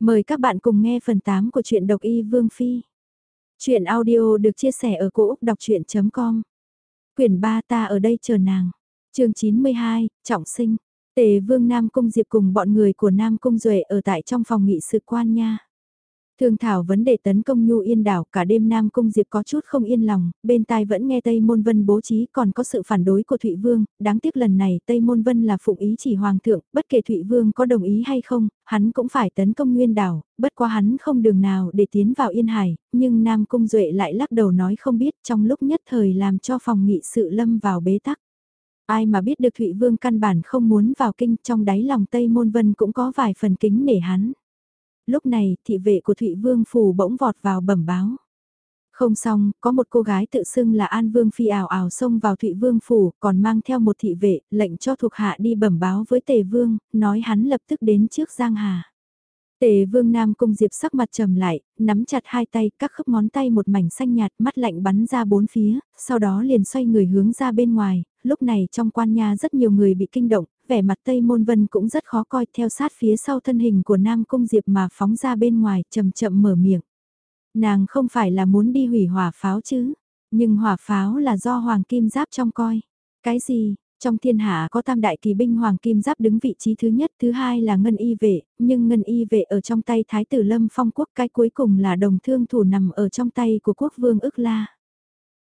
Mời các bạn cùng nghe phần 8 của truyện độc y Vương Phi. Chuyện audio được chia sẻ ở cỗ đọc chuyện.com Quyển 3 ta ở đây chờ nàng. chương 92, Trọng sinh. Tề Vương Nam Cung Diệp cùng bọn người của Nam Cung Duệ ở tại trong phòng nghị sự quan nha. Thương thảo vấn đề tấn công Nhu Yên đảo, cả đêm Nam Cung Diệp có chút không yên lòng, bên tai vẫn nghe Tây Môn Vân bố trí còn có sự phản đối của Thụy Vương, đáng tiếc lần này Tây Môn Vân là phụng ý chỉ Hoàng thượng, bất kể Thụy Vương có đồng ý hay không, hắn cũng phải tấn công Nguyên đảo, bất quá hắn không đường nào để tiến vào Yên Hải, nhưng Nam Cung Duệ lại lắc đầu nói không biết trong lúc nhất thời làm cho phòng nghị sự lâm vào bế tắc. Ai mà biết được Thụy Vương căn bản không muốn vào kinh trong đáy lòng Tây Môn Vân cũng có vài phần kính nể hắn. Lúc này, thị vệ của Thụy Vương Phủ bỗng vọt vào bẩm báo. Không xong, có một cô gái tự xưng là An Vương Phi ảo ảo xông vào Thụy Vương Phủ, còn mang theo một thị vệ, lệnh cho thuộc hạ đi bẩm báo với Tề Vương, nói hắn lập tức đến trước Giang Hà. Tề Vương Nam Cung Diệp sắc mặt trầm lại, nắm chặt hai tay, các khớp ngón tay một mảnh xanh nhạt, mắt lạnh bắn ra bốn phía, sau đó liền xoay người hướng ra bên ngoài, lúc này trong quan nhà rất nhiều người bị kinh động, vẻ mặt Tây Môn Vân cũng rất khó coi theo sát phía sau thân hình của Nam Cung Diệp mà phóng ra bên ngoài chậm chậm mở miệng. Nàng không phải là muốn đi hủy hỏa pháo chứ, nhưng hỏa pháo là do Hoàng Kim Giáp trong coi. Cái gì, trong thiên hạ có tam đại kỳ binh Hoàng Kim Giáp đứng vị trí thứ nhất, thứ hai là Ngân Y Vệ, nhưng Ngân Y Vệ ở trong tay Thái tử Lâm Phong Quốc cái cuối cùng là đồng thương thủ nằm ở trong tay của quốc vương ức la.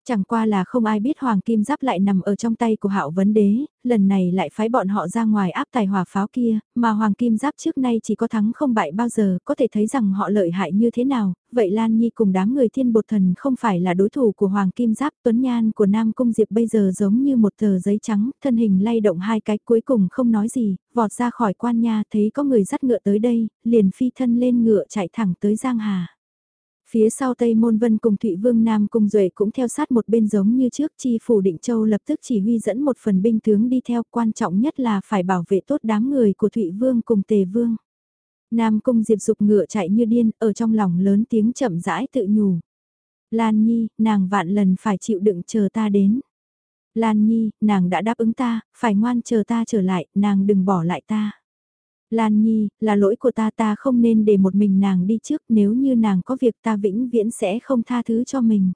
Chẳng qua là không ai biết Hoàng Kim Giáp lại nằm ở trong tay của Hạo Vấn Đế, lần này lại phái bọn họ ra ngoài áp tài hỏa pháo kia, mà Hoàng Kim Giáp trước nay chỉ có thắng không bại bao giờ, có thể thấy rằng họ lợi hại như thế nào, vậy Lan Nhi cùng đám người thiên bột thần không phải là đối thủ của Hoàng Kim Giáp Tuấn Nhan của Nam Cung Diệp bây giờ giống như một tờ giấy trắng, thân hình lay động hai cái cuối cùng không nói gì, vọt ra khỏi quan nha thấy có người dắt ngựa tới đây, liền phi thân lên ngựa chạy thẳng tới Giang Hà. Phía sau Tây Môn Vân cùng Thụy Vương Nam Cung Duệ cũng theo sát một bên giống như trước chi phủ Định Châu lập tức chỉ huy dẫn một phần binh tướng đi theo quan trọng nhất là phải bảo vệ tốt đám người của Thụy Vương cùng Tề Vương. Nam Cung Diệp dục ngựa chạy như điên ở trong lòng lớn tiếng chậm rãi tự nhủ. Lan Nhi, nàng vạn lần phải chịu đựng chờ ta đến. Lan Nhi, nàng đã đáp ứng ta, phải ngoan chờ ta trở lại, nàng đừng bỏ lại ta. Lan Nhi, là lỗi của ta ta không nên để một mình nàng đi trước nếu như nàng có việc ta vĩnh viễn sẽ không tha thứ cho mình.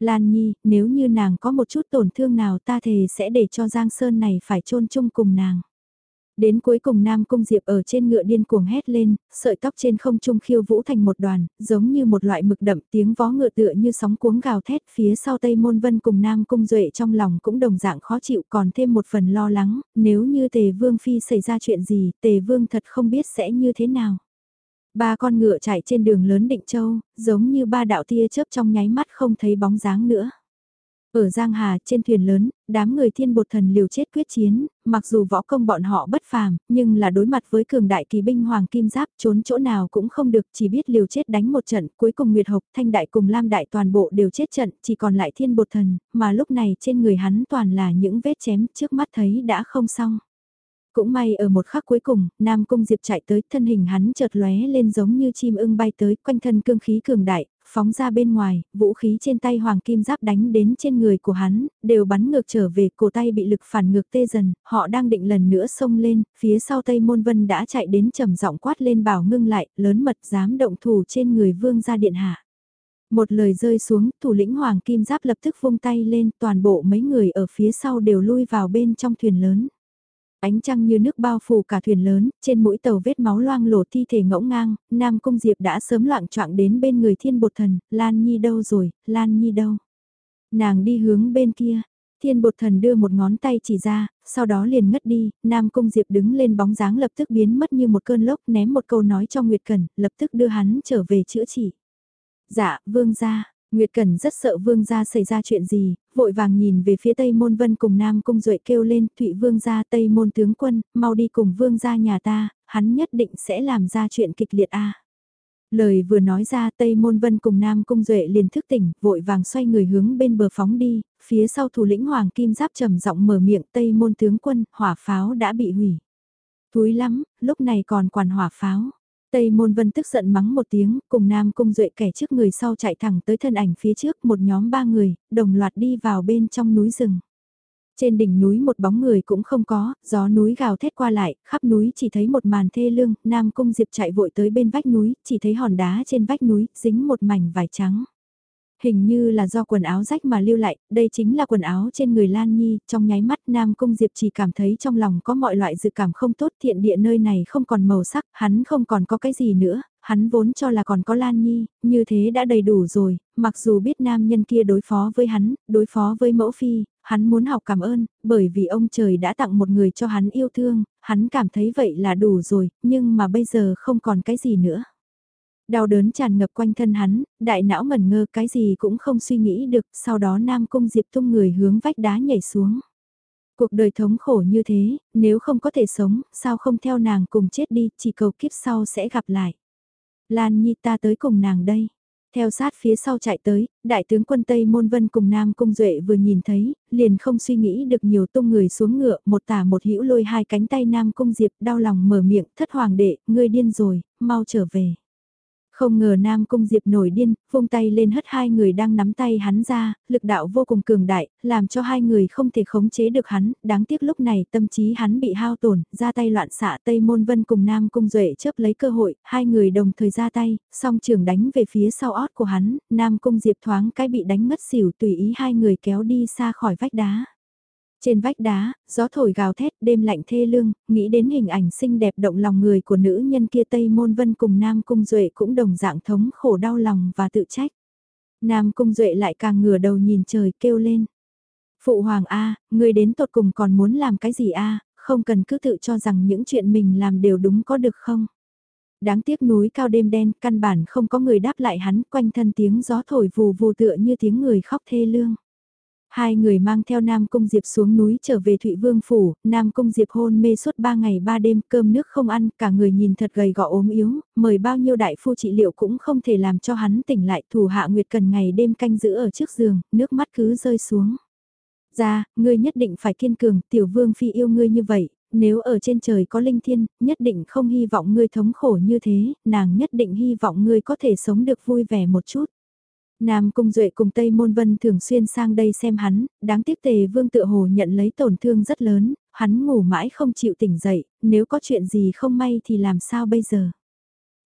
Lan Nhi, nếu như nàng có một chút tổn thương nào ta thề sẽ để cho Giang Sơn này phải chôn chung cùng nàng. Đến cuối cùng Nam Cung Diệp ở trên ngựa điên cuồng hét lên, sợi tóc trên không trung khiêu vũ thành một đoàn, giống như một loại mực đậm tiếng vó ngựa tựa như sóng cuống gào thét phía sau Tây Môn Vân cùng Nam Cung Duệ trong lòng cũng đồng dạng khó chịu còn thêm một phần lo lắng, nếu như Tề Vương Phi xảy ra chuyện gì, Tề Vương thật không biết sẽ như thế nào. Ba con ngựa chạy trên đường lớn Định Châu, giống như ba đạo tia chớp trong nháy mắt không thấy bóng dáng nữa. Ở Giang Hà trên thuyền lớn, đám người thiên bột thần liều chết quyết chiến, mặc dù võ công bọn họ bất phàm, nhưng là đối mặt với cường đại kỳ binh Hoàng Kim Giáp trốn chỗ nào cũng không được chỉ biết liều chết đánh một trận, cuối cùng Nguyệt Hộc, Thanh Đại cùng Lam Đại toàn bộ đều chết trận, chỉ còn lại thiên bột thần, mà lúc này trên người hắn toàn là những vết chém trước mắt thấy đã không xong. Cũng may ở một khắc cuối cùng, Nam Cung Diệp chạy tới, thân hình hắn chợt lóe lên giống như chim ưng bay tới, quanh thân cương khí cường đại, phóng ra bên ngoài, vũ khí trên tay hoàng kim giáp đánh đến trên người của hắn, đều bắn ngược trở về, cổ tay bị lực phản ngược tê dần, họ đang định lần nữa xông lên, phía sau Tây Môn Vân đã chạy đến trầm giọng quát lên bảo ngưng lại, lớn mật dám động thủ trên người vương gia điện hạ. Một lời rơi xuống, thủ lĩnh hoàng kim giáp lập tức vung tay lên, toàn bộ mấy người ở phía sau đều lui vào bên trong thuyền lớn. Ánh trăng như nước bao phủ cả thuyền lớn, trên mũi tàu vết máu loang lổ thi thể ngỗng ngang, Nam Cung Diệp đã sớm loạn trọng đến bên người thiên bột thần, Lan Nhi đâu rồi, Lan Nhi đâu. Nàng đi hướng bên kia, thiên bột thần đưa một ngón tay chỉ ra, sau đó liền ngất đi, Nam Cung Diệp đứng lên bóng dáng lập tức biến mất như một cơn lốc ném một câu nói cho Nguyệt Cẩn, lập tức đưa hắn trở về chữa trị. Dạ, vương gia, Nguyệt Cẩn rất sợ vương gia xảy ra chuyện gì, vội vàng nhìn về phía Tây Môn Vân cùng Nam Cung Duệ kêu lên Thụy vương gia Tây Môn tướng quân, mau đi cùng vương gia nhà ta, hắn nhất định sẽ làm ra chuyện kịch liệt a. Lời vừa nói ra Tây Môn Vân cùng Nam Cung Duệ liền thức tỉnh, vội vàng xoay người hướng bên bờ phóng đi, phía sau thủ lĩnh Hoàng Kim Giáp trầm giọng mở miệng Tây Môn tướng quân, hỏa pháo đã bị hủy. Thúi lắm, lúc này còn quản hỏa pháo. Tây Môn Vân tức giận mắng một tiếng, cùng Nam Cung Duệ kẻ trước người sau chạy thẳng tới thân ảnh phía trước một nhóm ba người, đồng loạt đi vào bên trong núi rừng. Trên đỉnh núi một bóng người cũng không có, gió núi gào thét qua lại, khắp núi chỉ thấy một màn thê lương, Nam Cung Diệp chạy vội tới bên vách núi, chỉ thấy hòn đá trên vách núi, dính một mảnh vải trắng. Hình như là do quần áo rách mà lưu lại, đây chính là quần áo trên người Lan Nhi, trong nháy mắt Nam Cung Diệp chỉ cảm thấy trong lòng có mọi loại dự cảm không tốt thiện địa nơi này không còn màu sắc, hắn không còn có cái gì nữa, hắn vốn cho là còn có Lan Nhi, như thế đã đầy đủ rồi, mặc dù biết nam nhân kia đối phó với hắn, đối phó với mẫu phi, hắn muốn học cảm ơn, bởi vì ông trời đã tặng một người cho hắn yêu thương, hắn cảm thấy vậy là đủ rồi, nhưng mà bây giờ không còn cái gì nữa. Đau đớn tràn ngập quanh thân hắn, đại não ngẩn ngơ cái gì cũng không suy nghĩ được, sau đó Nam Cung Diệp tung người hướng vách đá nhảy xuống. Cuộc đời thống khổ như thế, nếu không có thể sống, sao không theo nàng cùng chết đi, chỉ cầu kiếp sau sẽ gặp lại. Lan Nhi ta tới cùng nàng đây. Theo sát phía sau chạy tới, đại tướng quân Tây Môn Vân cùng Nam Cung Duệ vừa nhìn thấy, liền không suy nghĩ được nhiều tung người xuống ngựa, một tả một hữu lôi hai cánh tay Nam Cung Diệp đau lòng mở miệng, thất hoàng đệ, ngươi điên rồi, mau trở về. Không ngờ Nam Cung Diệp nổi điên, vung tay lên hất hai người đang nắm tay hắn ra, lực đạo vô cùng cường đại, làm cho hai người không thể khống chế được hắn, đáng tiếc lúc này tâm trí hắn bị hao tổn, ra tay loạn xạ Tây Môn Vân cùng Nam Cung Duệ chớp lấy cơ hội, hai người đồng thời ra tay, song trường đánh về phía sau ót của hắn, Nam Cung Diệp thoáng cái bị đánh ngất xỉu tùy ý hai người kéo đi xa khỏi vách đá. Trên vách đá, gió thổi gào thét đêm lạnh thê lương, nghĩ đến hình ảnh xinh đẹp động lòng người của nữ nhân kia Tây Môn Vân cùng Nam Cung Duệ cũng đồng dạng thống khổ đau lòng và tự trách. Nam Cung Duệ lại càng ngửa đầu nhìn trời kêu lên. Phụ Hoàng A, người đến tột cùng còn muốn làm cái gì A, không cần cứ tự cho rằng những chuyện mình làm đều đúng có được không? Đáng tiếc núi cao đêm đen, căn bản không có người đáp lại hắn, quanh thân tiếng gió thổi vù vù tựa như tiếng người khóc thê lương. Hai người mang theo Nam Cung Diệp xuống núi trở về Thụy Vương Phủ, Nam Cung Diệp hôn mê suốt ba ngày ba đêm, cơm nước không ăn, cả người nhìn thật gầy gò ốm yếu, mời bao nhiêu đại phu trị liệu cũng không thể làm cho hắn tỉnh lại, thủ hạ Nguyệt cần ngày đêm canh giữ ở trước giường, nước mắt cứ rơi xuống. Ra, ngươi nhất định phải kiên cường, tiểu vương phi yêu ngươi như vậy, nếu ở trên trời có linh thiên, nhất định không hy vọng ngươi thống khổ như thế, nàng nhất định hy vọng ngươi có thể sống được vui vẻ một chút. Nam Cung Duệ cùng Tây Môn Vân thường xuyên sang đây xem hắn, đáng tiếc tề vương tự hồ nhận lấy tổn thương rất lớn, hắn ngủ mãi không chịu tỉnh dậy, nếu có chuyện gì không may thì làm sao bây giờ.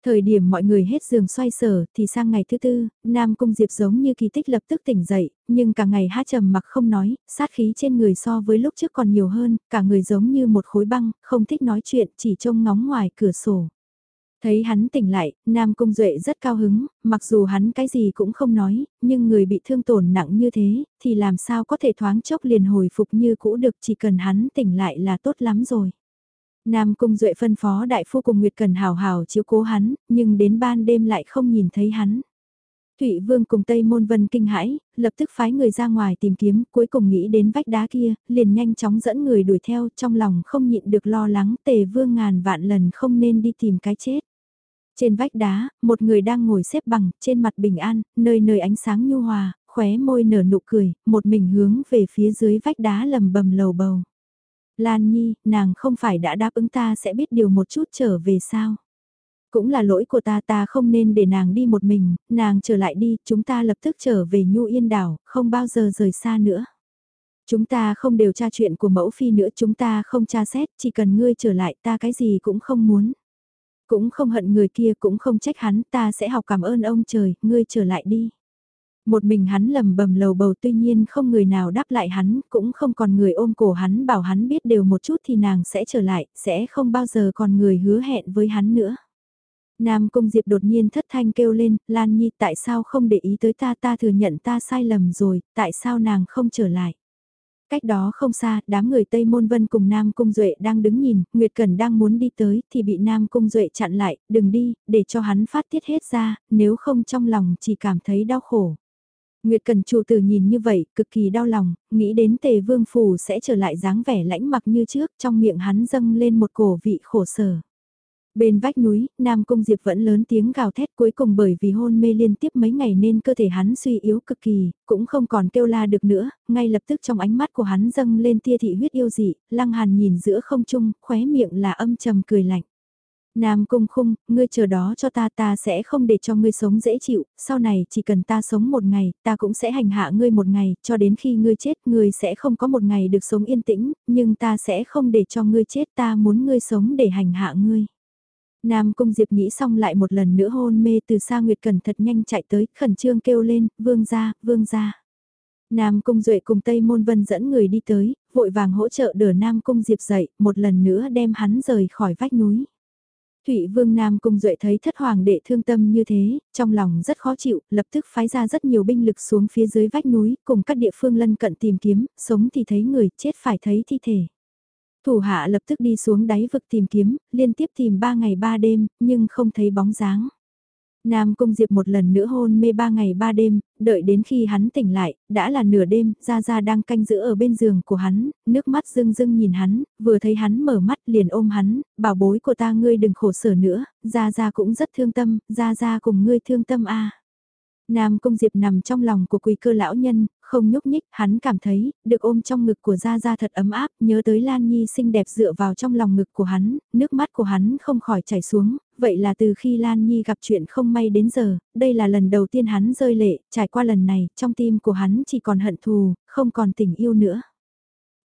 Thời điểm mọi người hết giường xoay sở thì sang ngày thứ tư, Nam Cung Diệp giống như kỳ tích lập tức tỉnh dậy, nhưng cả ngày há trầm mặc không nói, sát khí trên người so với lúc trước còn nhiều hơn, cả người giống như một khối băng, không thích nói chuyện, chỉ trông ngóng ngoài cửa sổ. Thấy hắn tỉnh lại, Nam Cung Duệ rất cao hứng, mặc dù hắn cái gì cũng không nói, nhưng người bị thương tổn nặng như thế, thì làm sao có thể thoáng chốc liền hồi phục như cũ được chỉ cần hắn tỉnh lại là tốt lắm rồi. Nam Cung Duệ phân phó đại phu cùng Nguyệt Cần hào hào chiếu cố hắn, nhưng đến ban đêm lại không nhìn thấy hắn. Thụy Vương cùng Tây Môn Vân kinh hãi, lập tức phái người ra ngoài tìm kiếm, cuối cùng nghĩ đến vách đá kia, liền nhanh chóng dẫn người đuổi theo, trong lòng không nhịn được lo lắng, Tề Vương ngàn vạn lần không nên đi tìm cái chết. Trên vách đá, một người đang ngồi xếp bằng, trên mặt bình an, nơi nơi ánh sáng nhu hòa, khóe môi nở nụ cười, một mình hướng về phía dưới vách đá lầm bầm lầu bầu. Lan Nhi, nàng không phải đã đáp ứng ta sẽ biết điều một chút trở về sao? Cũng là lỗi của ta ta không nên để nàng đi một mình, nàng trở lại đi, chúng ta lập tức trở về Nhu Yên Đảo, không bao giờ rời xa nữa. Chúng ta không điều tra chuyện của mẫu phi nữa, chúng ta không tra xét, chỉ cần ngươi trở lại ta cái gì cũng không muốn. Cũng không hận người kia cũng không trách hắn, ta sẽ học cảm ơn ông trời, ngươi trở lại đi. Một mình hắn lầm bầm lầu bầu tuy nhiên không người nào đáp lại hắn, cũng không còn người ôm cổ hắn bảo hắn biết đều một chút thì nàng sẽ trở lại, sẽ không bao giờ còn người hứa hẹn với hắn nữa. Nam Cung Diệp đột nhiên thất thanh kêu lên, Lan Nhi tại sao không để ý tới ta ta thừa nhận ta sai lầm rồi, tại sao nàng không trở lại. Cách đó không xa, đám người Tây Môn Vân cùng Nam Cung Duệ đang đứng nhìn, Nguyệt Cần đang muốn đi tới thì bị Nam Cung Duệ chặn lại, đừng đi, để cho hắn phát tiết hết ra, nếu không trong lòng chỉ cảm thấy đau khổ. Nguyệt Cần chủ tử nhìn như vậy, cực kỳ đau lòng, nghĩ đến Tề Vương Phủ sẽ trở lại dáng vẻ lãnh mặc như trước, trong miệng hắn dâng lên một cổ vị khổ sở. Bên vách núi, Nam Cung Diệp vẫn lớn tiếng gào thét cuối cùng bởi vì hôn mê liên tiếp mấy ngày nên cơ thể hắn suy yếu cực kỳ, cũng không còn kêu la được nữa, ngay lập tức trong ánh mắt của hắn dâng lên tia thị huyết yêu dị, lăng hàn nhìn giữa không trung, khóe miệng là âm trầm cười lạnh. Nam Cung Khung, ngươi chờ đó cho ta ta sẽ không để cho ngươi sống dễ chịu, sau này chỉ cần ta sống một ngày, ta cũng sẽ hành hạ ngươi một ngày, cho đến khi ngươi chết ngươi sẽ không có một ngày được sống yên tĩnh, nhưng ta sẽ không để cho ngươi chết ta muốn ngươi sống để hành hạ ngươi. Nam Cung Diệp nghĩ xong lại một lần nữa hôn mê từ xa Nguyệt Cần thật nhanh chạy tới, khẩn trương kêu lên, vương ra, vương ra. Nam Cung Duệ cùng Tây Môn Vân dẫn người đi tới, vội vàng hỗ trợ đỡ Nam Cung Diệp dậy, một lần nữa đem hắn rời khỏi vách núi. Thụy Vương Nam Cung Duệ thấy thất hoàng đệ thương tâm như thế, trong lòng rất khó chịu, lập tức phái ra rất nhiều binh lực xuống phía dưới vách núi, cùng các địa phương lân cận tìm kiếm, sống thì thấy người, chết phải thấy thi thể. Thủ hạ lập tức đi xuống đáy vực tìm kiếm, liên tiếp tìm 3 ngày 3 đêm, nhưng không thấy bóng dáng. Nam Cung Diệp một lần nữa hôn mê ba ngày ba đêm, đợi đến khi hắn tỉnh lại, đã là nửa đêm, Gia Gia đang canh giữ ở bên giường của hắn, nước mắt rưng rưng nhìn hắn, vừa thấy hắn mở mắt liền ôm hắn, bảo bối của ta ngươi đừng khổ sở nữa, Gia Gia cũng rất thương tâm, Gia Gia cùng ngươi thương tâm a. Nam Cung Diệp nằm trong lòng của quỳ cơ lão nhân, không nhúc nhích, hắn cảm thấy, được ôm trong ngực của Gia Gia thật ấm áp, nhớ tới Lan Nhi xinh đẹp dựa vào trong lòng ngực của hắn, nước mắt của hắn không khỏi chảy xuống, vậy là từ khi Lan Nhi gặp chuyện không may đến giờ, đây là lần đầu tiên hắn rơi lệ, trải qua lần này, trong tim của hắn chỉ còn hận thù, không còn tình yêu nữa.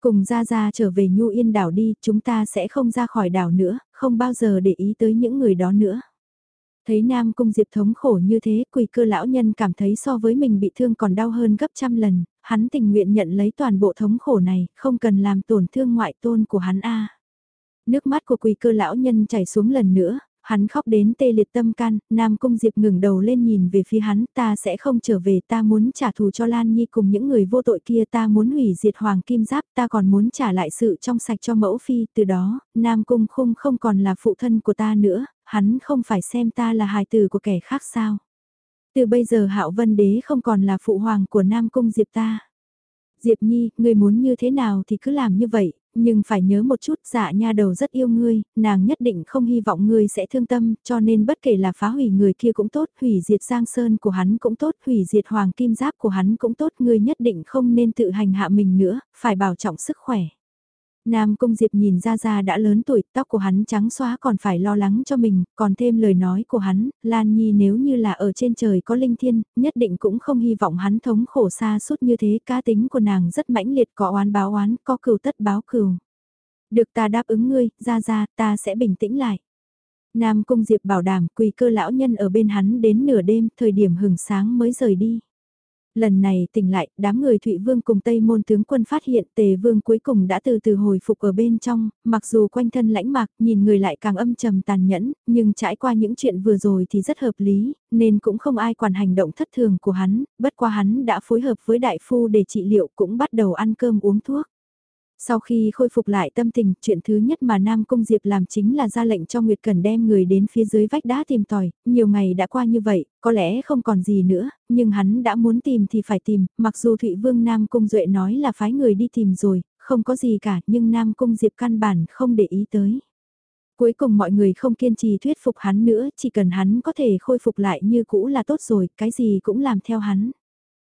Cùng Gia Gia trở về Nhu Yên đảo đi, chúng ta sẽ không ra khỏi đảo nữa, không bao giờ để ý tới những người đó nữa. Thấy Nam Cung Diệp thống khổ như thế, quỷ cơ lão nhân cảm thấy so với mình bị thương còn đau hơn gấp trăm lần, hắn tình nguyện nhận lấy toàn bộ thống khổ này, không cần làm tổn thương ngoại tôn của hắn a. Nước mắt của quỷ cơ lão nhân chảy xuống lần nữa, hắn khóc đến tê liệt tâm can, Nam Cung Diệp ngừng đầu lên nhìn về phía hắn, ta sẽ không trở về, ta muốn trả thù cho Lan Nhi cùng những người vô tội kia, ta muốn hủy diệt Hoàng Kim Giáp, ta còn muốn trả lại sự trong sạch cho mẫu phi, từ đó, Nam Cung Khung không còn là phụ thân của ta nữa, hắn không phải xem ta là hài tử của kẻ khác sao. Từ bây giờ Hạo Vân Đế không còn là phụ hoàng của Nam Cung Diệp ta. Diệp Nhi, ngươi muốn như thế nào thì cứ làm như vậy, nhưng phải nhớ một chút dạ nha đầu rất yêu ngươi, nàng nhất định không hy vọng ngươi sẽ thương tâm, cho nên bất kể là phá hủy người kia cũng tốt, hủy diệt giang sơn của hắn cũng tốt, hủy diệt hoàng kim giáp của hắn cũng tốt, ngươi nhất định không nên tự hành hạ mình nữa, phải bảo trọng sức khỏe. Nam Cung Diệp nhìn ra ra đã lớn tuổi, tóc của hắn trắng xóa còn phải lo lắng cho mình, còn thêm lời nói của hắn, Lan Nhi nếu như là ở trên trời có linh thiên, nhất định cũng không hy vọng hắn thống khổ xa suốt như thế, cá tính của nàng rất mãnh liệt, có oán báo oán, có cừu tất báo cừu. Được ta đáp ứng ngươi, ra ra, ta sẽ bình tĩnh lại. Nam Cung Diệp bảo đảm quỳ cơ lão nhân ở bên hắn đến nửa đêm, thời điểm hừng sáng mới rời đi. Lần này tỉnh lại, đám người Thụy Vương cùng Tây Môn tướng quân phát hiện Tề Vương cuối cùng đã từ từ hồi phục ở bên trong, mặc dù quanh thân lãnh mạc, nhìn người lại càng âm trầm tàn nhẫn, nhưng trải qua những chuyện vừa rồi thì rất hợp lý, nên cũng không ai quản hành động thất thường của hắn, bất qua hắn đã phối hợp với đại phu để trị liệu cũng bắt đầu ăn cơm uống thuốc. Sau khi khôi phục lại tâm tình, chuyện thứ nhất mà Nam Cung Diệp làm chính là ra lệnh cho Nguyệt Cần đem người đến phía dưới vách đá tìm tòi, nhiều ngày đã qua như vậy, có lẽ không còn gì nữa, nhưng hắn đã muốn tìm thì phải tìm, mặc dù Thụy Vương Nam Cung Duệ nói là phái người đi tìm rồi, không có gì cả, nhưng Nam Cung Diệp căn bản không để ý tới. Cuối cùng mọi người không kiên trì thuyết phục hắn nữa, chỉ cần hắn có thể khôi phục lại như cũ là tốt rồi, cái gì cũng làm theo hắn.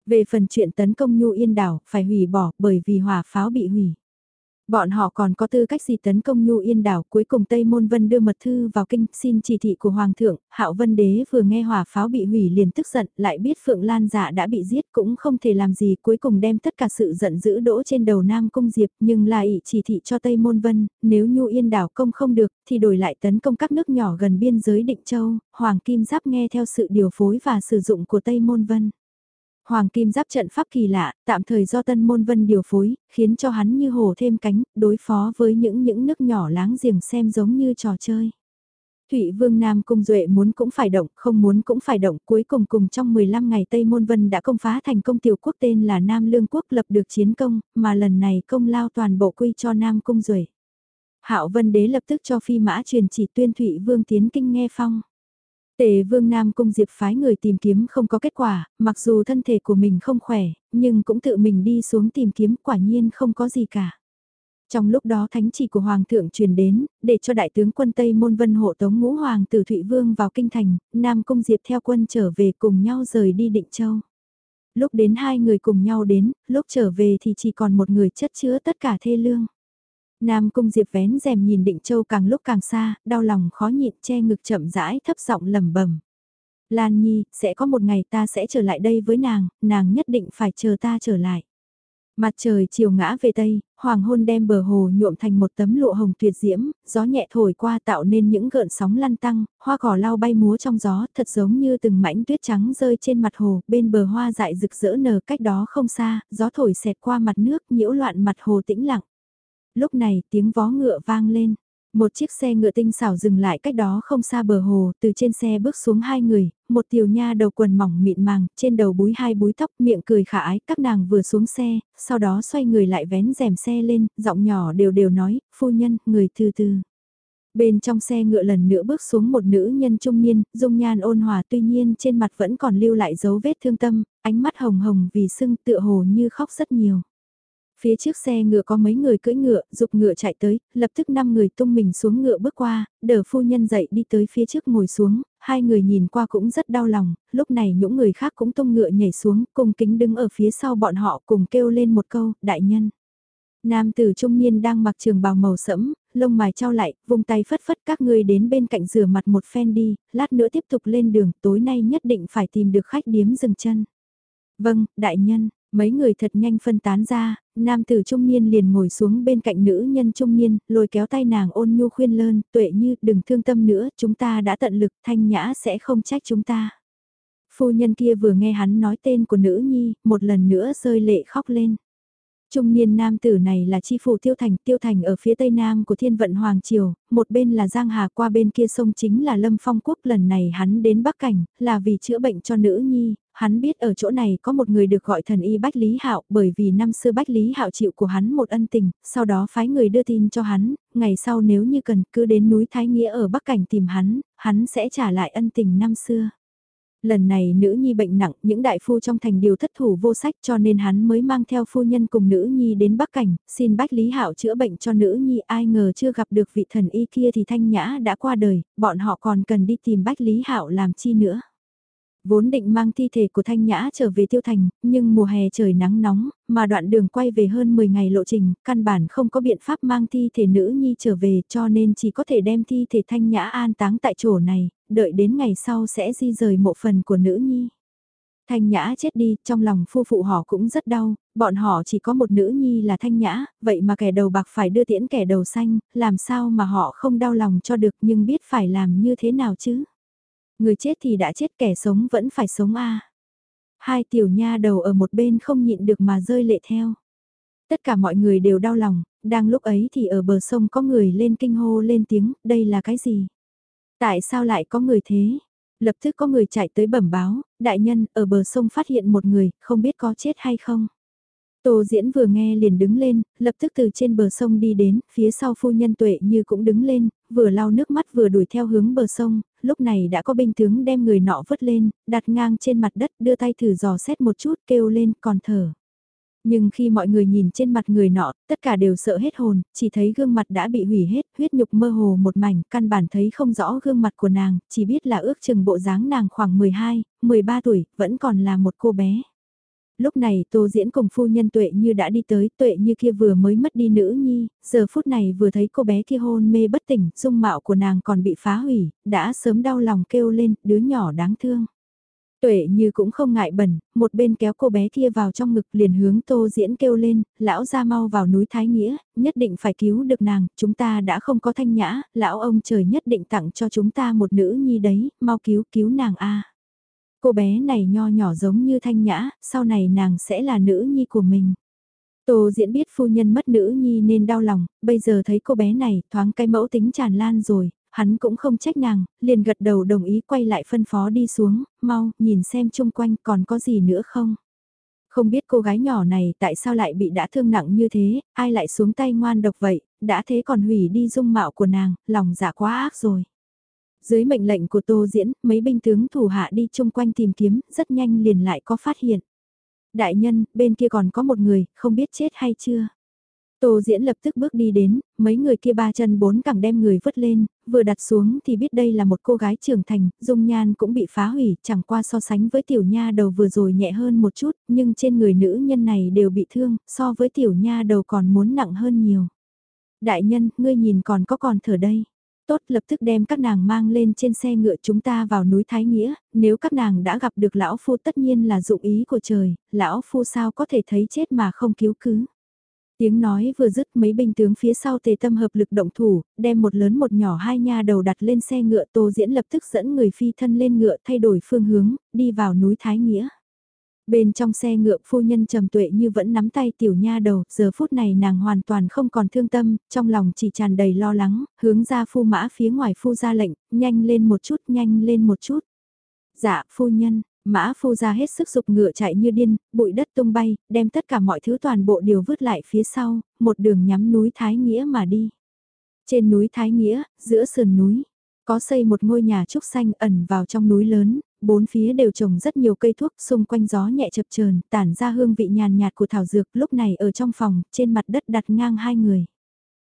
Về phần chuyện tấn công Nhu Yên Đảo, phải hủy bỏ bởi vì hỏa pháo bị hủy. Bọn họ còn có tư cách gì tấn công Nhu Yên đảo, cuối cùng Tây Môn Vân đưa mật thư vào kinh, xin chỉ thị của Hoàng thượng, Hạo Vân Đế vừa nghe hỏa pháo bị hủy liền tức giận, lại biết Phượng Lan dạ đã bị giết cũng không thể làm gì, cuối cùng đem tất cả sự giận dữ đỗ trên đầu Nam Cung Diệp, nhưng lại chỉ thị cho Tây Môn Vân, nếu Nhu Yên đảo công không được, thì đổi lại tấn công các nước nhỏ gần biên giới Định Châu, Hoàng Kim Giáp nghe theo sự điều phối và sử dụng của Tây Môn Vân. Hoàng Kim Giáp trận pháp kỳ lạ, tạm thời do Tân Môn Vân điều phối, khiến cho hắn như hổ thêm cánh, đối phó với những những nước nhỏ láng giềng xem giống như trò chơi. Thụy Vương Nam Cung Duệ muốn cũng phải động, không muốn cũng phải động, cuối cùng cùng trong 15 ngày Tây Môn Vân đã công phá thành công tiểu quốc tên là Nam Lương Quốc lập được chiến công, mà lần này công lao toàn bộ quy cho Nam Cung Duệ. Hạo Vân Đế lập tức cho phi mã truyền chỉ tuyên Thụy Vương tiến kinh nghe phong. Tề vương Nam Cung Diệp phái người tìm kiếm không có kết quả, mặc dù thân thể của mình không khỏe, nhưng cũng tự mình đi xuống tìm kiếm quả nhiên không có gì cả. Trong lúc đó thánh chỉ của Hoàng thượng truyền đến, để cho đại tướng quân Tây Môn Vân hộ tống ngũ Hoàng Tử Thụy Vương vào kinh thành, Nam Cung Diệp theo quân trở về cùng nhau rời đi Định Châu. Lúc đến hai người cùng nhau đến, lúc trở về thì chỉ còn một người chất chứa tất cả thê lương. Nam Cung Diệp vén rèm nhìn Định Châu càng lúc càng xa, đau lòng khó nhịn che ngực chậm rãi thấp giọng lẩm bẩm. Lan Nhi, sẽ có một ngày ta sẽ trở lại đây với nàng, nàng nhất định phải chờ ta trở lại. Mặt trời chiều ngã về tây, hoàng hôn đem bờ hồ nhuộm thành một tấm lụa hồng tuyệt diễm, gió nhẹ thổi qua tạo nên những gợn sóng lăn tăng, hoa cỏ lao bay múa trong gió, thật giống như từng mảnh tuyết trắng rơi trên mặt hồ, bên bờ hoa dại rực rỡ nở cách đó không xa, gió thổi xẹt qua mặt nước, nhiễu loạn mặt hồ tĩnh lặng. Lúc này, tiếng vó ngựa vang lên. Một chiếc xe ngựa tinh xảo dừng lại cách đó không xa bờ hồ, từ trên xe bước xuống hai người, một tiểu nha đầu quần mỏng mịn màng, trên đầu búi hai búi tóc, miệng cười khả ái, các nàng vừa xuống xe, sau đó xoay người lại vén rèm xe lên, giọng nhỏ đều đều nói, phu nhân, người từ từ. Bên trong xe ngựa lần nữa bước xuống một nữ nhân trung niên, dung nhan ôn hòa tuy nhiên trên mặt vẫn còn lưu lại dấu vết thương tâm, ánh mắt hồng hồng vì sưng tựa hồ như khóc rất nhiều. Phía trước xe ngựa có mấy người cưỡi ngựa, dục ngựa chạy tới, lập tức năm người tung mình xuống ngựa bước qua, đỡ phu nhân dậy đi tới phía trước ngồi xuống, hai người nhìn qua cũng rất đau lòng, lúc này những người khác cũng tung ngựa nhảy xuống, cùng kính đứng ở phía sau bọn họ cùng kêu lên một câu, đại nhân. Nam tử trung niên đang mặc trường bào màu sẫm, lông mài trao lại, vùng tay phất phất các ngươi đến bên cạnh rửa mặt một phen đi, lát nữa tiếp tục lên đường, tối nay nhất định phải tìm được khách điếm dừng chân. Vâng, đại nhân, Mấy người thật nhanh phân tán ra, nam tử trung niên liền ngồi xuống bên cạnh nữ nhân trung niên, lôi kéo tay nàng ôn nhu khuyên lơn, tuệ như, đừng thương tâm nữa, chúng ta đã tận lực, thanh nhã sẽ không trách chúng ta. Phu nhân kia vừa nghe hắn nói tên của nữ nhi, một lần nữa rơi lệ khóc lên. Trung niên nam tử này là chi phủ Tiêu Thành, Tiêu Thành ở phía tây nam của thiên vận Hoàng Triều, một bên là Giang Hà qua bên kia sông chính là Lâm Phong Quốc. Lần này hắn đến Bắc Cảnh, là vì chữa bệnh cho nữ nhi, hắn biết ở chỗ này có một người được gọi thần y Bách Lý Hạo bởi vì năm xưa Bách Lý Hạo chịu của hắn một ân tình, sau đó phái người đưa tin cho hắn, ngày sau nếu như cần cứ đến núi Thái Nghĩa ở Bắc Cảnh tìm hắn, hắn sẽ trả lại ân tình năm xưa. Lần này nữ nhi bệnh nặng, những đại phu trong thành đều thất thủ vô sách cho nên hắn mới mang theo phu nhân cùng nữ nhi đến Bắc Cảnh, xin Bách Lý Hạo chữa bệnh cho nữ nhi ai ngờ chưa gặp được vị thần y kia thì Thanh Nhã đã qua đời, bọn họ còn cần đi tìm Bách Lý Hạo làm chi nữa. Vốn định mang thi thể của Thanh Nhã trở về Tiêu Thành, nhưng mùa hè trời nắng nóng, mà đoạn đường quay về hơn 10 ngày lộ trình, căn bản không có biện pháp mang thi thể nữ nhi trở về cho nên chỉ có thể đem thi thể Thanh Nhã an táng tại chỗ này, đợi đến ngày sau sẽ di rời mộ phần của nữ nhi. Thanh Nhã chết đi, trong lòng phu phụ họ cũng rất đau, bọn họ chỉ có một nữ nhi là Thanh Nhã, vậy mà kẻ đầu bạc phải đưa tiễn kẻ đầu xanh, làm sao mà họ không đau lòng cho được nhưng biết phải làm như thế nào chứ. Người chết thì đã chết kẻ sống vẫn phải sống a. Hai tiểu nha đầu ở một bên không nhịn được mà rơi lệ theo. Tất cả mọi người đều đau lòng, đang lúc ấy thì ở bờ sông có người lên kinh hô lên tiếng, đây là cái gì? Tại sao lại có người thế? Lập tức có người chạy tới bẩm báo, đại nhân ở bờ sông phát hiện một người, không biết có chết hay không. Tô diễn vừa nghe liền đứng lên, lập tức từ trên bờ sông đi đến, phía sau phu nhân tuệ như cũng đứng lên, vừa lau nước mắt vừa đuổi theo hướng bờ sông, lúc này đã có binh tướng đem người nọ vứt lên, đặt ngang trên mặt đất đưa tay thử dò xét một chút kêu lên còn thở. Nhưng khi mọi người nhìn trên mặt người nọ, tất cả đều sợ hết hồn, chỉ thấy gương mặt đã bị hủy hết, huyết nhục mơ hồ một mảnh, căn bản thấy không rõ gương mặt của nàng, chỉ biết là ước chừng bộ dáng nàng khoảng 12, 13 tuổi, vẫn còn là một cô bé. Lúc này Tô Diễn cùng phu nhân Tuệ Như đã đi tới, Tuệ Như kia vừa mới mất đi nữ nhi, giờ phút này vừa thấy cô bé kia hôn mê bất tỉnh, dung mạo của nàng còn bị phá hủy, đã sớm đau lòng kêu lên, đứa nhỏ đáng thương. Tuệ Như cũng không ngại bẩn, một bên kéo cô bé kia vào trong ngực liền hướng Tô Diễn kêu lên, lão ra mau vào núi Thái Nghĩa, nhất định phải cứu được nàng, chúng ta đã không có thanh nhã, lão ông trời nhất định tặng cho chúng ta một nữ nhi đấy, mau cứu cứu nàng a. Cô bé này nho nhỏ giống như thanh nhã, sau này nàng sẽ là nữ nhi của mình. Tô diễn biết phu nhân mất nữ nhi nên đau lòng, bây giờ thấy cô bé này thoáng cái mẫu tính tràn lan rồi, hắn cũng không trách nàng, liền gật đầu đồng ý quay lại phân phó đi xuống, mau, nhìn xem chung quanh còn có gì nữa không. Không biết cô gái nhỏ này tại sao lại bị đã thương nặng như thế, ai lại xuống tay ngoan độc vậy, đã thế còn hủy đi dung mạo của nàng, lòng dạ quá ác rồi. Dưới mệnh lệnh của Tô Diễn, mấy binh tướng thủ hạ đi chung quanh tìm kiếm, rất nhanh liền lại có phát hiện. Đại nhân, bên kia còn có một người, không biết chết hay chưa. Tô Diễn lập tức bước đi đến, mấy người kia ba chân bốn cẳng đem người vứt lên, vừa đặt xuống thì biết đây là một cô gái trưởng thành, dung nhan cũng bị phá hủy, chẳng qua so sánh với tiểu nha đầu vừa rồi nhẹ hơn một chút, nhưng trên người nữ nhân này đều bị thương, so với tiểu nha đầu còn muốn nặng hơn nhiều. Đại nhân, ngươi nhìn còn có còn thở đây. Tốt lập tức đem các nàng mang lên trên xe ngựa chúng ta vào núi Thái Nghĩa, nếu các nàng đã gặp được lão phu tất nhiên là dụng ý của trời, lão phu sao có thể thấy chết mà không cứu cứ. Tiếng nói vừa dứt mấy binh tướng phía sau tề tâm hợp lực động thủ, đem một lớn một nhỏ hai nha đầu đặt lên xe ngựa tô diễn lập tức dẫn người phi thân lên ngựa thay đổi phương hướng, đi vào núi Thái Nghĩa. Bên trong xe ngựa phu nhân trầm tuệ như vẫn nắm tay tiểu nha đầu, giờ phút này nàng hoàn toàn không còn thương tâm, trong lòng chỉ tràn đầy lo lắng, hướng ra phu mã phía ngoài phu ra lệnh, nhanh lên một chút, nhanh lên một chút. Dạ, phu nhân, mã phu ra hết sức dục ngựa chạy như điên, bụi đất tung bay, đem tất cả mọi thứ toàn bộ đều vứt lại phía sau, một đường nhắm núi Thái Nghĩa mà đi. Trên núi Thái Nghĩa, giữa sườn núi, có xây một ngôi nhà trúc xanh ẩn vào trong núi lớn, bốn phía đều trồng rất nhiều cây thuốc xung quanh gió nhẹ chập chờn tản ra hương vị nhàn nhạt của thảo dược lúc này ở trong phòng, trên mặt đất đặt ngang hai người.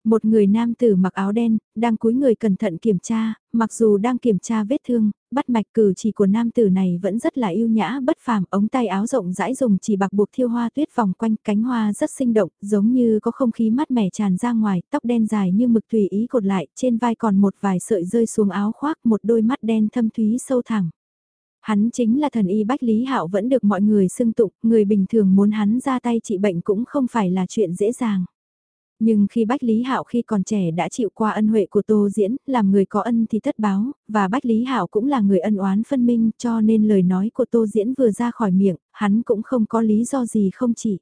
Một người nam tử mặc áo đen, đang cúi người cẩn thận kiểm tra, mặc dù đang kiểm tra vết thương, bắt mạch cử chỉ của nam tử này vẫn rất là yêu nhã bất phàm, ống tay áo rộng rãi dùng chỉ bạc buộc thiêu hoa tuyết vòng quanh cánh hoa rất sinh động, giống như có không khí mát mẻ tràn ra ngoài, tóc đen dài như mực tùy ý cột lại, trên vai còn một vài sợi rơi xuống áo khoác, một đôi mắt đen thâm thúy sâu thẳng. Hắn chính là thần y Bách Lý Hạo vẫn được mọi người xưng tụng, người bình thường muốn hắn ra tay trị bệnh cũng không phải là chuyện dễ dàng. Nhưng khi Bách Lý Hạo khi còn trẻ đã chịu qua ân huệ của Tô Diễn, làm người có ân thì tất báo, và Bách Lý Hạo cũng là người ân oán phân minh cho nên lời nói của Tô Diễn vừa ra khỏi miệng, hắn cũng không có lý do gì không chỉ.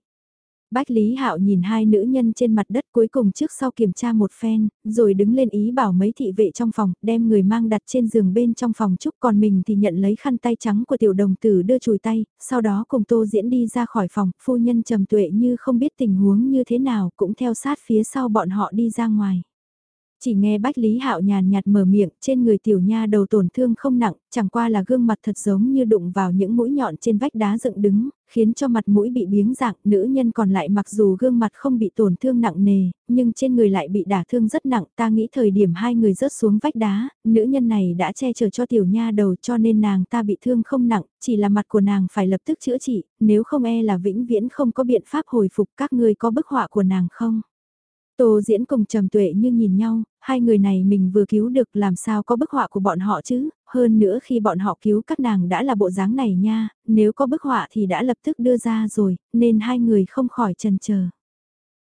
Bách Lý Hạo nhìn hai nữ nhân trên mặt đất cuối cùng trước sau kiểm tra một phen, rồi đứng lên ý bảo mấy thị vệ trong phòng, đem người mang đặt trên giường bên trong phòng chúc còn mình thì nhận lấy khăn tay trắng của tiểu đồng tử đưa chùi tay, sau đó cùng Tô Diễn đi ra khỏi phòng, phu nhân trầm tuệ như không biết tình huống như thế nào cũng theo sát phía sau bọn họ đi ra ngoài. Chỉ nghe Bách Lý Hạo nhàn nhạt mở miệng, trên người tiểu nha đầu tổn thương không nặng, chẳng qua là gương mặt thật giống như đụng vào những mũi nhọn trên vách đá dựng đứng, khiến cho mặt mũi bị biếng dạng, nữ nhân còn lại mặc dù gương mặt không bị tổn thương nặng nề, nhưng trên người lại bị đả thương rất nặng, ta nghĩ thời điểm hai người rớt xuống vách đá, nữ nhân này đã che chở cho tiểu nha đầu cho nên nàng ta bị thương không nặng, chỉ là mặt của nàng phải lập tức chữa trị, nếu không e là vĩnh viễn không có biện pháp hồi phục các ngươi có bức họa của nàng không? Tô diễn cùng trầm tuệ như nhìn nhau, hai người này mình vừa cứu được làm sao có bức họa của bọn họ chứ, hơn nữa khi bọn họ cứu các nàng đã là bộ dáng này nha, nếu có bức họa thì đã lập tức đưa ra rồi, nên hai người không khỏi chần chờ.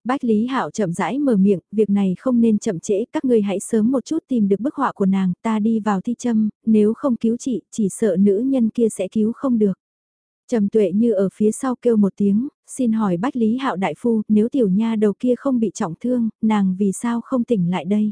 Bách Lý Hạo chậm rãi mở miệng, việc này không nên chậm trễ, các ngươi hãy sớm một chút tìm được bức họa của nàng, ta đi vào thi châm, nếu không cứu chị, chỉ sợ nữ nhân kia sẽ cứu không được. Trầm tuệ như ở phía sau kêu một tiếng, xin hỏi Bách Lý Hạo Đại Phu, nếu tiểu nha đầu kia không bị trọng thương, nàng vì sao không tỉnh lại đây?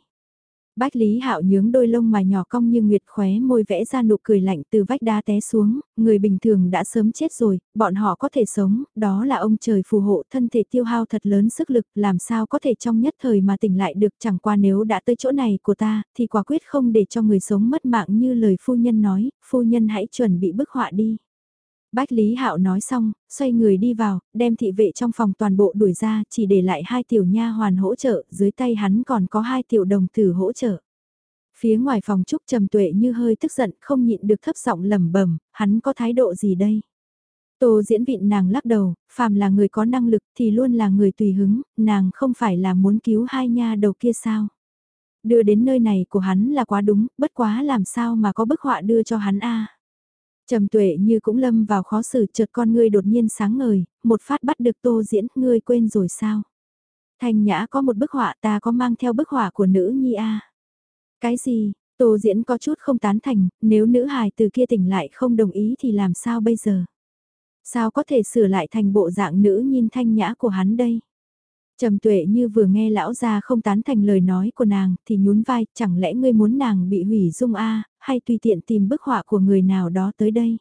Bách Lý Hạo nhướng đôi lông mày nhỏ cong như nguyệt khóe môi vẽ ra nụ cười lạnh từ vách đá té xuống, người bình thường đã sớm chết rồi, bọn họ có thể sống, đó là ông trời phù hộ thân thể tiêu hao thật lớn sức lực, làm sao có thể trong nhất thời mà tỉnh lại được chẳng qua nếu đã tới chỗ này của ta, thì quả quyết không để cho người sống mất mạng như lời phu nhân nói, phu nhân hãy chuẩn bị bức họa đi. Bách Lý Hạo nói xong, xoay người đi vào, đem thị vệ trong phòng toàn bộ đuổi ra, chỉ để lại hai tiểu nha hoàn hỗ trợ, dưới tay hắn còn có hai tiểu đồng tử hỗ trợ. Phía ngoài phòng trúc trầm tuệ như hơi tức giận, không nhịn được thấp giọng lẩm bẩm, hắn có thái độ gì đây? Tô diễn vịn nàng lắc đầu, phàm là người có năng lực thì luôn là người tùy hứng, nàng không phải là muốn cứu hai nha đầu kia sao? Đưa đến nơi này của hắn là quá đúng, bất quá làm sao mà có bức họa đưa cho hắn a Trầm tuệ như cũng lâm vào khó xử chợt con ngươi đột nhiên sáng ngời, một phát bắt được tô diễn, ngươi quên rồi sao? Thanh nhã có một bức họa ta có mang theo bức họa của nữ nhi a Cái gì? Tô diễn có chút không tán thành, nếu nữ hài từ kia tỉnh lại không đồng ý thì làm sao bây giờ? Sao có thể sửa lại thành bộ dạng nữ nhìn thanh nhã của hắn đây? Trầm tuệ như vừa nghe lão gia không tán thành lời nói của nàng thì nhún vai, chẳng lẽ ngươi muốn nàng bị hủy dung a hay tùy tiện tìm bức họa của người nào đó tới đây.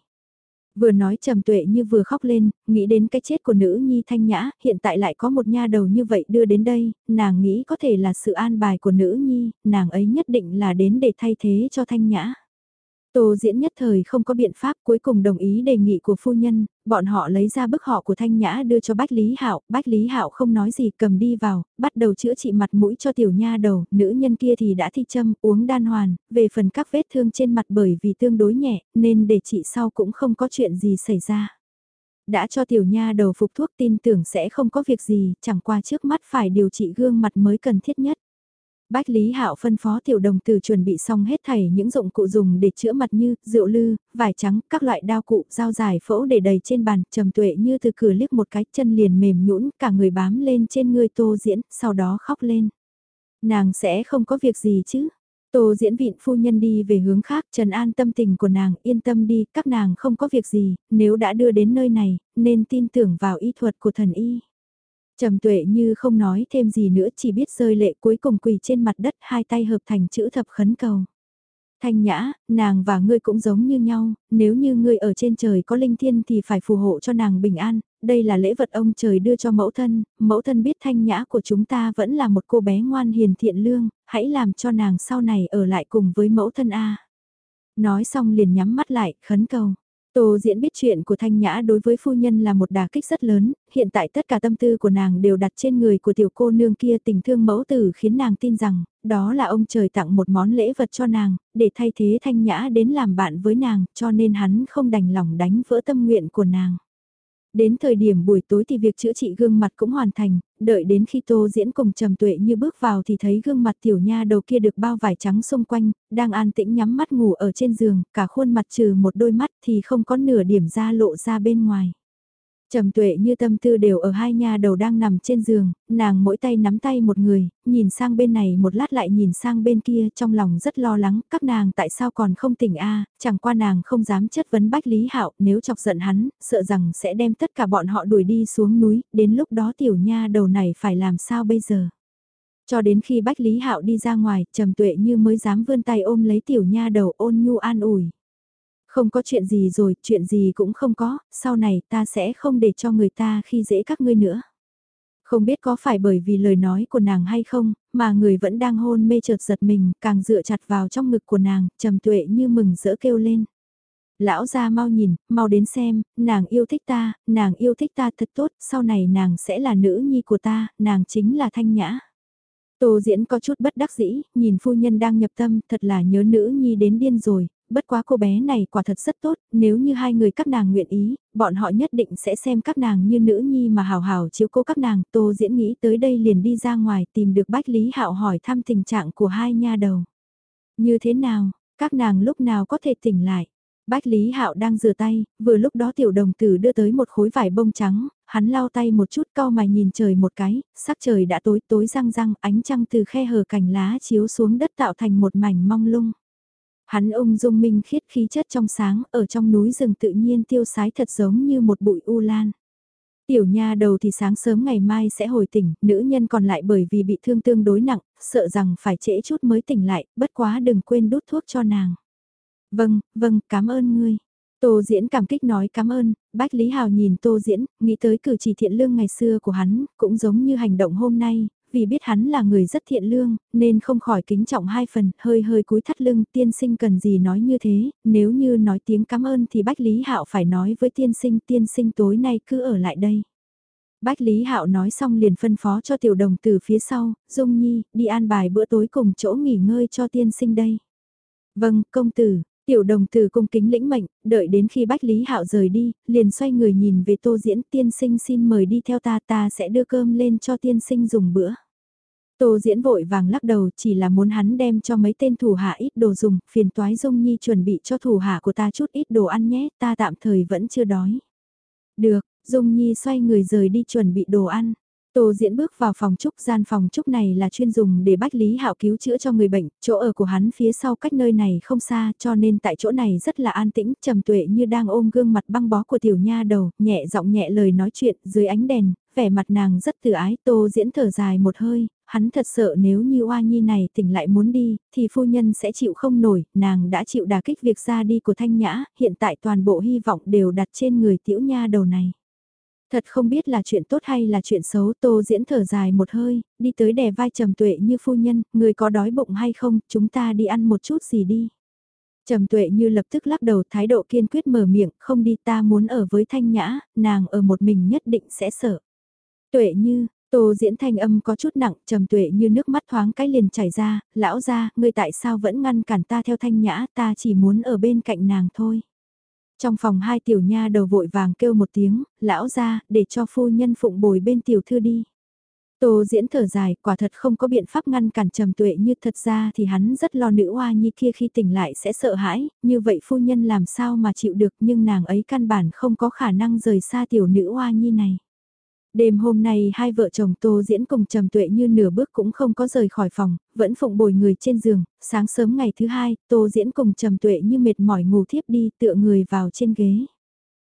Vừa nói trầm tuệ như vừa khóc lên, nghĩ đến cái chết của nữ nhi thanh nhã, hiện tại lại có một nha đầu như vậy đưa đến đây, nàng nghĩ có thể là sự an bài của nữ nhi, nàng ấy nhất định là đến để thay thế cho thanh nhã. Tô diễn nhất thời không có biện pháp cuối cùng đồng ý đề nghị của phu nhân, bọn họ lấy ra bức họ của Thanh Nhã đưa cho Bách Lý Hạo, Bách Lý Hạo không nói gì cầm đi vào, bắt đầu chữa trị mặt mũi cho tiểu nha đầu, nữ nhân kia thì đã thi châm, uống đan hoàn, về phần các vết thương trên mặt bởi vì tương đối nhẹ, nên để trị sau cũng không có chuyện gì xảy ra. Đã cho tiểu nha đầu phục thuốc tin tưởng sẽ không có việc gì, chẳng qua trước mắt phải điều trị gương mặt mới cần thiết nhất. Bách Lý Hạo phân phó tiểu đồng tử chuẩn bị xong hết thảy những dụng cụ dùng để chữa mặt như rượu lư, vải trắng, các loại đao cụ, dao dài phẫu để đầy trên bàn, trầm tuệ như từ cửa liếc một cái chân liền mềm nhũn, cả người bám lên trên người Tô Diễn, sau đó khóc lên. Nàng sẽ không có việc gì chứ? Tô diễn vịn phu nhân đi về hướng khác, trần an tâm tình của nàng, yên tâm đi, các nàng không có việc gì, nếu đã đưa đến nơi này, nên tin tưởng vào y thuật của thần y. Trầm tuệ như không nói thêm gì nữa chỉ biết rơi lệ cuối cùng quỳ trên mặt đất hai tay hợp thành chữ thập khấn cầu. Thanh nhã, nàng và ngươi cũng giống như nhau, nếu như ngươi ở trên trời có linh thiên thì phải phù hộ cho nàng bình an, đây là lễ vật ông trời đưa cho mẫu thân, mẫu thân biết thanh nhã của chúng ta vẫn là một cô bé ngoan hiền thiện lương, hãy làm cho nàng sau này ở lại cùng với mẫu thân A. Nói xong liền nhắm mắt lại, khấn cầu. Tô diễn biết chuyện của Thanh Nhã đối với phu nhân là một đà kích rất lớn, hiện tại tất cả tâm tư của nàng đều đặt trên người của tiểu cô nương kia tình thương mẫu tử khiến nàng tin rằng, đó là ông trời tặng một món lễ vật cho nàng, để thay thế Thanh Nhã đến làm bạn với nàng, cho nên hắn không đành lòng đánh vỡ tâm nguyện của nàng. Đến thời điểm buổi tối thì việc chữa trị gương mặt cũng hoàn thành, đợi đến khi tô diễn cùng trầm tuệ như bước vào thì thấy gương mặt tiểu nha đầu kia được bao vải trắng xung quanh, đang an tĩnh nhắm mắt ngủ ở trên giường, cả khuôn mặt trừ một đôi mắt thì không có nửa điểm da lộ ra bên ngoài. Trầm tuệ như tâm tư đều ở hai nha đầu đang nằm trên giường, nàng mỗi tay nắm tay một người, nhìn sang bên này một lát lại nhìn sang bên kia trong lòng rất lo lắng, các nàng tại sao còn không tỉnh a chẳng qua nàng không dám chất vấn Bách Lý Hạo nếu chọc giận hắn, sợ rằng sẽ đem tất cả bọn họ đuổi đi xuống núi, đến lúc đó tiểu nha đầu này phải làm sao bây giờ. Cho đến khi Bách Lý Hạo đi ra ngoài, trầm tuệ như mới dám vươn tay ôm lấy tiểu nha đầu ôn nhu an ủi. Không có chuyện gì rồi, chuyện gì cũng không có, sau này ta sẽ không để cho người ta khi dễ các ngươi nữa. Không biết có phải bởi vì lời nói của nàng hay không, mà người vẫn đang hôn mê chợt giật mình, càng dựa chặt vào trong ngực của nàng, trầm tuệ như mừng rỡ kêu lên. Lão ra mau nhìn, mau đến xem, nàng yêu thích ta, nàng yêu thích ta thật tốt, sau này nàng sẽ là nữ nhi của ta, nàng chính là thanh nhã. Tô diễn có chút bất đắc dĩ, nhìn phu nhân đang nhập tâm, thật là nhớ nữ nhi đến điên rồi, bất quá cô bé này quả thật rất tốt, nếu như hai người các nàng nguyện ý, bọn họ nhất định sẽ xem các nàng như nữ nhi mà hào hào chiếu cố các nàng. Tô diễn nghĩ tới đây liền đi ra ngoài tìm được Bách Lý Hạo hỏi thăm tình trạng của hai nha đầu. Như thế nào, các nàng lúc nào có thể tỉnh lại? Bách Lý Hạo đang rửa tay, vừa lúc đó tiểu đồng tử đưa tới một khối vải bông trắng, hắn lau tay một chút cau mày nhìn trời một cái, sắc trời đã tối tối răng răng, ánh trăng từ khe hở cành lá chiếu xuống đất tạo thành một mảnh mong lung. Hắn ung dung minh khiết khí chất trong sáng, ở trong núi rừng tự nhiên tiêu sái thật giống như một bụi u lan. Tiểu nha đầu thì sáng sớm ngày mai sẽ hồi tỉnh, nữ nhân còn lại bởi vì bị thương tương đối nặng, sợ rằng phải trễ chút mới tỉnh lại, bất quá đừng quên đút thuốc cho nàng. Vâng, vâng, cảm ơn ngươi. Tô Diễn cảm kích nói cảm ơn, Bách Lý Hào nhìn Tô Diễn, nghĩ tới cử chỉ thiện lương ngày xưa của hắn, cũng giống như hành động hôm nay, vì biết hắn là người rất thiện lương, nên không khỏi kính trọng hai phần, hơi hơi cúi thắt lưng, tiên sinh cần gì nói như thế, nếu như nói tiếng cảm ơn thì Bách Lý Hạo phải nói với tiên sinh, tiên sinh tối nay cứ ở lại đây. Bách Lý Hạo nói xong liền phân phó cho tiểu đồng từ phía sau, Dung Nhi, đi an bài bữa tối cùng chỗ nghỉ ngơi cho tiên sinh đây. Vâng, công tử, Tiểu đồng từ cung kính lĩnh mệnh, đợi đến khi Bách Lý Hạo rời đi, liền xoay người nhìn về tô diễn tiên sinh xin mời đi theo ta ta sẽ đưa cơm lên cho tiên sinh dùng bữa. Tô diễn vội vàng lắc đầu chỉ là muốn hắn đem cho mấy tên thủ hạ ít đồ dùng, phiền toái dung nhi chuẩn bị cho thủ hạ của ta chút ít đồ ăn nhé, ta tạm thời vẫn chưa đói. Được, dung nhi xoay người rời đi chuẩn bị đồ ăn. Tô Diễn bước vào phòng trúc, gian phòng trúc này là chuyên dùng để Bách Lý Hạo cứu chữa cho người bệnh, chỗ ở của hắn phía sau cách nơi này không xa, cho nên tại chỗ này rất là an tĩnh, trầm tuệ như đang ôm gương mặt băng bó của tiểu nha đầu, nhẹ giọng nhẹ lời nói chuyện dưới ánh đèn, vẻ mặt nàng rất từ ái, Tô Diễn thở dài một hơi, hắn thật sợ nếu như oa nhi này tỉnh lại muốn đi, thì phu nhân sẽ chịu không nổi, nàng đã chịu đả kích việc ra đi của Thanh Nhã, hiện tại toàn bộ hy vọng đều đặt trên người tiểu nha đầu này. Thật không biết là chuyện tốt hay là chuyện xấu, Tô Diễn thở dài một hơi, đi tới đè vai trầm tuệ như phu nhân, người có đói bụng hay không, chúng ta đi ăn một chút gì đi. Trầm tuệ như lập tức lắc đầu thái độ kiên quyết mở miệng, không đi ta muốn ở với thanh nhã, nàng ở một mình nhất định sẽ sợ. Tuệ như, Tô diễn thanh âm có chút nặng, trầm tuệ như nước mắt thoáng cái liền chảy ra, lão ra, ngươi tại sao vẫn ngăn cản ta theo thanh nhã, ta chỉ muốn ở bên cạnh nàng thôi. Trong phòng hai tiểu nha đầu vội vàng kêu một tiếng, lão ra, để cho phu nhân phụng bồi bên tiểu thư đi. Tô diễn thở dài, quả thật không có biện pháp ngăn cản trầm tuệ như thật ra thì hắn rất lo nữ oa nhi kia khi tỉnh lại sẽ sợ hãi, như vậy phu nhân làm sao mà chịu được nhưng nàng ấy căn bản không có khả năng rời xa tiểu nữ oa nhi này. Đêm hôm nay hai vợ chồng Tô Diễn cùng Trầm Tuệ như nửa bước cũng không có rời khỏi phòng, vẫn phụng bồi người trên giường, sáng sớm ngày thứ hai, Tô Diễn cùng Trầm Tuệ như mệt mỏi ngủ thiếp đi tựa người vào trên ghế.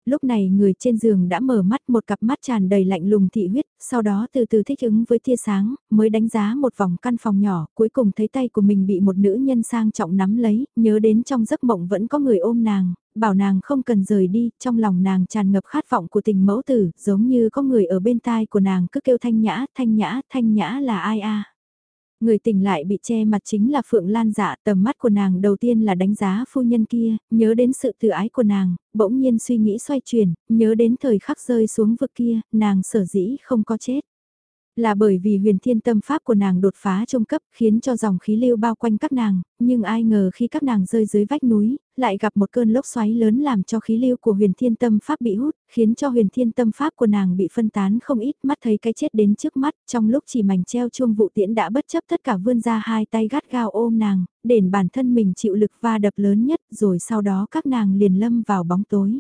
Lúc này người trên giường đã mở mắt một cặp mắt tràn đầy lạnh lùng thị huyết, sau đó từ từ thích ứng với tia sáng, mới đánh giá một vòng căn phòng nhỏ, cuối cùng thấy tay của mình bị một nữ nhân sang trọng nắm lấy, nhớ đến trong giấc mộng vẫn có người ôm nàng, bảo nàng không cần rời đi, trong lòng nàng tràn ngập khát vọng của tình mẫu tử, giống như có người ở bên tai của nàng cứ kêu thanh nhã, thanh nhã, thanh nhã là ai a Người tỉnh lại bị che mặt chính là Phượng Lan dạ, tầm mắt của nàng đầu tiên là đánh giá phu nhân kia, nhớ đến sự tự ái của nàng, bỗng nhiên suy nghĩ xoay chuyển, nhớ đến thời khắc rơi xuống vực kia, nàng sở dĩ không có chết. Là bởi vì huyền thiên tâm pháp của nàng đột phá trung cấp khiến cho dòng khí lưu bao quanh các nàng, nhưng ai ngờ khi các nàng rơi dưới vách núi, lại gặp một cơn lốc xoáy lớn làm cho khí lưu của huyền thiên tâm pháp bị hút, khiến cho huyền thiên tâm pháp của nàng bị phân tán không ít mắt thấy cái chết đến trước mắt, trong lúc chỉ mảnh treo chuông vụ tiễn đã bất chấp tất cả vươn ra hai tay gắt gao ôm nàng, đền bản thân mình chịu lực va đập lớn nhất rồi sau đó các nàng liền lâm vào bóng tối.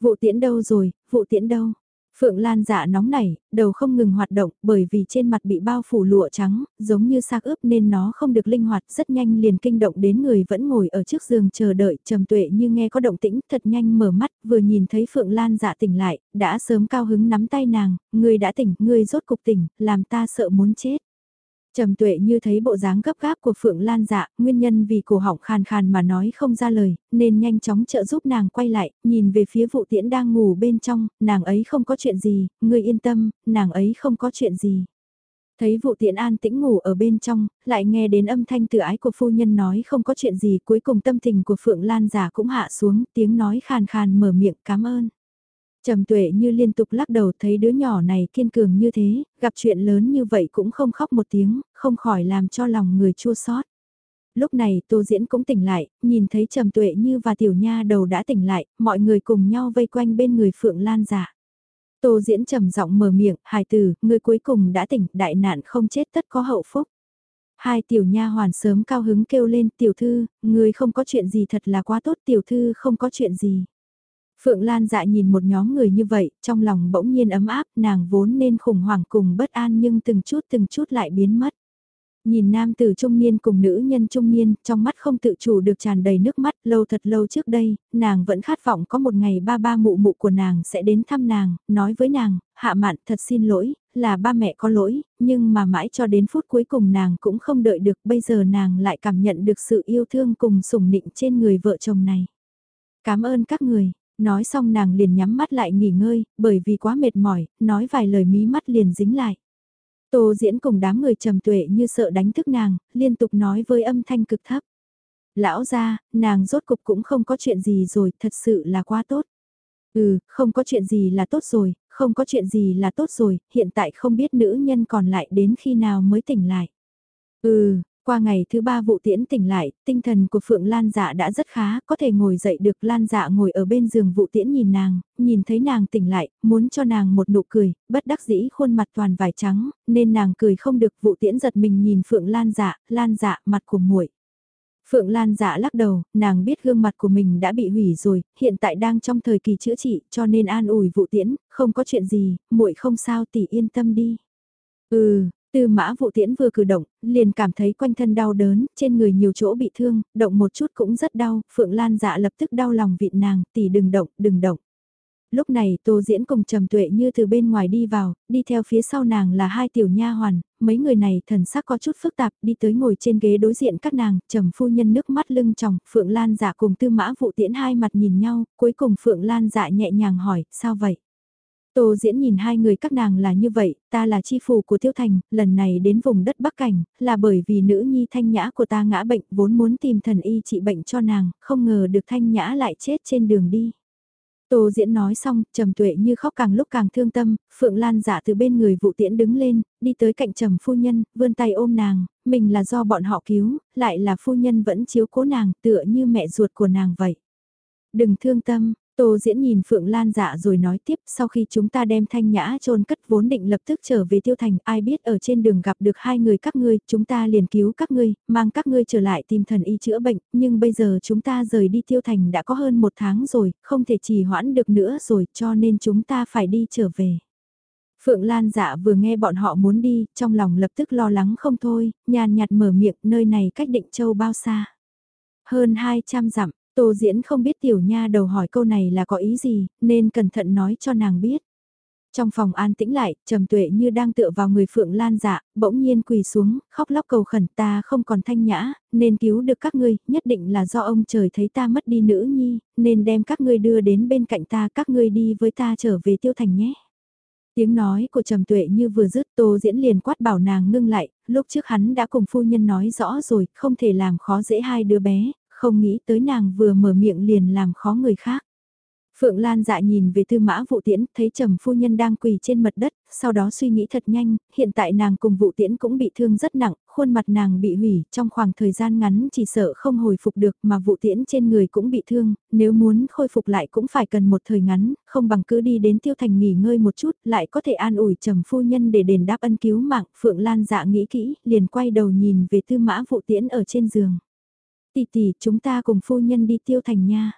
Vụ tiễn đâu rồi, vụ tiễn đâu? Phượng Lan dạ nóng nảy, đầu không ngừng hoạt động bởi vì trên mặt bị bao phủ lụa trắng, giống như xác ướp nên nó không được linh hoạt rất nhanh liền kinh động đến người vẫn ngồi ở trước giường chờ đợi trầm tuệ như nghe có động tĩnh thật nhanh mở mắt vừa nhìn thấy Phượng Lan dạ tỉnh lại, đã sớm cao hứng nắm tay nàng, người đã tỉnh, người rốt cục tỉnh, làm ta sợ muốn chết. Trầm tuệ như thấy bộ dáng gấp gáp của Phượng Lan dạ, nguyên nhân vì cổ họng khàn khàn mà nói không ra lời, nên nhanh chóng trợ giúp nàng quay lại, nhìn về phía vụ tiễn đang ngủ bên trong, nàng ấy không có chuyện gì, ngươi yên tâm, nàng ấy không có chuyện gì. Thấy vụ tiễn an tĩnh ngủ ở bên trong, lại nghe đến âm thanh tự ái của phu nhân nói không có chuyện gì cuối cùng tâm tình của Phượng Lan giả cũng hạ xuống, tiếng nói khàn khàn mở miệng cảm ơn. Trầm tuệ như liên tục lắc đầu thấy đứa nhỏ này kiên cường như thế, gặp chuyện lớn như vậy cũng không khóc một tiếng, không khỏi làm cho lòng người chua xót. Lúc này Tô Diễn cũng tỉnh lại, nhìn thấy Trầm Tuệ Như và Tiểu Nha đầu đã tỉnh lại, mọi người cùng nhau vây quanh bên người Phượng Lan giả. Tô Diễn trầm giọng mở miệng, hài tử, người cuối cùng đã tỉnh, đại nạn không chết tất có hậu phúc. Hai tiểu nha hoàn sớm cao hứng kêu lên, tiểu thư, người không có chuyện gì thật là quá tốt, tiểu thư không có chuyện gì. Phượng Lan dạ nhìn một nhóm người như vậy, trong lòng bỗng nhiên ấm áp, nàng vốn nên khủng hoảng cùng bất an nhưng từng chút từng chút lại biến mất. Nhìn nam tử trung niên cùng nữ nhân trung niên, trong mắt không tự chủ được tràn đầy nước mắt, lâu thật lâu trước đây, nàng vẫn khát vọng có một ngày ba ba mụ mụ của nàng sẽ đến thăm nàng, nói với nàng, hạ mạn thật xin lỗi, là ba mẹ có lỗi, nhưng mà mãi cho đến phút cuối cùng nàng cũng không đợi được, bây giờ nàng lại cảm nhận được sự yêu thương cùng sủng nịnh trên người vợ chồng này. Cảm ơn các người, Nói xong nàng liền nhắm mắt lại nghỉ ngơi, bởi vì quá mệt mỏi, nói vài lời mí mắt liền dính lại. Tô diễn cùng đám người trầm tuệ như sợ đánh thức nàng, liên tục nói với âm thanh cực thấp. Lão ra, nàng rốt cục cũng không có chuyện gì rồi, thật sự là quá tốt. Ừ, không có chuyện gì là tốt rồi, không có chuyện gì là tốt rồi, hiện tại không biết nữ nhân còn lại đến khi nào mới tỉnh lại. Ừ, qua ngày thứ ba vụ tiễn tỉnh lại, tinh thần của Phượng Lan dạ đã rất khá, có thể ngồi dậy được. Lan dạ ngồi ở bên giường vụ tiễn nhìn nàng, nhìn thấy nàng tỉnh lại, muốn cho nàng một nụ cười, bất đắc dĩ khuôn mặt toàn vải trắng, nên nàng cười không được. Vụ tiễn giật mình nhìn Phượng Lan dạ, Lan dạ mặt của muội. Phượng Lan dạ lắc đầu, nàng biết gương mặt của mình đã bị hủy rồi, hiện tại đang trong thời kỳ chữa trị, cho nên an ủi vụ tiễn, không có chuyện gì, muội không sao tỷ yên tâm đi. Ừ, Tư mã vụ tiễn vừa cử động, liền cảm thấy quanh thân đau đớn, trên người nhiều chỗ bị thương, động một chút cũng rất đau, Phượng Lan dạ lập tức đau lòng vịn nàng, tỷ đừng động, đừng động. Lúc này Tô Diễn cùng Trầm Tuệ như từ bên ngoài đi vào, đi theo phía sau nàng là hai tiểu nha hoàn, mấy người này thần sắc có chút phức tạp, đi tới ngồi trên ghế đối diện các nàng, Trầm phu nhân nước mắt lưng tròng, Phượng Lan dạ cùng Tư Mã Vụ Tiễn hai mặt nhìn nhau, cuối cùng Phượng Lan dạ nhẹ nhàng hỏi, sao vậy? Tô diễn nhìn hai người các nàng là như vậy, ta là chi phủ của Tiêu Thành, lần này đến vùng đất Bắc Cảnh, là bởi vì nữ nhi thanh nhã của ta ngã bệnh, vốn muốn tìm thần y trị bệnh cho nàng, không ngờ được thanh nhã lại chết trên đường đi. Tô diễn nói xong, trầm tuệ như khóc càng lúc càng thương tâm, Phượng Lan giả từ bên người vụ tiễn đứng lên, đi tới cạnh trầm phu nhân, vươn tay ôm nàng, mình là do bọn họ cứu, lại là phu nhân vẫn chiếu cố nàng tựa như mẹ ruột của nàng vậy. Đừng thương tâm, Tô diễn nhìn Phượng Lan dạ rồi nói tiếp, sau khi chúng ta đem thanh nhã trôn cất vốn định lập tức trở về tiêu thành, ai biết ở trên đường gặp được hai người các ngươi, chúng ta liền cứu các ngươi, mang các ngươi trở lại tìm thần y chữa bệnh, nhưng bây giờ chúng ta rời đi tiêu thành đã có hơn một tháng rồi, không thể trì hoãn được nữa rồi, cho nên chúng ta phải đi trở về. Phượng Lan dạ vừa nghe bọn họ muốn đi, trong lòng lập tức lo lắng không thôi, nhàn nhạt mở miệng, nơi này cách định châu bao xa. Hơn 200 dặm Tô diễn không biết tiểu nha đầu hỏi câu này là có ý gì, nên cẩn thận nói cho nàng biết. Trong phòng an tĩnh lại, trầm tuệ như đang tựa vào người Phượng Lan dạ, bỗng nhiên quỳ xuống, khóc lóc cầu khẩn ta không còn thanh nhã, nên cứu được các ngươi, nhất định là do ông trời thấy ta mất đi nữ nhi, nên đem các ngươi đưa đến bên cạnh ta, các ngươi đi với ta trở về tiêu thành nhé. Tiếng nói của Trầm Tuệ như vừa dứt Tô Diễn liền quát bảo nàng ngưng lại, lúc trước hắn đã cùng phu nhân nói rõ rồi, không thể làm khó dễ hai đứa bé, không nghĩ tới nàng vừa mở miệng liền làm khó người khác. Phượng Lan dạ nhìn về tư mã vụ tiễn, thấy trầm phu nhân đang quỳ trên mặt đất, sau đó suy nghĩ thật nhanh, hiện tại nàng cùng vụ tiễn cũng bị thương rất nặng, khuôn mặt nàng bị hủy, trong khoảng thời gian ngắn chỉ sợ không hồi phục được mà vụ tiễn trên người cũng bị thương, nếu muốn khôi phục lại cũng phải cần một thời ngắn, không bằng cứ đi đến tiêu thành nghỉ ngơi một chút, lại có thể an ủi trầm phu nhân để đền đáp ân cứu mạng, Phượng Lan dạ nghĩ kỹ, liền quay đầu nhìn về tư mã vụ tiễn ở trên giường. Tỷ tỷ, chúng ta cùng phu nhân đi tiêu thành nha.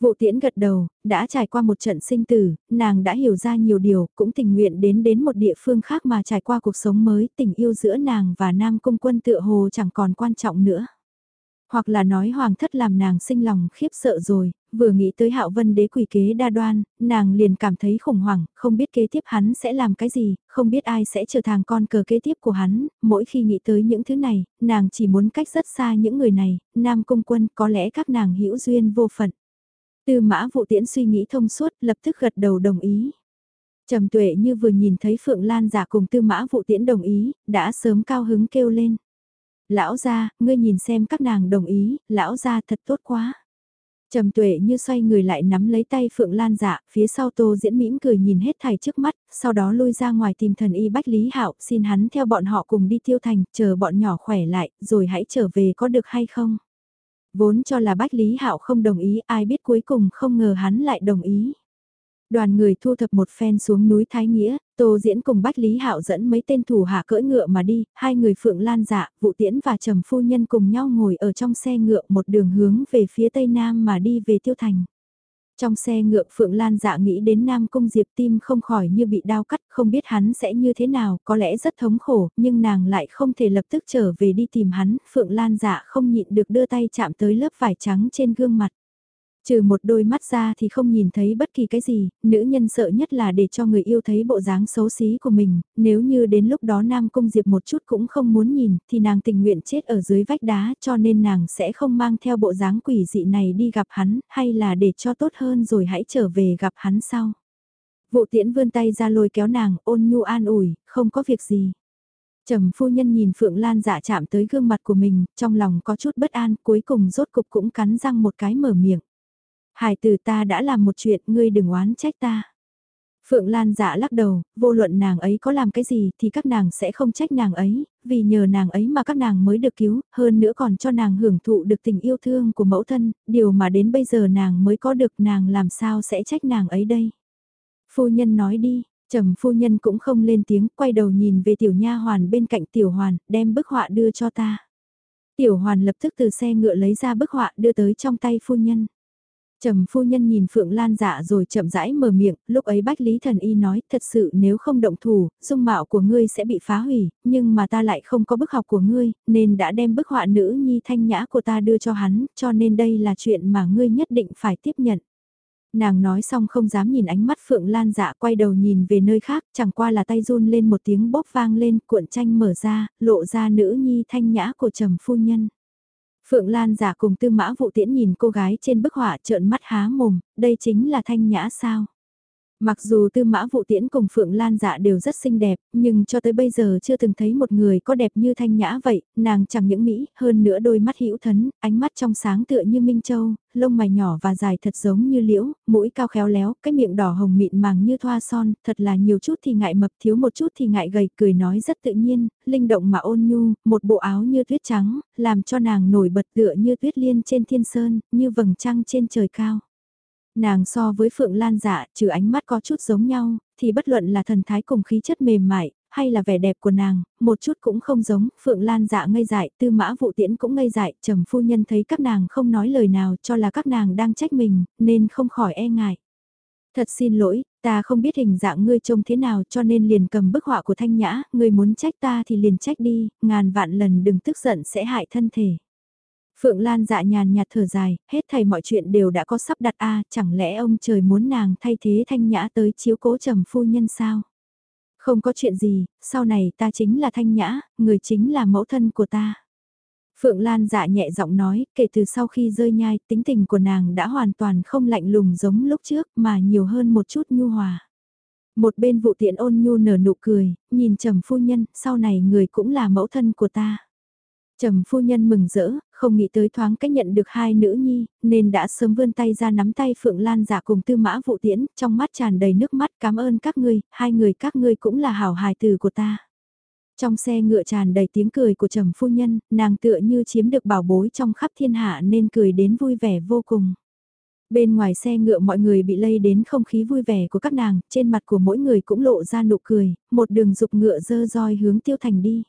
Vụ tiễn gật đầu, đã trải qua một trận sinh tử, nàng đã hiểu ra nhiều điều, cũng tình nguyện đến đến một địa phương khác mà trải qua cuộc sống mới, tình yêu giữa nàng và nam cung quân tựa hồ chẳng còn quan trọng nữa. Hoặc là nói hoàng thất làm nàng sinh lòng khiếp sợ rồi, vừa nghĩ tới hạo vân đế quỷ kế đa đoan, nàng liền cảm thấy khủng hoảng, không biết kế tiếp hắn sẽ làm cái gì, không biết ai sẽ trở thành con cờ kế tiếp của hắn, mỗi khi nghĩ tới những thứ này, nàng chỉ muốn cách rất xa những người này, nam cung quân có lẽ các nàng hữu duyên vô phận. Tư mã vụ tiễn suy nghĩ thông suốt, lập tức gật đầu đồng ý. Trầm tuệ như vừa nhìn thấy Phượng Lan giả cùng tư mã vụ tiễn đồng ý, đã sớm cao hứng kêu lên. Lão gia, ngươi nhìn xem các nàng đồng ý, lão gia thật tốt quá. Trầm tuệ như xoay người lại nắm lấy tay Phượng Lan dạ, phía sau tô diễn mỉm cười nhìn hết thảy trước mắt, sau đó lui ra ngoài tìm thần y Bách Lý Hạo, xin hắn theo bọn họ cùng đi tiêu thành, chờ bọn nhỏ khỏe lại, rồi hãy trở về có được hay không. Vốn cho là Bách Lý Hạo không đồng ý, ai biết cuối cùng không ngờ hắn lại đồng ý. Đoàn người thu thập một phen xuống núi Thái Nghĩa, Tô Diễn cùng Bách Lý Hạo dẫn mấy tên thủ hạ cưỡi ngựa mà đi, hai người Phượng Lan dạ, Vụ Tiễn và Trầm Phu Nhân cùng nhau ngồi ở trong xe ngựa một đường hướng về phía Tây Nam mà đi về Tiêu Thành. Trong xe ngựa Phượng Lan dạ nghĩ đến Nam Cung Diệp tim không khỏi như bị đau cắt, không biết hắn sẽ như thế nào, có lẽ rất thống khổ, nhưng nàng lại không thể lập tức trở về đi tìm hắn, Phượng Lan dạ không nhịn được đưa tay chạm tới lớp vải trắng trên gương mặt. Trừ một đôi mắt ra thì không nhìn thấy bất kỳ cái gì, nữ nhân sợ nhất là để cho người yêu thấy bộ dáng xấu xí của mình, nếu như đến lúc đó Nam Cung Diệp một chút cũng không muốn nhìn thì nàng tình nguyện chết ở dưới vách đá cho nên nàng sẽ không mang theo bộ dáng quỷ dị này đi gặp hắn, hay là để cho tốt hơn rồi hãy trở về gặp hắn sau. Vụ tiễn vươn tay ra lôi kéo nàng ôn nhu an ủi, không có việc gì. Trầm phu nhân nhìn Phượng Lan dạ chạm tới gương mặt của mình, trong lòng có chút bất an, cuối cùng rốt cục cũng cắn răng một cái mở miệng. Hải tử ta đã làm một chuyện, ngươi đừng oán trách ta. Phượng Lan dạ lắc đầu, vô luận nàng ấy có làm cái gì thì các nàng sẽ không trách nàng ấy, vì nhờ nàng ấy mà các nàng mới được cứu, hơn nữa còn cho nàng hưởng thụ được tình yêu thương của mẫu thân, điều mà đến bây giờ nàng mới có được nàng làm sao sẽ trách nàng ấy đây. Phu nhân nói đi, trầm phu nhân cũng không lên tiếng, quay đầu nhìn về tiểu nha hoàn bên cạnh tiểu hoàn, đem bức họa đưa cho ta. Tiểu hoàn lập tức từ xe ngựa lấy ra bức họa đưa tới trong tay phu nhân. Trầm phu nhân nhìn Phượng Lan dạ rồi chậm rãi mở miệng, lúc ấy Bách Lý Thần Y nói, thật sự nếu không động thủ, dung mạo của ngươi sẽ bị phá hủy, nhưng mà ta lại không có bức học của ngươi, nên đã đem bức họa nữ nhi thanh nhã của ta đưa cho hắn, cho nên đây là chuyện mà ngươi nhất định phải tiếp nhận. Nàng nói xong không dám nhìn ánh mắt Phượng Lan dạ quay đầu nhìn về nơi khác, chẳng qua là tay run lên một tiếng bóp vang lên, cuộn tranh mở ra, lộ ra nữ nhi thanh nhã của trầm phu nhân. Phượng Lan giả cùng tư mã vụ tiễn nhìn cô gái trên bức họa trợn mắt há mồm, đây chính là thanh nhã sao. Mặc dù tư mã vụ tiễn cùng Phượng Lan dạ đều rất xinh đẹp, nhưng cho tới bây giờ chưa từng thấy một người có đẹp như thanh nhã vậy, nàng chẳng những Mỹ, hơn nữa đôi mắt hữu thấn, ánh mắt trong sáng tựa như Minh Châu, lông mày nhỏ và dài thật giống như liễu, mũi cao khéo léo, cái miệng đỏ hồng mịn màng như thoa son, thật là nhiều chút thì ngại mập, thiếu một chút thì ngại gầy, cười nói rất tự nhiên, linh động mà ôn nhu, một bộ áo như tuyết trắng, làm cho nàng nổi bật tựa như tuyết liên trên thiên sơn, như vầng trăng trên trời cao. Nàng so với Phượng Lan dạ, trừ ánh mắt có chút giống nhau, thì bất luận là thần thái cùng khí chất mềm mại, hay là vẻ đẹp của nàng, một chút cũng không giống, Phượng Lan dạ ngây dại, tư mã vụ tiễn cũng ngây dại, trầm phu nhân thấy các nàng không nói lời nào cho là các nàng đang trách mình, nên không khỏi e ngại. Thật xin lỗi, ta không biết hình dạng ngươi trông thế nào cho nên liền cầm bức họa của Thanh Nhã, ngươi muốn trách ta thì liền trách đi, ngàn vạn lần đừng tức giận sẽ hại thân thể. Phượng Lan dạ nhàn nhạt thở dài, hết thầy mọi chuyện đều đã có sắp đặt a chẳng lẽ ông trời muốn nàng thay thế Thanh Nhã tới chiếu cố trầm phu nhân sao? Không có chuyện gì, sau này ta chính là Thanh Nhã, người chính là mẫu thân của ta. Phượng Lan dạ nhẹ giọng nói, kể từ sau khi rơi nhai, tính tình của nàng đã hoàn toàn không lạnh lùng giống lúc trước mà nhiều hơn một chút nhu hòa. Một bên vụ tiện ôn nhu nở nụ cười, nhìn trầm phu nhân, sau này người cũng là mẫu thân của ta. Trầm phu nhân mừng rỡ, không nghĩ tới thoáng cách nhận được hai nữ nhi, nên đã sớm vươn tay ra nắm tay Phượng Lan giả cùng tư mã vụ tiễn, trong mắt tràn đầy nước mắt cảm ơn các ngươi, hai người các ngươi cũng là hảo hài tử của ta. Trong xe ngựa tràn đầy tiếng cười của trầm phu nhân, nàng tựa như chiếm được bảo bối trong khắp thiên hạ nên cười đến vui vẻ vô cùng. Bên ngoài xe ngựa mọi người bị lây đến không khí vui vẻ của các nàng, trên mặt của mỗi người cũng lộ ra nụ cười, một đường dục ngựa dơ roi hướng tiêu thành đi.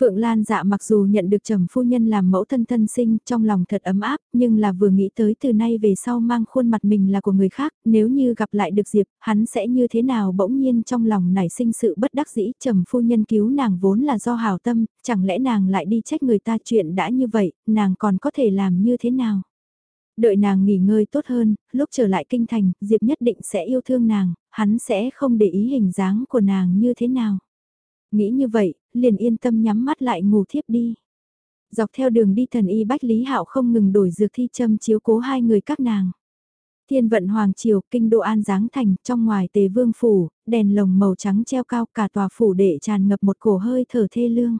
Phượng Lan dạ mặc dù nhận được trầm phu nhân làm mẫu thân thân sinh trong lòng thật ấm áp, nhưng là vừa nghĩ tới từ nay về sau mang khuôn mặt mình là của người khác, nếu như gặp lại được Diệp, hắn sẽ như thế nào bỗng nhiên trong lòng nảy sinh sự bất đắc dĩ, trầm phu nhân cứu nàng vốn là do hào tâm, chẳng lẽ nàng lại đi trách người ta chuyện đã như vậy, nàng còn có thể làm như thế nào? Đợi nàng nghỉ ngơi tốt hơn, lúc trở lại kinh thành, Diệp nhất định sẽ yêu thương nàng, hắn sẽ không để ý hình dáng của nàng như thế nào. Nghĩ như vậy, liền yên tâm nhắm mắt lại ngủ thiếp đi. Dọc theo đường đi thần y Bách Lý Hạo không ngừng đổi dược thi châm chiếu cố hai người các nàng. Thiên vận Hoàng Triều, kinh đô An Giáng Thành, trong ngoài tề vương phủ, đèn lồng màu trắng treo cao cả tòa phủ để tràn ngập một cổ hơi thở thê lương.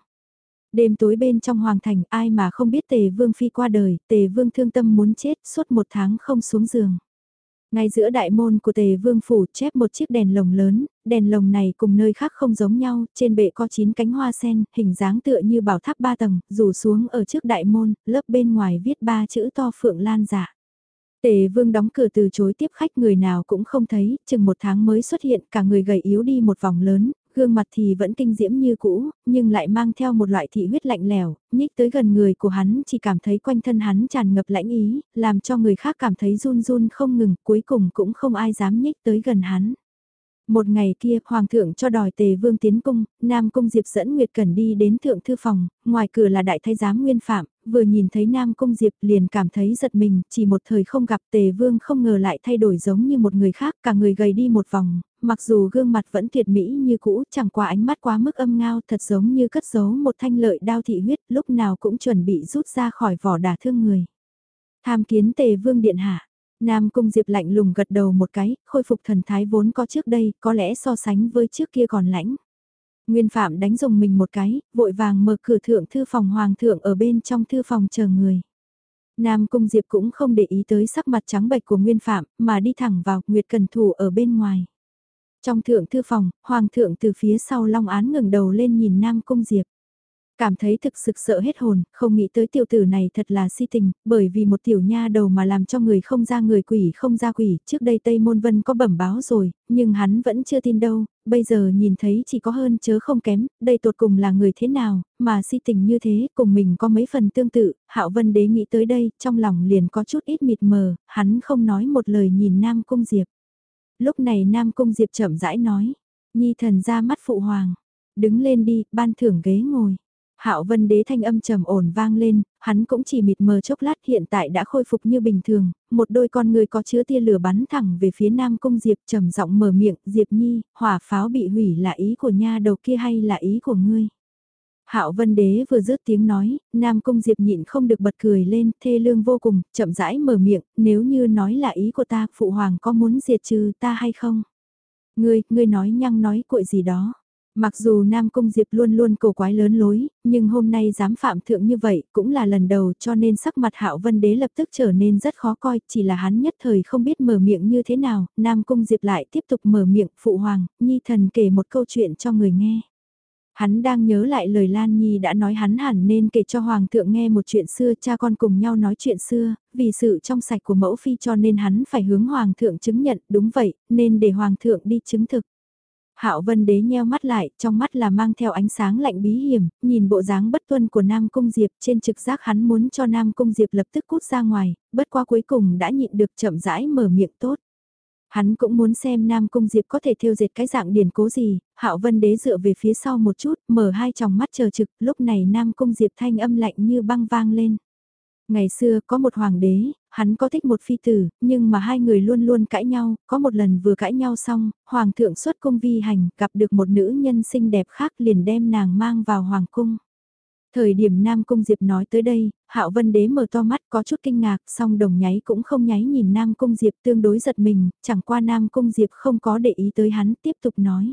Đêm tối bên trong Hoàng Thành ai mà không biết tề vương phi qua đời, tề vương thương tâm muốn chết suốt một tháng không xuống giường. Ngay giữa đại môn của tề vương phủ chép một chiếc đèn lồng lớn, đèn lồng này cùng nơi khác không giống nhau, trên bệ có 9 cánh hoa sen, hình dáng tựa như bảo tháp ba tầng, rủ xuống ở trước đại môn, lớp bên ngoài viết ba chữ to phượng lan giả. Tề vương đóng cửa từ chối tiếp khách người nào cũng không thấy, chừng một tháng mới xuất hiện cả người gầy yếu đi một vòng lớn, gương mặt thì vẫn kinh diễm như cũ, nhưng lại mang theo một loại thị huyết lạnh lèo, nhích tới gần người của hắn chỉ cảm thấy quanh thân hắn tràn ngập lãnh ý, làm cho người khác cảm thấy run run không ngừng, cuối cùng cũng không ai dám nhích tới gần hắn. Một ngày kia, Hoàng thượng cho đòi tề vương tiến cung, Nam Cung Diệp dẫn Nguyệt Cần đi đến thượng thư phòng, ngoài cửa là đại thái giám nguyên phạm, vừa nhìn thấy Nam Cung Diệp liền cảm thấy giật mình, chỉ một thời không gặp tề vương không ngờ lại thay đổi giống như một người khác, cả người gầy đi một vòng, mặc dù gương mặt vẫn tuyệt mỹ như cũ, chẳng qua ánh mắt quá mức âm ngao thật giống như cất giấu một thanh lợi đao thị huyết, lúc nào cũng chuẩn bị rút ra khỏi vỏ đả thương người. Tham kiến tề vương điện hạ Nam Cung Diệp lạnh lùng gật đầu một cái, khôi phục thần thái vốn có trước đây, có lẽ so sánh với trước kia còn lãnh. Nguyên Phạm đánh dùng mình một cái, vội vàng mở cửa thượng thư phòng hoàng thượng ở bên trong thư phòng chờ người. Nam Cung Diệp cũng không để ý tới sắc mặt trắng bệch của Nguyên Phạm, mà đi thẳng vào Nguyệt Cần Thủ ở bên ngoài. Trong thượng thư phòng, hoàng thượng từ phía sau long án ngừng đầu lên nhìn Nam Cung Diệp. Cảm thấy thực sự sợ hết hồn, không nghĩ tới tiểu tử này thật là si tình, bởi vì một tiểu nha đầu mà làm cho người không ra người quỷ không ra quỷ, trước đây Tây Môn Vân có bẩm báo rồi, nhưng hắn vẫn chưa tin đâu, bây giờ nhìn thấy chỉ có hơn chớ không kém, đây tột cùng là người thế nào, mà si tình như thế, cùng mình có mấy phần tương tự, Hạo Vân Đế nghĩ tới đây, trong lòng liền có chút ít mịt mờ, hắn không nói một lời nhìn Nam Cung Diệp. Lúc này Nam Cung Diệp chậm rãi nói, Nhi thần ra mắt phụ hoàng, đứng lên đi, ban thưởng ghế ngồi. Hạo Vân Đế thanh âm trầm ổn vang lên, hắn cũng chỉ mịt mờ chốc lát hiện tại đã khôi phục như bình thường, một đôi con người có chứa tia lửa bắn thẳng về phía Nam Cung Diệp trầm giọng mở miệng, "Diệp Nhi, hỏa pháo bị hủy là ý của nha đầu kia hay là ý của ngươi?" Hạo Vân Đế vừa dứt tiếng nói, Nam Cung Diệp nhịn không được bật cười lên, thê lương vô cùng, chậm rãi mở miệng, "Nếu như nói là ý của ta, phụ hoàng có muốn diệt trừ ta hay không?" "Ngươi, ngươi nói nhăng nói cuội gì đó?" Mặc dù Nam Cung Diệp luôn luôn cổ quái lớn lối, nhưng hôm nay dám phạm thượng như vậy cũng là lần đầu cho nên sắc mặt Hạo Vân Đế lập tức trở nên rất khó coi, chỉ là hắn nhất thời không biết mở miệng như thế nào, Nam Cung Diệp lại tiếp tục mở miệng phụ hoàng, nhi thần kể một câu chuyện cho người nghe. Hắn đang nhớ lại lời Lan Nhi đã nói hắn hẳn nên kể cho Hoàng thượng nghe một chuyện xưa cha con cùng nhau nói chuyện xưa, vì sự trong sạch của mẫu phi cho nên hắn phải hướng Hoàng thượng chứng nhận đúng vậy, nên để Hoàng thượng đi chứng thực. Hạo Vân Đế nheo mắt lại, trong mắt là mang theo ánh sáng lạnh bí hiểm, nhìn bộ dáng bất tuân của Nam Cung Diệp, trên trực giác hắn muốn cho Nam Cung Diệp lập tức cút ra ngoài, bất qua cuối cùng đã nhịn được chậm rãi mở miệng tốt. Hắn cũng muốn xem Nam Cung Diệp có thể thêu dệt cái dạng điển cố gì, Hạo Vân Đế dựa về phía sau một chút, mở hai tròng mắt chờ trực, lúc này Nam Cung Diệp thanh âm lạnh như băng vang lên. Ngày xưa có một hoàng đế, hắn có thích một phi tử, nhưng mà hai người luôn luôn cãi nhau, có một lần vừa cãi nhau xong, hoàng thượng xuất cung vi hành, gặp được một nữ nhân xinh đẹp khác liền đem nàng mang vào hoàng cung. Thời điểm Nam Cung Diệp nói tới đây, Hạo Vân Đế mở to mắt có chút kinh ngạc, song đồng nháy cũng không nháy nhìn Nam Cung Diệp tương đối giật mình, chẳng qua Nam Cung Diệp không có để ý tới hắn, tiếp tục nói.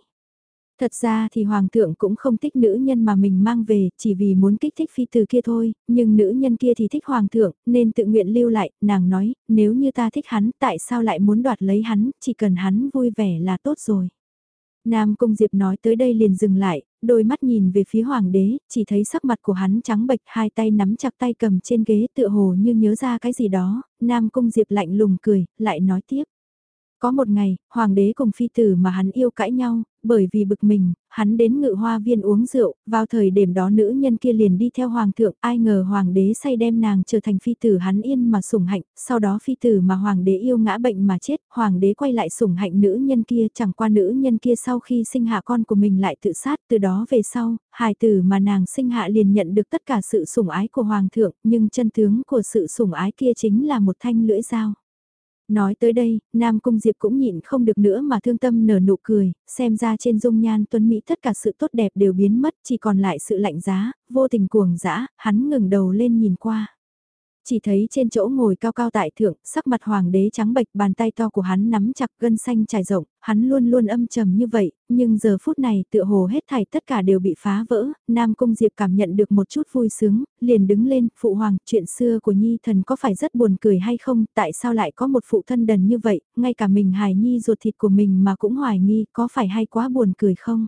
Thật ra thì Hoàng thượng cũng không thích nữ nhân mà mình mang về, chỉ vì muốn kích thích phi từ kia thôi, nhưng nữ nhân kia thì thích Hoàng thượng, nên tự nguyện lưu lại, nàng nói, nếu như ta thích hắn, tại sao lại muốn đoạt lấy hắn, chỉ cần hắn vui vẻ là tốt rồi. Nam Cung Diệp nói tới đây liền dừng lại, đôi mắt nhìn về phía hoàng đế, chỉ thấy sắc mặt của hắn trắng bệch, hai tay nắm chặt tay cầm trên ghế tựa hồ như nhớ ra cái gì đó, Nam Cung Diệp lạnh lùng cười, lại nói tiếp. Có một ngày, hoàng đế cùng phi tử mà hắn yêu cãi nhau, bởi vì bực mình, hắn đến ngự hoa viên uống rượu, vào thời điểm đó nữ nhân kia liền đi theo hoàng thượng, ai ngờ hoàng đế say đem nàng trở thành phi tử hắn yên mà sủng hạnh, sau đó phi tử mà hoàng đế yêu ngã bệnh mà chết, hoàng đế quay lại sủng hạnh nữ nhân kia, chẳng qua nữ nhân kia sau khi sinh hạ con của mình lại tự sát, từ đó về sau, hài tử mà nàng sinh hạ liền nhận được tất cả sự sủng ái của hoàng thượng, nhưng chân tướng của sự sủng ái kia chính là một thanh lưỡi dao. Nói tới đây, Nam Cung Diệp cũng nhịn không được nữa mà thương tâm nở nụ cười, xem ra trên dung nhan tuấn Mỹ tất cả sự tốt đẹp đều biến mất, chỉ còn lại sự lạnh giá, vô tình cuồng dã, hắn ngừng đầu lên nhìn qua. Chỉ thấy trên chỗ ngồi cao cao tại thượng, sắc mặt hoàng đế trắng bệch bàn tay to của hắn nắm chặt gân xanh trải rộng, hắn luôn luôn âm trầm như vậy, nhưng giờ phút này tựa hồ hết thảy tất cả đều bị phá vỡ, Nam Cung Diệp cảm nhận được một chút vui sướng, liền đứng lên, phụ hoàng, chuyện xưa của Nhi thần có phải rất buồn cười hay không, tại sao lại có một phụ thân đần như vậy, ngay cả mình hài Nhi ruột thịt của mình mà cũng hoài nghi, có phải hay quá buồn cười không?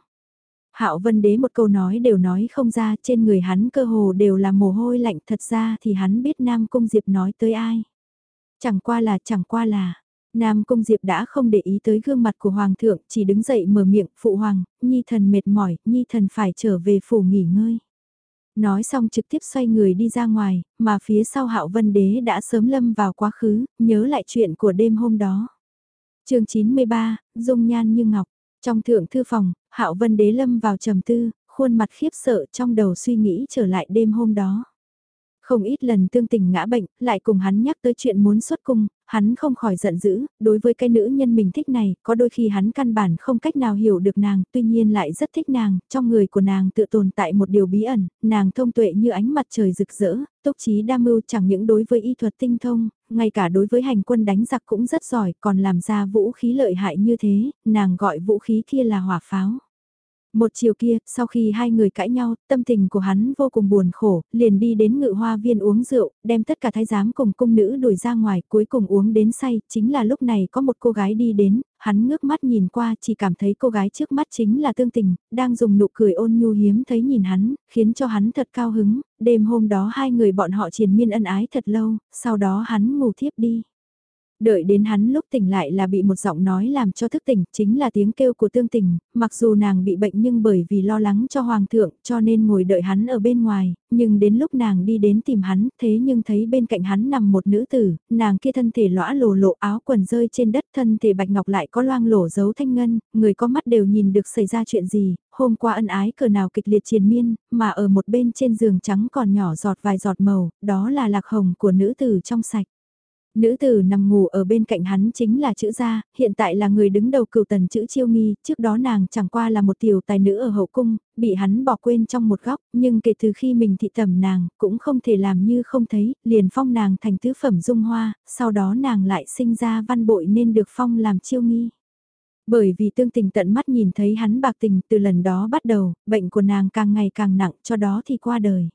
Hạo Vân Đế một câu nói đều nói không ra, trên người hắn cơ hồ đều là mồ hôi lạnh, thật ra thì hắn biết Nam Cung Diệp nói tới ai. Chẳng qua là, chẳng qua là, Nam Cung Diệp đã không để ý tới gương mặt của Hoàng thượng, chỉ đứng dậy mở miệng, phụ hoàng, Nhi thần mệt mỏi, Nhi thần phải trở về phủ nghỉ ngơi. Nói xong trực tiếp xoay người đi ra ngoài, mà phía sau Hạo Vân Đế đã sớm lâm vào quá khứ, nhớ lại chuyện của đêm hôm đó. chương 93, Dung Nhan như Ngọc. Trong thượng thư phòng, Hạo Vân Đế lâm vào trầm tư, khuôn mặt khiếp sợ trong đầu suy nghĩ trở lại đêm hôm đó. Không ít lần tương tình ngã bệnh, lại cùng hắn nhắc tới chuyện muốn xuất cung, hắn không khỏi giận dữ, đối với cái nữ nhân mình thích này, có đôi khi hắn căn bản không cách nào hiểu được nàng, tuy nhiên lại rất thích nàng, trong người của nàng tự tồn tại một điều bí ẩn, nàng thông tuệ như ánh mặt trời rực rỡ, tốc trí đa mưu chẳng những đối với y thuật tinh thông, ngay cả đối với hành quân đánh giặc cũng rất giỏi, còn làm ra vũ khí lợi hại như thế, nàng gọi vũ khí kia là hỏa pháo. Một chiều kia, sau khi hai người cãi nhau, tâm tình của hắn vô cùng buồn khổ, liền đi đến ngự hoa viên uống rượu, đem tất cả thái giám cùng cung nữ đuổi ra ngoài, cuối cùng uống đến say, chính là lúc này có một cô gái đi đến, hắn ngước mắt nhìn qua, chỉ cảm thấy cô gái trước mắt chính là tương tình, đang dùng nụ cười ôn nhu hiếm thấy nhìn hắn, khiến cho hắn thật cao hứng, đêm hôm đó hai người bọn họ triền miên ân ái thật lâu, sau đó hắn ngủ thiếp đi. Đợi đến hắn lúc tỉnh lại là bị một giọng nói làm cho thức tỉnh, chính là tiếng kêu của tương tình, mặc dù nàng bị bệnh nhưng bởi vì lo lắng cho hoàng thượng cho nên ngồi đợi hắn ở bên ngoài, nhưng đến lúc nàng đi đến tìm hắn, thế nhưng thấy bên cạnh hắn nằm một nữ tử, nàng kia thân thể lõa lồ lộ áo quần rơi trên đất thân thể bạch ngọc lại có loang lổ dấu thanh ngân, người có mắt đều nhìn được xảy ra chuyện gì, hôm qua ân ái cờ nào kịch liệt triền miên, mà ở một bên trên giường trắng còn nhỏ giọt vài giọt màu, đó là lạc hồng của nữ tử trong sạch. Nữ tử nằm ngủ ở bên cạnh hắn chính là chữ gia, hiện tại là người đứng đầu cựu tần chữ chiêu nghi, trước đó nàng chẳng qua là một tiểu tài nữ ở hậu cung, bị hắn bỏ quên trong một góc, nhưng kể từ khi mình thị tầm nàng, cũng không thể làm như không thấy, liền phong nàng thành tứ phẩm dung hoa, sau đó nàng lại sinh ra văn bội nên được phong làm chiêu nghi. Bởi vì tương tình tận mắt nhìn thấy hắn bạc tình từ lần đó bắt đầu, bệnh của nàng càng ngày càng nặng cho đó thì qua đời.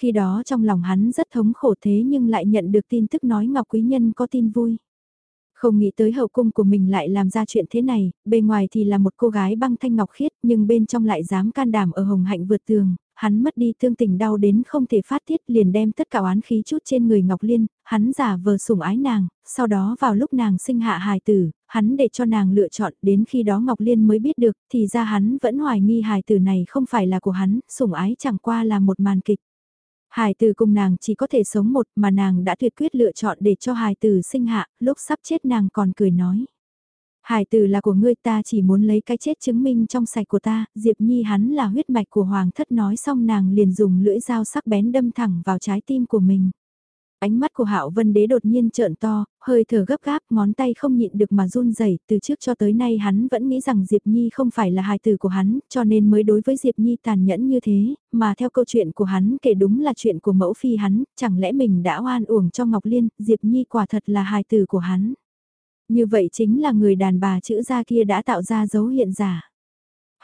Khi đó trong lòng hắn rất thống khổ thế nhưng lại nhận được tin tức nói Ngọc Quý Nhân có tin vui. Không nghĩ tới hậu cung của mình lại làm ra chuyện thế này, bề ngoài thì là một cô gái băng thanh ngọc khiết nhưng bên trong lại dám can đảm ở hồng hạnh vượt tường, hắn mất đi thương tình đau đến không thể phát tiết liền đem tất cả oán khí chút trên người Ngọc Liên, hắn giả vờ sủng ái nàng, sau đó vào lúc nàng sinh hạ hài tử, hắn để cho nàng lựa chọn đến khi đó Ngọc Liên mới biết được thì ra hắn vẫn hoài nghi hài tử này không phải là của hắn, sủng ái chẳng qua là một màn kịch. Hài tử cùng nàng chỉ có thể sống một mà nàng đã tuyệt quyết lựa chọn để cho hài tử sinh hạ, lúc sắp chết nàng còn cười nói. Hài tử là của ngươi ta chỉ muốn lấy cái chết chứng minh trong sạch của ta, Diệp Nhi hắn là huyết mạch của Hoàng thất nói xong nàng liền dùng lưỡi dao sắc bén đâm thẳng vào trái tim của mình. Ánh mắt của Hạo Vân Đế đột nhiên trợn to, hơi thở gấp gáp, ngón tay không nhịn được mà run rẩy. Từ trước cho tới nay hắn vẫn nghĩ rằng Diệp Nhi không phải là hài tử của hắn, cho nên mới đối với Diệp Nhi tàn nhẫn như thế, mà theo câu chuyện của hắn kể đúng là chuyện của mẫu phi hắn, chẳng lẽ mình đã oan uổng cho Ngọc Liên, Diệp Nhi quả thật là hài tử của hắn. Như vậy chính là người đàn bà chữ gia kia đã tạo ra dấu hiện giả.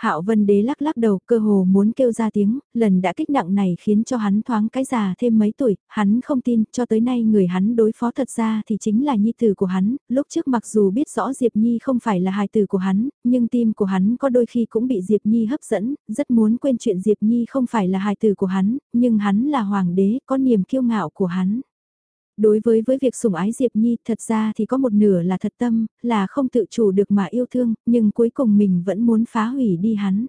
Hạo Vân Đế lắc lắc đầu cơ hồ muốn kêu ra tiếng, lần đã kích nặng này khiến cho hắn thoáng cái già thêm mấy tuổi, hắn không tin, cho tới nay người hắn đối phó thật ra thì chính là nhi tử của hắn, lúc trước mặc dù biết rõ Diệp Nhi không phải là hài tử của hắn, nhưng tim của hắn có đôi khi cũng bị Diệp Nhi hấp dẫn, rất muốn quên chuyện Diệp Nhi không phải là hài tử của hắn, nhưng hắn là hoàng đế, có niềm kiêu ngạo của hắn. Đối với với việc sủng ái Diệp Nhi thật ra thì có một nửa là thật tâm, là không tự chủ được mà yêu thương, nhưng cuối cùng mình vẫn muốn phá hủy đi hắn.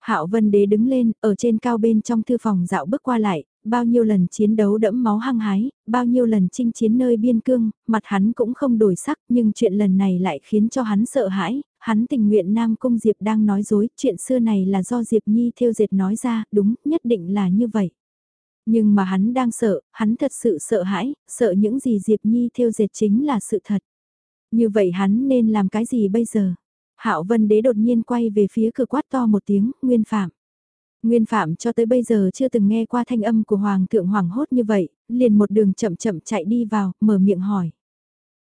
Hạo Vân Đế đứng lên, ở trên cao bên trong thư phòng dạo bước qua lại, bao nhiêu lần chiến đấu đẫm máu hăng hái, bao nhiêu lần chinh chiến nơi biên cương, mặt hắn cũng không đổi sắc, nhưng chuyện lần này lại khiến cho hắn sợ hãi, hắn tình nguyện Nam Cung Diệp đang nói dối, chuyện xưa này là do Diệp Nhi theo dệt nói ra, đúng, nhất định là như vậy. Nhưng mà hắn đang sợ, hắn thật sự sợ hãi, sợ những gì Diệp Nhi theo dệt chính là sự thật. Như vậy hắn nên làm cái gì bây giờ? Hạo Vân Đế đột nhiên quay về phía cửa quát to một tiếng, Nguyên Phạm. Nguyên Phạm cho tới bây giờ chưa từng nghe qua thanh âm của Hoàng thượng hoảng hốt như vậy, liền một đường chậm chậm chạy đi vào, mở miệng hỏi.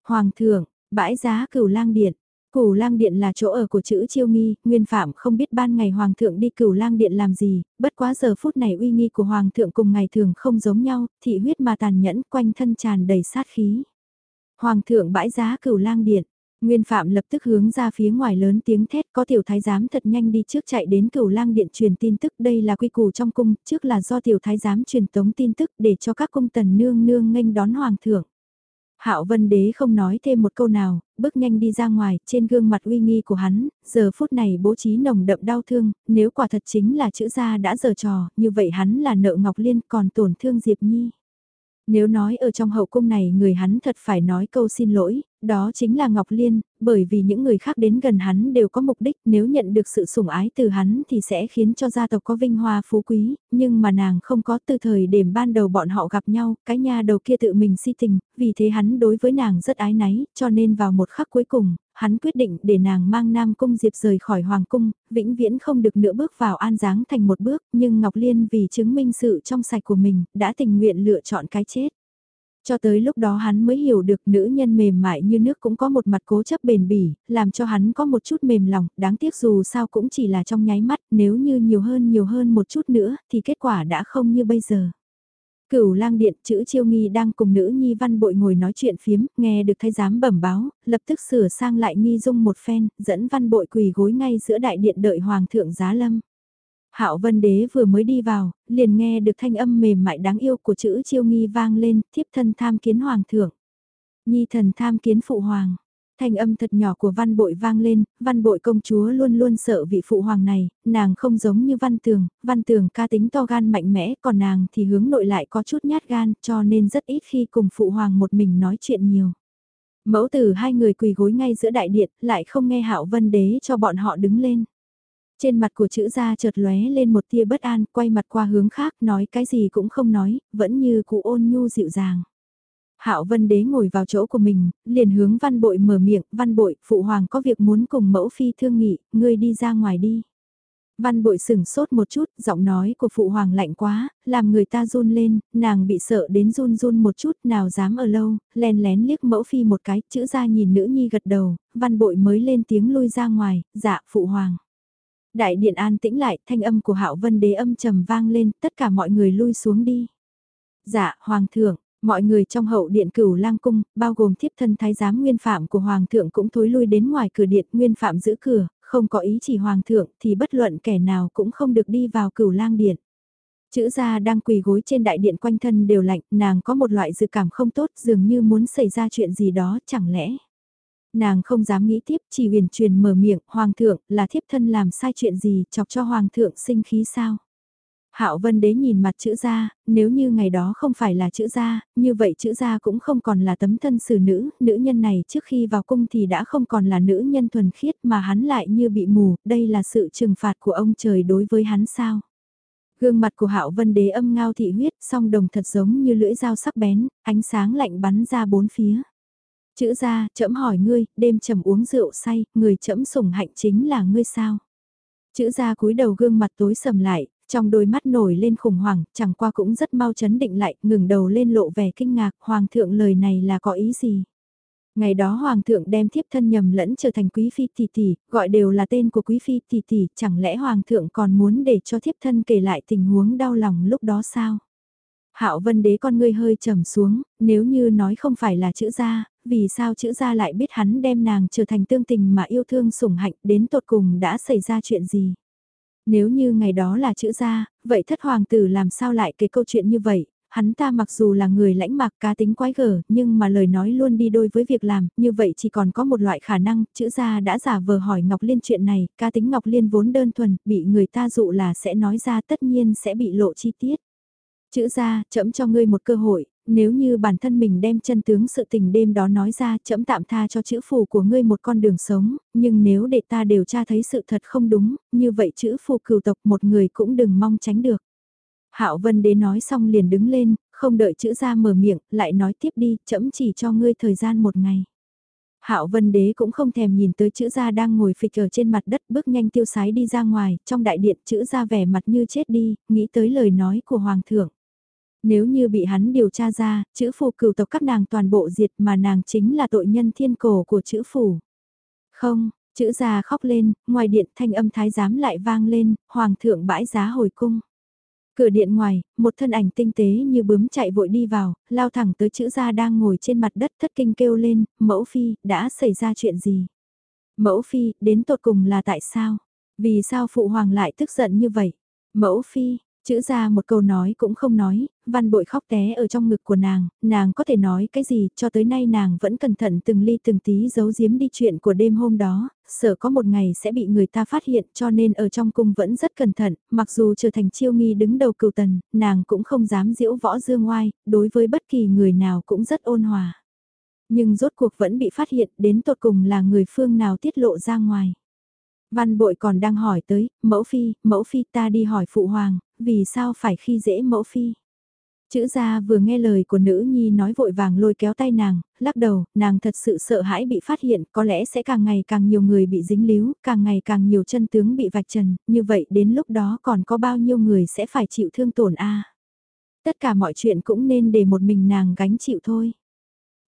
Hoàng thượng, bãi giá cửu lang điện, Cửu lang điện là chỗ ở của chữ chiêu nghi, nguyên phạm không biết ban ngày hoàng thượng đi cửu lang điện làm gì, bất quá giờ phút này uy nghi của hoàng thượng cùng ngày thường không giống nhau, thị huyết mà tàn nhẫn quanh thân tràn đầy sát khí. Hoàng thượng bãi giá cửu lang điện, nguyên phạm lập tức hướng ra phía ngoài lớn tiếng thét có tiểu thái giám thật nhanh đi trước chạy đến cửu lang điện truyền tin tức đây là quy củ trong cung, trước là do tiểu thái giám truyền tống tin tức để cho các cung tần nương nương nghênh đón hoàng thượng. Hạo Vân Đế không nói thêm một câu nào, bước nhanh đi ra ngoài, trên gương mặt uy nghi của hắn, giờ phút này bố trí nồng đậm đau thương, nếu quả thật chính là chữ gia đã giờ trò, như vậy hắn là nợ Ngọc Liên còn tổn thương Diệp Nhi. Nếu nói ở trong hậu cung này người hắn thật phải nói câu xin lỗi, đó chính là Ngọc Liên, bởi vì những người khác đến gần hắn đều có mục đích nếu nhận được sự sủng ái từ hắn thì sẽ khiến cho gia tộc có vinh hoa phú quý, nhưng mà nàng không có từ thời điểm ban đầu bọn họ gặp nhau, cái nhà đầu kia tự mình si tình, vì thế hắn đối với nàng rất ái náy, cho nên vào một khắc cuối cùng, hắn quyết định để nàng mang Nam Cung Diệp rời khỏi Hoàng Cung, vĩnh viễn không được nữa bước vào an giáng thành một bước, nhưng Ngọc Liên vì chứng minh sự trong sạch của mình, đã tình nguyện lựa chọn cái chết. Cho tới lúc đó hắn mới hiểu được nữ nhân mềm mại như nước cũng có một mặt cố chấp bền bỉ, làm cho hắn có một chút mềm lòng, đáng tiếc dù sao cũng chỉ là trong nháy mắt, nếu như nhiều hơn nhiều hơn một chút nữa, thì kết quả đã không như bây giờ. Cửu lang điện chữ chiêu nghi đang cùng nữ nhi văn bội ngồi nói chuyện phiếm, nghe được thay giám bẩm báo, lập tức sửa sang lại nghi dung một phen, dẫn văn bội quỳ gối ngay giữa đại điện đợi hoàng thượng giá lâm. Hạo Vân Đế vừa mới đi vào, liền nghe được thanh âm mềm mại đáng yêu của chữ chiêu nghi vang lên, thiếp thân tham kiến hoàng thượng. Nhi thần tham kiến phụ hoàng. Thanh âm thật nhỏ của văn bội vang lên, văn bội công chúa luôn luôn sợ vị phụ hoàng này, nàng không giống như văn tường, văn tường ca tính to gan mạnh mẽ, còn nàng thì hướng nội lại có chút nhát gan, cho nên rất ít khi cùng phụ hoàng một mình nói chuyện nhiều. Mẫu tử hai người quỳ gối ngay giữa đại điện, lại không nghe hạo vân đế cho bọn họ đứng lên. Trên mặt của chữ gia chợt lóe lên một tia bất an, quay mặt qua hướng khác, nói cái gì cũng không nói, vẫn như cụ ôn nhu dịu dàng. Hạo Vân Đế ngồi vào chỗ của mình, liền hướng Văn Bội mở miệng, "Văn Bội, phụ hoàng có việc muốn cùng mẫu phi thương nghị, ngươi đi ra ngoài đi." Văn Bội sững sốt một chút, giọng nói của phụ hoàng lạnh quá, làm người ta run lên, nàng bị sợ đến run run một chút, nào dám ở lâu, len lén liếc mẫu phi một cái, chữ ra nhìn nữ nhi gật đầu, Văn Bội mới lên tiếng lui ra ngoài, "Dạ, phụ hoàng." Đại điện an tĩnh lại, thanh âm của Hạo Vân Đế âm trầm vang lên, tất cả mọi người lui xuống đi. Dạ, hoàng thượng, Mọi người trong hậu điện cửu lang cung, bao gồm thiếp thân thái giám nguyên phạm của hoàng thượng cũng thối lui đến ngoài cửa điện nguyên phạm giữ cửa, không có ý chỉ hoàng thượng thì bất luận kẻ nào cũng không được đi vào cửu lang điện. Chữ gia đang quỳ gối trên đại điện quanh thân đều lạnh, nàng có một loại dự cảm không tốt dường như muốn xảy ra chuyện gì đó chẳng lẽ. Nàng không dám nghĩ tiếp, chỉ huyền truyền mở miệng, hoàng thượng, là thiếp thân làm sai chuyện gì, chọc cho hoàng thượng sinh khí sao. Hạo Vân Đế nhìn mặt chữ gia, nếu như ngày đó không phải là chữ gia, như vậy chữ gia cũng không còn là tấm thân xử nữ, nữ nhân này trước khi vào cung thì đã không còn là nữ nhân thuần khiết mà hắn lại như bị mù, đây là sự trừng phạt của ông trời đối với hắn sao. Gương mặt của Hạo Vân Đế âm ngao thị huyết, song đồng thật giống như lưỡi dao sắc bén, ánh sáng lạnh bắn ra bốn phía. Chữ gia, trẫm hỏi ngươi, đêm trầm uống rượu say, người trẫm sủng hạnh chính là ngươi sao? Chữ gia cúi đầu gương mặt tối sầm lại, trong đôi mắt nổi lên khủng hoảng, chẳng qua cũng rất mau chấn định lại, ngừng đầu lên lộ vẻ kinh ngạc, hoàng thượng lời này là có ý gì? Ngày đó hoàng thượng đem thiếp thân nhầm lẫn trở thành quý phi tỷ tỷ, gọi đều là tên của quý phi tỷ tỷ, chẳng lẽ hoàng thượng còn muốn để cho thiếp thân kể lại tình huống đau lòng lúc đó sao? Hạo Vân Đế con ngươi hơi trầm xuống, nếu như nói không phải là chữ gia, vì sao chữ gia lại biết hắn đem nàng trở thành tương tình mà yêu thương sủng hạnh, đến tột cùng đã xảy ra chuyện gì? Nếu như ngày đó là chữ gia, vậy thất hoàng tử làm sao lại cái câu chuyện như vậy, hắn ta mặc dù là người lãnh mạc cá tính quái gở, nhưng mà lời nói luôn đi đôi với việc làm, như vậy chỉ còn có một loại khả năng, chữ gia đã giả vờ hỏi Ngọc Liên chuyện này, cá tính Ngọc Liên vốn đơn thuần, bị người ta dụ là sẽ nói ra tất nhiên sẽ bị lộ chi tiết. Chữ gia, chậm cho ngươi một cơ hội, nếu như bản thân mình đem chân tướng sự tình đêm đó nói ra chậm tạm tha cho chữ phù của ngươi một con đường sống, nhưng nếu để ta điều tra thấy sự thật không đúng, như vậy chữ phù cửu tộc một người cũng đừng mong tránh được. Hạo Vân Đế nói xong liền đứng lên, không đợi chữ ra mở miệng, lại nói tiếp đi, chậm chỉ cho ngươi thời gian một ngày. Hạo Vân Đế cũng không thèm nhìn tới chữ gia đang ngồi phịch ở trên mặt đất bước nhanh tiêu sái đi ra ngoài, trong đại điện chữ gia vẻ mặt như chết đi, nghĩ tới lời nói của Hoàng thượng. Nếu như bị hắn điều tra ra, chữ phù cửu tộc các nàng toàn bộ diệt mà nàng chính là tội nhân thiên cổ của chữ phù. Không, chữ gia khóc lên, ngoài điện thanh âm thái giám lại vang lên, hoàng thượng bãi giá hồi cung. Cửa điện ngoài, một thân ảnh tinh tế như bướm chạy vội đi vào, lao thẳng tới chữ gia đang ngồi trên mặt đất thất kinh kêu lên, mẫu phi, đã xảy ra chuyện gì? Mẫu phi, đến tột cùng là tại sao? Vì sao phụ hoàng lại tức giận như vậy? Mẫu phi, Chữ ra một câu nói cũng không nói, văn bội khóc té ở trong ngực của nàng, nàng có thể nói cái gì, cho tới nay nàng vẫn cẩn thận từng ly từng tí giấu giếm đi chuyện của đêm hôm đó, sợ có một ngày sẽ bị người ta phát hiện cho nên ở trong cung vẫn rất cẩn thận, mặc dù trở thành chiêu nghi đứng đầu cựu tần, nàng cũng không dám diễu võ dương ngoai, đối với bất kỳ người nào cũng rất ôn hòa. Nhưng rốt cuộc vẫn bị phát hiện đến tột cùng là người phương nào tiết lộ ra ngoài. Văn bội còn đang hỏi tới, mẫu phi, mẫu phi ta đi hỏi phụ hoàng, vì sao phải khi dễ mẫu phi. Chữ gia vừa nghe lời của nữ nhi nói vội vàng lôi kéo tay nàng, lắc đầu, nàng thật sự sợ hãi bị phát hiện, có lẽ sẽ càng ngày càng nhiều người bị dính líu, càng ngày càng nhiều chân tướng bị vạch trần, như vậy đến lúc đó còn có bao nhiêu người sẽ phải chịu thương tổn a Tất cả mọi chuyện cũng nên để một mình nàng gánh chịu thôi.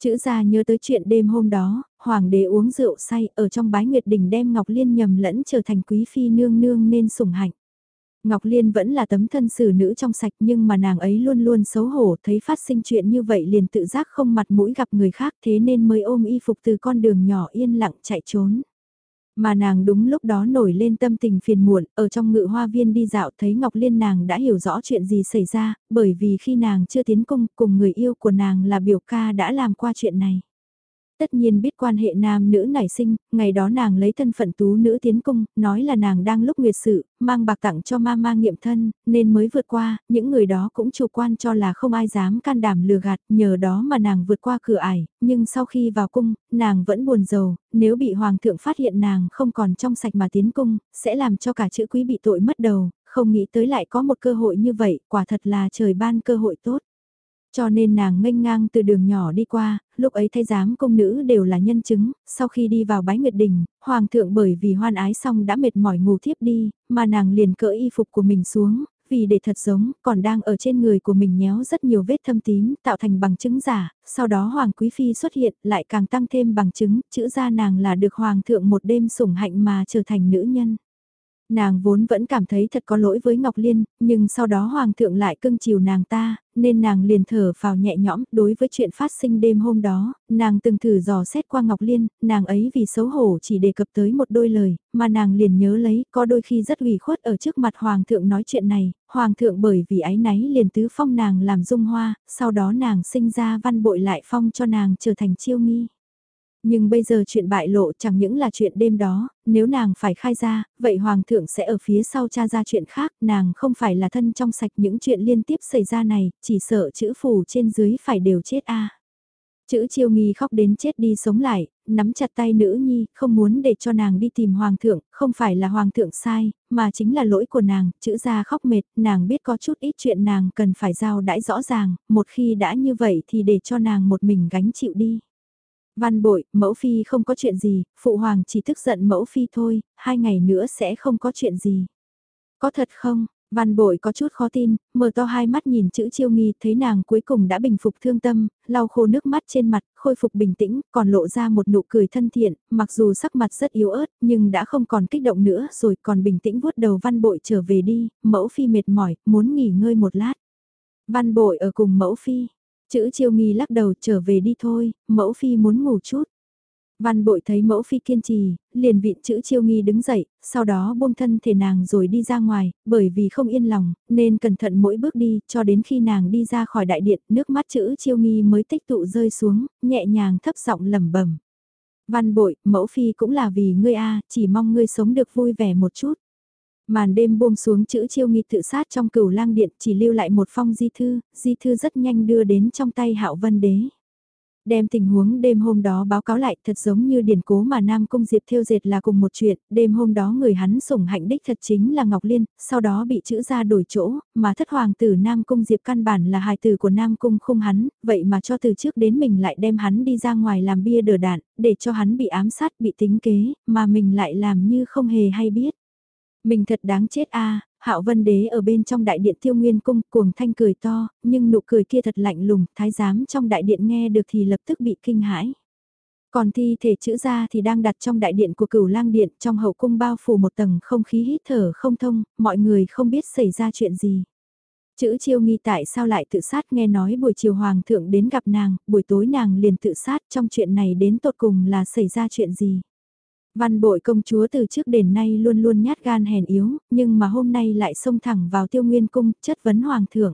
Chữ gia nhớ tới chuyện đêm hôm đó, hoàng đế uống rượu say ở trong bái nguyệt đình đem Ngọc Liên nhầm lẫn trở thành quý phi nương nương nên sủng hạnh. Ngọc Liên vẫn là tấm thân xử nữ trong sạch nhưng mà nàng ấy luôn luôn xấu hổ thấy phát sinh chuyện như vậy liền tự giác không mặt mũi gặp người khác thế nên mới ôm y phục từ con đường nhỏ yên lặng chạy trốn. Mà nàng đúng lúc đó nổi lên tâm tình phiền muộn, ở trong ngự hoa viên đi dạo thấy Ngọc Liên nàng đã hiểu rõ chuyện gì xảy ra, bởi vì khi nàng chưa tiến cung cùng người yêu của nàng là biểu ca đã làm qua chuyện này. Tất nhiên biết quan hệ nam nữ nảy sinh, ngày đó nàng lấy thân phận tú nữ tiến cung, nói là nàng đang lúc nguyệt sự, mang bạc tặng cho ma ma nghiệm thân, nên mới vượt qua, những người đó cũng chủ quan cho là không ai dám can đảm lừa gạt, nhờ đó mà nàng vượt qua cửa ải, nhưng sau khi vào cung, nàng vẫn buồn giàu, nếu bị hoàng thượng phát hiện nàng không còn trong sạch mà tiến cung, sẽ làm cho cả chữ quý bị tội mất đầu, không nghĩ tới lại có một cơ hội như vậy, quả thật là trời ban cơ hội tốt. Cho nên nàng nghênh ngang từ đường nhỏ đi qua, lúc ấy thay giám công nữ đều là nhân chứng, sau khi đi vào bái nguyệt đình, hoàng thượng bởi vì hoan ái xong đã mệt mỏi ngủ thiếp đi, mà nàng liền cỡ y phục của mình xuống, vì để thật giống, còn đang ở trên người của mình nhéo rất nhiều vết thâm tím, tạo thành bằng chứng giả, sau đó Hoàng Quý Phi xuất hiện, lại càng tăng thêm bằng chứng, chữ ra nàng là được Hoàng thượng một đêm sủng hạnh mà trở thành nữ nhân. Nàng vốn vẫn cảm thấy thật có lỗi với Ngọc Liên, nhưng sau đó Hoàng thượng lại cưng chiều nàng ta, nên nàng liền thở vào nhẹ nhõm đối với chuyện phát sinh đêm hôm đó, nàng từng thử dò xét qua Ngọc Liên, nàng ấy vì xấu hổ chỉ đề cập tới một đôi lời, mà nàng liền nhớ lấy, có đôi khi rất ủy khuất ở trước mặt Hoàng thượng nói chuyện này, Hoàng thượng bởi vì ái náy liền tứ phong nàng làm dung hoa, sau đó nàng sinh ra văn bội lại phong cho nàng trở thành chiêu nghi. Nhưng bây giờ chuyện bại lộ chẳng những là chuyện đêm đó, nếu nàng phải khai ra, vậy Hoàng thượng sẽ ở phía sau tra ra chuyện khác, nàng không phải là thân trong sạch những chuyện liên tiếp xảy ra này, chỉ sợ chữ phù trên dưới phải đều chết a Chữ chiêu nghi khóc đến chết đi sống lại, nắm chặt tay nữ nhi, không muốn để cho nàng đi tìm hoàng thượng, không phải là hoàng thượng sai, mà chính là lỗi của nàng, chữ ra khóc mệt, nàng biết có chút ít chuyện nàng cần phải giao đãi rõ ràng, một khi đã như vậy thì để cho nàng một mình gánh chịu đi. Văn bội, mẫu phi không có chuyện gì, phụ hoàng chỉ tức giận mẫu phi thôi, hai ngày nữa sẽ không có chuyện gì. Có thật không? Văn bội có chút khó tin, mở to hai mắt nhìn chữ chiêu nghi, thấy nàng cuối cùng đã bình phục thương tâm, lau khô nước mắt trên mặt, khôi phục bình tĩnh, còn lộ ra một nụ cười thân thiện, mặc dù sắc mặt rất yếu ớt, nhưng đã không còn kích động nữa rồi còn bình tĩnh vuốt đầu văn bội trở về đi, mẫu phi mệt mỏi, muốn nghỉ ngơi một lát. Văn bội ở cùng mẫu phi, Chữ chiêu nghi lắc đầu trở về đi thôi, mẫu phi muốn ngủ chút. Văn bội thấy mẫu phi kiên trì, liền vịn chữ chiêu nghi đứng dậy, sau đó buông thân thể nàng rồi đi ra ngoài, bởi vì không yên lòng, nên cẩn thận mỗi bước đi, cho đến khi nàng đi ra khỏi đại điện, nước mắt chữ chiêu nghi mới tích tụ rơi xuống, nhẹ nhàng thấp giọng lẩm bẩm. Văn bội, mẫu phi cũng là vì ngươi a, chỉ mong ngươi sống được vui vẻ một chút. Màn đêm buông xuống chữ chiêu nghi tự sát trong cửu lang điện chỉ lưu lại một phong di thư, di thư rất nhanh đưa đến trong tay hạo vân đế. Đem tình huống đêm hôm đó báo cáo lại thật giống như điển cố mà Nam Cung Diệp theo dệt là cùng một chuyện, đêm hôm đó người hắn sủng hạnh đích thật chính là Ngọc Liên, sau đó bị chữ ra đổi chỗ, mà thất hoàng tử Nam Cung Diệp căn bản là hài tử của Nam Cung không hắn, vậy mà cho từ trước đến mình lại đem hắn đi ra ngoài làm bia đờ đạn, để cho hắn bị ám sát bị tính kế, mà mình lại làm như không hề hay biết. Mình thật đáng chết a Hạo Vân Đế ở bên trong đại điện Tiêu Nguyên cung cuồng thanh cười to, nhưng nụ cười kia thật lạnh lùng, thái giám trong đại điện nghe được thì lập tức bị kinh hãi. Còn thi thể chữ ra thì đang đặt trong đại điện của cửu lang điện trong hậu cung bao phủ một tầng không khí hít thở không thông, mọi người không biết xảy ra chuyện gì. Chữ chiêu nghi tại sao lại tự sát nghe nói buổi chiều hoàng thượng đến gặp nàng, buổi tối nàng liền tự sát trong chuyện này đến tột cùng là xảy ra chuyện gì. Văn bội công chúa từ trước đến nay luôn luôn nhát gan hèn yếu, nhưng mà hôm nay lại xông thẳng vào tiêu nguyên cung, chất vấn hoàng thượng.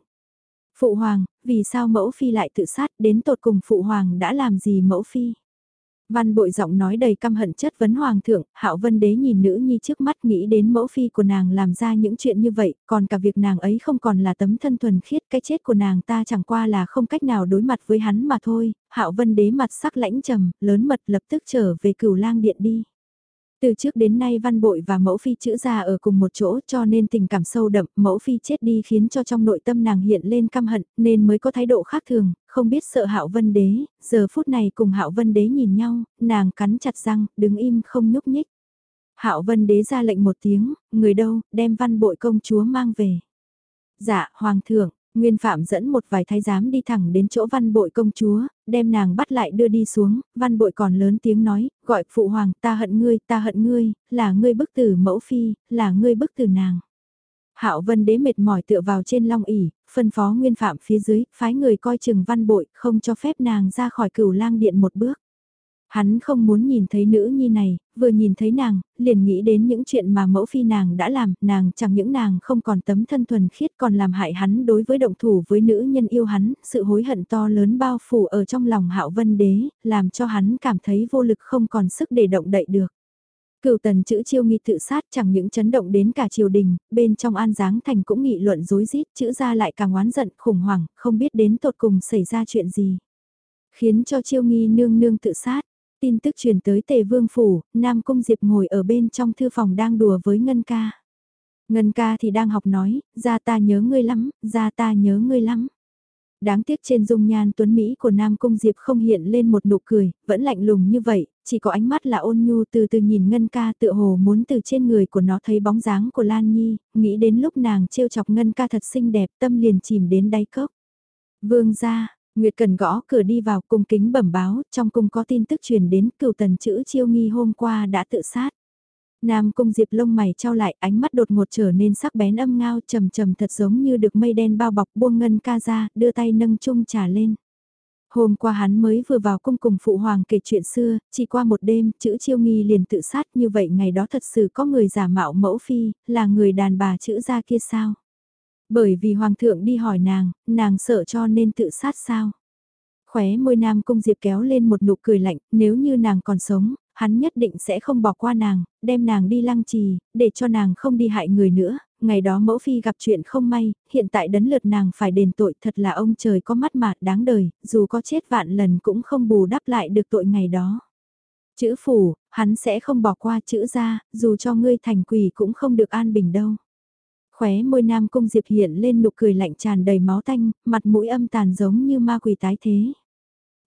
Phụ hoàng, vì sao mẫu phi lại tự sát đến tột cùng phụ hoàng đã làm gì mẫu phi? Văn bội giọng nói đầy căm hận chất vấn hoàng thượng, hạo vân đế nhìn nữ nhi trước mắt nghĩ đến mẫu phi của nàng làm ra những chuyện như vậy, còn cả việc nàng ấy không còn là tấm thân thuần khiết, cái chết của nàng ta chẳng qua là không cách nào đối mặt với hắn mà thôi, hạo vân đế mặt sắc lãnh trầm, lớn mật lập tức trở về cửu lang điện đi. Từ trước đến nay văn bội và mẫu phi chữ già ở cùng một chỗ cho nên tình cảm sâu đậm, mẫu phi chết đi khiến cho trong nội tâm nàng hiện lên căm hận, nên mới có thái độ khác thường, không biết sợ hạo vân đế, giờ phút này cùng hạo vân đế nhìn nhau, nàng cắn chặt răng, đứng im không nhúc nhích. Hạo vân đế ra lệnh một tiếng, người đâu, đem văn bội công chúa mang về. Dạ, hoàng thượng, Nguyên Phạm dẫn một vài thái giám đi thẳng đến chỗ văn bội công chúa, đem nàng bắt lại đưa đi xuống, văn bội còn lớn tiếng nói, gọi phụ hoàng ta hận ngươi, ta hận ngươi, là ngươi bức tử mẫu phi, là ngươi bức tử nàng. Hạo Vân Đế mệt mỏi tựa vào trên long ỉ, phân phó Nguyên Phạm phía dưới, phái người coi chừng văn bội, không cho phép nàng ra khỏi cửu lang điện một bước. Hắn không muốn nhìn thấy nữ nhi này, vừa nhìn thấy nàng, liền nghĩ đến những chuyện mà mẫu phi nàng đã làm, nàng chẳng những nàng không còn tấm thân thuần khiết còn làm hại hắn đối với động thủ với nữ nhân yêu hắn, sự hối hận to lớn bao phủ ở trong lòng hạo vân đế, làm cho hắn cảm thấy vô lực không còn sức để động đậy được. Cựu tần chữ chiêu nghi tự sát chẳng những chấn động đến cả triều đình, bên trong an giáng thành cũng nghị luận dối rít chữ ra lại càng oán giận khủng hoảng, không biết đến tột cùng xảy ra chuyện gì. Khiến cho chiêu nghi nương nương tự sát, Tin tức truyền tới tề vương phủ, Nam Cung Diệp ngồi ở bên trong thư phòng đang đùa với Ngân ca. Ngân ca thì đang học nói, ra ta nhớ ngươi lắm, ra ta nhớ ngươi lắm. Đáng tiếc trên dung nhan tuấn Mỹ của Nam Cung Diệp không hiện lên một nụ cười, vẫn lạnh lùng như vậy, chỉ có ánh mắt là ôn nhu từ từ nhìn Ngân ca tựa hồ muốn từ trên người của nó thấy bóng dáng của Lan Nhi, nghĩ đến lúc nàng trêu chọc Ngân ca thật xinh đẹp tâm liền chìm đến đáy cốc. Vương ra, Nguyệt Cần gõ cửa đi vào cung kính bẩm báo, trong cung có tin tức truyền đến cựu tần chữ chiêu nghi hôm qua đã tự sát. Nam Cung Diệp lông mày trao lại, ánh mắt đột ngột trở nên sắc bén âm ngao, trầm trầm thật giống như được mây đen bao bọc buông ngân ca ra, đưa tay nâng chung trà lên. Hôm qua hắn mới vừa vào cung cùng phụ hoàng kể chuyện xưa, chỉ qua một đêm, chữ chiêu nghi liền tự sát như vậy ngày đó thật sự có người giả mạo mẫu phi, là người đàn bà chữ ra kia sao? Bởi vì hoàng thượng đi hỏi nàng, nàng sợ cho nên tự sát sao? Khóe môi nam cung diệp kéo lên một nụ cười lạnh, nếu như nàng còn sống, hắn nhất định sẽ không bỏ qua nàng, đem nàng đi lăng trì, để cho nàng không đi hại người nữa. Ngày đó mẫu phi gặp chuyện không may, hiện tại đấn lượt nàng phải đền tội thật là ông trời có mắt mạt đáng đời, dù có chết vạn lần cũng không bù đắp lại được tội ngày đó. Chữ phủ, hắn sẽ không bỏ qua chữ ra, dù cho ngươi thành quỷ cũng không được an bình đâu. Khóe môi nam cung diệp hiện lên nụ cười lạnh tràn đầy máu tanh, mặt mũi âm tàn giống như ma quỷ tái thế.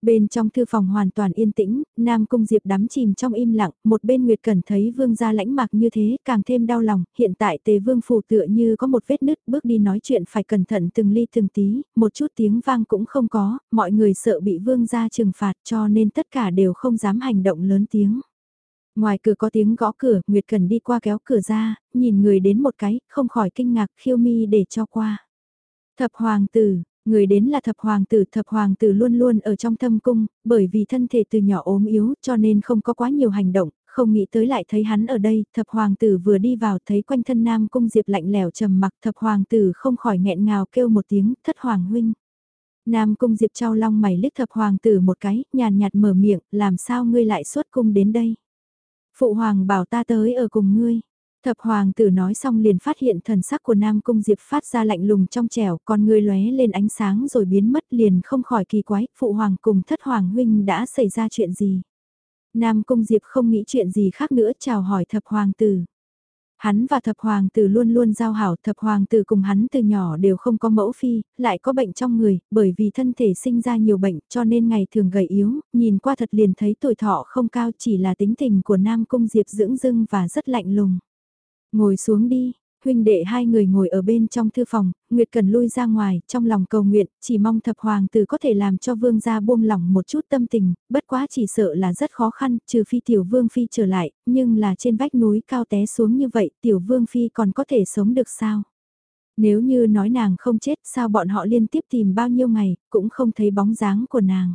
Bên trong thư phòng hoàn toàn yên tĩnh, Nam Cung Diệp đắm chìm trong im lặng, một bên Nguyệt Cẩn thấy vương gia lãnh mạc như thế càng thêm đau lòng, hiện tại tề vương phủ tựa như có một vết nứt bước đi nói chuyện phải cẩn thận từng ly từng tí, một chút tiếng vang cũng không có, mọi người sợ bị vương gia trừng phạt cho nên tất cả đều không dám hành động lớn tiếng. Ngoài cửa có tiếng gõ cửa, Nguyệt cần đi qua kéo cửa ra, nhìn người đến một cái, không khỏi kinh ngạc khiêu mi để cho qua. Thập hoàng tử, Người đến là thập hoàng tử, thập hoàng tử luôn luôn ở trong thâm cung, bởi vì thân thể từ nhỏ ốm yếu cho nên không có quá nhiều hành động, không nghĩ tới lại thấy hắn ở đây, thập hoàng tử vừa đi vào thấy quanh thân nam cung diệp lạnh lẻo trầm mặc thập hoàng tử không khỏi nghẹn ngào kêu một tiếng, thất hoàng huynh. Nam cung diệp trao long mày liếc thập hoàng tử một cái, nhàn nhạt mở miệng, làm sao ngươi lại xuất cung đến đây. Phụ hoàng bảo ta tới ở cùng ngươi. Thập hoàng tử nói xong liền phát hiện thần sắc của Nam Cung Diệp phát ra lạnh lùng trong trẻo, con người lóe lên ánh sáng rồi biến mất liền không khỏi kỳ quái, phụ hoàng cùng thất hoàng huynh đã xảy ra chuyện gì. Nam Cung Diệp không nghĩ chuyện gì khác nữa chào hỏi thập hoàng tử. Hắn và thập hoàng tử luôn luôn giao hảo, thập hoàng tử cùng hắn từ nhỏ đều không có mẫu phi, lại có bệnh trong người, bởi vì thân thể sinh ra nhiều bệnh cho nên ngày thường gầy yếu, nhìn qua thật liền thấy tuổi thọ không cao chỉ là tính tình của Nam Cung Diệp dưỡng dưng và rất lạnh lùng. Ngồi xuống đi, huynh đệ hai người ngồi ở bên trong thư phòng, Nguyệt Cần lui ra ngoài, trong lòng cầu nguyện, chỉ mong thập hoàng tử có thể làm cho vương gia buông lỏng một chút tâm tình, bất quá chỉ sợ là rất khó khăn, trừ phi tiểu vương phi trở lại, nhưng là trên vách núi cao té xuống như vậy, tiểu vương phi còn có thể sống được sao? Nếu như nói nàng không chết sao bọn họ liên tiếp tìm bao nhiêu ngày, cũng không thấy bóng dáng của nàng.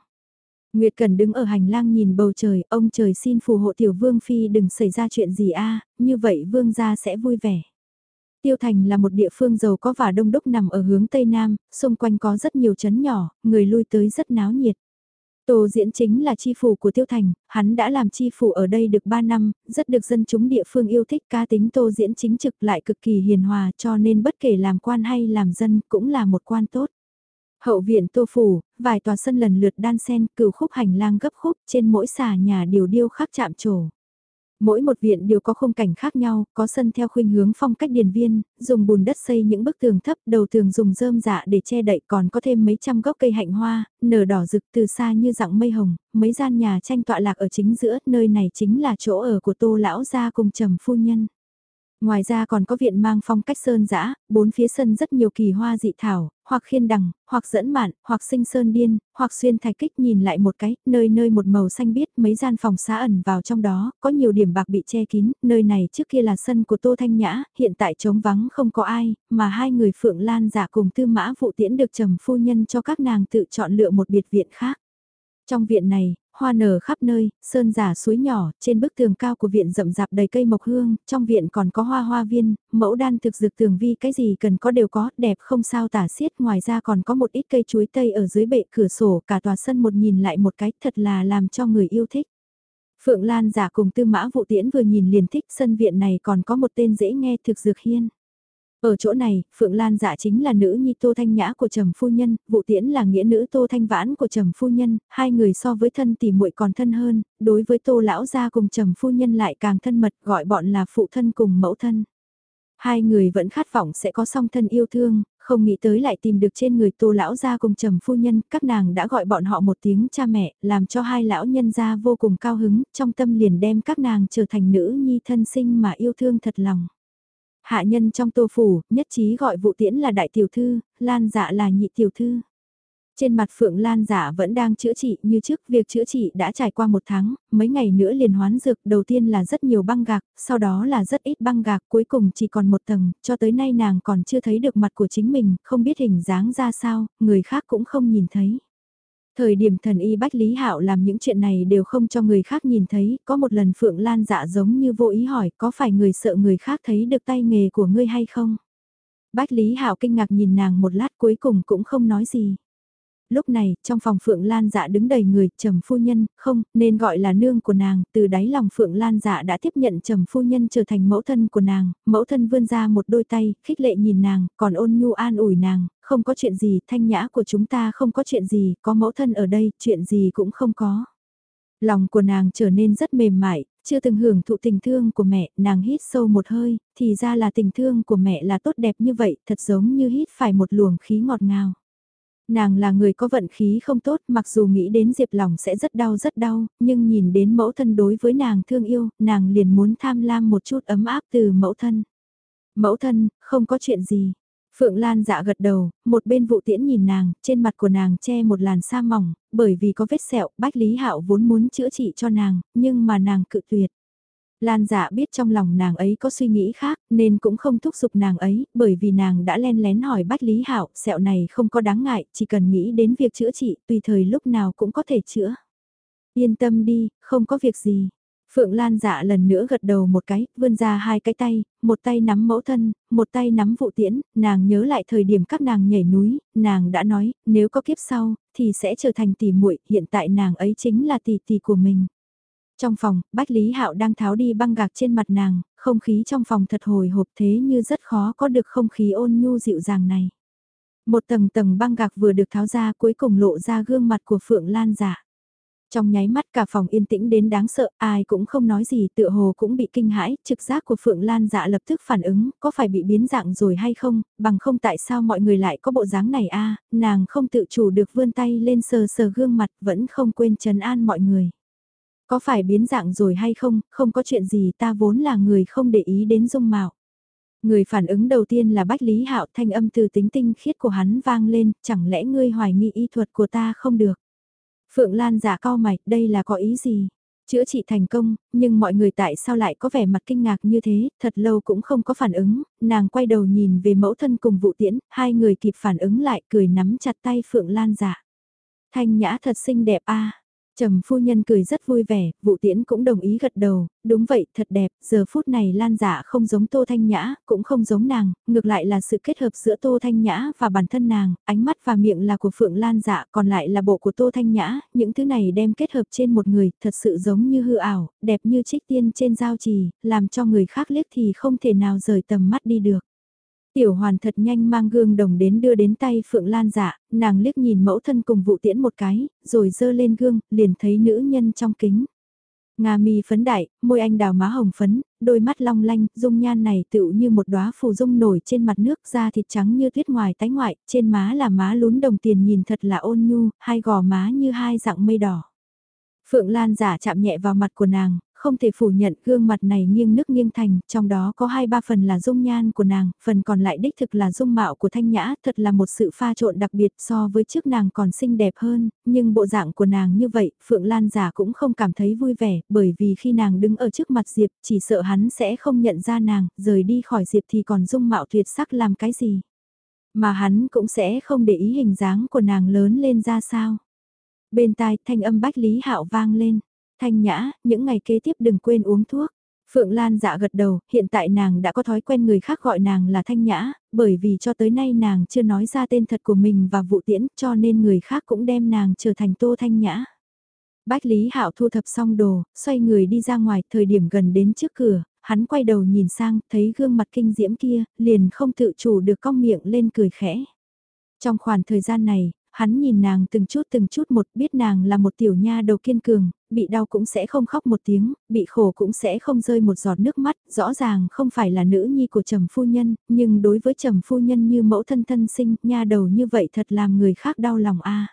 Nguyệt Cần đứng ở hành lang nhìn bầu trời, ông trời xin phù hộ tiểu vương phi đừng xảy ra chuyện gì a, như vậy vương gia sẽ vui vẻ. Tiêu Thành là một địa phương giàu có và đông đúc nằm ở hướng Tây Nam, xung quanh có rất nhiều trấn nhỏ, người lui tới rất náo nhiệt. Tô Diễn chính là chi phủ của Tiêu Thành, hắn đã làm chi phủ ở đây được 3 năm, rất được dân chúng địa phương yêu thích ca tính Tô Diễn chính trực lại cực kỳ hiền hòa cho nên bất kể làm quan hay làm dân cũng là một quan tốt. Hậu viện tô phủ, vài tòa sân lần lượt đan sen, cửu khúc hành lang gấp khúc, trên mỗi xà nhà đều điêu khắc chạm trổ. Mỗi một viện đều có khung cảnh khác nhau, có sân theo khuynh hướng phong cách điền viên, dùng bùn đất xây những bức tường thấp, đầu tường dùng rơm dạ để che đậy còn có thêm mấy trăm gốc cây hạnh hoa, nở đỏ rực từ xa như dạng mây hồng, mấy gian nhà tranh tọa lạc ở chính giữa, nơi này chính là chỗ ở của tô lão gia cùng trầm phu nhân. Ngoài ra còn có viện mang phong cách sơn dã, bốn phía sân rất nhiều kỳ hoa dị thảo, hoặc khiên đằng, hoặc dẫn mạn, hoặc sinh sơn điên, hoặc xuyên thạch kích nhìn lại một cái, nơi nơi một màu xanh biếc, mấy gian phòng xá ẩn vào trong đó, có nhiều điểm bạc bị che kín, nơi này trước kia là sân của Tô Thanh Nhã, hiện tại trống vắng không có ai, mà hai người Phượng Lan giả cùng tư mã vụ tiễn được trầm phu nhân cho các nàng tự chọn lựa một biệt viện khác. Trong viện này, hoa nở khắp nơi, sơn giả suối nhỏ, trên bức tường cao của viện rậm rạp đầy cây mộc hương, trong viện còn có hoa hoa viên, mẫu đan thực dược tường vi cái gì cần có đều có, đẹp không sao tả xiết, ngoài ra còn có một ít cây chuối tây ở dưới bệ cửa sổ, cả tòa sân một nhìn lại một cái thật là làm cho người yêu thích. Phượng Lan giả cùng tư mã vụ tiễn vừa nhìn liền thích sân viện này còn có một tên dễ nghe thực dược hiên. Ở chỗ này, Phượng Lan dạ chính là nữ nhi Tô Thanh Nhã của Trầm Phu Nhân, Vũ Tiễn là nghĩa nữ Tô Thanh Vãn của Trầm Phu Nhân, hai người so với thân tỷ muội còn thân hơn, đối với Tô Lão Gia cùng Trầm Phu Nhân lại càng thân mật gọi bọn là phụ thân cùng mẫu thân. Hai người vẫn khát vọng sẽ có song thân yêu thương, không nghĩ tới lại tìm được trên người Tô Lão Gia cùng Trầm Phu Nhân, các nàng đã gọi bọn họ một tiếng cha mẹ, làm cho hai lão nhân gia vô cùng cao hứng, trong tâm liền đem các nàng trở thành nữ nhi thân sinh mà yêu thương thật lòng. Hạ nhân trong tô phủ, nhất trí gọi vụ tiễn là đại tiểu thư, lan dạ là nhị tiểu thư. Trên mặt Phượng Lan giả vẫn đang chữa trị như trước, việc chữa trị đã trải qua một tháng, mấy ngày nữa liền hoán dược, đầu tiên là rất nhiều băng gạc, sau đó là rất ít băng gạc, cuối cùng chỉ còn một tầng, cho tới nay nàng còn chưa thấy được mặt của chính mình, không biết hình dáng ra sao, người khác cũng không nhìn thấy. Thời điểm thần y Bách Lý Hạo làm những chuyện này đều không cho người khác nhìn thấy, có một lần Phượng Lan dạ giống như vô ý hỏi có phải người sợ người khác thấy được tay nghề của ngươi hay không? Bách Lý Hạo kinh ngạc nhìn nàng một lát cuối cùng cũng không nói gì. Lúc này, trong phòng Phượng Lan dạ đứng đầy người, trầm phu nhân, không, nên gọi là nương của nàng, từ đáy lòng Phượng Lan dạ đã tiếp nhận trầm phu nhân trở thành mẫu thân của nàng, mẫu thân vươn ra một đôi tay, khích lệ nhìn nàng, còn ôn nhu an ủi nàng, không có chuyện gì, thanh nhã của chúng ta không có chuyện gì, có mẫu thân ở đây, chuyện gì cũng không có. Lòng của nàng trở nên rất mềm mại, chưa từng hưởng thụ tình thương của mẹ, nàng hít sâu một hơi, thì ra là tình thương của mẹ là tốt đẹp như vậy, thật giống như hít phải một luồng khí ngọt ngào. Nàng là người có vận khí không tốt mặc dù nghĩ đến Diệp lòng sẽ rất đau rất đau, nhưng nhìn đến mẫu thân đối với nàng thương yêu, nàng liền muốn tham lam một chút ấm áp từ mẫu thân. Mẫu thân, không có chuyện gì. Phượng Lan dạ gật đầu, một bên vụ tiễn nhìn nàng, trên mặt của nàng che một làn sa mỏng, bởi vì có vết sẹo, Bách Lý Hạo vốn muốn chữa trị cho nàng, nhưng mà nàng cự tuyệt. Lan dạ biết trong lòng nàng ấy có suy nghĩ khác nên cũng không thúc giục nàng ấy bởi vì nàng đã len lén hỏi Bách Lý Hạo sẹo này không có đáng ngại chỉ cần nghĩ đến việc chữa trị tùy thời lúc nào cũng có thể chữa. Yên tâm đi, không có việc gì. Phượng Lan dạ lần nữa gật đầu một cái, vươn ra hai cái tay, một tay nắm mẫu thân, một tay nắm vụ tiễn, nàng nhớ lại thời điểm các nàng nhảy núi, nàng đã nói, nếu có kiếp sau, thì sẽ trở thành tỷ muội hiện tại nàng ấy chính là tỷ tỷ của mình. Trong phòng, Bách Lý Hạo đang tháo đi băng gạc trên mặt nàng, không khí trong phòng thật hồi hộp thế như rất khó có được không khí ôn nhu dịu dàng này. Một tầng tầng băng gạc vừa được tháo ra cuối cùng lộ ra gương mặt của Phượng Lan giả. Trong nháy mắt cả phòng yên tĩnh đến đáng sợ, ai cũng không nói gì, tựa hồ cũng bị kinh hãi, trực giác của Phượng Lan dạ lập tức phản ứng, có phải bị biến dạng rồi hay không, bằng không tại sao mọi người lại có bộ dáng này a nàng không tự chủ được vươn tay lên sờ sờ gương mặt, vẫn không quên trấn an mọi người. Có phải biến dạng rồi hay không, không có chuyện gì ta vốn là người không để ý đến dung mạo. Người phản ứng đầu tiên là Bách Lý Hạo thanh âm từ tính tinh khiết của hắn vang lên, chẳng lẽ ngươi hoài nghi y thuật của ta không được. Phượng Lan giả cao mày, đây là có ý gì? Chữa trị thành công, nhưng mọi người tại sao lại có vẻ mặt kinh ngạc như thế, thật lâu cũng không có phản ứng, nàng quay đầu nhìn về mẫu thân cùng vụ tiễn, hai người kịp phản ứng lại cười nắm chặt tay Phượng Lan giả. Thanh nhã thật xinh đẹp a Trầm phu nhân cười rất vui vẻ, vụ tiễn cũng đồng ý gật đầu, đúng vậy, thật đẹp, giờ phút này lan dạ không giống Tô Thanh Nhã, cũng không giống nàng, ngược lại là sự kết hợp giữa Tô Thanh Nhã và bản thân nàng, ánh mắt và miệng là của Phượng Lan dạ, còn lại là bộ của Tô Thanh Nhã, những thứ này đem kết hợp trên một người, thật sự giống như hư ảo, đẹp như trích tiên trên giao trì, làm cho người khác liếc thì không thể nào rời tầm mắt đi được. Tiểu hoàn thật nhanh mang gương đồng đến đưa đến tay Phượng Lan dạ, nàng liếc nhìn mẫu thân cùng vụ tiễn một cái, rồi dơ lên gương, liền thấy nữ nhân trong kính. Nga mi phấn đại, môi anh đào má hồng phấn, đôi mắt long lanh, dung nhan này tựu như một đóa phù dung nổi trên mặt nước da thịt trắng như tuyết ngoài tái ngoại, trên má là má lún đồng tiền nhìn thật là ôn nhu, hai gò má như hai dạng mây đỏ. Phượng Lan giả chạm nhẹ vào mặt của nàng, không thể phủ nhận gương mặt này nghiêng nước nghiêng thành, trong đó có hai ba phần là dung nhan của nàng, phần còn lại đích thực là dung mạo của thanh nhã, thật là một sự pha trộn đặc biệt so với trước nàng còn xinh đẹp hơn, nhưng bộ dạng của nàng như vậy, Phượng Lan giả cũng không cảm thấy vui vẻ, bởi vì khi nàng đứng ở trước mặt Diệp, chỉ sợ hắn sẽ không nhận ra nàng, rời đi khỏi Diệp thì còn dung mạo tuyệt sắc làm cái gì. Mà hắn cũng sẽ không để ý hình dáng của nàng lớn lên ra sao. Bên tai thanh âm bách lý hạo vang lên. Thanh nhã, những ngày kế tiếp đừng quên uống thuốc. Phượng Lan dạ gật đầu, hiện tại nàng đã có thói quen người khác gọi nàng là Thanh Nhã, bởi vì cho tới nay nàng chưa nói ra tên thật của mình và vụ tiễn cho nên người khác cũng đem nàng trở thành Tô Thanh Nhã. Bách Lý Hạo thu thập xong đồ, xoay người đi ra ngoài, thời điểm gần đến trước cửa, hắn quay đầu nhìn sang, thấy gương mặt kinh diễm kia, liền không tự chủ được cong miệng lên cười khẽ. Trong khoảng thời gian này, hắn nhìn nàng từng chút từng chút một biết nàng là một tiểu nha đầu kiên cường, bị đau cũng sẽ không khóc một tiếng, bị khổ cũng sẽ không rơi một giọt nước mắt, rõ ràng không phải là nữ nhi của trầm phu nhân, nhưng đối với trầm phu nhân như mẫu thân thân sinh, nha đầu như vậy thật làm người khác đau lòng a.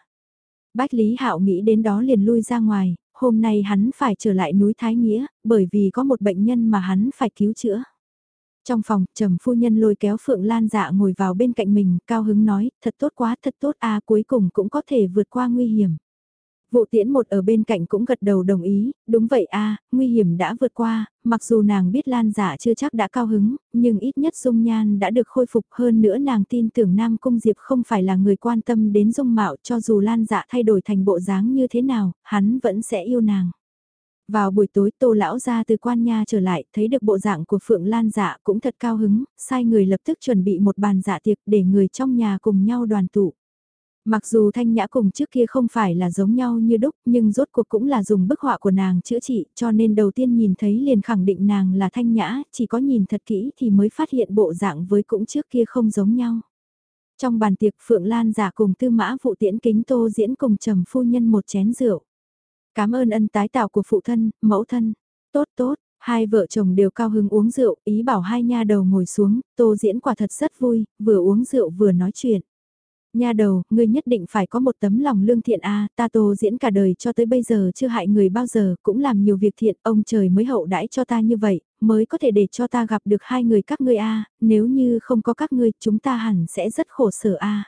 Bách Lý Hạo nghĩ đến đó liền lui ra ngoài, hôm nay hắn phải trở lại núi Thái Nghĩa, bởi vì có một bệnh nhân mà hắn phải cứu chữa. Trong phòng, trầm phu nhân lôi kéo Phượng Lan dạ ngồi vào bên cạnh mình, cao hứng nói, thật tốt quá, thật tốt a cuối cùng cũng có thể vượt qua nguy hiểm. Vụ tiễn một ở bên cạnh cũng gật đầu đồng ý, đúng vậy a nguy hiểm đã vượt qua, mặc dù nàng biết Lan dạ chưa chắc đã cao hứng, nhưng ít nhất dung nhan đã được khôi phục hơn nữa nàng tin tưởng Nam Cung Diệp không phải là người quan tâm đến dung mạo cho dù Lan dạ thay đổi thành bộ dáng như thế nào, hắn vẫn sẽ yêu nàng. Vào buổi tối tô lão ra từ quan nha trở lại, thấy được bộ dạng của Phượng Lan dạ cũng thật cao hứng, sai người lập tức chuẩn bị một bàn dạ tiệc để người trong nhà cùng nhau đoàn tụ. Mặc dù thanh nhã cùng trước kia không phải là giống nhau như đúc nhưng rốt cuộc cũng là dùng bức họa của nàng chữa trị cho nên đầu tiên nhìn thấy liền khẳng định nàng là thanh nhã, chỉ có nhìn thật kỹ thì mới phát hiện bộ dạng với cũng trước kia không giống nhau. Trong bàn tiệc Phượng Lan giả cùng tư mã vụ tiễn kính tô diễn cùng trầm phu nhân một chén rượu. Cảm ơn ân tái tạo của phụ thân, mẫu thân. Tốt tốt, hai vợ chồng đều cao hứng uống rượu, ý bảo hai nha đầu ngồi xuống, tô diễn quả thật rất vui, vừa uống rượu vừa nói chuyện. Nha đầu, ngươi nhất định phải có một tấm lòng lương thiện a, ta Tô diễn cả đời cho tới bây giờ chưa hại người bao giờ, cũng làm nhiều việc thiện, ông trời mới hậu đãi cho ta như vậy, mới có thể để cho ta gặp được hai người các ngươi a, nếu như không có các ngươi, chúng ta hẳn sẽ rất khổ sở a.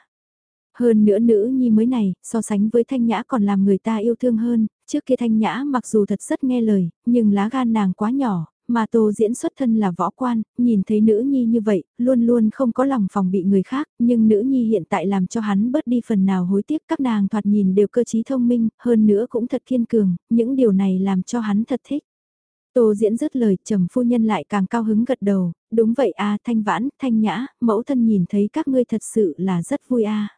Hơn nữa nữ nhi mới này, so sánh với thanh nhã còn làm người ta yêu thương hơn, trước kia thanh nhã mặc dù thật rất nghe lời, nhưng lá gan nàng quá nhỏ, mà Tô Diễn xuất thân là võ quan, nhìn thấy nữ nhi như vậy, luôn luôn không có lòng phòng bị người khác, nhưng nữ nhi hiện tại làm cho hắn bớt đi phần nào hối tiếc các nàng thoạt nhìn đều cơ trí thông minh, hơn nữa cũng thật kiên cường, những điều này làm cho hắn thật thích. Tô Diễn dứt lời, trầm phu nhân lại càng cao hứng gật đầu, đúng vậy a thanh vãn, thanh nhã, mẫu thân nhìn thấy các ngươi thật sự là rất vui a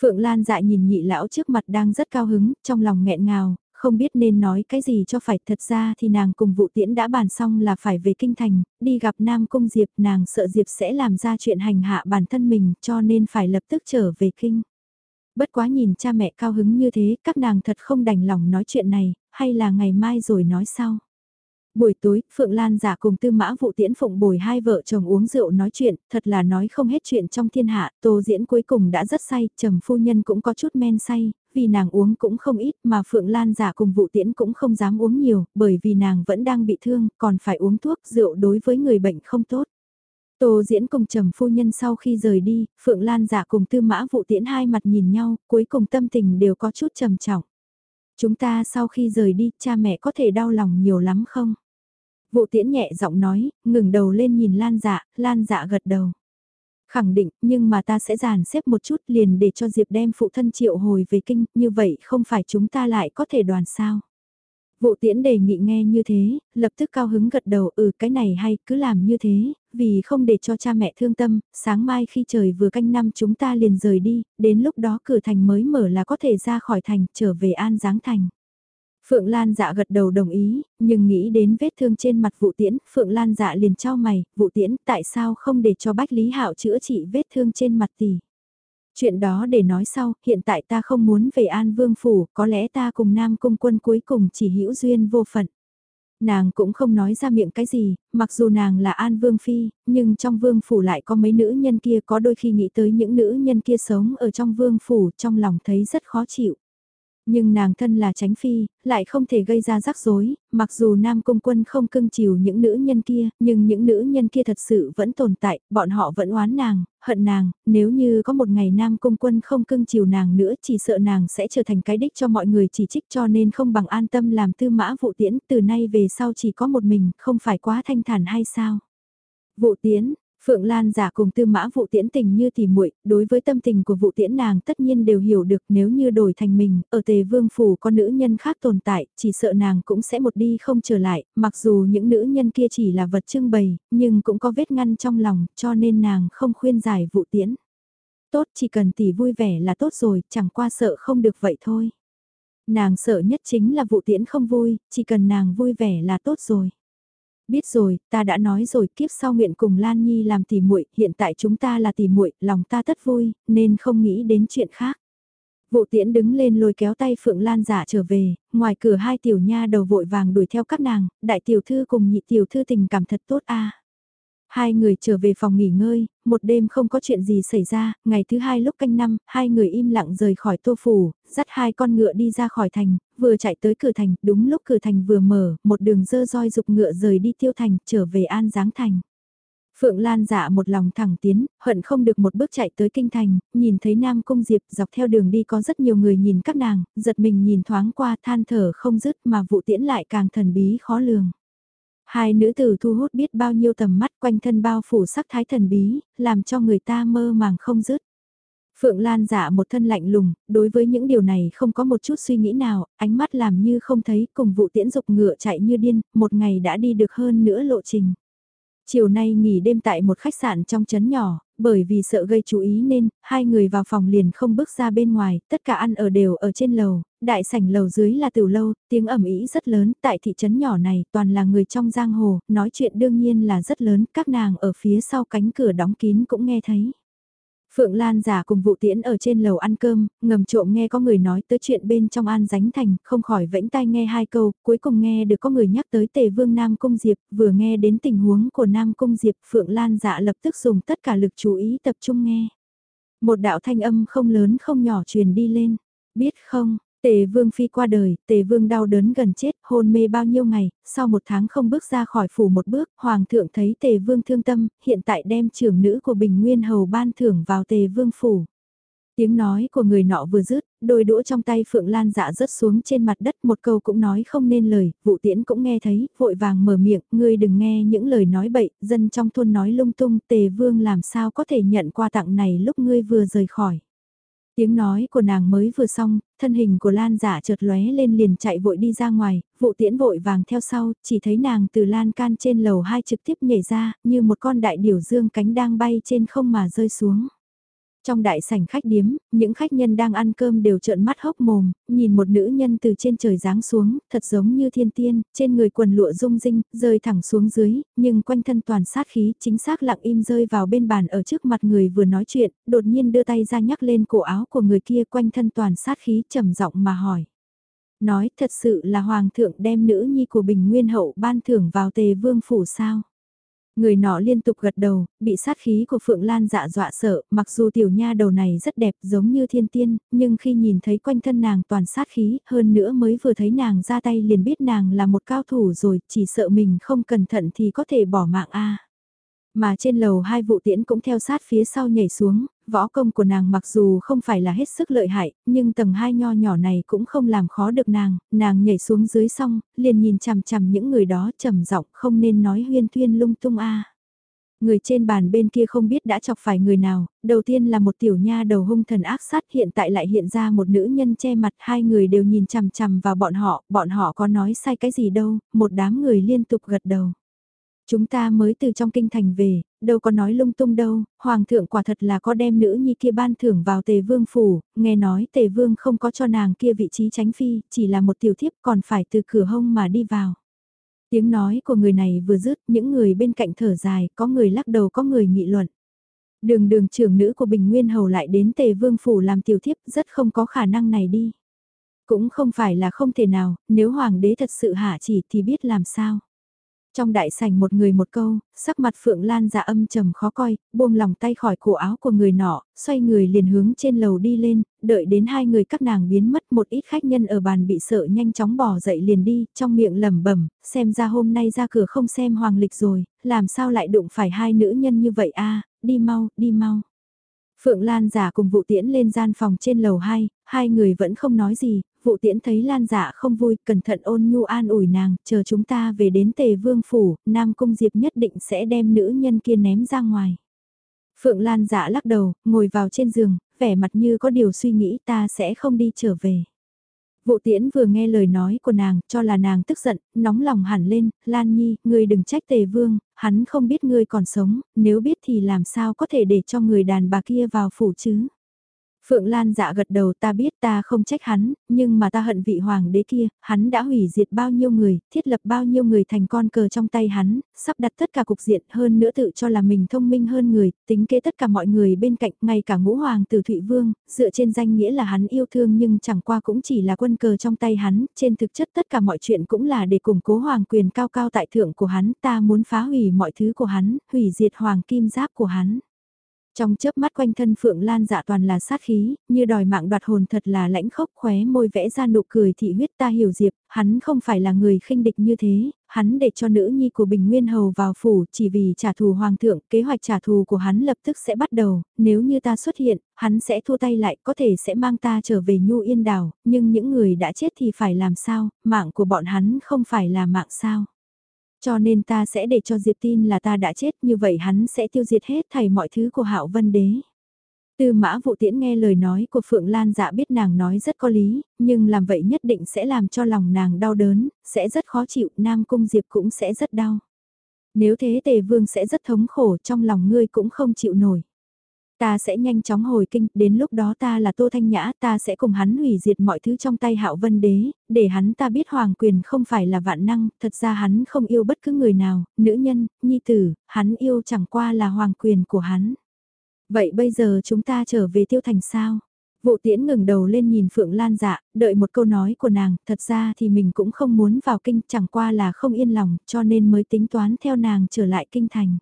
Phượng Lan dại nhìn nhị lão trước mặt đang rất cao hứng, trong lòng nghẹn ngào, không biết nên nói cái gì cho phải thật ra thì nàng cùng vụ tiễn đã bàn xong là phải về kinh thành, đi gặp Nam Cung Diệp nàng sợ Diệp sẽ làm ra chuyện hành hạ bản thân mình cho nên phải lập tức trở về kinh. Bất quá nhìn cha mẹ cao hứng như thế các nàng thật không đành lòng nói chuyện này, hay là ngày mai rồi nói sau. Buổi tối, Phượng Lan giả cùng tư mã vụ tiễn phụng bồi hai vợ chồng uống rượu nói chuyện, thật là nói không hết chuyện trong thiên hạ, tô diễn cuối cùng đã rất say, trầm phu nhân cũng có chút men say, vì nàng uống cũng không ít mà Phượng Lan giả cùng vụ tiễn cũng không dám uống nhiều, bởi vì nàng vẫn đang bị thương, còn phải uống thuốc rượu đối với người bệnh không tốt. Tô diễn cùng trầm phu nhân sau khi rời đi, Phượng Lan giả cùng tư mã vụ tiễn hai mặt nhìn nhau, cuối cùng tâm tình đều có chút trầm trọng. Chúng ta sau khi rời đi, cha mẹ có thể đau lòng nhiều lắm không? Vụ tiễn nhẹ giọng nói, ngừng đầu lên nhìn Lan dạ, Lan dạ gật đầu. Khẳng định, nhưng mà ta sẽ dàn xếp một chút liền để cho Diệp đem phụ thân triệu hồi về kinh, như vậy không phải chúng ta lại có thể đoàn sao. Vụ tiễn đề nghị nghe như thế, lập tức cao hứng gật đầu ừ cái này hay cứ làm như thế, vì không để cho cha mẹ thương tâm, sáng mai khi trời vừa canh năm chúng ta liền rời đi, đến lúc đó cửa thành mới mở là có thể ra khỏi thành trở về An Giáng Thành. Phượng Lan dạ gật đầu đồng ý, nhưng nghĩ đến vết thương trên mặt vụ tiễn, Phượng Lan dạ liền trao mày, vụ tiễn tại sao không để cho Bách Lý Hạo chữa trị vết thương trên mặt tỷ. Chuyện đó để nói sau, hiện tại ta không muốn về An Vương Phủ, có lẽ ta cùng Nam Cung quân cuối cùng chỉ hữu duyên vô phận. Nàng cũng không nói ra miệng cái gì, mặc dù nàng là An Vương Phi, nhưng trong Vương Phủ lại có mấy nữ nhân kia có đôi khi nghĩ tới những nữ nhân kia sống ở trong Vương Phủ trong lòng thấy rất khó chịu. Nhưng nàng thân là tránh phi, lại không thể gây ra rắc rối, mặc dù nam cung quân không cưng chiều những nữ nhân kia, nhưng những nữ nhân kia thật sự vẫn tồn tại, bọn họ vẫn oán nàng, hận nàng, nếu như có một ngày nam cung quân không cưng chiều nàng nữa chỉ sợ nàng sẽ trở thành cái đích cho mọi người chỉ trích cho nên không bằng an tâm làm tư mã vụ tiễn, từ nay về sau chỉ có một mình, không phải quá thanh thản hay sao? Vụ tiễn Phượng Lan giả cùng tư mã vụ tiễn tình như tỉ muội đối với tâm tình của vụ tiễn nàng tất nhiên đều hiểu được nếu như đổi thành mình, ở tề vương phủ có nữ nhân khác tồn tại, chỉ sợ nàng cũng sẽ một đi không trở lại, mặc dù những nữ nhân kia chỉ là vật trưng bày, nhưng cũng có vết ngăn trong lòng, cho nên nàng không khuyên giải vụ tiễn. Tốt chỉ cần tỷ vui vẻ là tốt rồi, chẳng qua sợ không được vậy thôi. Nàng sợ nhất chính là vụ tiễn không vui, chỉ cần nàng vui vẻ là tốt rồi. Biết rồi, ta đã nói rồi, kiếp sau nguyện cùng Lan Nhi làm tỉ muội, hiện tại chúng ta là tỉ muội, lòng ta tất vui, nên không nghĩ đến chuyện khác. Vụ tiễn đứng lên lôi kéo tay Phượng Lan giả trở về, ngoài cửa hai tiểu nha đầu vội vàng đuổi theo các nàng, đại tiểu thư cùng nhị tiểu thư tình cảm thật tốt a. Hai người trở về phòng nghỉ ngơi, một đêm không có chuyện gì xảy ra, ngày thứ hai lúc canh năm, hai người im lặng rời khỏi tô phủ, dắt hai con ngựa đi ra khỏi thành, vừa chạy tới cửa thành, đúng lúc cửa thành vừa mở, một đường dơ roi dục ngựa rời đi tiêu thành, trở về An Giáng Thành. Phượng Lan dạ một lòng thẳng tiến, hận không được một bước chạy tới kinh thành, nhìn thấy Nam Cung Diệp dọc theo đường đi có rất nhiều người nhìn các nàng, giật mình nhìn thoáng qua than thở không dứt mà vụ tiễn lại càng thần bí khó lường. Hai nữ tử thu hút biết bao nhiêu tầm mắt quanh thân bao phủ sắc thái thần bí, làm cho người ta mơ màng không dứt. Phượng Lan giả một thân lạnh lùng, đối với những điều này không có một chút suy nghĩ nào, ánh mắt làm như không thấy cùng vụ tiễn dục ngựa chạy như điên, một ngày đã đi được hơn nửa lộ trình. Chiều nay nghỉ đêm tại một khách sạn trong trấn nhỏ, bởi vì sợ gây chú ý nên, hai người vào phòng liền không bước ra bên ngoài, tất cả ăn ở đều ở trên lầu, đại sảnh lầu dưới là tiểu lâu, tiếng ẩm ý rất lớn, tại thị trấn nhỏ này toàn là người trong giang hồ, nói chuyện đương nhiên là rất lớn, các nàng ở phía sau cánh cửa đóng kín cũng nghe thấy. Phượng Lan giả cùng vụ tiễn ở trên lầu ăn cơm, ngầm trộm nghe có người nói tới chuyện bên trong an dánh thành, không khỏi vẫy tai nghe hai câu, cuối cùng nghe được có người nhắc tới tề vương Nam Cung Diệp, vừa nghe đến tình huống của Nam Cung Diệp, Phượng Lan giả lập tức dùng tất cả lực chú ý tập trung nghe. Một đạo thanh âm không lớn không nhỏ truyền đi lên, biết không, Tề vương phi qua đời, tề vương đau đớn gần chết, hôn mê bao nhiêu ngày, sau một tháng không bước ra khỏi phủ một bước, hoàng thượng thấy tề vương thương tâm, hiện tại đem trưởng nữ của bình nguyên hầu ban thưởng vào tề vương phủ. Tiếng nói của người nọ vừa dứt, đôi đũa trong tay Phượng Lan dạ rớt xuống trên mặt đất một câu cũng nói không nên lời, vụ tiễn cũng nghe thấy, vội vàng mở miệng, ngươi đừng nghe những lời nói bậy, dân trong thôn nói lung tung, tề vương làm sao có thể nhận qua tặng này lúc ngươi vừa rời khỏi. Tiếng nói của nàng mới vừa xong, thân hình của Lan giả chợt lóe lên liền chạy vội đi ra ngoài, vụ tiễn vội vàng theo sau, chỉ thấy nàng từ lan can trên lầu hai trực tiếp nhảy ra, như một con đại điểu dương cánh đang bay trên không mà rơi xuống. Trong đại sảnh khách điếm, những khách nhân đang ăn cơm đều trợn mắt hốc mồm, nhìn một nữ nhân từ trên trời giáng xuống, thật giống như thiên tiên, trên người quần lụa rung rinh, rơi thẳng xuống dưới, nhưng quanh thân toàn sát khí, chính xác lặng im rơi vào bên bàn ở trước mặt người vừa nói chuyện, đột nhiên đưa tay ra nhắc lên cổ áo của người kia quanh thân toàn sát khí trầm giọng mà hỏi. Nói thật sự là hoàng thượng đem nữ nhi của bình nguyên hậu ban thưởng vào tề vương phủ sao? Người nọ liên tục gật đầu, bị sát khí của Phượng Lan dạ dọa sợ, mặc dù tiểu nha đầu này rất đẹp giống như thiên tiên, nhưng khi nhìn thấy quanh thân nàng toàn sát khí, hơn nữa mới vừa thấy nàng ra tay liền biết nàng là một cao thủ rồi, chỉ sợ mình không cẩn thận thì có thể bỏ mạng a. Mà trên lầu hai vụ tiễn cũng theo sát phía sau nhảy xuống, võ công của nàng mặc dù không phải là hết sức lợi hại, nhưng tầng hai nho nhỏ này cũng không làm khó được nàng, nàng nhảy xuống dưới xong, liền nhìn chằm chằm những người đó trầm giọng không nên nói huyên thuyên lung tung a. Người trên bàn bên kia không biết đã chọc phải người nào, đầu tiên là một tiểu nha đầu hung thần ác sát hiện tại lại hiện ra một nữ nhân che mặt hai người đều nhìn chằm chằm vào bọn họ, bọn họ có nói sai cái gì đâu, một đám người liên tục gật đầu. Chúng ta mới từ trong kinh thành về, đâu có nói lung tung đâu, hoàng thượng quả thật là có đem nữ nhi kia ban thưởng vào tề vương phủ, nghe nói tề vương không có cho nàng kia vị trí tránh phi, chỉ là một tiểu thiếp còn phải từ cửa hông mà đi vào. Tiếng nói của người này vừa dứt, những người bên cạnh thở dài, có người lắc đầu có người nghị luận. Đường đường trưởng nữ của Bình Nguyên Hầu lại đến tề vương phủ làm tiểu thiếp rất không có khả năng này đi. Cũng không phải là không thể nào, nếu hoàng đế thật sự hạ chỉ thì biết làm sao. Trong đại sảnh một người một câu, sắc mặt Phượng Lan dạ âm trầm khó coi, buông lòng tay khỏi cổ áo của người nọ, xoay người liền hướng trên lầu đi lên, đợi đến hai người các nàng biến mất một ít khách nhân ở bàn bị sợ nhanh chóng bỏ dậy liền đi, trong miệng lẩm bẩm, xem ra hôm nay ra cửa không xem hoàng lịch rồi, làm sao lại đụng phải hai nữ nhân như vậy a đi mau, đi mau. Phượng Lan giả cùng vụ tiễn lên gian phòng trên lầu 2, hai người vẫn không nói gì, vụ tiễn thấy Lan dạ không vui, cẩn thận ôn nhu an ủi nàng, chờ chúng ta về đến tề vương phủ, Nam Cung Diệp nhất định sẽ đem nữ nhân kia ném ra ngoài. Phượng Lan dạ lắc đầu, ngồi vào trên giường, vẻ mặt như có điều suy nghĩ ta sẽ không đi trở về. Vụ tiễn vừa nghe lời nói của nàng, cho là nàng tức giận, nóng lòng hẳn lên, Lan Nhi, ngươi đừng trách tề vương, hắn không biết ngươi còn sống, nếu biết thì làm sao có thể để cho người đàn bà kia vào phủ chứ. Phượng Lan dạ gật đầu ta biết ta không trách hắn, nhưng mà ta hận vị hoàng đế kia, hắn đã hủy diệt bao nhiêu người, thiết lập bao nhiêu người thành con cờ trong tay hắn, sắp đặt tất cả cục diện hơn nữa tự cho là mình thông minh hơn người, tính kế tất cả mọi người bên cạnh, ngay cả ngũ hoàng tử Thụy Vương, dựa trên danh nghĩa là hắn yêu thương nhưng chẳng qua cũng chỉ là quân cờ trong tay hắn, trên thực chất tất cả mọi chuyện cũng là để củng cố hoàng quyền cao cao tại thượng của hắn, ta muốn phá hủy mọi thứ của hắn, hủy diệt hoàng kim giáp của hắn. Trong chớp mắt quanh thân Phượng Lan dạ toàn là sát khí, như đòi mạng đoạt hồn thật là lãnh khốc khóe môi vẽ ra nụ cười thị huyết ta hiểu Diệp, hắn không phải là người khinh địch như thế, hắn để cho nữ nhi của Bình Nguyên Hầu vào phủ chỉ vì trả thù hoàng thượng, kế hoạch trả thù của hắn lập tức sẽ bắt đầu, nếu như ta xuất hiện, hắn sẽ thua tay lại, có thể sẽ mang ta trở về Nhu Yên Đảo, nhưng những người đã chết thì phải làm sao, mạng của bọn hắn không phải là mạng sao. Cho nên ta sẽ để cho Diệp tin là ta đã chết như vậy hắn sẽ tiêu diệt hết thảy mọi thứ của hạo vân đế. Tư mã vụ tiễn nghe lời nói của Phượng Lan dạ biết nàng nói rất có lý, nhưng làm vậy nhất định sẽ làm cho lòng nàng đau đớn, sẽ rất khó chịu, Nam Cung Diệp cũng sẽ rất đau. Nếu thế tề vương sẽ rất thống khổ trong lòng ngươi cũng không chịu nổi. Ta sẽ nhanh chóng hồi kinh, đến lúc đó ta là Tô Thanh Nhã, ta sẽ cùng hắn hủy diệt mọi thứ trong tay hạo vân đế, để hắn ta biết hoàng quyền không phải là vạn năng, thật ra hắn không yêu bất cứ người nào, nữ nhân, nhi tử, hắn yêu chẳng qua là hoàng quyền của hắn. Vậy bây giờ chúng ta trở về tiêu thành sao? Vụ tiễn ngừng đầu lên nhìn Phượng Lan dạ, đợi một câu nói của nàng, thật ra thì mình cũng không muốn vào kinh, chẳng qua là không yên lòng, cho nên mới tính toán theo nàng trở lại kinh thành.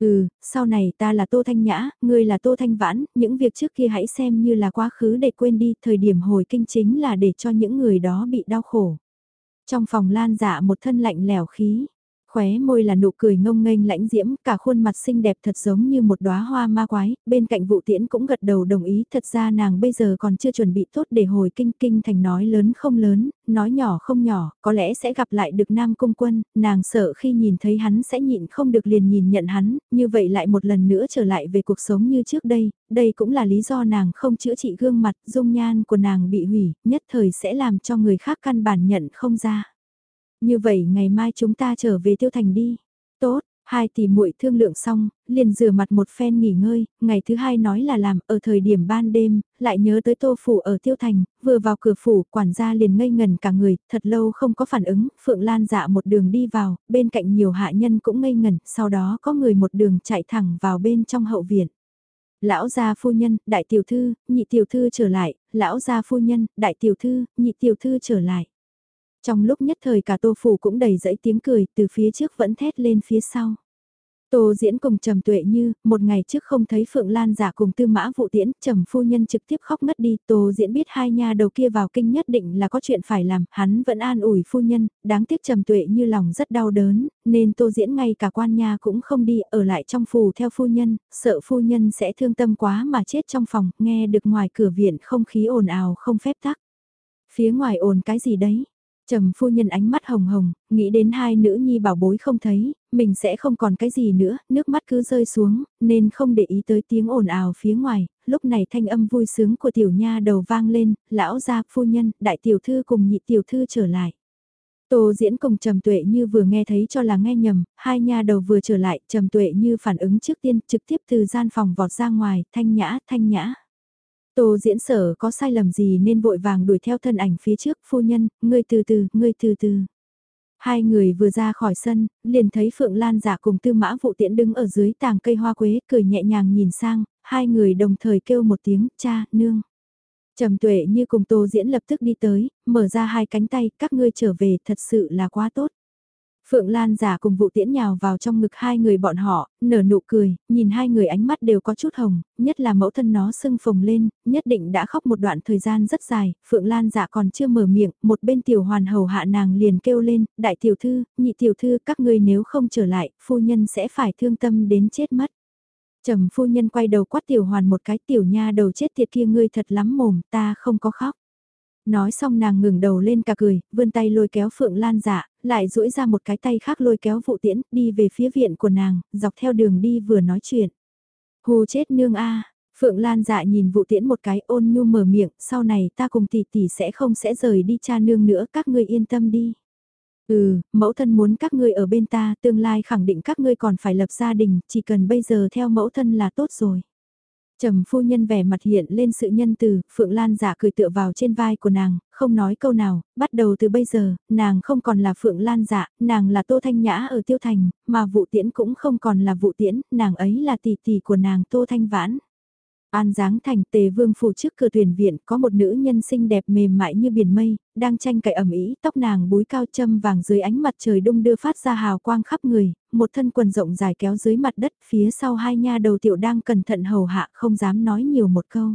Ừ, sau này ta là Tô Thanh Nhã, ngươi là Tô Thanh Vãn, những việc trước kia hãy xem như là quá khứ để quên đi, thời điểm hồi kinh chính là để cho những người đó bị đau khổ. Trong phòng lan dạ một thân lạnh lẻo khí, khóe môi là nụ cười ngông nghênh lãnh diễm, cả khuôn mặt xinh đẹp thật giống như một đóa hoa ma quái, bên cạnh vụ tiễn cũng gật đầu đồng ý, thật ra nàng bây giờ còn chưa chuẩn bị tốt để hồi kinh kinh thành nói lớn không lớn, nói nhỏ không nhỏ, có lẽ sẽ gặp lại được nam cung quân, nàng sợ khi nhìn thấy hắn sẽ nhịn không được liền nhìn nhận hắn, như vậy lại một lần nữa trở lại về cuộc sống như trước đây, đây cũng là lý do nàng không chữa trị gương mặt, dung nhan của nàng bị hủy, nhất thời sẽ làm cho người khác căn bản nhận không ra. Như vậy ngày mai chúng ta trở về tiêu thành đi. Tốt, hai tỷ muội thương lượng xong, liền rửa mặt một phen nghỉ ngơi, ngày thứ hai nói là làm ở thời điểm ban đêm, lại nhớ tới tô phủ ở tiêu thành, vừa vào cửa phủ, quản gia liền ngây ngần cả người, thật lâu không có phản ứng, Phượng Lan dạ một đường đi vào, bên cạnh nhiều hạ nhân cũng ngây ngần, sau đó có người một đường chạy thẳng vào bên trong hậu viện. Lão gia phu nhân, đại tiểu thư, nhị tiểu thư trở lại, lão gia phu nhân, đại tiểu thư, nhị tiểu thư trở lại. Trong lúc nhất thời cả tô phủ cũng đầy dẫy tiếng cười, từ phía trước vẫn thét lên phía sau. Tô diễn cùng trầm tuệ như, một ngày trước không thấy Phượng Lan giả cùng tư mã vụ tiễn, trầm phu nhân trực tiếp khóc ngất đi, tô diễn biết hai nha đầu kia vào kinh nhất định là có chuyện phải làm, hắn vẫn an ủi phu nhân, đáng tiếc trầm tuệ như lòng rất đau đớn, nên tô diễn ngay cả quan nha cũng không đi, ở lại trong phủ theo phu nhân, sợ phu nhân sẽ thương tâm quá mà chết trong phòng, nghe được ngoài cửa viện không khí ồn ào không phép tắc. Phía ngoài ồn cái gì đấy? Trầm phu nhân ánh mắt hồng hồng, nghĩ đến hai nữ nhi bảo bối không thấy, mình sẽ không còn cái gì nữa, nước mắt cứ rơi xuống, nên không để ý tới tiếng ồn ào phía ngoài, lúc này thanh âm vui sướng của tiểu nha đầu vang lên, lão gia phu nhân, đại tiểu thư cùng nhị tiểu thư trở lại. Tô diễn cùng Trầm Tuệ Như vừa nghe thấy cho là nghe nhầm, hai nha đầu vừa trở lại, Trầm Tuệ Như phản ứng trước tiên trực tiếp từ gian phòng vọt ra ngoài, thanh nhã, thanh nhã. Tô diễn sở có sai lầm gì nên vội vàng đuổi theo thân ảnh phía trước, phu nhân, ngươi từ từ, ngươi từ từ. Hai người vừa ra khỏi sân, liền thấy Phượng Lan giả cùng tư mã vụ tiễn đứng ở dưới tàng cây hoa quế, cười nhẹ nhàng nhìn sang, hai người đồng thời kêu một tiếng, cha, nương. Trầm tuệ như cùng tô diễn lập tức đi tới, mở ra hai cánh tay, các ngươi trở về, thật sự là quá tốt. Phượng Lan giả cùng vụ tiễn nhào vào trong ngực hai người bọn họ, nở nụ cười, nhìn hai người ánh mắt đều có chút hồng, nhất là mẫu thân nó sưng phồng lên, nhất định đã khóc một đoạn thời gian rất dài, Phượng Lan giả còn chưa mở miệng, một bên tiểu hoàn hầu hạ nàng liền kêu lên, đại tiểu thư, nhị tiểu thư các ngươi nếu không trở lại, phu nhân sẽ phải thương tâm đến chết mất. Trầm phu nhân quay đầu quát tiểu hoàn một cái tiểu nha đầu chết tiệt kia ngươi thật lắm mồm, ta không có khóc. Nói xong nàng ngừng đầu lên cả cười, vươn tay lôi kéo Phượng Lan dạ, lại duỗi ra một cái tay khác lôi kéo vụ tiễn, đi về phía viện của nàng, dọc theo đường đi vừa nói chuyện. Hù chết nương a Phượng Lan dạ nhìn vụ tiễn một cái ôn nhu mở miệng, sau này ta cùng tỷ tỷ sẽ không sẽ rời đi cha nương nữa, các ngươi yên tâm đi. Ừ, mẫu thân muốn các ngươi ở bên ta, tương lai khẳng định các ngươi còn phải lập gia đình, chỉ cần bây giờ theo mẫu thân là tốt rồi. Trầm phu nhân vẻ mặt hiện lên sự nhân từ, Phượng Lan giả cười tựa vào trên vai của nàng, không nói câu nào, bắt đầu từ bây giờ, nàng không còn là Phượng Lan dạ, nàng là Tô Thanh Nhã ở Tiêu Thành, mà vụ tiễn cũng không còn là vụ tiễn, nàng ấy là tỷ tỷ của nàng Tô Thanh Vãn. An Giáng Thành tề vương phủ trước cửa tuyển viện có một nữ nhân xinh đẹp mềm mại như biển mây, đang tranh cậy ẩm ý, tóc nàng búi cao châm vàng dưới ánh mặt trời đung đưa phát ra hào quang khắp người, một thân quần rộng dài kéo dưới mặt đất, phía sau hai nha đầu tiểu đang cẩn thận hầu hạ không dám nói nhiều một câu.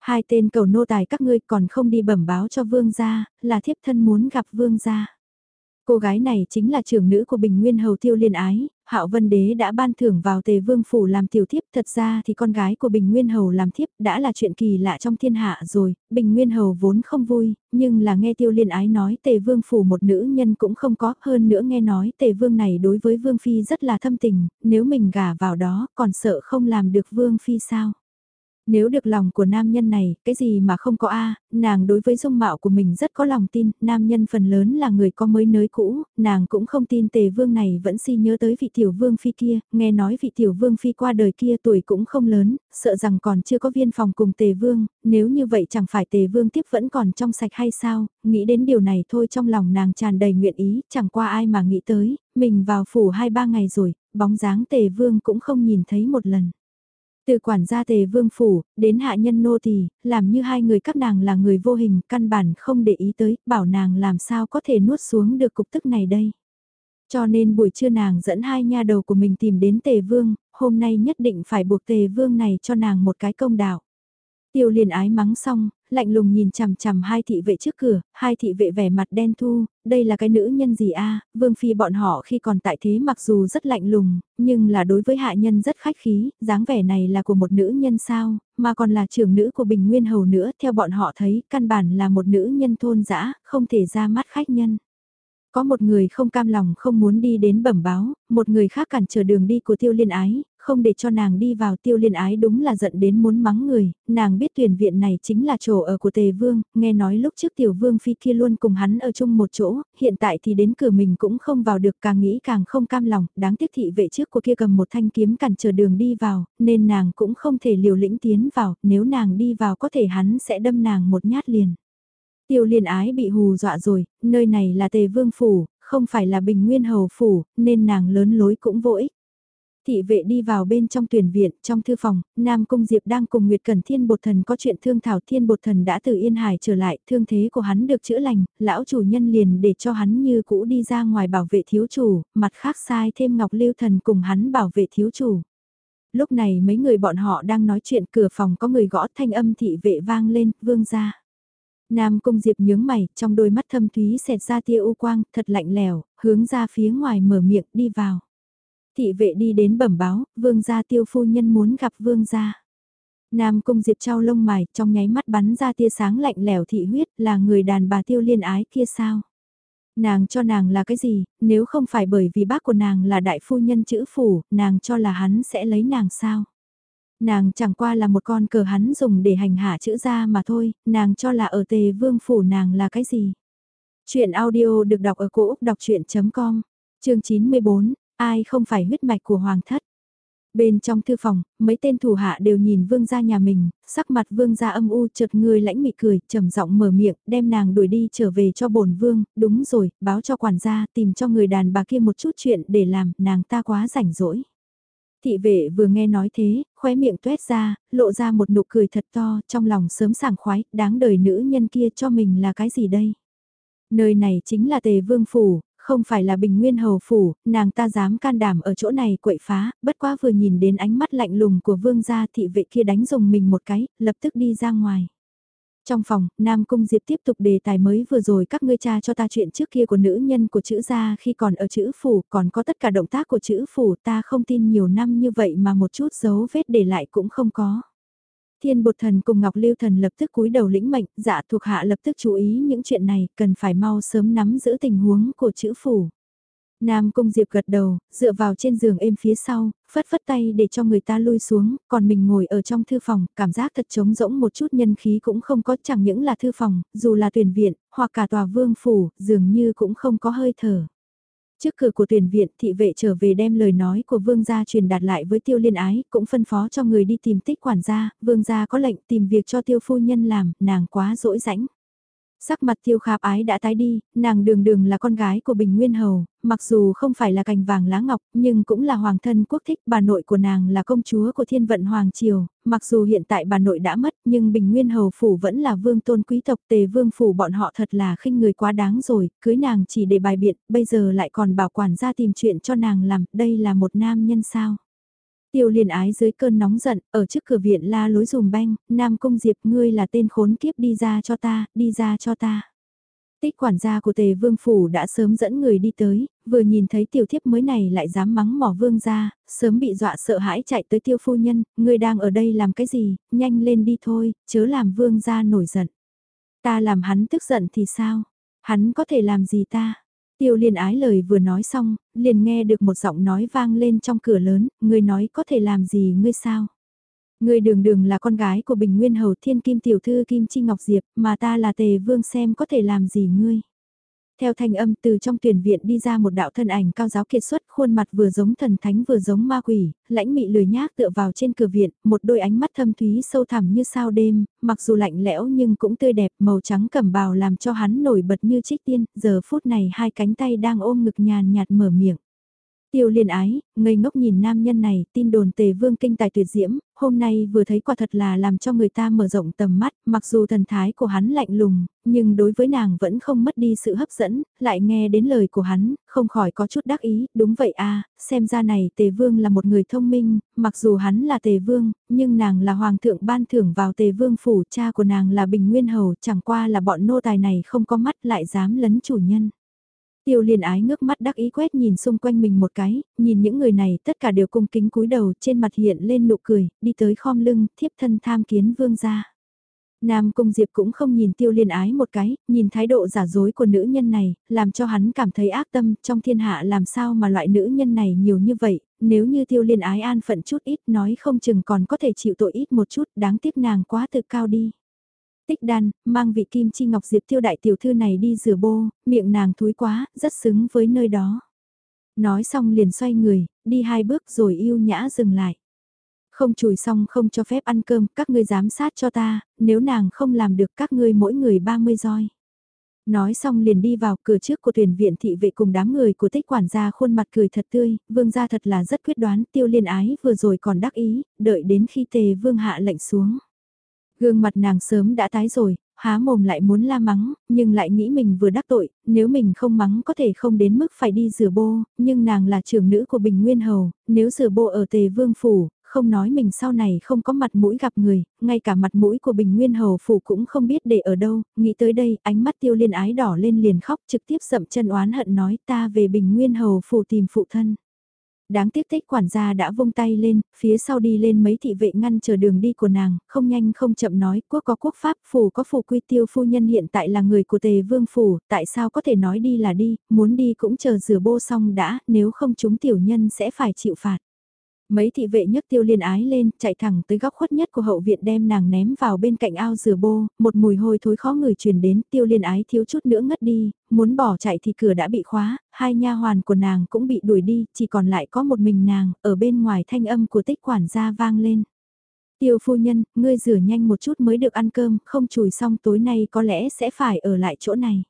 Hai tên cầu nô tài các ngươi còn không đi bẩm báo cho vương gia, là thiếp thân muốn gặp vương gia. Cô gái này chính là trưởng nữ của Bình Nguyên Hầu Tiêu Liên Ái, Hạo Vân Đế đã ban thưởng vào Tề Vương phủ làm tiểu thiếp, thật ra thì con gái của Bình Nguyên Hầu làm thiếp đã là chuyện kỳ lạ trong thiên hạ rồi, Bình Nguyên Hầu vốn không vui, nhưng là nghe Tiêu Liên Ái nói Tề Vương phủ một nữ nhân cũng không có, hơn nữa nghe nói Tề Vương này đối với Vương Phi rất là thâm tình, nếu mình gả vào đó còn sợ không làm được Vương Phi sao. Nếu được lòng của nam nhân này, cái gì mà không có a nàng đối với dung mạo của mình rất có lòng tin, nam nhân phần lớn là người có mới nới cũ, nàng cũng không tin tề vương này vẫn si nhớ tới vị tiểu vương phi kia, nghe nói vị tiểu vương phi qua đời kia tuổi cũng không lớn, sợ rằng còn chưa có viên phòng cùng tề vương, nếu như vậy chẳng phải tề vương tiếp vẫn còn trong sạch hay sao, nghĩ đến điều này thôi trong lòng nàng tràn đầy nguyện ý, chẳng qua ai mà nghĩ tới, mình vào phủ hai ba ngày rồi, bóng dáng tề vương cũng không nhìn thấy một lần. Từ quản gia tề vương phủ, đến hạ nhân nô tỳ làm như hai người các nàng là người vô hình, căn bản không để ý tới, bảo nàng làm sao có thể nuốt xuống được cục tức này đây. Cho nên buổi trưa nàng dẫn hai nha đầu của mình tìm đến tề vương, hôm nay nhất định phải buộc tề vương này cho nàng một cái công đạo. Tiêu liền ái mắng xong, lạnh lùng nhìn chằm chằm hai thị vệ trước cửa, hai thị vệ vẻ mặt đen thu, đây là cái nữ nhân gì a vương phi bọn họ khi còn tại thế mặc dù rất lạnh lùng, nhưng là đối với hạ nhân rất khách khí, dáng vẻ này là của một nữ nhân sao, mà còn là trưởng nữ của Bình Nguyên Hầu nữa, theo bọn họ thấy, căn bản là một nữ nhân thôn dã không thể ra mắt khách nhân. Có một người không cam lòng không muốn đi đến bẩm báo, một người khác cản trở đường đi của tiêu liên ái, không để cho nàng đi vào tiêu liên ái đúng là giận đến muốn mắng người, nàng biết tuyển viện này chính là chỗ ở của tề vương, nghe nói lúc trước tiểu vương phi kia luôn cùng hắn ở chung một chỗ, hiện tại thì đến cửa mình cũng không vào được càng nghĩ càng không cam lòng, đáng tiếc thị vệ trước của kia cầm một thanh kiếm cản trở đường đi vào, nên nàng cũng không thể liều lĩnh tiến vào, nếu nàng đi vào có thể hắn sẽ đâm nàng một nhát liền. Tiêu liên ái bị hù dọa rồi, nơi này là tề vương phủ, không phải là bình nguyên hầu phủ, nên nàng lớn lối cũng vô ích. Thị vệ đi vào bên trong tuyển viện, trong thư phòng, Nam Cung Diệp đang cùng Nguyệt Cần Thiên Bột Thần có chuyện thương thảo Thiên Bột Thần đã từ Yên Hải trở lại, thương thế của hắn được chữa lành, lão chủ nhân liền để cho hắn như cũ đi ra ngoài bảo vệ thiếu chủ, mặt khác sai thêm Ngọc Lưu Thần cùng hắn bảo vệ thiếu chủ. Lúc này mấy người bọn họ đang nói chuyện cửa phòng có người gõ thanh âm thị vệ vang lên, vương ra. Nam Cung Diệp nhướng mày, trong đôi mắt thâm thúy xẹt ra tia u quang, thật lạnh lèo, hướng ra phía ngoài mở miệng đi vào. Thị vệ đi đến bẩm báo, vương gia tiêu phu nhân muốn gặp vương gia. Nam Cung Diệp trao lông mày, trong nháy mắt bắn ra tia sáng lạnh lẽo thị huyết, là người đàn bà tiêu liên ái kia sao? Nàng cho nàng là cái gì, nếu không phải bởi vì bác của nàng là đại phu nhân chữ phủ, nàng cho là hắn sẽ lấy nàng sao? Nàng chẳng qua là một con cờ hắn dùng để hành hạ chữ ra mà thôi, nàng cho là ở tề vương phủ nàng là cái gì? Chuyện audio được đọc ở cổ Úc đọc chuyện.com, chương 94, ai không phải huyết mạch của hoàng thất? Bên trong thư phòng, mấy tên thủ hạ đều nhìn vương gia nhà mình, sắc mặt vương gia âm u chợt người lãnh mị cười, trầm giọng mở miệng, đem nàng đuổi đi trở về cho bổn vương, đúng rồi, báo cho quản gia, tìm cho người đàn bà kia một chút chuyện để làm, nàng ta quá rảnh rỗi. Thị vệ vừa nghe nói thế, khóe miệng tuét ra, lộ ra một nụ cười thật to, trong lòng sớm sảng khoái, đáng đời nữ nhân kia cho mình là cái gì đây? Nơi này chính là tề vương phủ, không phải là bình nguyên hầu phủ, nàng ta dám can đảm ở chỗ này quậy phá, bất quá vừa nhìn đến ánh mắt lạnh lùng của vương gia thị vệ kia đánh dùng mình một cái, lập tức đi ra ngoài. Trong phòng, Nam Cung Diệp tiếp tục đề tài mới vừa rồi các ngươi cha cho ta chuyện trước kia của nữ nhân của chữ gia khi còn ở chữ phủ, còn có tất cả động tác của chữ phủ ta không tin nhiều năm như vậy mà một chút dấu vết để lại cũng không có. Thiên bột thần cùng Ngọc Lưu thần lập tức cúi đầu lĩnh mệnh, dạ thuộc hạ lập tức chú ý những chuyện này, cần phải mau sớm nắm giữ tình huống của chữ phủ. Nam Cung Diệp gật đầu, dựa vào trên giường êm phía sau, phất phất tay để cho người ta lui xuống, còn mình ngồi ở trong thư phòng, cảm giác thật trống rỗng một chút nhân khí cũng không có chẳng những là thư phòng, dù là tuyển viện, hoặc cả tòa vương phủ, dường như cũng không có hơi thở. Trước cửa của tuyển viện, thị vệ trở về đem lời nói của vương gia truyền đạt lại với tiêu liên ái, cũng phân phó cho người đi tìm tích quản gia, vương gia có lệnh tìm việc cho tiêu phu nhân làm, nàng quá dỗi rãnh. Sắc mặt tiêu khạp ái đã tái đi, nàng đường đường là con gái của Bình Nguyên Hầu, mặc dù không phải là cành vàng lá ngọc, nhưng cũng là hoàng thân quốc thích, bà nội của nàng là công chúa của thiên vận Hoàng Triều, mặc dù hiện tại bà nội đã mất, nhưng Bình Nguyên Hầu Phủ vẫn là vương tôn quý tộc tề vương phủ bọn họ thật là khinh người quá đáng rồi, cưới nàng chỉ để bài biện, bây giờ lại còn bảo quản ra tìm chuyện cho nàng làm, đây là một nam nhân sao. Tiêu liền ái dưới cơn nóng giận, ở trước cửa viện la lối dùm banh, Nam Cung Diệp ngươi là tên khốn kiếp đi ra cho ta, đi ra cho ta. Tích quản gia của tề vương phủ đã sớm dẫn người đi tới, vừa nhìn thấy tiểu thiếp mới này lại dám mắng mỏ vương ra, sớm bị dọa sợ hãi chạy tới tiêu phu nhân, ngươi đang ở đây làm cái gì, nhanh lên đi thôi, chớ làm vương ra nổi giận. Ta làm hắn tức giận thì sao? Hắn có thể làm gì ta? Tiêu liên ái lời vừa nói xong, liền nghe được một giọng nói vang lên trong cửa lớn, người nói có thể làm gì ngươi sao? Ngươi đường đường là con gái của Bình Nguyên Hầu Thiên Kim Tiểu Thư Kim Chi Ngọc Diệp, mà ta là tề vương xem có thể làm gì ngươi? Theo thanh âm từ trong tuyển viện đi ra một đạo thân ảnh cao giáo kiệt xuất, khuôn mặt vừa giống thần thánh vừa giống ma quỷ, lãnh mị lười nhác tựa vào trên cửa viện, một đôi ánh mắt thâm thúy sâu thẳm như sao đêm, mặc dù lạnh lẽo nhưng cũng tươi đẹp, màu trắng cẩm bào làm cho hắn nổi bật như trích tiên, giờ phút này hai cánh tay đang ôm ngực nhàn nhạt mở miệng. Tiêu liên ái, ngây ngốc nhìn nam nhân này, tin đồn tề vương kinh tài tuyệt diễm, hôm nay vừa thấy quả thật là làm cho người ta mở rộng tầm mắt, mặc dù thần thái của hắn lạnh lùng, nhưng đối với nàng vẫn không mất đi sự hấp dẫn, lại nghe đến lời của hắn, không khỏi có chút đắc ý, đúng vậy à, xem ra này tề vương là một người thông minh, mặc dù hắn là tề vương, nhưng nàng là hoàng thượng ban thưởng vào tề vương phủ, cha của nàng là bình nguyên hầu, chẳng qua là bọn nô tài này không có mắt lại dám lấn chủ nhân. Tiêu liền ái ngước mắt đắc ý quét nhìn xung quanh mình một cái, nhìn những người này tất cả đều cung kính cúi đầu trên mặt hiện lên nụ cười, đi tới khom lưng, thiếp thân tham kiến vương gia. Nam Cung Diệp cũng không nhìn tiêu liên ái một cái, nhìn thái độ giả dối của nữ nhân này, làm cho hắn cảm thấy ác tâm, trong thiên hạ làm sao mà loại nữ nhân này nhiều như vậy, nếu như tiêu liên ái an phận chút ít nói không chừng còn có thể chịu tội ít một chút, đáng tiếc nàng quá tự cao đi tích đan, mang vị kim chi ngọc diệp tiêu đại tiểu thư này đi rửa bô, miệng nàng thúi quá, rất xứng với nơi đó. Nói xong liền xoay người, đi hai bước rồi yêu nhã dừng lại. Không chùi xong không cho phép ăn cơm, các ngươi giám sát cho ta, nếu nàng không làm được các ngươi mỗi người 30 roi. Nói xong liền đi vào cửa trước của tuyển viện thị vệ cùng đám người của tích quản gia khuôn mặt cười thật tươi, vương gia thật là rất quyết đoán, tiêu liên ái vừa rồi còn đắc ý, đợi đến khi tề vương hạ lệnh xuống. Gương mặt nàng sớm đã tái rồi, há mồm lại muốn la mắng, nhưng lại nghĩ mình vừa đắc tội, nếu mình không mắng có thể không đến mức phải đi rửa bô, nhưng nàng là trưởng nữ của Bình Nguyên Hầu, nếu rửa bô ở Tề Vương Phủ, không nói mình sau này không có mặt mũi gặp người, ngay cả mặt mũi của Bình Nguyên Hầu Phủ cũng không biết để ở đâu, nghĩ tới đây, ánh mắt tiêu liên ái đỏ lên liền khóc trực tiếp sậm chân oán hận nói ta về Bình Nguyên Hầu Phủ tìm phụ thân đáng tiếc tích quản gia đã vung tay lên, phía sau đi lên mấy thị vệ ngăn chờ đường đi của nàng, không nhanh không chậm nói, quốc có quốc pháp, phủ có phủ quy tiêu phu nhân hiện tại là người của tề vương phủ, tại sao có thể nói đi là đi, muốn đi cũng chờ rửa bô xong đã, nếu không chúng tiểu nhân sẽ phải chịu phạt. Mấy thị vệ nhấc tiêu liên ái lên, chạy thẳng tới góc khuất nhất của hậu viện đem nàng ném vào bên cạnh ao rửa bô, một mùi hôi thối khó người truyền đến, tiêu liên ái thiếu chút nữa ngất đi, muốn bỏ chạy thì cửa đã bị khóa, hai nha hoàn của nàng cũng bị đuổi đi, chỉ còn lại có một mình nàng, ở bên ngoài thanh âm của tích quản gia vang lên. Tiêu phu nhân, ngươi rửa nhanh một chút mới được ăn cơm, không chùi xong tối nay có lẽ sẽ phải ở lại chỗ này.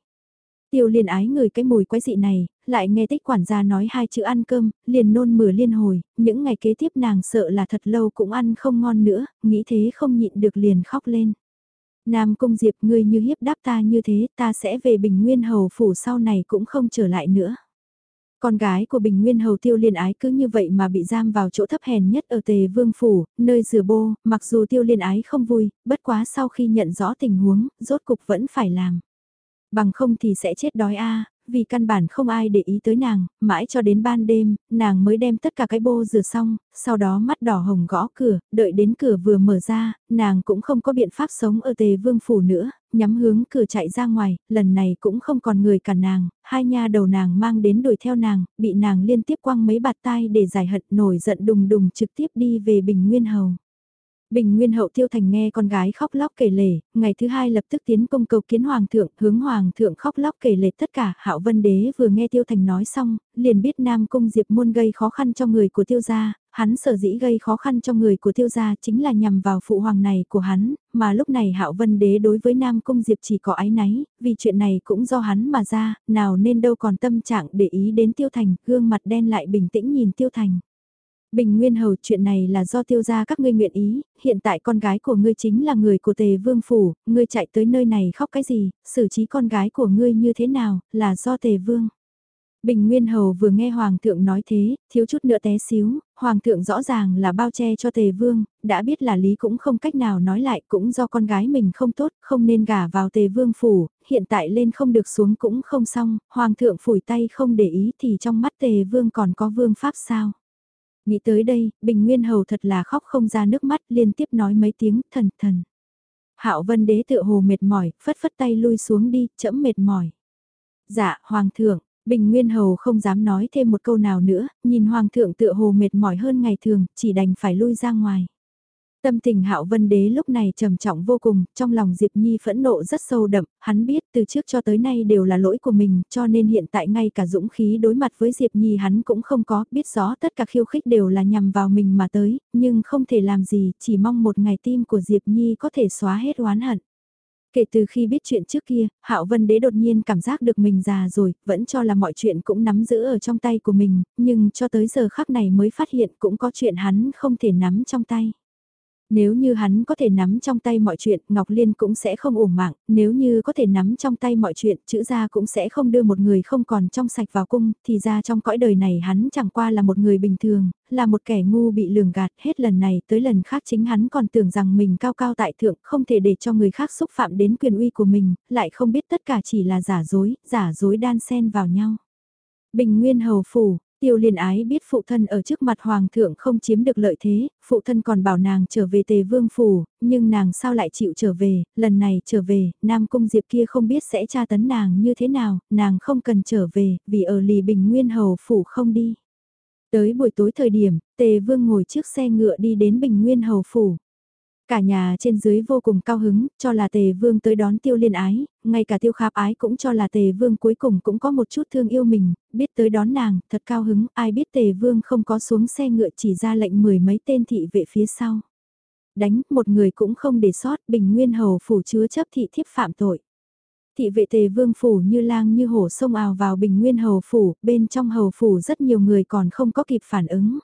Tiêu liên ái người cái mùi quái dị này, lại nghe tích quản gia nói hai chữ ăn cơm, liền nôn mửa liên hồi, những ngày kế tiếp nàng sợ là thật lâu cũng ăn không ngon nữa, nghĩ thế không nhịn được liền khóc lên. Nam Cung Diệp ngươi như hiếp đáp ta như thế ta sẽ về Bình Nguyên Hầu Phủ sau này cũng không trở lại nữa. Con gái của Bình Nguyên Hầu Tiêu Liên Ái cứ như vậy mà bị giam vào chỗ thấp hèn nhất ở Tề Vương Phủ, nơi rửa bô, mặc dù Tiêu Liên Ái không vui, bất quá sau khi nhận rõ tình huống, rốt cục vẫn phải làm. Bằng không thì sẽ chết đói a vì căn bản không ai để ý tới nàng, mãi cho đến ban đêm, nàng mới đem tất cả cái bô rửa xong, sau đó mắt đỏ hồng gõ cửa, đợi đến cửa vừa mở ra, nàng cũng không có biện pháp sống ở tề vương phủ nữa, nhắm hướng cửa chạy ra ngoài, lần này cũng không còn người cả nàng, hai nha đầu nàng mang đến đuổi theo nàng, bị nàng liên tiếp quăng mấy bạt tai để giải hận nổi giận đùng đùng trực tiếp đi về Bình Nguyên Hầu. Bình Nguyên Hậu Tiêu Thành nghe con gái khóc lóc kể lể, ngày thứ hai lập tức tiến công cầu kiến Hoàng thượng, hướng Hoàng thượng khóc lóc kể lể tất cả, Hạo Vân Đế vừa nghe Tiêu Thành nói xong, liền biết Nam Cung Diệp Môn gây khó khăn cho người của Tiêu gia, hắn sở dĩ gây khó khăn cho người của tiêu gia chính là nhằm vào phụ hoàng này của hắn, mà lúc này hạo vân đế đối với Nam Cung Diệp chỉ có ái náy, vì chuyện này cũng do hắn mà ra, nào nên đâu còn tâm trạng để ý đến tiêu thành, gương mặt đen lại bình tĩnh nhìn tiêu thành. Bình Nguyên Hầu chuyện này là do tiêu gia các ngươi nguyện ý, hiện tại con gái của ngươi chính là người của tề vương phủ, ngươi chạy tới nơi này khóc cái gì, xử trí con gái của ngươi như thế nào, là do tề vương. Bình Nguyên Hầu vừa nghe Hoàng thượng nói thế, thiếu chút nữa té xíu, Hoàng thượng rõ ràng là bao che cho Tề Vương, đã biết là lý cũng không cách nào nói lại cũng do con gái mình không tốt, không nên gả vào Tề Vương phủ, hiện tại lên không được xuống cũng không xong, Hoàng thượng phủi tay không để ý thì trong mắt Tề Vương còn có Vương Pháp sao. Nghĩ tới đây, Bình Nguyên Hầu thật là khóc không ra nước mắt liên tiếp nói mấy tiếng thần thần. Hạo Vân Đế tựa hồ mệt mỏi, phất phất tay lui xuống đi, chẫm mệt mỏi. Dạ, Hoàng thượng, Bình Nguyên Hầu không dám nói thêm một câu nào nữa, nhìn Hoàng thượng tựa hồ mệt mỏi hơn ngày thường, chỉ đành phải lui ra ngoài. Tâm tình Hạo Vân Đế lúc này trầm trọng vô cùng, trong lòng Diệp Nhi phẫn nộ rất sâu đậm, hắn biết từ trước cho tới nay đều là lỗi của mình, cho nên hiện tại ngay cả dũng khí đối mặt với Diệp Nhi hắn cũng không có, biết rõ tất cả khiêu khích đều là nhằm vào mình mà tới, nhưng không thể làm gì, chỉ mong một ngày tim của Diệp Nhi có thể xóa hết oán hận. Kể từ khi biết chuyện trước kia, Hạo Vân Đế đột nhiên cảm giác được mình già rồi, vẫn cho là mọi chuyện cũng nắm giữ ở trong tay của mình, nhưng cho tới giờ khắc này mới phát hiện cũng có chuyện hắn không thể nắm trong tay. Nếu như hắn có thể nắm trong tay mọi chuyện, Ngọc Liên cũng sẽ không ủng mạng, nếu như có thể nắm trong tay mọi chuyện, chữ gia cũng sẽ không đưa một người không còn trong sạch vào cung, thì ra trong cõi đời này hắn chẳng qua là một người bình thường, là một kẻ ngu bị lường gạt, hết lần này tới lần khác chính hắn còn tưởng rằng mình cao cao tại thượng, không thể để cho người khác xúc phạm đến quyền uy của mình, lại không biết tất cả chỉ là giả dối, giả dối đan xen vào nhau. Bình Nguyên Hầu Phủ, Tiêu liên ái biết phụ thân ở trước mặt hoàng thượng không chiếm được lợi thế, phụ thân còn bảo nàng trở về tề vương phủ, nhưng nàng sao lại chịu trở về, lần này trở về, nam cung diệp kia không biết sẽ tra tấn nàng như thế nào, nàng không cần trở về, vì ở lì bình nguyên hầu phủ không đi. Tới buổi tối thời điểm, tề vương ngồi trước xe ngựa đi đến bình nguyên hầu phủ. Cả nhà trên dưới vô cùng cao hứng, cho là tề vương tới đón tiêu liên ái, ngay cả tiêu kháp ái cũng cho là tề vương cuối cùng cũng có một chút thương yêu mình, biết tới đón nàng, thật cao hứng, ai biết tề vương không có xuống xe ngựa chỉ ra lệnh mười mấy tên thị vệ phía sau. Đánh, một người cũng không để sót, bình nguyên hầu phủ chứa chấp thị thiếp phạm tội. Thị vệ tề vương phủ như lang như hổ sông ào vào bình nguyên hầu phủ, bên trong hầu phủ rất nhiều người còn không có kịp phản ứng.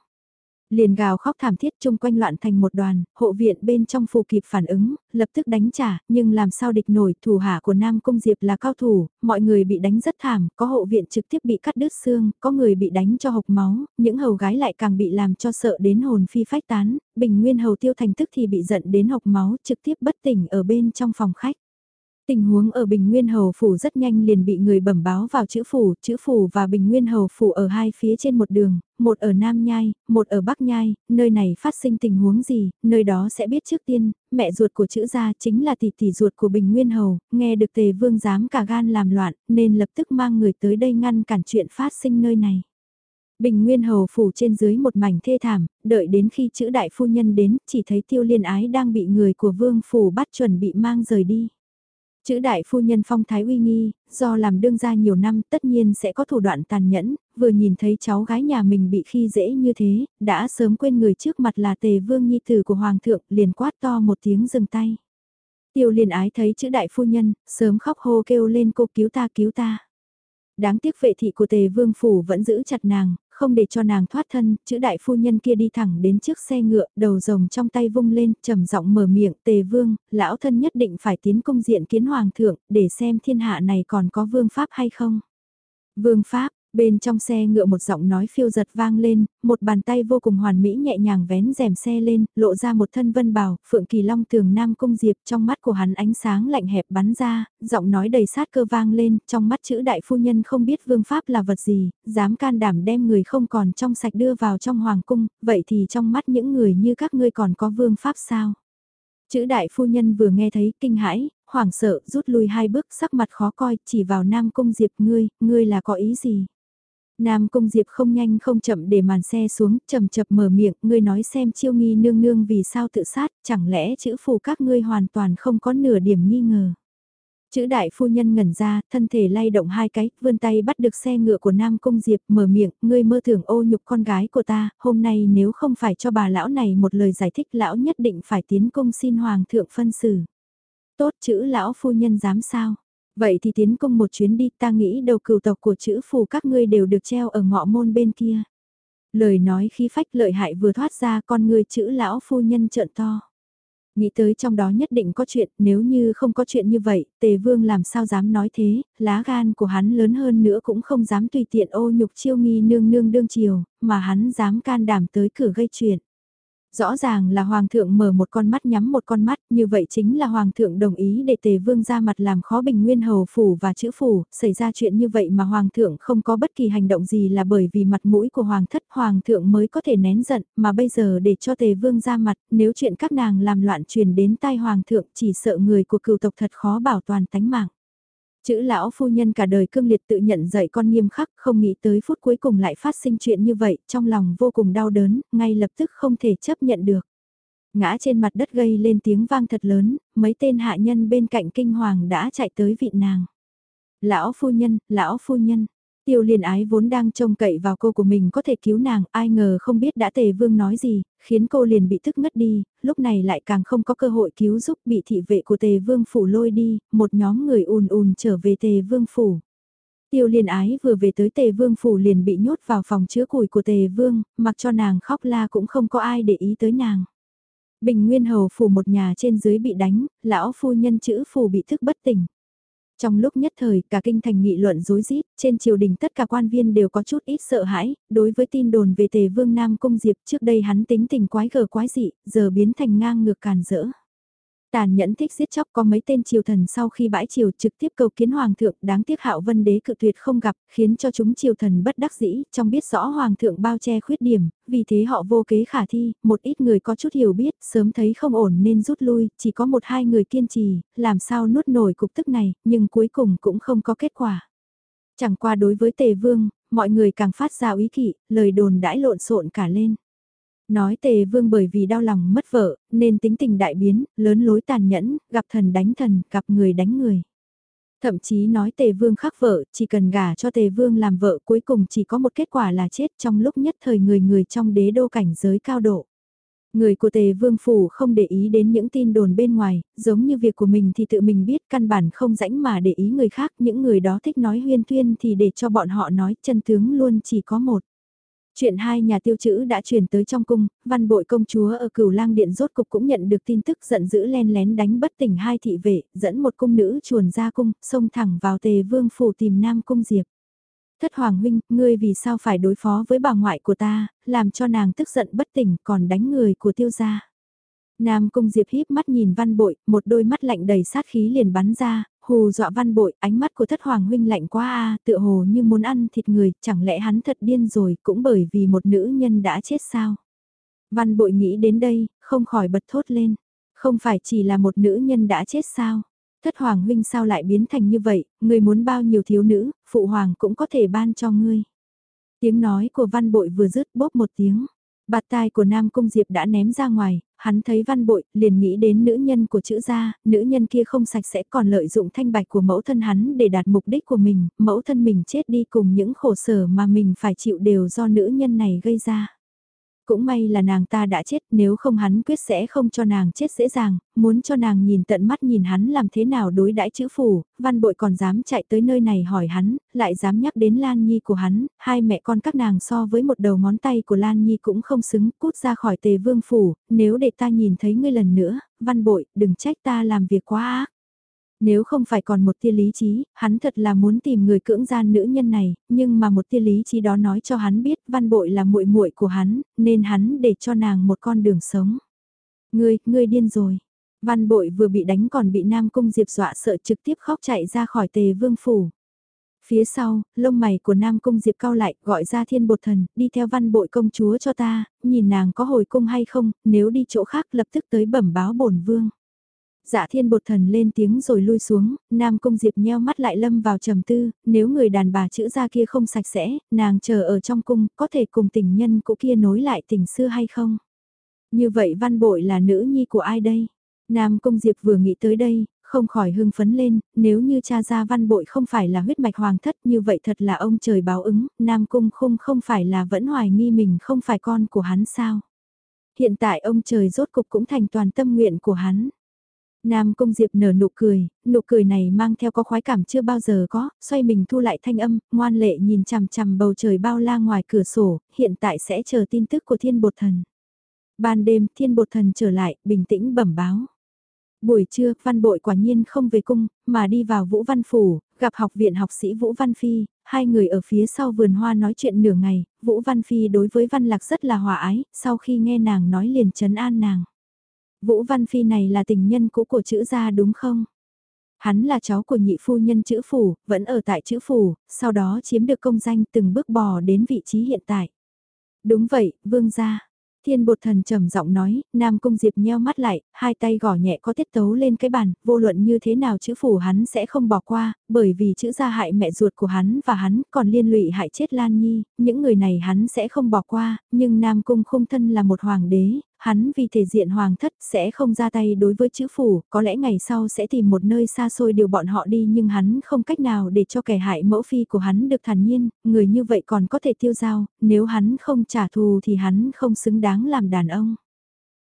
Liền gào khóc thảm thiết chung quanh loạn thành một đoàn, hộ viện bên trong phù kịp phản ứng, lập tức đánh trả, nhưng làm sao địch nổi, thủ hạ của Nam Cung Diệp là cao thủ, mọi người bị đánh rất thảm, có hộ viện trực tiếp bị cắt đứt xương, có người bị đánh cho hộc máu, những hầu gái lại càng bị làm cho sợ đến hồn phi phách tán, bình nguyên hầu tiêu thành tức thì bị giận đến hộc máu, trực tiếp bất tỉnh ở bên trong phòng khách. Tình huống ở Bình Nguyên Hầu Phủ rất nhanh liền bị người bẩm báo vào chữ phủ, chữ phủ và Bình Nguyên Hầu Phủ ở hai phía trên một đường, một ở Nam Nhai, một ở Bắc Nhai, nơi này phát sinh tình huống gì, nơi đó sẽ biết trước tiên, mẹ ruột của chữ gia chính là tỷ tỷ ruột của Bình Nguyên Hầu, nghe được tề vương dám cả gan làm loạn, nên lập tức mang người tới đây ngăn cản chuyện phát sinh nơi này. Bình Nguyên Hầu phủ trên dưới một mảnh thê thảm, đợi đến khi chữ đại phu nhân đến, chỉ thấy tiêu liên ái đang bị người của vương phủ bắt chuẩn bị mang rời đi. Chữ đại phu nhân phong thái uy nghi, do làm đương gia nhiều năm tất nhiên sẽ có thủ đoạn tàn nhẫn, vừa nhìn thấy cháu gái nhà mình bị khi dễ như thế, đã sớm quên người trước mặt là tề vương nhi tử của hoàng thượng, liền quát to một tiếng dừng tay. Tiêu liền ái thấy chữ đại phu nhân, sớm khóc hô kêu lên cô cứu ta cứu ta. Đáng tiếc vệ thị của tề vương phủ vẫn giữ chặt nàng, không để cho nàng thoát thân, chữ đại phu nhân kia đi thẳng đến trước xe ngựa, đầu rồng trong tay vung lên, trầm giọng mở miệng, tề vương, lão thân nhất định phải tiến công diện kiến hoàng thượng, để xem thiên hạ này còn có vương pháp hay không. Vương pháp, Bên trong xe ngựa một giọng nói phiêu giật vang lên, một bàn tay vô cùng hoàn mỹ nhẹ nhàng vén rèm xe lên, lộ ra một thân vân bào, phượng kỳ long tường nam cung diệp trong mắt của hắn ánh sáng lạnh hẹp bắn ra, giọng nói đầy sát cơ vang lên, trong mắt chữ đại phu nhân không biết vương pháp là vật gì, dám can đảm đem người không còn trong sạch đưa vào trong hoàng cung, vậy thì trong mắt những người như các ngươi còn có vương pháp sao? Chữ đại phu nhân vừa nghe thấy kinh hãi, hoảng sợ rút lui hai bước sắc mặt khó coi chỉ vào nam cung diệp ngươi, ngươi là có ý gì? Nam Cung Diệp không nhanh không chậm để màn xe xuống, chậm chập mở miệng, ngươi nói xem chiêu nghi nương nương vì sao tự sát, chẳng lẽ chữ phù các ngươi hoàn toàn không có nửa điểm nghi ngờ. Chữ đại phu nhân ngẩn ra, thân thể lay động hai cái, vươn tay bắt được xe ngựa của Nam Cung Diệp, mở miệng, ngươi mơ tưởng ô nhục con gái của ta, hôm nay nếu không phải cho bà lão này một lời giải thích lão nhất định phải tiến cung xin hoàng thượng phân xử. Tốt chữ lão phu nhân dám sao? Vậy thì tiến cung một chuyến đi, ta nghĩ đầu cừu tộc của chữ phù các ngươi đều được treo ở ngọ môn bên kia. Lời nói khí phách lợi hại vừa thoát ra con người chữ lão phu nhân trợn to. Nghĩ tới trong đó nhất định có chuyện, nếu như không có chuyện như vậy, tề vương làm sao dám nói thế, lá gan của hắn lớn hơn nữa cũng không dám tùy tiện ô nhục chiêu nghi nương nương đương chiều, mà hắn dám can đảm tới cửa gây chuyện. Rõ ràng là Hoàng thượng mở một con mắt nhắm một con mắt, như vậy chính là Hoàng thượng đồng ý để Tề Vương ra mặt làm khó Bình Nguyên Hầu Phủ và chữ Phủ, xảy ra chuyện như vậy mà Hoàng thượng không có bất kỳ hành động gì là bởi vì mặt mũi của Hoàng thất Hoàng thượng mới có thể nén giận, mà bây giờ để cho Tề Vương ra mặt, nếu chuyện các nàng làm loạn truyền đến tai Hoàng thượng chỉ sợ người của cựu tộc thật khó bảo toàn tánh mạng. Chữ lão phu nhân cả đời cương liệt tự nhận dạy con nghiêm khắc, không nghĩ tới phút cuối cùng lại phát sinh chuyện như vậy, trong lòng vô cùng đau đớn, ngay lập tức không thể chấp nhận được. Ngã trên mặt đất gây lên tiếng vang thật lớn, mấy tên hạ nhân bên cạnh kinh hoàng đã chạy tới vị nàng. Lão phu nhân, lão phu nhân, Tiêu liên ái vốn đang trông cậy vào cô của mình có thể cứu nàng, ai ngờ không biết đã tề vương nói gì, khiến cô liền bị thức ngất đi, lúc này lại càng không có cơ hội cứu giúp bị thị vệ của tề vương phủ lôi đi, một nhóm người ùn ùn trở về tề vương phủ. Tiêu liên ái vừa về tới tề vương phủ liền bị nhốt vào phòng chứa củi của tề vương, mặc cho nàng khóc la cũng không có ai để ý tới nàng. Bình Nguyên Hầu phủ một nhà trên dưới bị đánh, lão phu nhân chữ phủ bị thức bất tỉnh. Trong lúc nhất thời, cả kinh thành nghị luận rối rít, trên triều đình tất cả quan viên đều có chút ít sợ hãi, đối với tin đồn về tề vương Nam Cung Diệp trước đây hắn tính tình quái gở quái dị, giờ biến thành ngang ngược càn rỡ. Tàn nhẫn thích giết chóc có mấy tên triều thần sau khi bãi triều trực tiếp cầu kiến hoàng thượng đáng tiếc hạo vân đế cự tuyệt không gặp, khiến cho chúng triều thần bất đắc dĩ, trong biết rõ hoàng thượng bao che khuyết điểm, vì thế họ vô kế khả thi, một ít người có chút hiểu biết, sớm thấy không ổn nên rút lui, chỉ có một hai người kiên trì, làm sao nuốt nổi cục tức này, nhưng cuối cùng cũng không có kết quả. Chẳng qua đối với tề vương, mọi người càng phát ra ý kỵ, lời đồn đãi lộn xộn cả lên. Nói tề vương bởi vì đau lòng mất vợ, nên tính tình đại biến, lớn lối tàn nhẫn, gặp thần đánh thần, gặp người đánh người. Thậm chí nói tề vương khắc vợ, chỉ cần gả cho tề vương làm vợ cuối cùng chỉ có một kết quả là chết trong lúc nhất thời người người trong đế đô cảnh giới cao độ. Người của tề vương phủ không để ý đến những tin đồn bên ngoài, giống như việc của mình thì tự mình biết căn bản không rãnh mà để ý người khác, những người đó thích nói huyên thuyên thì để cho bọn họ nói chân tướng luôn chỉ có một. Chuyện hai nhà tiêu chữ đã truyền tới trong cung, văn bội công chúa ở cửu lang điện rốt cục cũng nhận được tin tức giận dữ len lén đánh bất tỉnh hai thị vệ, dẫn một cung nữ chuồn ra cung, xông thẳng vào tề vương phủ tìm nam cung diệp. Thất hoàng huynh, ngươi vì sao phải đối phó với bà ngoại của ta, làm cho nàng tức giận bất tỉnh còn đánh người của tiêu gia. Nam cung diệp híp mắt nhìn văn bội, một đôi mắt lạnh đầy sát khí liền bắn ra, hù dọa văn bội, ánh mắt của thất hoàng huynh lạnh quá a tựa hồ như muốn ăn thịt người, chẳng lẽ hắn thật điên rồi, cũng bởi vì một nữ nhân đã chết sao? Văn bội nghĩ đến đây, không khỏi bật thốt lên, không phải chỉ là một nữ nhân đã chết sao? Thất hoàng huynh sao lại biến thành như vậy, người muốn bao nhiêu thiếu nữ, phụ hoàng cũng có thể ban cho ngươi. Tiếng nói của văn bội vừa dứt bóp một tiếng. Bạt tai của Nam Cung Diệp đã ném ra ngoài, hắn thấy văn bội, liền nghĩ đến nữ nhân của chữ gia, nữ nhân kia không sạch sẽ còn lợi dụng thanh bạch của mẫu thân hắn để đạt mục đích của mình, mẫu thân mình chết đi cùng những khổ sở mà mình phải chịu đều do nữ nhân này gây ra. Cũng may là nàng ta đã chết nếu không hắn quyết sẽ không cho nàng chết dễ dàng, muốn cho nàng nhìn tận mắt nhìn hắn làm thế nào đối đãi chữ phủ, văn bội còn dám chạy tới nơi này hỏi hắn, lại dám nhắc đến Lan Nhi của hắn, hai mẹ con các nàng so với một đầu ngón tay của Lan Nhi cũng không xứng, cút ra khỏi tề vương phủ, nếu để ta nhìn thấy ngươi lần nữa, văn bội, đừng trách ta làm việc quá ác. Nếu không phải còn một tia lý trí, hắn thật là muốn tìm người cưỡng gian nữ nhân này, nhưng mà một tia lý trí đó nói cho hắn biết văn bội là muội muội của hắn, nên hắn để cho nàng một con đường sống. Ngươi, ngươi điên rồi. Văn bội vừa bị đánh còn bị Nam Cung Diệp dọa sợ trực tiếp khóc chạy ra khỏi tề vương phủ. Phía sau, lông mày của Nam Cung Diệp cao lại, gọi ra thiên bột thần, đi theo văn bội công chúa cho ta, nhìn nàng có hồi cung hay không, nếu đi chỗ khác lập tức tới bẩm báo bổn vương. Dạ thiên bột thần lên tiếng rồi lui xuống, Nam Cung Diệp nheo mắt lại lâm vào trầm tư, nếu người đàn bà chữ ra kia không sạch sẽ, nàng chờ ở trong cung, có thể cùng tình nhân cũ kia nối lại tình xưa hay không? Như vậy văn bội là nữ nhi của ai đây? Nam Cung Diệp vừa nghĩ tới đây, không khỏi hưng phấn lên, nếu như cha gia văn bội không phải là huyết mạch hoàng thất như vậy thật là ông trời báo ứng, Nam Cung khung không phải là vẫn hoài nghi mình không phải con của hắn sao. Hiện tại ông trời rốt cục cũng thành toàn tâm nguyện của hắn. Nam Cung Diệp nở nụ cười, nụ cười này mang theo có khoái cảm chưa bao giờ có, xoay mình thu lại thanh âm, ngoan lệ nhìn chằm chằm bầu trời bao la ngoài cửa sổ, hiện tại sẽ chờ tin tức của thiên bột thần. Ban đêm thiên bột thần trở lại, bình tĩnh bẩm báo. Buổi trưa, văn bội quả nhiên không về cung, mà đi vào Vũ Văn Phủ, gặp học viện học sĩ Vũ Văn Phi, hai người ở phía sau vườn hoa nói chuyện nửa ngày, Vũ Văn Phi đối với Văn Lạc rất là hòa ái, sau khi nghe nàng nói liền chấn an nàng. Vũ Văn Phi này là tình nhân cũ của chữ gia đúng không? Hắn là cháu của nhị phu nhân chữ phủ, vẫn ở tại chữ phủ, sau đó chiếm được công danh từng bước bò đến vị trí hiện tại. Đúng vậy, vương gia. Thiên bột thần trầm giọng nói, Nam Cung Diệp nheo mắt lại, hai tay gõ nhẹ có tiết tấu lên cái bàn, vô luận như thế nào chữ phủ hắn sẽ không bỏ qua, bởi vì chữ gia hại mẹ ruột của hắn và hắn còn liên lụy hại chết Lan Nhi, những người này hắn sẽ không bỏ qua, nhưng Nam Cung không thân là một hoàng đế, hắn vì thể diện hoàng thất sẽ không ra tay đối với chữ phủ, có lẽ ngày sau sẽ tìm một nơi xa xôi điều bọn họ đi nhưng hắn không cách nào để cho kẻ hại mẫu phi của hắn được thản nhiên, người như vậy còn có thể tiêu giao, nếu hắn không trả thù thì hắn không xứng đáng làm đàn ông.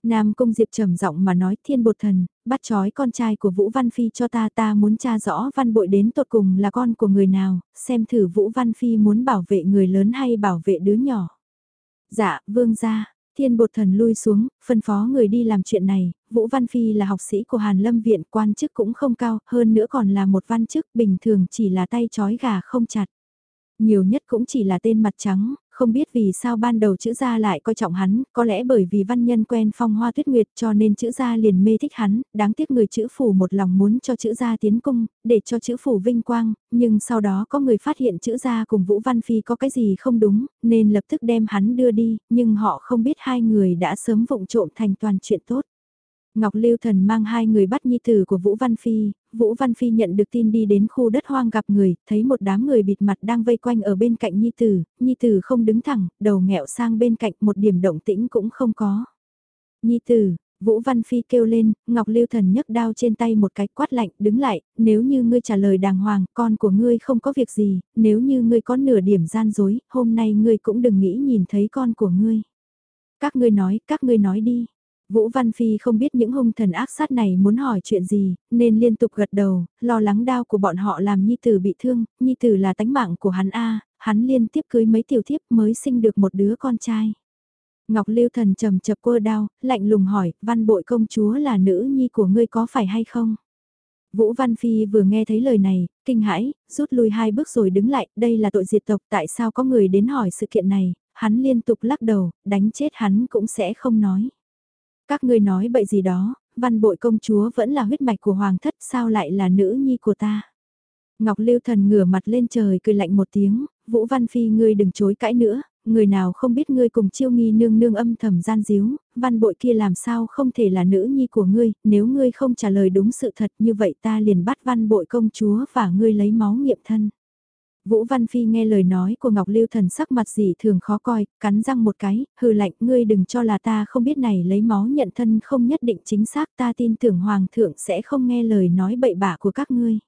Nam Cung Diệp trầm giọng mà nói thiên bột thần, bắt chói con trai của Vũ Văn Phi cho ta ta muốn tra rõ văn bội đến tột cùng là con của người nào, xem thử Vũ Văn Phi muốn bảo vệ người lớn hay bảo vệ đứa nhỏ. Dạ, vương gia, Thiên bột thần lui xuống, phân phó người đi làm chuyện này, Vũ Văn Phi là học sĩ của Hàn Lâm Viện, quan chức cũng không cao, hơn nữa còn là một văn chức, bình thường chỉ là tay chói gà không chặt. Nhiều nhất cũng chỉ là tên mặt trắng, không biết vì sao ban đầu chữ gia lại coi trọng hắn, có lẽ bởi vì văn nhân quen phong hoa tuyết nguyệt cho nên chữ gia liền mê thích hắn, đáng tiếc người chữ phủ một lòng muốn cho chữ gia tiến cung, để cho chữ phủ vinh quang, nhưng sau đó có người phát hiện chữ gia cùng Vũ Văn Phi có cái gì không đúng, nên lập tức đem hắn đưa đi, nhưng họ không biết hai người đã sớm vụng trộm thành toàn chuyện tốt. Ngọc Lưu Thần mang hai người bắt nhi tử của Vũ Văn Phi, Vũ Văn Phi nhận được tin đi đến khu đất hoang gặp người, thấy một đám người bịt mặt đang vây quanh ở bên cạnh nhi tử, nhi tử không đứng thẳng, đầu nghẹo sang bên cạnh một điểm động tĩnh cũng không có. Nhi tử, Vũ Văn Phi kêu lên, Ngọc Lưu Thần nhấc đao trên tay một cái quát lạnh, đứng lại, nếu như ngươi trả lời đàng hoàng, con của ngươi không có việc gì, nếu như ngươi có nửa điểm gian dối, hôm nay ngươi cũng đừng nghĩ nhìn thấy con của ngươi. Các ngươi nói, các ngươi nói đi. Vũ Văn Phi không biết những hung thần ác sát này muốn hỏi chuyện gì, nên liên tục gật đầu, lo lắng đau của bọn họ làm Nhi Tử bị thương, Nhi Tử là tánh mạng của hắn A, hắn liên tiếp cưới mấy tiểu thiếp mới sinh được một đứa con trai. Ngọc Lưu Thần trầm chập quơ đau, lạnh lùng hỏi, văn bội công chúa là nữ nhi của ngươi có phải hay không? Vũ Văn Phi vừa nghe thấy lời này, kinh hãi, rút lui hai bước rồi đứng lại, đây là tội diệt tộc, tại sao có người đến hỏi sự kiện này, hắn liên tục lắc đầu, đánh chết hắn cũng sẽ không nói. Các ngươi nói bậy gì đó, văn bội công chúa vẫn là huyết mạch của hoàng thất sao lại là nữ nhi của ta. Ngọc Lưu Thần ngửa mặt lên trời cười lạnh một tiếng, Vũ Văn Phi ngươi đừng chối cãi nữa, người nào không biết ngươi cùng chiêu nghi nương nương âm thầm gian díu, văn bội kia làm sao không thể là nữ nhi của ngươi, nếu ngươi không trả lời đúng sự thật như vậy ta liền bắt văn bội công chúa và ngươi lấy máu nghiệm thân. Vũ Văn Phi nghe lời nói của Ngọc Lưu Thần sắc mặt gì thường khó coi, cắn răng một cái, hừ lạnh ngươi đừng cho là ta không biết này lấy máu nhận thân không nhất định chính xác ta tin tưởng Hoàng thượng sẽ không nghe lời nói bậy bạ của các ngươi.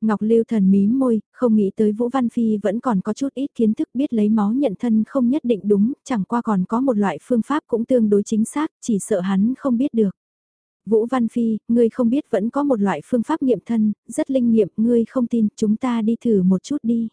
Ngọc Lưu Thần mím môi, không nghĩ tới Vũ Văn Phi vẫn còn có chút ít kiến thức biết lấy máu nhận thân không nhất định đúng, chẳng qua còn có một loại phương pháp cũng tương đối chính xác, chỉ sợ hắn không biết được. Vũ Văn Phi, ngươi không biết vẫn có một loại phương pháp nghiệm thân, rất linh nghiệm, ngươi không tin, chúng ta đi thử một chút đi.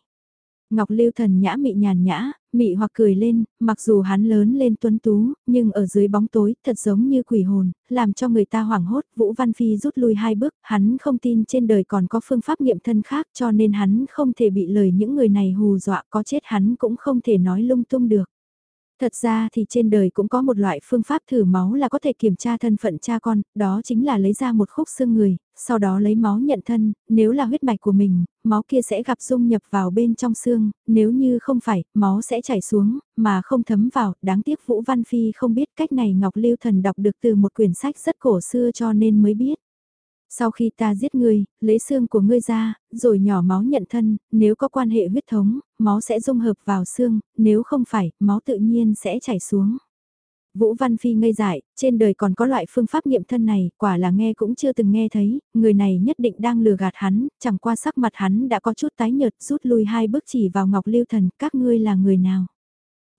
Ngọc Lưu Thần nhã mị nhàn nhã, mị hoặc cười lên, mặc dù hắn lớn lên tuấn tú, nhưng ở dưới bóng tối, thật giống như quỷ hồn, làm cho người ta hoảng hốt, Vũ Văn Phi rút lui hai bước, hắn không tin trên đời còn có phương pháp nghiệm thân khác cho nên hắn không thể bị lời những người này hù dọa có chết hắn cũng không thể nói lung tung được. Thật ra thì trên đời cũng có một loại phương pháp thử máu là có thể kiểm tra thân phận cha con, đó chính là lấy ra một khúc xương người, sau đó lấy máu nhận thân, nếu là huyết mạch của mình, máu kia sẽ gặp dung nhập vào bên trong xương, nếu như không phải, máu sẽ chảy xuống, mà không thấm vào, đáng tiếc Vũ Văn Phi không biết cách này Ngọc Lưu Thần đọc được từ một quyển sách rất cổ xưa cho nên mới biết. Sau khi ta giết ngươi, lấy xương của ngươi ra, rồi nhỏ máu nhận thân, nếu có quan hệ huyết thống, máu sẽ dung hợp vào xương, nếu không phải, máu tự nhiên sẽ chảy xuống. Vũ Văn Phi ngây dại, trên đời còn có loại phương pháp nghiệm thân này, quả là nghe cũng chưa từng nghe thấy, người này nhất định đang lừa gạt hắn, chẳng qua sắc mặt hắn đã có chút tái nhợt rút lui hai bước chỉ vào Ngọc Lưu Thần, các ngươi là người nào?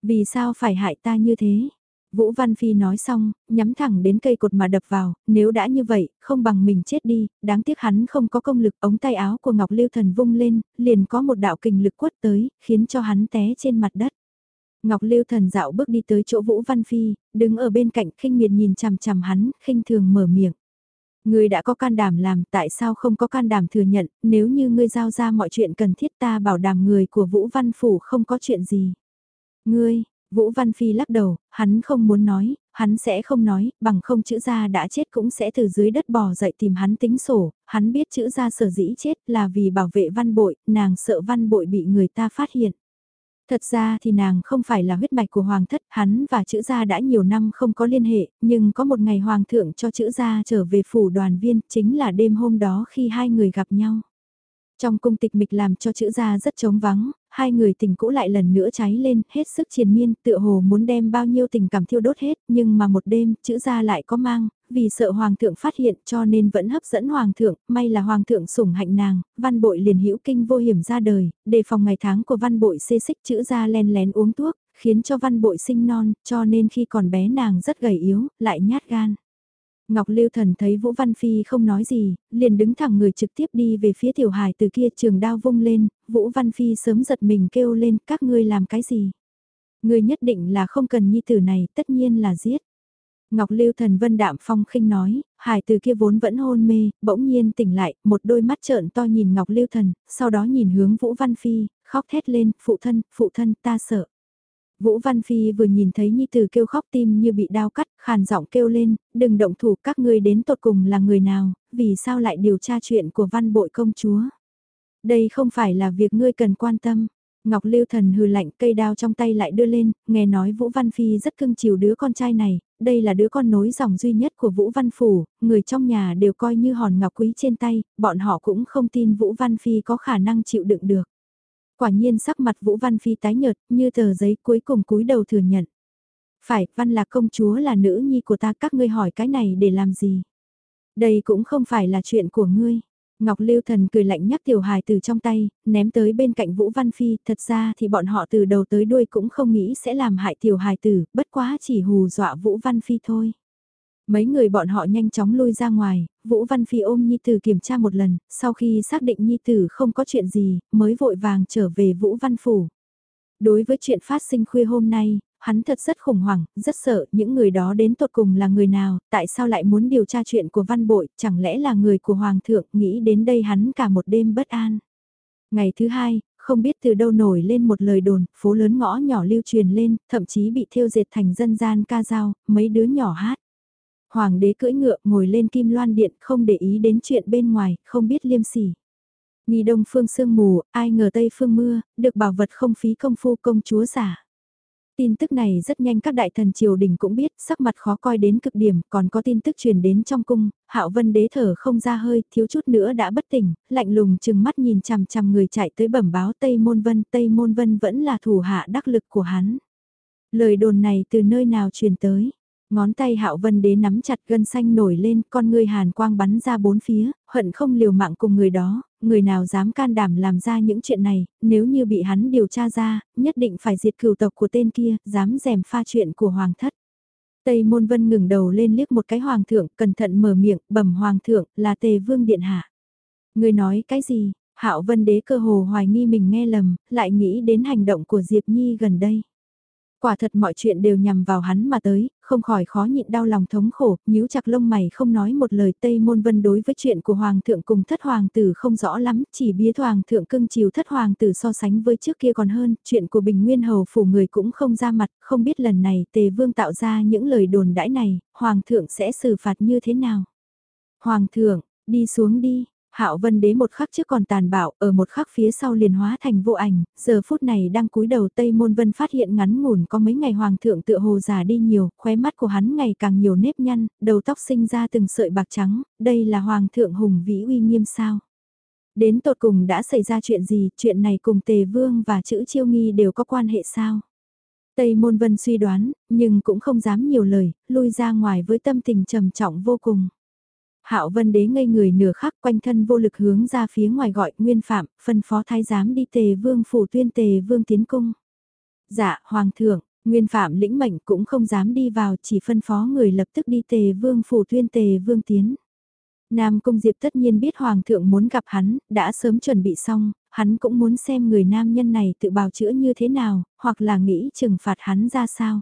Vì sao phải hại ta như thế? Vũ Văn Phi nói xong, nhắm thẳng đến cây cột mà đập vào, nếu đã như vậy, không bằng mình chết đi, đáng tiếc hắn không có công lực, ống tay áo của Ngọc Lưu Thần vung lên, liền có một đạo kình lực quất tới, khiến cho hắn té trên mặt đất. Ngọc Lưu Thần dạo bước đi tới chỗ Vũ Văn Phi, đứng ở bên cạnh khinh miệt nhìn chằm chằm hắn, khinh thường mở miệng. Ngươi đã có can đảm làm, tại sao không có can đảm thừa nhận, nếu như ngươi giao ra mọi chuyện cần thiết ta bảo đảm người của Vũ Văn Phủ không có chuyện gì. Ngươi, Vũ Văn Phi lắc đầu, hắn không muốn nói, hắn sẽ không nói, bằng không chữ gia đã chết cũng sẽ từ dưới đất bò dậy tìm hắn tính sổ, hắn biết chữ gia sở dĩ chết là vì bảo vệ văn bội, nàng sợ văn bội bị người ta phát hiện. Thật ra thì nàng không phải là huyết mạch của hoàng thất, hắn và chữ gia đã nhiều năm không có liên hệ, nhưng có một ngày hoàng thượng cho chữ gia trở về phủ đoàn viên, chính là đêm hôm đó khi hai người gặp nhau. Trong cung tịch mịch làm cho chữ gia rất trống vắng, hai người tình cũ lại lần nữa cháy lên, hết sức triền miên, tựa hồ muốn đem bao nhiêu tình cảm thiêu đốt hết, nhưng mà một đêm, chữ gia lại có mang, vì sợ hoàng thượng phát hiện cho nên vẫn hấp dẫn hoàng thượng, may là hoàng thượng sủng hạnh nàng, văn bội liền hữu kinh vô hiểm ra đời, đề phòng ngày tháng của văn bội xê xích chữ gia len lén uống thuốc, khiến cho văn bội sinh non, cho nên khi còn bé nàng rất gầy yếu, lại nhát gan. Ngọc Lưu Thần thấy Vũ Văn Phi không nói gì, liền đứng thẳng người trực tiếp đi về phía tiểu hài từ kia trường đao vung lên, Vũ Văn Phi sớm giật mình kêu lên các ngươi làm cái gì. Người nhất định là không cần nhi tử này, tất nhiên là giết. Ngọc Lưu Thần Vân Đạm Phong khinh nói, hài từ kia vốn vẫn hôn mê, bỗng nhiên tỉnh lại, một đôi mắt trợn to nhìn Ngọc Lưu Thần, sau đó nhìn hướng Vũ Văn Phi, khóc thét lên, phụ thân, phụ thân, ta sợ. Vũ Văn Phi vừa nhìn thấy Nhi Tử kêu khóc tim như bị đau cắt, khàn giọng kêu lên, đừng động thủ các ngươi đến tột cùng là người nào, vì sao lại điều tra chuyện của văn bội công chúa. Đây không phải là việc ngươi cần quan tâm. Ngọc Lưu Thần hừ lạnh cây đao trong tay lại đưa lên, nghe nói Vũ Văn Phi rất cưng chiều đứa con trai này, đây là đứa con nối dòng duy nhất của Vũ Văn Phủ, người trong nhà đều coi như hòn ngọc quý trên tay, bọn họ cũng không tin Vũ Văn Phi có khả năng chịu đựng được. Quả nhiên sắc mặt Vũ Văn Phi tái nhợt, như tờ giấy cuối cùng cúi đầu thừa nhận. Phải, Văn Lạc công chúa là nữ nhi của ta các ngươi hỏi cái này để làm gì? Đây cũng không phải là chuyện của ngươi. Ngọc Lưu Thần cười lạnh nhắc tiểu hài từ trong tay, ném tới bên cạnh Vũ Văn Phi, thật ra thì bọn họ từ đầu tới đuôi cũng không nghĩ sẽ làm hại tiểu hài tử, bất quá chỉ hù dọa Vũ Văn Phi thôi. Mấy người bọn họ nhanh chóng lui ra ngoài, Vũ Văn Phi ôm Nhi Tử kiểm tra một lần, sau khi xác định Nhi Tử không có chuyện gì, mới vội vàng trở về Vũ Văn Phủ. Đối với chuyện phát sinh khuya hôm nay, hắn thật rất khủng hoảng, rất sợ những người đó đến tột cùng là người nào, tại sao lại muốn điều tra chuyện của văn bội, chẳng lẽ là người của Hoàng thượng, nghĩ đến đây hắn cả một đêm bất an. Ngày thứ hai, không biết từ đâu nổi lên một lời đồn, phố lớn ngõ nhỏ lưu truyền lên, thậm chí bị thiêu diệt thành dân gian ca dao, mấy đứa nhỏ hát. Hoàng đế cưỡi ngựa ngồi lên kim loan điện không để ý đến chuyện bên ngoài, không biết liêm sỉ. Nghi đông phương sương mù, ai ngờ tây phương mưa, được bảo vật không phí công phu công chúa giả. Tin tức này rất nhanh các đại thần triều đình cũng biết, sắc mặt khó coi đến cực điểm, còn có tin tức truyền đến trong cung, hạo vân đế thở không ra hơi, thiếu chút nữa đã bất tỉnh, lạnh lùng chừng mắt nhìn chằm chằm người chạy tới bẩm báo Tây Môn Vân, Tây Môn Vân vẫn là thủ hạ đắc lực của hắn. Lời đồn này từ nơi nào truyền tới? Ngón tay hạo vân đế nắm chặt gân xanh nổi lên, con người hàn quang bắn ra bốn phía, hận không liều mạng cùng người đó, người nào dám can đảm làm ra những chuyện này, nếu như bị hắn điều tra ra, nhất định phải diệt cửu tộc của tên kia, dám dèm pha chuyện của hoàng thất. Tây Môn Vân ngừng đầu lên liếc một cái hoàng thượng, cẩn thận mở miệng, bẩm hoàng thượng, là tề vương điện hạ. Người nói cái gì? Hạo Vân Đế cơ hồ hoài nghi mình nghe lầm, lại nghĩ đến hành động của Diệp Nhi gần đây. Quả thật mọi chuyện đều nhằm vào hắn mà tới, không khỏi khó nhịn đau lòng thống khổ, nhíu chặt lông mày không nói một lời Tây Môn Vân đối với chuyện của Hoàng thượng cùng thất hoàng tử không rõ lắm, chỉ biết Hoàng thượng cưng chiều thất hoàng tử so sánh với trước kia còn hơn, chuyện của Bình Nguyên Hầu phủ người cũng không ra mặt, không biết lần này Tề Vương tạo ra những lời đồn đãi này, Hoàng thượng sẽ xử phạt như thế nào. Hoàng thượng, đi xuống đi, Hạo Vân Đế một khắc trước còn tàn bạo, ở một khắc phía sau liền hóa thành vô ảnh, giờ phút này đang cúi đầu Tây Môn Vân phát hiện ngắn ngủn có mấy ngày hoàng thượng tựa hồ già đi nhiều, khóe mắt của hắn ngày càng nhiều nếp nhăn, đầu tóc sinh ra từng sợi bạc trắng, đây là hoàng thượng hùng vĩ uy nghiêm sao? Đến tột cùng đã xảy ra chuyện gì, chuyện này cùng Tề Vương và chữ Chiêu Nghi đều có quan hệ sao? Tây Môn Vân suy đoán, nhưng cũng không dám nhiều lời, lui ra ngoài với tâm tình trầm trọng vô cùng. Hạo Vân Đế ngây người nửa khắc quanh thân vô lực hướng ra phía ngoài gọi Nguyên Phạm, phân phó thái giám đi tề vương phủ tuyên tề vương tiến cung. Dạ, Hoàng thượng, Nguyên Phạm lĩnh mệnh cũng không dám đi vào chỉ phân phó người lập tức đi tề vương phủ tuyên tề vương tiến. Nam Cung Diệp tất nhiên biết Hoàng thượng muốn gặp hắn, đã sớm chuẩn bị xong, hắn cũng muốn xem người nam nhân này tự bào chữa như thế nào, hoặc là nghĩ trừng phạt hắn ra sao.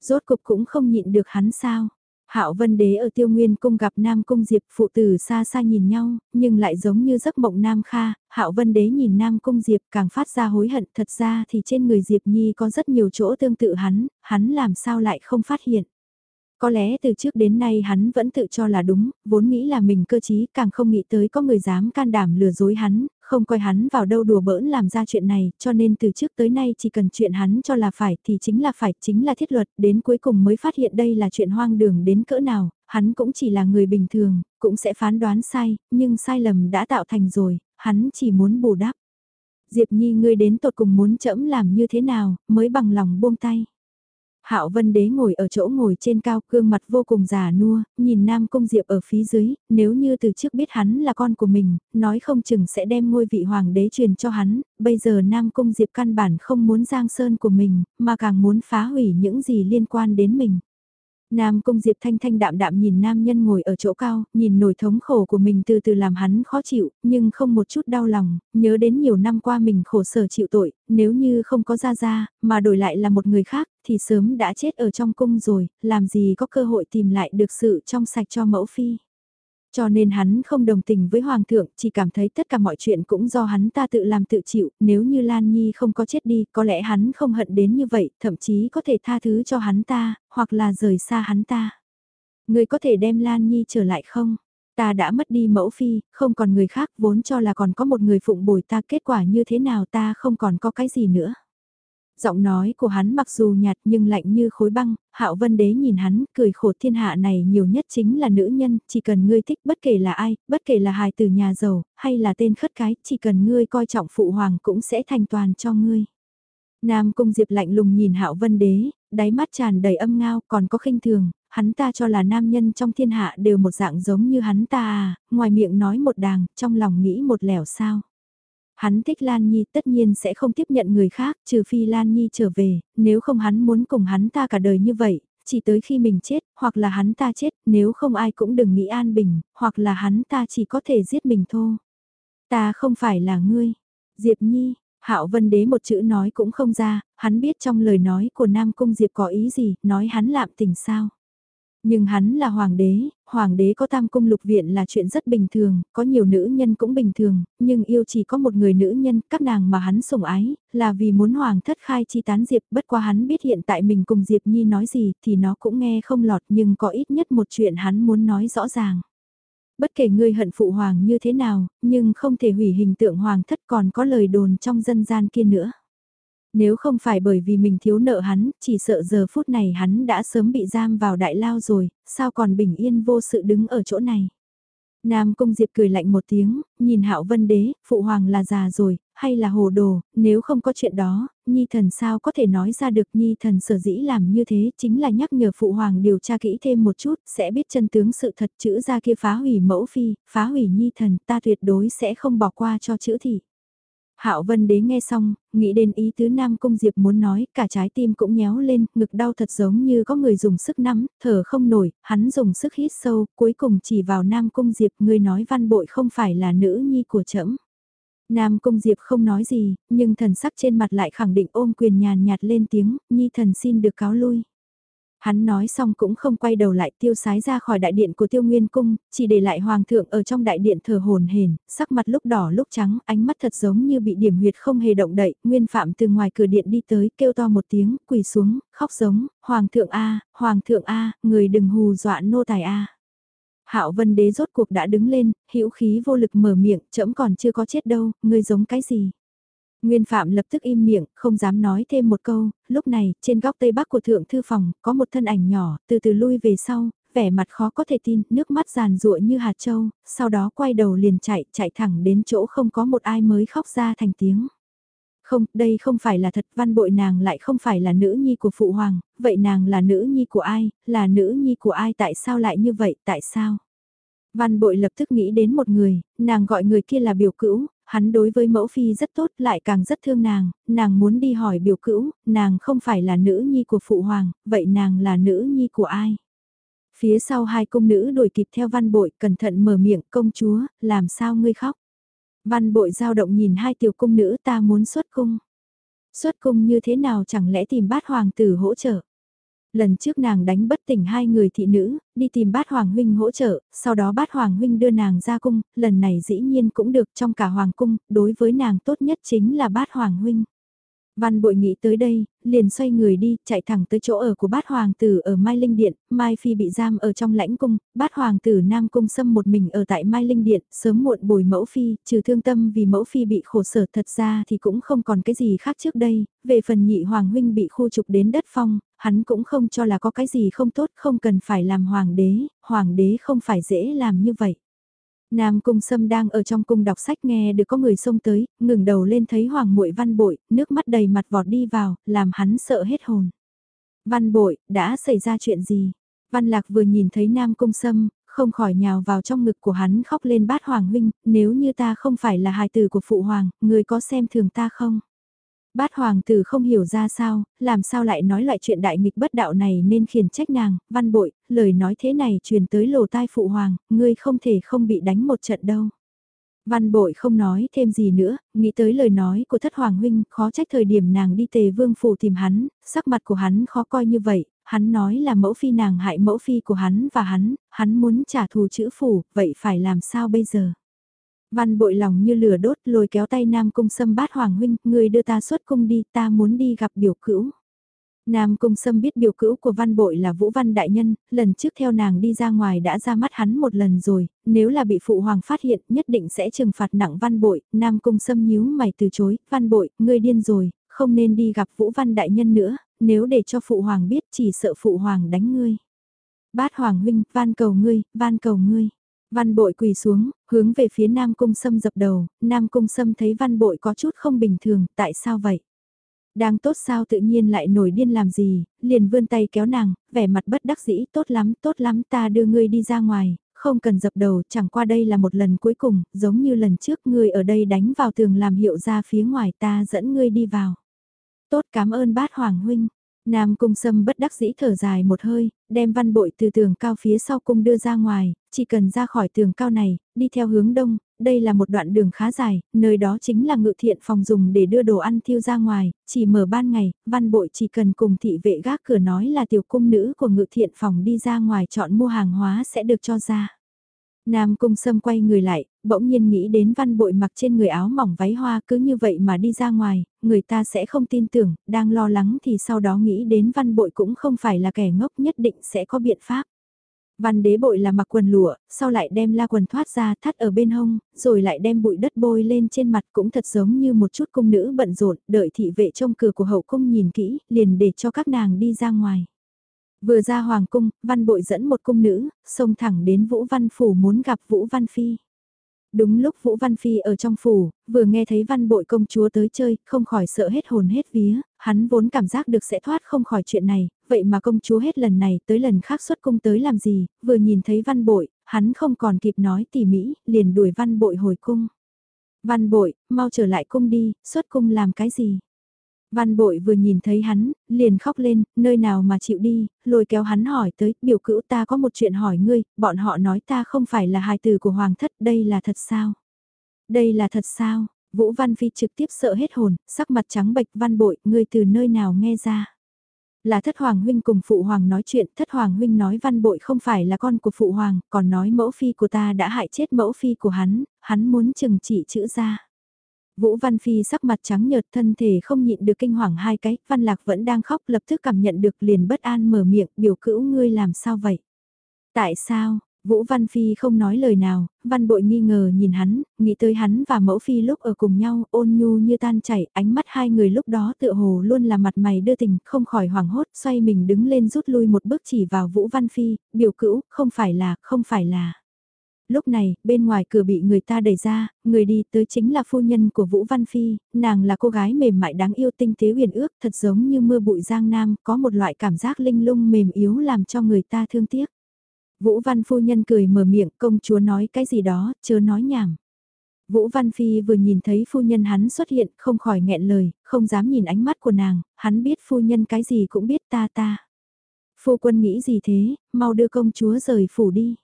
Rốt cục cũng không nhịn được hắn sao. Hạo Vân Đế ở Tiêu Nguyên cung gặp Nam Cung Diệp phụ tử xa xa nhìn nhau, nhưng lại giống như giấc mộng Nam Kha, Hạo Vân Đế nhìn Nam Cung Diệp càng phát ra hối hận, thật ra thì trên người Diệp Nhi có rất nhiều chỗ tương tự hắn, hắn làm sao lại không phát hiện. Có lẽ từ trước đến nay hắn vẫn tự cho là đúng, vốn nghĩ là mình cơ trí, càng không nghĩ tới có người dám can đảm lừa dối hắn, không coi hắn vào đâu đùa bỡn làm ra chuyện này, cho nên từ trước tới nay chỉ cần chuyện hắn cho là phải thì chính là phải, chính là thiết luật, đến cuối cùng mới phát hiện đây là chuyện hoang đường đến cỡ nào, hắn cũng chỉ là người bình thường, cũng sẽ phán đoán sai, nhưng sai lầm đã tạo thành rồi, hắn chỉ muốn bù đắp. Diệp Nhi ngươi đến tột cùng muốn chẫm làm như thế nào, mới bằng lòng buông tay. Hạo Vân Đế ngồi ở chỗ ngồi trên cao, gương mặt vô cùng già nua, nhìn Nam Cung Diệp ở phía dưới, nếu như từ trước biết hắn là con của mình, nói không chừng sẽ đem ngôi vị hoàng đế truyền cho hắn, bây giờ Nam Cung Diệp căn bản không muốn giang sơn của mình, mà càng muốn phá hủy những gì liên quan đến mình. Nam Cung Diệp thanh thanh đạm đạm nhìn nam nhân ngồi ở chỗ cao, nhìn nổi thống khổ của mình từ từ làm hắn khó chịu, nhưng không một chút đau lòng, nhớ đến nhiều năm qua mình khổ sở chịu tội, nếu như không có ra ra, mà đổi lại là một người khác, thì sớm đã chết ở trong cung rồi, làm gì có cơ hội tìm lại được sự trong sạch cho mẫu phi. Cho nên hắn không đồng tình với Hoàng thượng, chỉ cảm thấy tất cả mọi chuyện cũng do hắn ta tự làm tự chịu, nếu như Lan Nhi không có chết đi, có lẽ hắn không hận đến như vậy, thậm chí có thể tha thứ cho hắn ta, hoặc là rời xa hắn ta. Người có thể đem Lan Nhi trở lại không? Ta đã mất đi mẫu phi, không còn người khác, vốn cho là còn có một người phụng bồi ta, kết quả như thế nào ta không còn có cái gì nữa. Giọng nói của hắn mặc dù nhạt nhưng lạnh như khối băng, hạo vân đế nhìn hắn, cười khổ thiên hạ này nhiều nhất chính là nữ nhân, chỉ cần ngươi thích bất kể là ai, bất kể là hài từ nhà giàu, hay là tên khất cái, chỉ cần ngươi coi trọng phụ hoàng cũng sẽ thành toàn cho ngươi. Nam Cung Diệp lạnh lùng nhìn Hạo Vân Đế, đáy mắt tràn đầy âm ngao, còn có khinh thường, hắn ta cho là nam nhân trong thiên hạ đều một dạng giống như hắn ta à, ngoài miệng nói một đàng, trong lòng nghĩ một lẻo sao. Hắn thích Lan Nhi tất nhiên sẽ không tiếp nhận người khác trừ phi Lan Nhi trở về, nếu không hắn muốn cùng hắn ta cả đời như vậy, chỉ tới khi mình chết, hoặc là hắn ta chết, nếu không ai cũng đừng nghĩ an bình, hoặc là hắn ta chỉ có thể giết mình thôi. Ta không phải là ngươi. Diệp Nhi, Hạo Vân Đế một chữ nói cũng không ra, hắn biết trong lời nói của Nam Cung Diệp có ý gì, nói hắn lạm tình sao. Nhưng hắn là hoàng đế, hoàng đế có tam cung lục viện là chuyện rất bình thường, có nhiều nữ nhân cũng bình thường, nhưng yêu chỉ có một người nữ nhân, các nàng mà hắn sủng ái, là vì muốn hoàng thất khai chi tán Diệp, bất qua hắn biết hiện tại mình cùng Diệp Nhi nói gì thì nó cũng nghe không lọt nhưng có ít nhất một chuyện hắn muốn nói rõ ràng. Bất kể ngươi hận phụ hoàng như thế nào, nhưng không thể hủy hình tượng hoàng thất còn có lời đồn trong dân gian kia nữa. Nếu không phải bởi vì mình thiếu nợ hắn, chỉ sợ giờ phút này hắn đã sớm bị giam vào đại lao rồi, sao còn bình yên vô sự đứng ở chỗ này. Nam Cung Diệp cười lạnh một tiếng, nhìn Hạo Vân Đế, phụ hoàng là già rồi, hay là hồ đồ, nếu không có chuyện đó, Nhi thần sao có thể nói ra được Nhi thần sở dĩ làm như thế chính là nhắc nhở phụ hoàng điều tra kỹ thêm một chút, sẽ biết chân tướng sự thật chữ ra kia phá hủy mẫu phi, phá hủy Nhi thần, ta tuyệt đối sẽ không bỏ qua cho chữ thị. Hạo Vân Đế nghe xong, nghĩ đến ý tứ Nam Cung Diệp muốn nói, cả trái tim cũng nhéo lên, ngực đau thật giống như có người dùng sức nắm, thở không nổi, hắn dùng sức hít sâu, cuối cùng chỉ vào Nam Cung Diệp, người nói văn bội không phải là nữ nhi của trẫm. Nam Cung Diệp không nói gì, nhưng thần sắc trên mặt lại khẳng định ôm quyền nhàn nhạt lên tiếng, nhi thần xin được cáo lui. Hắn nói xong cũng không quay đầu lại tiêu sái ra khỏi đại điện của tiêu nguyên cung, chỉ để lại hoàng thượng ở trong đại điện thờ hồn hền, sắc mặt lúc đỏ lúc trắng, ánh mắt thật giống như bị điểm huyệt không hề động đậy, nguyên phạm từ ngoài cửa điện đi tới, kêu to một tiếng, quỳ xuống, khóc giống, hoàng thượng A, hoàng thượng A, người đừng hù dọa nô tài A. Hạo Vân Đế rốt cuộc đã đứng lên, hữu khí vô lực mở miệng, trẫm còn chưa có chết đâu, ngươi giống cái gì? Nguyên Phạm lập tức im miệng, không dám nói thêm một câu, lúc này, trên góc tây bắc của thượng thư phòng, có một thân ảnh nhỏ, từ từ lui về sau, vẻ mặt khó có thể tin, nước mắt giàn rụa như hạt châu, sau đó quay đầu liền chạy, chạy thẳng đến chỗ không có một ai mới khóc ra thành tiếng. Không, đây không phải là thật, văn bội nàng lại không phải là nữ nhi của phụ hoàng, vậy nàng là nữ nhi của ai, là nữ nhi của ai tại sao lại như vậy, tại sao? Văn bội lập tức nghĩ đến một người, nàng gọi người kia là biểu cữu, hắn đối với mẫu phi rất tốt lại càng rất thương nàng, nàng muốn đi hỏi biểu cữu, nàng không phải là nữ nhi của phụ hoàng, vậy nàng là nữ nhi của ai? Phía sau hai công nữ đuổi kịp theo văn bội, cẩn thận mở miệng, công chúa, làm sao ngươi khóc? Văn bội giao động nhìn hai tiểu cung nữ ta muốn xuất cung. Xuất cung như thế nào chẳng lẽ tìm bát hoàng tử hỗ trợ? Lần trước nàng đánh bất tỉnh hai người thị nữ, đi tìm bát hoàng huynh hỗ trợ, sau đó bát hoàng huynh đưa nàng ra cung, lần này dĩ nhiên cũng được trong cả hoàng cung, đối với nàng tốt nhất chính là bát hoàng huynh. Văn bội nghĩ tới đây, liền xoay người đi, chạy thẳng tới chỗ ở của bát hoàng tử ở Mai Linh Điện, Mai Phi bị giam ở trong lãnh cung, bát hoàng tử Nam Cung xâm một mình ở tại Mai Linh Điện, sớm muộn bồi mẫu Phi, trừ thương tâm vì mẫu Phi bị khổ sở thật ra thì cũng không còn cái gì khác trước đây, về phần nhị hoàng huynh bị khu trục đến đất phong, hắn cũng không cho là có cái gì không tốt, không cần phải làm hoàng đế, hoàng đế không phải dễ làm như vậy. Nam Cung Sâm đang ở trong cung đọc sách nghe được có người xông tới, ngừng đầu lên thấy Hoàng Muội Văn Bội, nước mắt đầy mặt vọt đi vào, làm hắn sợ hết hồn. Văn Bội, đã xảy ra chuyện gì? Văn Lạc vừa nhìn thấy Nam Cung Sâm, không khỏi nhào vào trong ngực của hắn khóc lên bát Hoàng huynh, nếu như ta không phải là hài tử của phụ hoàng, người có xem thường ta không? Bát hoàng tử không hiểu ra sao, làm sao lại nói loại chuyện đại nghịch bất đạo này nên khiển trách nàng, văn bội, lời nói thế này truyền tới lồ tai phụ hoàng, ngươi không thể không bị đánh một trận đâu. Văn bội không nói thêm gì nữa, nghĩ tới lời nói của thất hoàng huynh, khó trách thời điểm nàng đi tề vương phủ tìm hắn, sắc mặt của hắn khó coi như vậy, hắn nói là mẫu phi nàng hại mẫu phi của hắn và hắn, hắn muốn trả thù chữ phủ, vậy phải làm sao bây giờ? Văn bội lòng như lửa đốt lôi kéo tay Nam Cung Sâm bát hoàng huynh, người đưa ta xuất cung đi, ta muốn đi gặp biểu cữu. Nam Cung Sâm biết biểu cữu của Văn Bội là Vũ Văn Đại Nhân, lần trước theo nàng đi ra ngoài đã ra mắt hắn một lần rồi, nếu là bị Phụ Hoàng phát hiện nhất định sẽ trừng phạt nặng Văn Bội, Nam Cung Sâm nhíu mày từ chối, Văn Bội, ngươi điên rồi, không nên đi gặp Vũ Văn Đại Nhân nữa, nếu để cho Phụ Hoàng biết chỉ sợ Phụ Hoàng đánh ngươi. Bát Hoàng huynh, van cầu ngươi, van cầu ngươi. Văn bội quỳ xuống, hướng về phía Nam Cung Sâm dập đầu, Nam Cung Sâm thấy văn bội có chút không bình thường, tại sao vậy? Đang tốt sao tự nhiên lại nổi điên làm gì, liền vươn tay kéo nàng, vẻ mặt bất đắc dĩ, tốt lắm, tốt lắm, ta đưa ngươi đi ra ngoài, không cần dập đầu, chẳng qua đây là một lần cuối cùng, giống như lần trước ngươi ở đây đánh vào tường làm hiệu ra phía ngoài ta dẫn ngươi đi vào. Tốt cảm ơn bát Hoàng Huynh. Nam Cung Sâm bất đắc dĩ thở dài một hơi, đem văn bội từ tường cao phía sau cung đưa ra ngoài, chỉ cần ra khỏi tường cao này, đi theo hướng đông, đây là một đoạn đường khá dài, nơi đó chính là ngự thiện phòng dùng để đưa đồ ăn thiêu ra ngoài, chỉ mở ban ngày, văn bội chỉ cần cùng thị vệ gác cửa nói là tiểu cung nữ của ngự thiện phòng đi ra ngoài chọn mua hàng hóa sẽ được cho ra. Nam Cung Sâm quay người lại, bỗng nhiên nghĩ đến văn bội mặc trên người áo mỏng váy hoa cứ như vậy mà đi ra ngoài, người ta sẽ không tin tưởng, đang lo lắng thì sau đó nghĩ đến văn bội cũng không phải là kẻ ngốc nhất định sẽ có biện pháp. Văn đế bội là mặc quần lụa, sau lại đem la quần thoát ra thắt ở bên hông, rồi lại đem bụi đất bôi lên trên mặt cũng thật giống như một chút cung nữ bận rộn, đợi thị vệ trong cửa của hậu cung nhìn kỹ, liền để cho các nàng đi ra ngoài. Vừa ra hoàng cung, văn bội dẫn một cung nữ, xông thẳng đến Vũ Văn Phủ muốn gặp Vũ Văn Phi. Đúng lúc Vũ Văn Phi ở trong phủ, vừa nghe thấy văn bội công chúa tới chơi, không khỏi sợ hết hồn hết vía, hắn vốn cảm giác được sẽ thoát không khỏi chuyện này, vậy mà công chúa hết lần này tới lần khác xuất cung tới làm gì, vừa nhìn thấy văn bội, hắn không còn kịp nói tỉ mỹ, liền đuổi văn bội hồi cung. Văn bội, mau trở lại cung đi, xuất cung làm cái gì? Văn bội vừa nhìn thấy hắn, liền khóc lên, nơi nào mà chịu đi, lôi kéo hắn hỏi tới, biểu cữu ta có một chuyện hỏi ngươi, bọn họ nói ta không phải là hài tử của hoàng thất, đây là thật sao? Đây là thật sao? Vũ Văn Phi trực tiếp sợ hết hồn, sắc mặt trắng bệch văn bội, ngươi từ nơi nào nghe ra? Là thất hoàng huynh cùng phụ hoàng nói chuyện, thất hoàng huynh nói văn bội không phải là con của phụ hoàng, còn nói mẫu phi của ta đã hại chết mẫu phi của hắn, hắn muốn chừng trị chữ ra. Vũ Văn Phi sắc mặt trắng nhợt thân thể không nhịn được kinh hoàng hai cái, Văn Lạc vẫn đang khóc lập tức cảm nhận được liền bất an mở miệng, biểu cữu ngươi làm sao vậy? Tại sao? Vũ Văn Phi không nói lời nào, Văn Bội nghi ngờ nhìn hắn, nghĩ tới hắn và mẫu Phi lúc ở cùng nhau, ôn nhu như tan chảy, ánh mắt hai người lúc đó tựa hồ luôn là mặt mày đưa tình, không khỏi hoảng hốt, xoay mình đứng lên rút lui một bước chỉ vào Vũ Văn Phi, biểu cữu, không phải là, không phải là lúc này, bên ngoài cửa bị người ta đẩy ra, người đi tới chính là phu nhân của Vũ Văn Phi, nàng là cô gái mềm mại đáng yêu tinh tế huyền ước, thật giống như mưa bụi giang nam, có một loại cảm giác linh lung mềm yếu làm cho người ta thương tiếc. Vũ Văn phu nhân cười mở miệng, công chúa nói cái gì đó, chớ nói nhảm. Vũ Văn Phi vừa nhìn thấy phu nhân hắn xuất hiện, không khỏi nghẹn lời, không dám nhìn ánh mắt của nàng, hắn biết phu nhân cái gì cũng biết ta ta. Phu quân nghĩ gì thế, mau đưa công chúa rời phủ đi.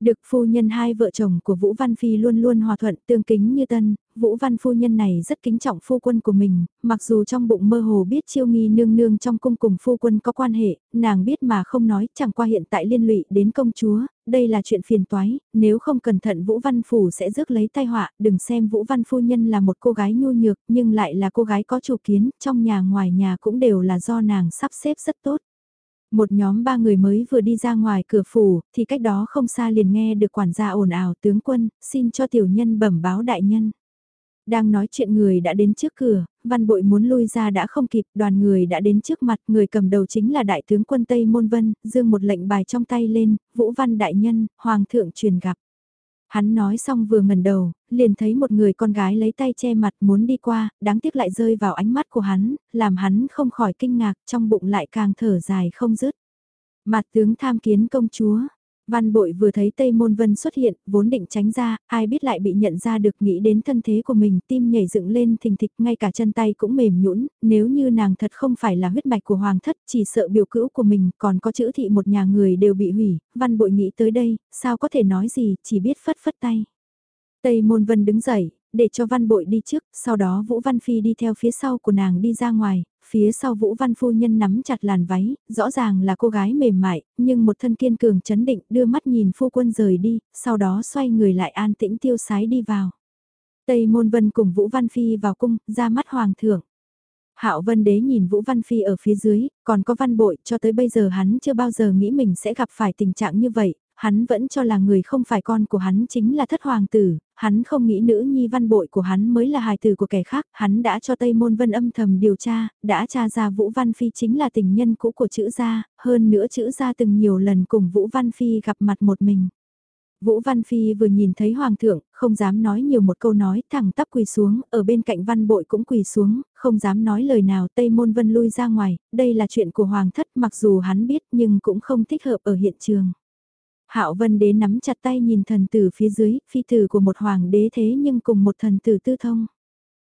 Được phu nhân hai vợ chồng của Vũ Văn Phi luôn luôn hòa thuận tương kính như tân, Vũ Văn phu nhân này rất kính trọng phu quân của mình, mặc dù trong bụng mơ hồ biết chiêu nghi nương nương trong cung cùng phu quân có quan hệ, nàng biết mà không nói, chẳng qua hiện tại liên lụy đến công chúa, đây là chuyện phiền toái, nếu không cẩn thận Vũ Văn phủ sẽ rước lấy tai họa, đừng xem Vũ Văn phu nhân là một cô gái nhu nhược, nhưng lại là cô gái có chủ kiến, trong nhà ngoài nhà cũng đều là do nàng sắp xếp rất tốt. Một nhóm ba người mới vừa đi ra ngoài cửa phủ, thì cách đó không xa liền nghe được quản gia ồn ào tướng quân, xin cho tiểu nhân bẩm báo đại nhân. Đang nói chuyện người đã đến trước cửa, văn bội muốn lui ra đã không kịp, đoàn người đã đến trước mặt, người cầm đầu chính là đại tướng quân Tây Môn Vân, dương một lệnh bài trong tay lên, Vũ Văn đại nhân, hoàng thượng truyền gặp. Hắn nói xong vừa ngẩn đầu, liền thấy một người con gái lấy tay che mặt muốn đi qua, đáng tiếc lại rơi vào ánh mắt của hắn, làm hắn không khỏi kinh ngạc, trong bụng lại càng thở dài không dứt. Mặt tướng tham kiến công chúa, Văn bội vừa thấy Tây Môn Vân xuất hiện, vốn định tránh ra, ai biết lại bị nhận ra được nghĩ đến thân thế của mình, tim nhảy dựng lên thình thịch, ngay cả chân tay cũng mềm nhũn nếu như nàng thật không phải là huyết mạch của Hoàng thất, chỉ sợ biểu cữu của mình, còn có chữ thị một nhà người đều bị hủy, văn bội nghĩ tới đây, sao có thể nói gì, chỉ biết phất phất tay. Tây Môn Vân đứng dậy, để cho Văn Bội đi trước, sau đó Vũ Văn Phi đi theo phía sau của nàng đi ra ngoài, phía sau Vũ Văn Phu Nhân nắm chặt làn váy, rõ ràng là cô gái mềm mại, nhưng một thân kiên cường chấn định đưa mắt nhìn phu quân rời đi, sau đó xoay người lại an tĩnh tiêu sái đi vào. Tây Môn Vân cùng Vũ Văn Phi vào cung, ra mắt Hoàng thượng. Hạo Vân Đế nhìn Vũ Văn Phi ở phía dưới, còn có Văn Bội, cho tới bây giờ hắn chưa bao giờ nghĩ mình sẽ gặp phải tình trạng như vậy, hắn vẫn cho là người không phải con của hắn chính là thất hoàng tử, hắn không nghĩ nữ nhi văn bội của hắn mới là hài tử của kẻ khác, hắn đã cho Tây Môn Vân âm thầm điều tra, đã tra ra Vũ Văn Phi chính là tình nhân cũ của chữ gia, hơn nữa chữ gia từng nhiều lần cùng Vũ Văn Phi gặp mặt một mình. Vũ Văn Phi vừa nhìn thấy Hoàng thượng, không dám nói nhiều một câu nói, thẳng tắp quỳ xuống, ở bên cạnh Văn Bội cũng quỳ xuống, không dám nói lời nào, Tây Môn Vân lui ra ngoài, đây là chuyện của Hoàng thất mặc dù hắn biết nhưng cũng không thích hợp ở hiện trường. Hạo Vân Đế nắm chặt tay nhìn thần tử phía dưới, phi tử của một hoàng đế thế nhưng cùng một thần tử tư thông.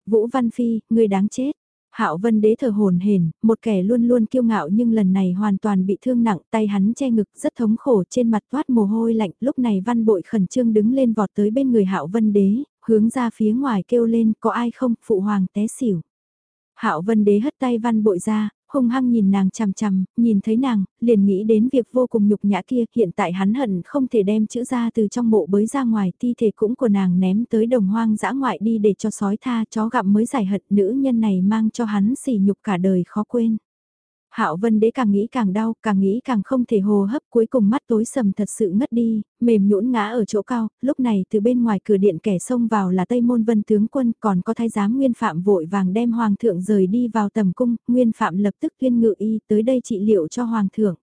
Vũ Văn Phi, người đáng chết. Hạo Vân Đế thở hồn hển, một kẻ luôn luôn kiêu ngạo nhưng lần này hoàn toàn bị thương nặng, tay hắn che ngực, rất thống khổ, trên mặt toát mồ hôi lạnh, lúc này Văn Bội khẩn trương đứng lên vọt tới bên người Hạo Vân Đế, hướng ra phía ngoài kêu lên, có ai không, phụ hoàng té xỉu. Hạo Vân Đế hất tay Văn Bội ra, hung hăng nhìn nàng chằm chằm, nhìn thấy nàng, liền nghĩ đến việc vô cùng nhục nhã kia, hiện tại hắn hận không thể đem chữ ra từ trong mộ bới ra ngoài, thi thể cũng của nàng ném tới đồng hoang dã ngoại đi để cho sói tha, chó gặm mới giải hận, nữ nhân này mang cho hắn sỉ nhục cả đời khó quên. Hạo Vân Đế càng nghĩ càng đau, càng nghĩ càng không thể hồ hấp, cuối cùng mắt tối sầm thật sự ngất đi, mềm nhũn ngã ở chỗ cao, lúc này từ bên ngoài cửa điện kẻ xông vào là Tây Môn Vân tướng quân, còn có thái giám Nguyên Phạm vội vàng đem hoàng thượng rời đi vào tầm cung, Nguyên Phạm lập tức tuyên ngự y tới đây trị liệu cho hoàng thượng.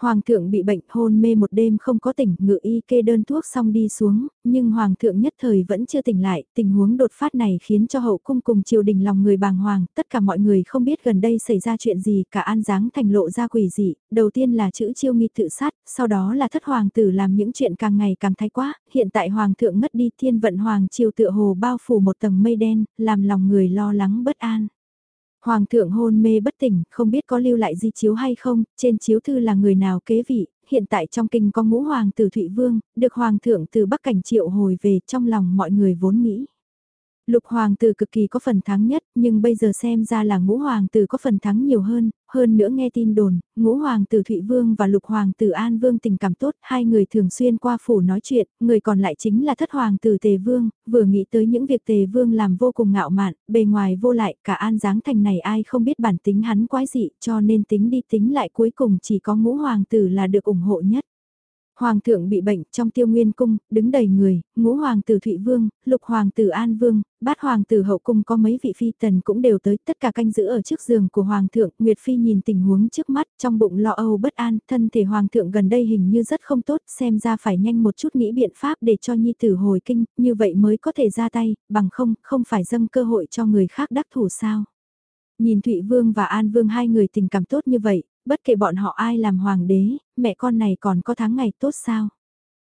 Hoàng thượng bị bệnh hôn mê một đêm không có tỉnh, ngự y kê đơn thuốc xong đi xuống, nhưng Hoàng thượng nhất thời vẫn chưa tỉnh lại, tình huống đột phát này khiến cho hậu cung cùng triều đình lòng người bàng hoàng, tất cả mọi người không biết gần đây xảy ra chuyện gì, cả an dáng thành lộ ra quỷ dị, đầu tiên là chữ chiêu nghi tự sát, sau đó là thất hoàng tử làm những chuyện càng ngày càng thái quá, hiện tại Hoàng thượng ngất đi thiên vận Hoàng triều tựa hồ bao phủ một tầng mây đen, làm lòng người lo lắng bất an. Hoàng thượng hôn mê bất tỉnh, không biết có lưu lại di chiếu hay không, trên chiếu thư là người nào kế vị, hiện tại trong kinh có ngũ hoàng tử Thụy Vương, được hoàng thượng từ Bắc Cảnh triệu hồi về trong lòng mọi người vốn nghĩ. Lục hoàng tử cực kỳ có phần thắng nhất, nhưng bây giờ xem ra là ngũ hoàng tử có phần thắng nhiều hơn, hơn nữa nghe tin đồn, ngũ hoàng tử Thụy Vương và lục hoàng tử An Vương tình cảm tốt, hai người thường xuyên qua phủ nói chuyện, người còn lại chính là thất hoàng tử Tề Vương, vừa nghĩ tới những việc Tề Vương làm vô cùng ngạo mạn, bề ngoài vô lại, cả An Giáng Thành này ai không biết bản tính hắn quái dị, cho nên tính đi tính lại cuối cùng chỉ có ngũ hoàng tử là được ủng hộ nhất. Hoàng thượng bị bệnh trong tiêu nguyên cung, đứng đầy người, ngũ hoàng tử Thụy Vương, lục hoàng tử An Vương, bát hoàng tử hậu cung có mấy vị phi tần cũng đều tới tất cả canh giữ ở trước giường của hoàng thượng. Nguyệt Phi nhìn tình huống trước mắt trong bụng lo âu bất an, thân thể hoàng thượng gần đây hình như rất không tốt, xem ra phải nhanh một chút nghĩ biện pháp để cho nhi tử hồi kinh, như vậy mới có thể ra tay, bằng không, không phải dâng cơ hội cho người khác đắc thủ sao. Nhìn Thụy Vương và An Vương hai người tình cảm tốt như vậy, bất kể bọn họ ai làm hoàng đế, mẹ con này còn có tháng ngày tốt sao?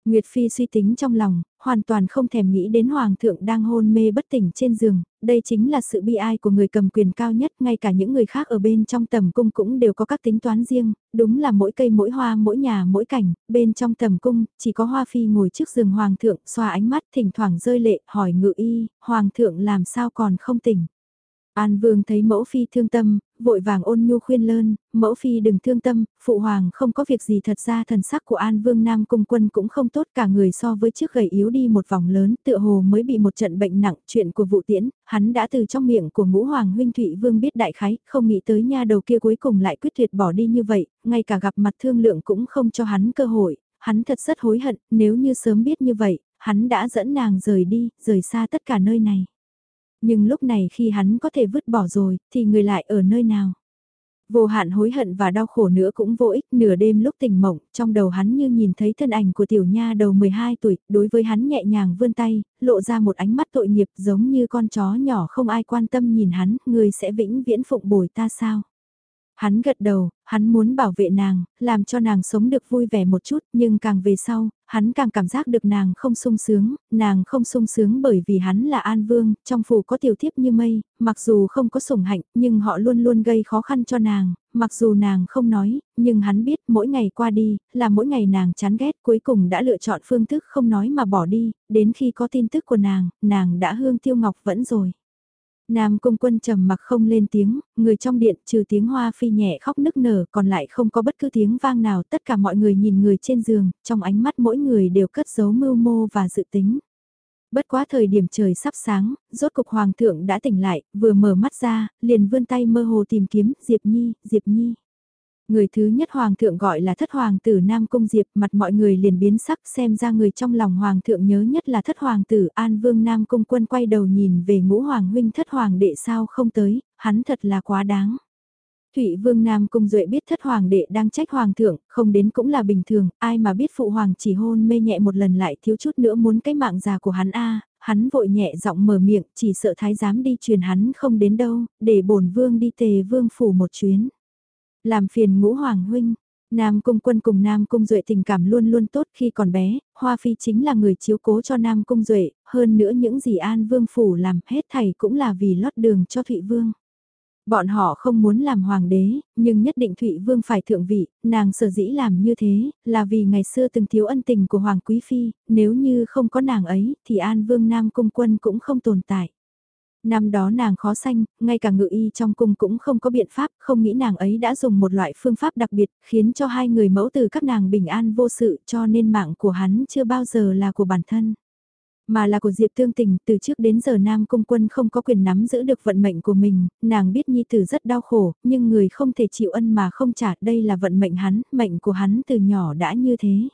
Nguyệt Phi suy tính trong lòng, hoàn toàn không thèm nghĩ đến Hoàng thượng đang hôn mê bất tỉnh trên giường, đây chính là sự bi ai của người cầm quyền cao nhất, ngay cả những người khác ở bên trong tầm cung cũng đều có các tính toán riêng, đúng là mỗi cây mỗi hoa mỗi nhà mỗi cảnh, bên trong tầm cung, chỉ có Hoa Phi ngồi trước giường Hoàng thượng, xoa ánh mắt thỉnh thoảng rơi lệ, hỏi ngự y, Hoàng thượng làm sao còn không tỉnh. An Vương thấy mẫu phi thương tâm, vội vàng ôn nhu khuyên lơn, mẫu phi đừng thương tâm, phụ hoàng không có việc gì thật ra thần sắc của An Vương Nam Cung Quân cũng không tốt cả người so với trước gầy yếu đi một vòng lớn, tựa hồ mới bị một trận bệnh nặng, chuyện của vụ tiễn, hắn đã từ trong miệng của ngũ hoàng huynh Thụy Vương biết đại khái, không nghĩ tới nha đầu kia cuối cùng lại quyết tuyệt bỏ đi như vậy, ngay cả gặp mặt thương lượng cũng không cho hắn cơ hội, hắn thật rất hối hận, nếu như sớm biết như vậy, hắn đã dẫn nàng rời đi, rời xa tất cả nơi này. Nhưng lúc này khi hắn có thể vứt bỏ rồi, thì người lại ở nơi nào? Vô hạn hối hận và đau khổ nữa cũng vô ích, nửa đêm lúc tỉnh mộng, trong đầu hắn như nhìn thấy thân ảnh của tiểu nha đầu 12 tuổi, đối với hắn nhẹ nhàng vươn tay, lộ ra một ánh mắt tội nghiệp giống như con chó nhỏ không ai quan tâm nhìn hắn, người sẽ vĩnh viễn phụng bồi ta sao? Hắn gật đầu, hắn muốn bảo vệ nàng, làm cho nàng sống được vui vẻ một chút, nhưng càng về sau, hắn càng cảm giác được nàng không sung sướng, nàng không sung sướng bởi vì hắn là An Vương, trong phủ có tiểu thiếp như mây, mặc dù không có sủng hạnh, nhưng họ luôn luôn gây khó khăn cho nàng, mặc dù nàng không nói, nhưng hắn biết mỗi ngày qua đi, là mỗi ngày nàng chán ghét cuối cùng đã lựa chọn phương thức không nói mà bỏ đi, đến khi có tin tức của nàng, nàng đã hương tiêu ngọc vẫn rồi. Nam cung quân trầm mặc không lên tiếng, người trong điện trừ tiếng hoa phi nhẹ khóc nức nở còn lại không có bất cứ tiếng vang nào tất cả mọi người nhìn người trên giường, trong ánh mắt mỗi người đều cất giấu mưu mô và dự tính. Bất quá thời điểm trời sắp sáng, rốt cục hoàng thượng đã tỉnh lại, vừa mở mắt ra, liền vươn tay mơ hồ tìm kiếm, Diệp Nhi, Diệp Nhi. Người thứ nhất hoàng thượng gọi là thất hoàng tử Nam Cung Diệp mặt mọi người liền biến sắc xem ra người trong lòng hoàng thượng nhớ nhất là thất hoàng tử An Vương Nam Cung quân quay đầu nhìn về ngũ hoàng huynh thất hoàng đệ sao không tới, hắn thật là quá đáng. Thụy Vương Nam Cung Duệ biết thất hoàng đệ đang trách hoàng thượng, không đến cũng là bình thường, ai mà biết phụ hoàng chỉ hôn mê nhẹ một lần lại thiếu chút nữa muốn cái mạng già của hắn a hắn vội nhẹ giọng mở miệng, chỉ sợ thái giám đi truyền hắn không đến đâu, để bổn vương đi tề vương phủ một chuyến. Làm phiền ngũ hoàng huynh, Nam Cung Quân cùng Nam Cung Duệ tình cảm luôn luôn tốt khi còn bé, Hoa Phi chính là người chiếu cố cho Nam Cung Duệ, hơn nữa những gì An Vương Phủ làm hết thảy cũng là vì lót đường cho Thụy Vương. Bọn họ không muốn làm hoàng đế, nhưng nhất định Thụy Vương phải thượng vị, nàng sở dĩ làm như thế, là vì ngày xưa từng thiếu ân tình của Hoàng Quý Phi, nếu như không có nàng ấy, thì An Vương Nam Cung Quân cũng không tồn tại. Năm đó nàng khó sanh, ngay cả ngự y trong cung cũng không có biện pháp, không nghĩ nàng ấy đã dùng một loại phương pháp đặc biệt, khiến cho hai người mẫu từ các nàng bình an vô sự cho nên mạng của hắn chưa bao giờ là của bản thân. Mà là của Diệp Tương Tình, từ trước đến giờ Nam Cung Quân không có quyền nắm giữ được vận mệnh của mình, nàng biết Nhi Tử rất đau khổ, nhưng người không thể chịu ân mà không trả, đây là vận mệnh hắn, mệnh của hắn từ nhỏ đã như thế.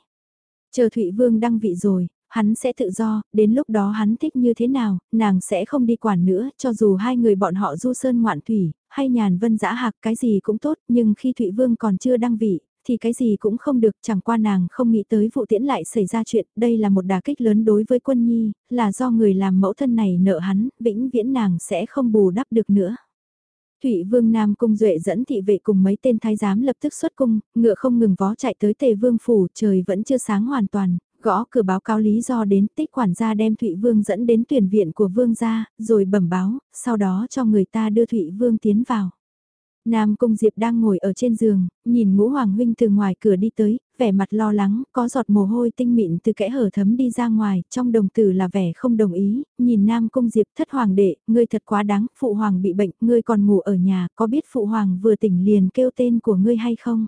Chờ Thụy Vương đăng vị rồi, hắn sẽ tự do, đến lúc đó hắn thích như thế nào, nàng sẽ không đi quản nữa, cho dù hai người bọn họ du sơn ngoạn thủy, hay nhàn vân dã hạc cái gì cũng tốt, nhưng khi Thụy Vương còn chưa đăng vị, thì cái gì cũng không được, chẳng qua nàng không nghĩ tới vụ tiễn lại xảy ra chuyện, đây là một đả kích lớn đối với quân nhi, là do người làm mẫu thân này nợ hắn, vĩnh viễn nàng sẽ không bù đắp được nữa. Thụy Vương Nam Cung Duệ dẫn thị vệ cùng mấy tên thái giám lập tức xuất cung, ngựa không ngừng vó chạy tới Tề Vương Phủ, trời vẫn chưa sáng hoàn toàn, gõ cửa báo cáo lý do đến tích quản gia đem Thụy Vương dẫn đến tuyển viện của Vương gia, rồi bẩm báo, sau đó cho người ta đưa Thụy Vương tiến vào. Nam Cung Diệp đang ngồi ở trên giường, nhìn ngũ hoàng huynh từ ngoài cửa đi tới, vẻ mặt lo lắng, có giọt mồ hôi tinh mịn từ kẽ hở thấm đi ra ngoài, trong đồng tử là vẻ không đồng ý, nhìn Nam Cung Diệp thất hoàng đệ, ngươi thật quá đáng, phụ hoàng bị bệnh, ngươi còn ngủ ở nhà, có biết phụ hoàng vừa tỉnh liền kêu tên của ngươi hay không?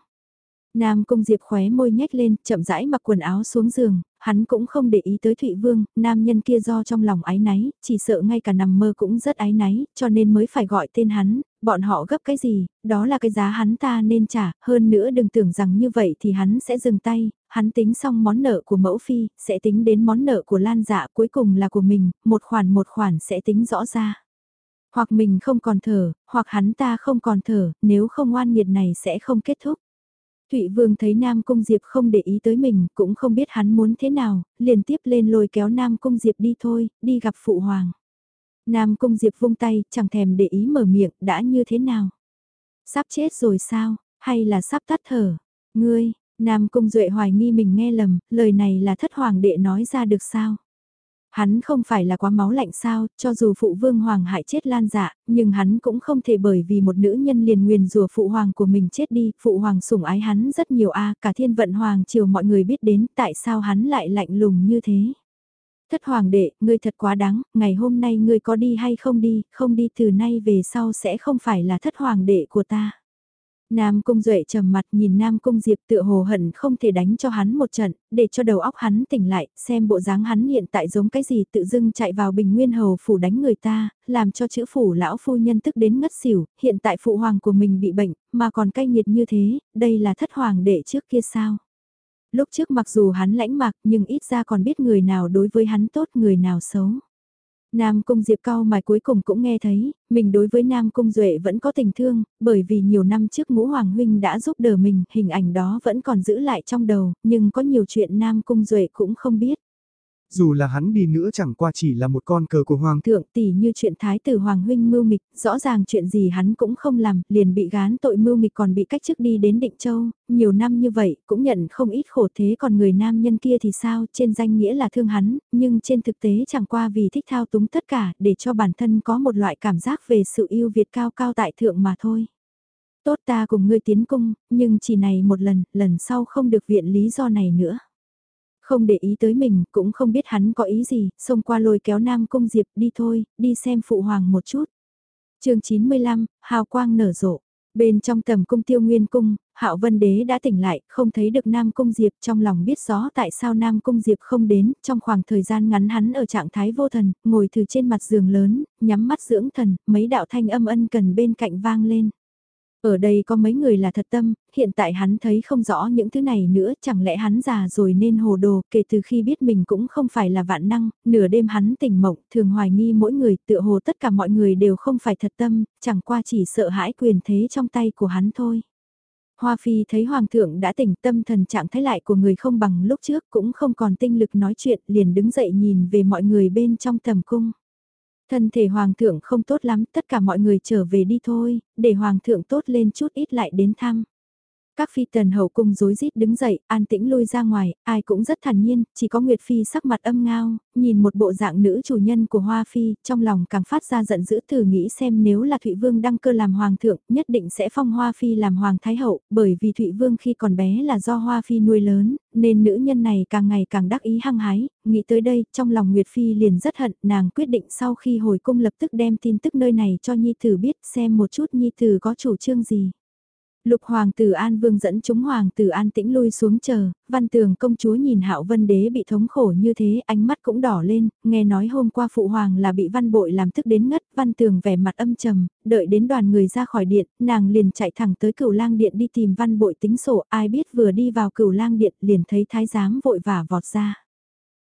Nam Cung Diệp khóe môi nhếch lên, chậm rãi mặc quần áo xuống giường, hắn cũng không để ý tới Thụy Vương, nam nhân kia do trong lòng ái náy, chỉ sợ ngay cả nằm mơ cũng rất ái náy, cho nên mới phải gọi tên hắn, bọn họ gấp cái gì, đó là cái giá hắn ta nên trả, hơn nữa đừng tưởng rằng như vậy thì hắn sẽ dừng tay, hắn tính xong món nợ của mẫu phi, sẽ tính đến món nợ của Lan dạ cuối cùng là của mình, một khoản một khoản sẽ tính rõ ra. Hoặc mình không còn thở, hoặc hắn ta không còn thở, nếu không oan nghiệt này sẽ không kết thúc. Thụy Vương thấy Nam Cung Diệp không để ý tới mình, cũng không biết hắn muốn thế nào, liền tiếp lên lôi kéo Nam Cung Diệp đi thôi, đi gặp Phụ Hoàng. Nam Cung Diệp vung tay, chẳng thèm để ý mở miệng, đã như thế nào? Sắp chết rồi sao, hay là sắp tắt thở? Ngươi, Nam Cung Duệ hoài nghi mình nghe lầm, lời này là thất hoàng đệ nói ra được sao? Hắn không phải là quá máu lạnh sao, cho dù phụ vương hoàng hại chết lan dạ, nhưng hắn cũng không thể bởi vì một nữ nhân liền nguyền rùa phụ hoàng của mình chết đi, phụ hoàng sủng ái hắn rất nhiều a cả thiên vận hoàng chiều mọi người biết đến tại sao hắn lại lạnh lùng như thế. Thất hoàng đệ, ngươi thật quá đáng, ngày hôm nay ngươi có đi hay không đi, không đi từ nay về sau sẽ không phải là thất hoàng đệ của ta. Nam Cung Duệ trầm mặt nhìn Nam Cung Diệp tựa hồ hận không thể đánh cho hắn một trận, để cho đầu óc hắn tỉnh lại, xem bộ dáng hắn hiện tại giống cái gì tự dưng chạy vào bình nguyên hầu phủ đánh người ta, làm cho chữ phủ lão phu nhân tức đến ngất xỉu, hiện tại phụ hoàng của mình bị bệnh, mà còn cay nghiệt như thế, đây là thất hoàng đệ trước kia sao. Lúc trước mặc dù hắn lãnh mạc nhưng ít ra còn biết người nào đối với hắn tốt người nào xấu. Nam Cung Diệp cao mài cuối cùng cũng nghe thấy, mình đối với Nam Cung Duệ vẫn có tình thương, bởi vì nhiều năm trước ngũ Hoàng Huynh đã giúp đỡ mình, hình ảnh đó vẫn còn giữ lại trong đầu, nhưng có nhiều chuyện Nam Cung Duệ cũng không biết. Dù là hắn đi nữa chẳng qua chỉ là một con cờ của Hoàng thượng tỷ như chuyện Thái tử Hoàng Huynh mưu nghịch, rõ ràng chuyện gì hắn cũng không làm, liền bị gán tội mưu nghịch còn bị cách chức đi đến Định Châu, nhiều năm như vậy cũng nhận không ít khổ thế còn người nam nhân kia thì sao, trên danh nghĩa là thương hắn, nhưng trên thực tế chẳng qua vì thích thao túng tất cả để cho bản thân có một loại cảm giác về sự yêu Việt cao cao tại thượng mà thôi. Tốt ta cùng ngươi tiến cung, nhưng chỉ này một lần, lần sau không được viện lý do này nữa. Không để ý tới mình, cũng không biết hắn có ý gì, xông qua lôi kéo Nam Cung Diệp đi thôi, đi xem Phụ Hoàng một chút. chương 95, Hào Quang nở rộ. Bên trong tầm cung tiêu nguyên cung, Hạo Vân Đế đã tỉnh lại, không thấy được Nam Cung Diệp trong lòng biết rõ tại sao Nam Cung Diệp không đến, trong khoảng thời gian ngắn hắn ở trạng thái vô thần, ngồi từ trên mặt giường lớn, nhắm mắt dưỡng thần, mấy đạo thanh âm ân cần bên cạnh vang lên. Ở đây có mấy người là thật tâm, hiện tại hắn thấy không rõ những thứ này nữa, chẳng lẽ hắn già rồi nên hồ đồ, kể từ khi biết mình cũng không phải là vạn năng, nửa đêm hắn tỉnh mộng, thường hoài nghi mỗi người, tựa hồ tất cả mọi người đều không phải thật tâm, chẳng qua chỉ sợ hãi quyền thế trong tay của hắn thôi. Hoa Phi thấy Hoàng thượng đã tỉnh tâm thần trạng thái lại của người không bằng lúc trước cũng không còn tinh lực nói chuyện liền đứng dậy nhìn về mọi người bên trong tầm cung. Thân thể hoàng thượng không tốt lắm, tất cả mọi người trở về đi thôi, để hoàng thượng tốt lên chút ít lại đến thăm. Các phi tần hậu cung rối rít đứng dậy, an tĩnh lui ra ngoài, ai cũng rất thản nhiên, chỉ có Nguyệt Phi sắc mặt âm ngao, nhìn một bộ dạng nữ chủ nhân của Hoa Phi, trong lòng càng phát ra giận dữ thử nghĩ xem nếu là Thụy Vương đăng cơ làm hoàng thượng, nhất định sẽ phong Hoa Phi làm hoàng thái hậu, bởi vì Thụy Vương khi còn bé là do Hoa Phi nuôi lớn, nên nữ nhân này càng ngày càng đắc ý hăng hái, nghĩ tới đây, trong lòng Nguyệt Phi liền rất hận, nàng quyết định sau khi hồi cung lập tức đem tin tức nơi này cho Nhi Tử biết xem một chút Nhi Tử có chủ trương gì. Lục hoàng tử An Vương dẫn chúng hoàng tử An tĩnh lui xuống chờ, văn tường công chúa nhìn hạo vân đế bị thống khổ như thế, ánh mắt cũng đỏ lên, nghe nói hôm qua phụ hoàng là bị văn bội làm thức đến ngất, văn tường vẻ mặt âm trầm, đợi đến đoàn người ra khỏi điện, nàng liền chạy thẳng tới cửu lang điện đi tìm văn bội tính sổ, ai biết vừa đi vào cửu lang điện liền thấy thái giám vội vả vọt ra.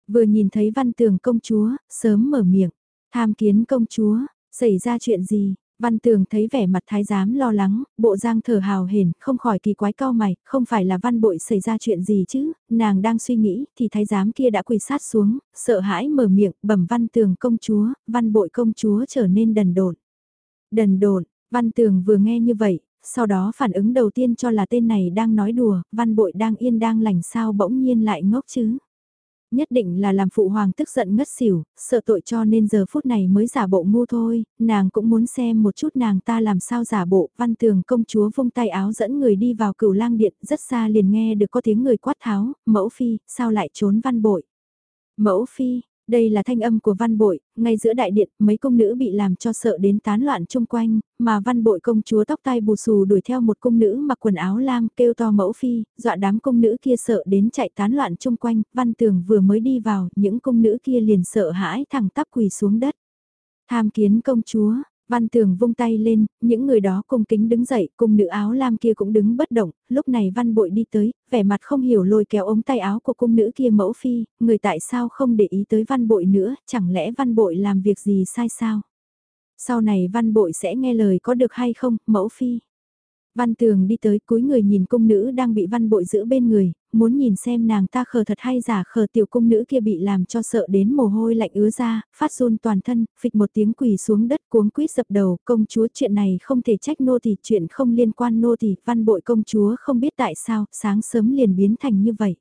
Vừa nhìn thấy văn tường công chúa, sớm mở miệng, tham kiến công chúa, xảy ra chuyện gì, Văn Tường thấy vẻ mặt thái giám lo lắng, bộ giang thở hào hển, không khỏi kỳ quái cao mày, không phải là văn bội xảy ra chuyện gì chứ, nàng đang suy nghĩ, thì thái giám kia đã quỳ sát xuống, sợ hãi mở miệng, bẩm văn tường công chúa, văn bội công chúa trở nên đần độn. Đần độn, văn tường vừa nghe như vậy, sau đó phản ứng đầu tiên cho là tên này đang nói đùa, văn bội đang yên đang lành sao bỗng nhiên lại ngốc chứ nhất định là làm phụ hoàng tức giận ngất xỉu, sợ tội cho nên giờ phút này mới giả bộ ngu thôi, nàng cũng muốn xem một chút nàng ta làm sao giả bộ, văn tường công chúa vung tay áo dẫn người đi vào cửu lang điện, rất xa liền nghe được có tiếng người quát tháo, mẫu phi, sao lại trốn văn bội. Mẫu phi, đây là thanh âm của văn bội, ngay giữa đại điện, mấy công nữ bị làm cho sợ đến tán loạn chung quanh, mà văn bội công chúa tóc tai bù xù đuổi theo một công nữ mặc quần áo lam kêu to mẫu phi, dọa đám công nữ kia sợ đến chạy tán loạn chung quanh, văn tường vừa mới đi vào, những công nữ kia liền sợ hãi thẳng tắp quỳ xuống đất. Tham kiến công chúa, Văn Tường vung tay lên, những người đó cung kính đứng dậy, cùng nữ áo lam kia cũng đứng bất động, lúc này Văn Bội đi tới, vẻ mặt không hiểu lôi kéo ống tay áo của cung nữ kia mẫu phi, người tại sao không để ý tới Văn Bội nữa, chẳng lẽ Văn Bội làm việc gì sai sao? Sau này Văn Bội sẽ nghe lời có được hay không, mẫu phi? Văn Tường đi tới cuối người nhìn cung nữ đang bị Văn Bội giữ bên người, muốn nhìn xem nàng ta khờ thật hay giả khờ tiểu cung nữ kia bị làm cho sợ đến mồ hôi lạnh ứa ra, phát run toàn thân, phịch một tiếng quỳ xuống đất cuống quýt dập đầu, công chúa chuyện này không thể trách nô thì chuyện không liên quan nô thì văn bội công chúa không biết tại sao, sáng sớm liền biến thành như vậy.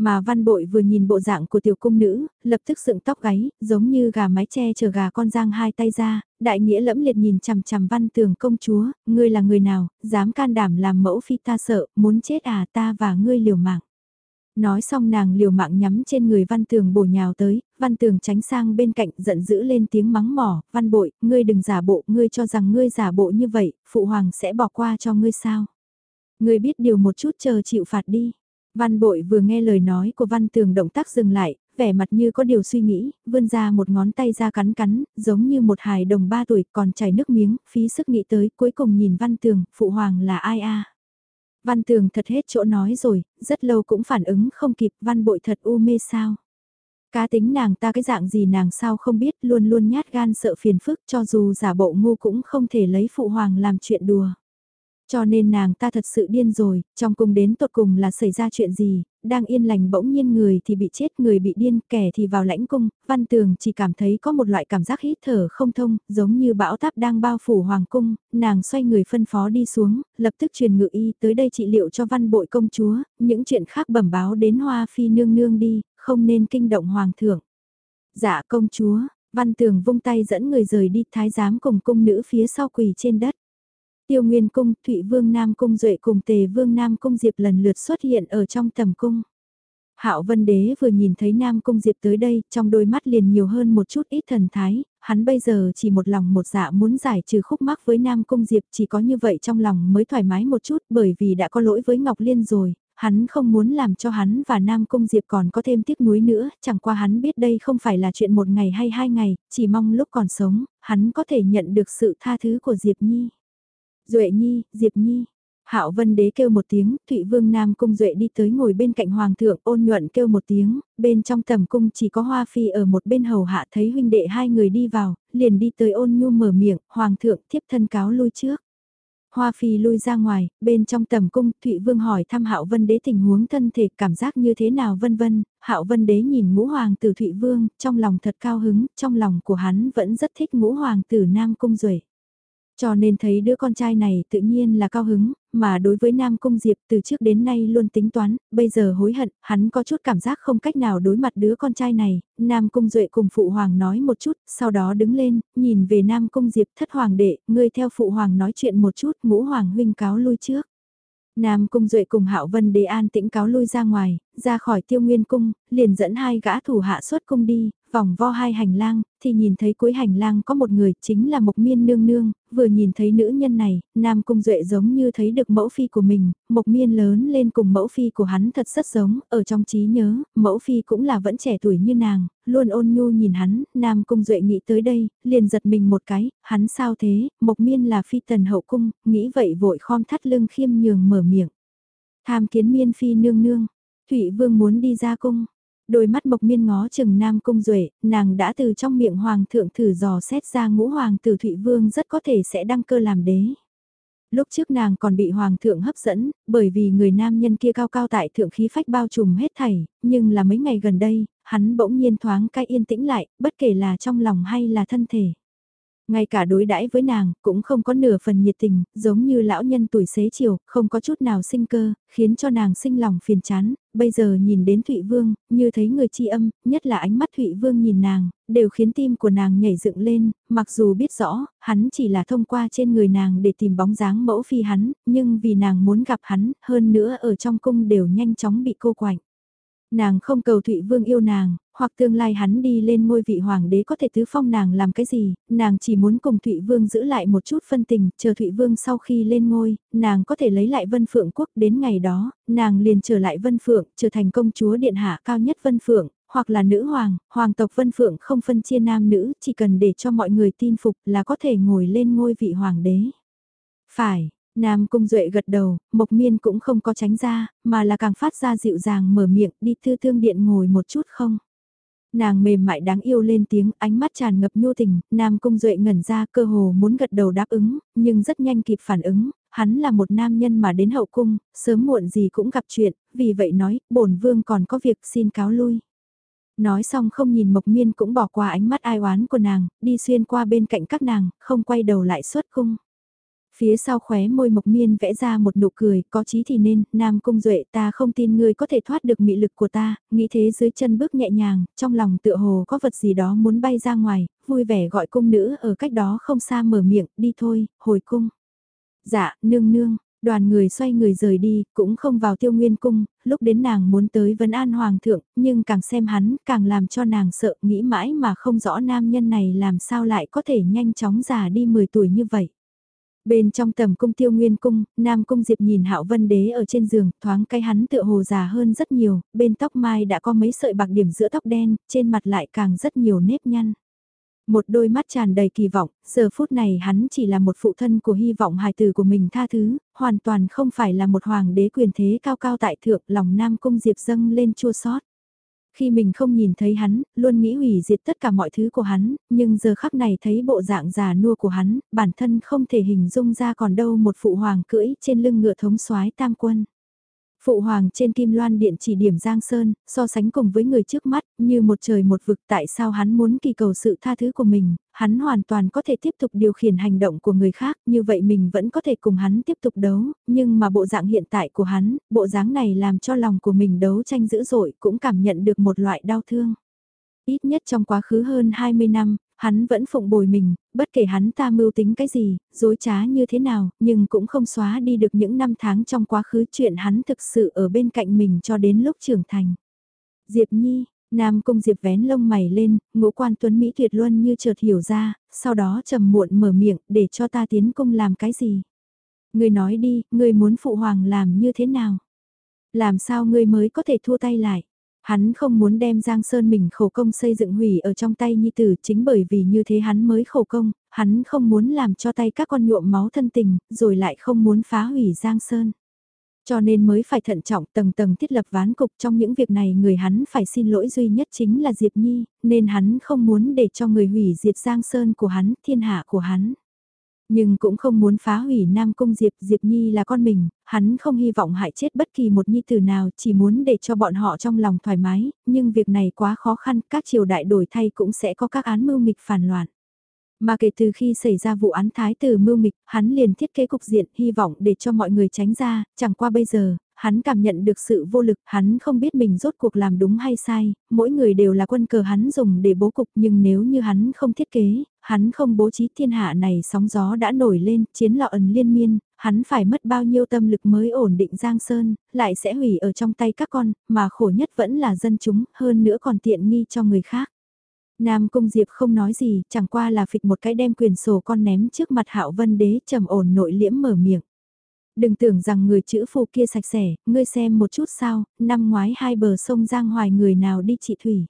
Mà văn bội vừa nhìn bộ dạng của tiểu cung nữ, lập tức dựng tóc gáy, giống như gà mái che chờ gà con giang hai tay ra, đại nghĩa lẫm liệt nhìn chằm chằm văn tường công chúa, ngươi là người nào, dám can đảm làm mẫu phi ta sợ, muốn chết à ta và ngươi liều mạng. Nói xong nàng liều mạng nhắm trên người văn tường bổ nhào tới, văn tường tránh sang bên cạnh giận dữ lên tiếng mắng mỏ, văn bội, ngươi đừng giả bộ, ngươi cho rằng ngươi giả bộ như vậy, phụ hoàng sẽ bỏ qua cho ngươi sao. Ngươi biết điều một chút chờ chịu phạt đi. Văn bội vừa nghe lời nói của văn tường động tác dừng lại, vẻ mặt như có điều suy nghĩ, vươn ra một ngón tay ra cắn cắn, giống như một hài đồng ba tuổi còn chảy nước miếng, phí sức nghĩ tới, cuối cùng nhìn văn tường, phụ hoàng là ai a Văn tường thật hết chỗ nói rồi, rất lâu cũng phản ứng không kịp, văn bội thật u mê sao. Cá tính nàng ta cái dạng gì nàng sao không biết, luôn luôn nhát gan sợ phiền phức cho dù giả bộ ngu cũng không thể lấy phụ hoàng làm chuyện đùa. Cho nên nàng ta thật sự điên rồi, trong cung đến tột cùng là xảy ra chuyện gì, đang yên lành bỗng nhiên người thì bị chết, người bị điên, kẻ thì vào lãnh cung, văn tường chỉ cảm thấy có một loại cảm giác hít thở không thông, giống như bão táp đang bao phủ hoàng cung, nàng xoay người phân phó đi xuống, lập tức truyền ngự y tới đây trị liệu cho văn bội công chúa, những chuyện khác bẩm báo đến hoa phi nương nương đi, không nên kinh động hoàng thượng. Dạ công chúa, văn tường vung tay dẫn người rời đi thái giám cùng cung nữ phía sau quỳ trên đất. Tiêu Nguyên Cung, Thụy Vương Nam Cung Duệ cùng Tề Vương Nam Cung Diệp lần lượt xuất hiện ở trong tầm cung. Hạo Vân Đế vừa nhìn thấy Nam Cung Diệp tới đây, trong đôi mắt liền nhiều hơn một chút ít thần thái, hắn bây giờ chỉ một lòng một dạ muốn giải trừ khúc mắc với Nam Cung Diệp chỉ có như vậy trong lòng mới thoải mái một chút bởi vì đã có lỗi với Ngọc Liên rồi, hắn không muốn làm cho hắn và Nam Cung Diệp còn có thêm tiếc nuối nữa, chẳng qua hắn biết đây không phải là chuyện một ngày hay hai ngày, chỉ mong lúc còn sống, hắn có thể nhận được sự tha thứ của Diệp Nhi. Duệ Nhi, Diệp Nhi. Hạo Vân Đế kêu một tiếng, Thụy Vương Nam cung Duệ đi tới ngồi bên cạnh hoàng thượng, ôn nhuận kêu một tiếng, bên trong tầm cung chỉ có Hoa phi ở một bên hầu hạ thấy huynh đệ hai người đi vào, liền đi tới ôn nhu mở miệng, hoàng thượng thiếp thân cáo lui trước. Hoa Phi lui ra ngoài, bên trong tầm cung, Thụy Vương hỏi thăm Hạo Vân Đế tình huống thân thể, cảm giác như thế nào vân vân. Hạo Vân Đế nhìn Ngũ Hoàng tử Thụy Vương, trong lòng thật cao hứng, trong lòng của hắn vẫn rất thích Ngũ Hoàng tử Nam cung Duệ. Cho nên thấy đứa con trai này tự nhiên là cao hứng, mà đối với Nam Cung Diệp từ trước đến nay luôn tính toán, bây giờ hối hận, hắn có chút cảm giác không cách nào đối mặt đứa con trai này, Nam Cung Duệ cùng Phụ Hoàng nói một chút, sau đó đứng lên, nhìn về Nam Cung Diệp thất hoàng đệ, ngươi theo Phụ Hoàng nói chuyện một chút, ngũ Hoàng huynh cáo lui trước. Nam Cung Duệ cùng Hạo Vân Đế an tĩnh cáo lui ra ngoài, ra khỏi Tiêu Nguyên Cung, liền dẫn hai gã thủ hạ xuất cung đi, vòng vo hai hành lang, thì nhìn thấy cuối hành lang có một người, chính là Mộc Miên nương nương, vừa nhìn thấy nữ nhân này, Nam Cung Duệ giống như thấy được mẫu phi của mình, Mộc Miên lớn lên cùng mẫu phi của hắn thật rất giống, ở trong trí nhớ, mẫu phi cũng là vẫn trẻ tuổi như nàng, luôn ôn nhu nhìn hắn, Nam Cung Duệ nghĩ tới đây, liền giật mình một cái, hắn sao thế, Mộc Miên là phi tần hậu cung, nghĩ vậy vội khom thắt lưng khiêm nhường mở miệng. Tham kiến Miên phi nương nương, Thụy Vương muốn đi ra cung đôi mắt mộc miên ngó chừng nam cung duệ nàng đã từ trong miệng hoàng thượng thử dò xét ra ngũ hoàng tử Thụy Vương rất có thể sẽ đăng cơ làm đế. Lúc trước nàng còn bị hoàng thượng hấp dẫn, bởi vì người nam nhân kia cao cao tại thượng khí phách bao trùm hết thảy, nhưng là mấy ngày gần đây, hắn bỗng nhiên thoáng cái yên tĩnh lại, bất kể là trong lòng hay là thân thể. Ngay cả đối đãi với nàng, cũng không có nửa phần nhiệt tình, giống như lão nhân tuổi xế chiều, không có chút nào sinh cơ, khiến cho nàng sinh lòng phiền chán, bây giờ nhìn đến Thụy Vương, như thấy người chi âm, nhất là ánh mắt Thụy Vương nhìn nàng, đều khiến tim của nàng nhảy dựng lên, mặc dù biết rõ, hắn chỉ là thông qua trên người nàng để tìm bóng dáng mẫu phi hắn, nhưng vì nàng muốn gặp hắn, hơn nữa ở trong cung đều nhanh chóng bị cô quạnh. Nàng không cầu Thụy Vương yêu nàng, hoặc tương lai hắn đi lên ngôi vị hoàng đế có thể tứ phong nàng làm cái gì, nàng chỉ muốn cùng Thụy Vương giữ lại một chút phân tình, chờ Thụy Vương sau khi lên ngôi, nàng có thể lấy lại Vân Phượng quốc đến ngày đó, nàng liền trở lại Vân Phượng, trở thành công chúa điện hạ cao nhất Vân Phượng, hoặc là nữ hoàng, hoàng tộc Vân Phượng không phân chia nam nữ, chỉ cần để cho mọi người tin phục là có thể ngồi lên ngôi vị hoàng đế. Phải, Nam Cung Duệ gật đầu, Mộc Miên cũng không có tránh ra, mà là càng phát ra dịu dàng mở miệng đi thư thương điện ngồi một chút không. Nàng mềm mại đáng yêu lên tiếng, ánh mắt tràn ngập nhu tình, Nam Cung Duệ ngẩn ra cơ hồ muốn gật đầu đáp ứng, nhưng rất nhanh kịp phản ứng, hắn là một nam nhân mà đến hậu cung, sớm muộn gì cũng gặp chuyện, vì vậy nói, bổn vương còn có việc xin cáo lui. Nói xong không nhìn Mộc Miên cũng bỏ qua ánh mắt ai oán của nàng, đi xuyên qua bên cạnh các nàng, không quay đầu lại xuất cung. Phía sau khóe môi mộc miên vẽ ra một nụ cười, có chí thì nên, Nam Cung Duệ ta không tin ngươi có thể thoát được mị lực của ta, nghĩ thế dưới chân bước nhẹ nhàng, trong lòng tựa hồ có vật gì đó muốn bay ra ngoài, vui vẻ gọi cung nữ ở cách đó không xa mở miệng, đi thôi, hồi cung. Dạ, nương nương, đoàn người xoay người rời đi, cũng không vào tiêu nguyên cung, lúc đến nàng muốn tới vấn an hoàng thượng, nhưng càng xem hắn, càng làm cho nàng sợ, nghĩ mãi mà không rõ nam nhân này làm sao lại có thể nhanh chóng già đi 10 tuổi như vậy. Bên trong tầm cung tiêu nguyên cung, Nam Cung Diệp nhìn hạo vân đế ở trên giường, thoáng cái hắn tựa hồ già hơn rất nhiều, bên tóc mai đã có mấy sợi bạc điểm giữa tóc đen, trên mặt lại càng rất nhiều nếp nhăn. Một đôi mắt tràn đầy kỳ vọng, giờ phút này hắn chỉ là một phụ thân của hy vọng hài tử của mình tha thứ, hoàn toàn không phải là một hoàng đế quyền thế cao cao tại thượng lòng Nam Cung Diệp dâng lên chua sót. Khi mình không nhìn thấy hắn, luôn nghĩ hủy diệt tất cả mọi thứ của hắn, nhưng giờ khắc này thấy bộ dạng già nua của hắn, bản thân không thể hình dung ra còn đâu một phụ hoàng cưỡi trên lưng ngựa thống soái tam quân. Phụ hoàng trên kim loan điện chỉ điểm Giang Sơn, so sánh cùng với người trước mắt, như một trời một vực tại sao hắn muốn kỳ cầu sự tha thứ của mình, hắn hoàn toàn có thể tiếp tục điều khiển hành động của người khác, như vậy mình vẫn có thể cùng hắn tiếp tục đấu, nhưng mà bộ dạng hiện tại của hắn, bộ dáng này làm cho lòng của mình đấu tranh dữ dội cũng cảm nhận được một loại đau thương. Ít nhất trong quá khứ hơn 20 năm, hắn vẫn phụng bồi mình, bất kể hắn ta mưu tính cái gì, dối trá như thế nào, nhưng cũng không xóa đi được những năm tháng trong quá khứ chuyện hắn thực sự ở bên cạnh mình cho đến lúc trưởng thành. Diệp Nhi, Nam Cung Diệp vén lông mày lên, ngũ quan tuấn Mỹ tuyệt luân như chợt hiểu ra, sau đó trầm muộn mở miệng để cho ta tiến cung làm cái gì. Ngươi nói đi, ngươi muốn phụ hoàng làm như thế nào? Làm sao ngươi mới có thể thua tay lại? Hắn không muốn đem Giang Sơn mình khổ công xây dựng hủy ở trong tay Nhi Tử chính bởi vì như thế hắn mới khổ công, hắn không muốn làm cho tay các con nhuộm máu thân tình, rồi lại không muốn phá hủy Giang Sơn. Cho nên mới phải thận trọng tầng tầng thiết lập ván cục trong những việc này người hắn phải xin lỗi duy nhất chính là Diệp Nhi, nên hắn không muốn để cho người hủy diệt Giang Sơn của hắn, thiên hạ của hắn. Nhưng cũng không muốn phá hủy Nam Cung Diệp, Diệp Nhi là con mình, hắn không hy vọng hại chết bất kỳ một nhi tử nào, chỉ muốn để cho bọn họ trong lòng thoải mái, nhưng việc này quá khó khăn, các triều đại đổi thay cũng sẽ có các án mưu nghịch phản loạn. Mà kể từ khi xảy ra vụ án thái tử mưu mịch, hắn liền thiết kế cục diện hy vọng để cho mọi người tránh ra, chẳng qua bây giờ, hắn cảm nhận được sự vô lực, hắn không biết mình rốt cuộc làm đúng hay sai, mỗi người đều là quân cờ hắn dùng để bố cục nhưng nếu như hắn không thiết kế, hắn không bố trí thiên hạ này sóng gió đã nổi lên, chiến lọ ẩn liên miên, hắn phải mất bao nhiêu tâm lực mới ổn định Giang Sơn, lại sẽ hủy ở trong tay các con, mà khổ nhất vẫn là dân chúng, hơn nữa còn tiện nghi cho người khác. Nam Cung Diệp không nói gì, chẳng qua là phịch một cái đem quyền sổ con ném trước mặt Hạo Vân Đế trầm ổn nội liễm mở miệng. Đừng tưởng rằng người chữ phù kia sạch sẽ, ngươi xem một chút sao, năm ngoái hai bờ sông Giang Hoài người nào đi trị thủy.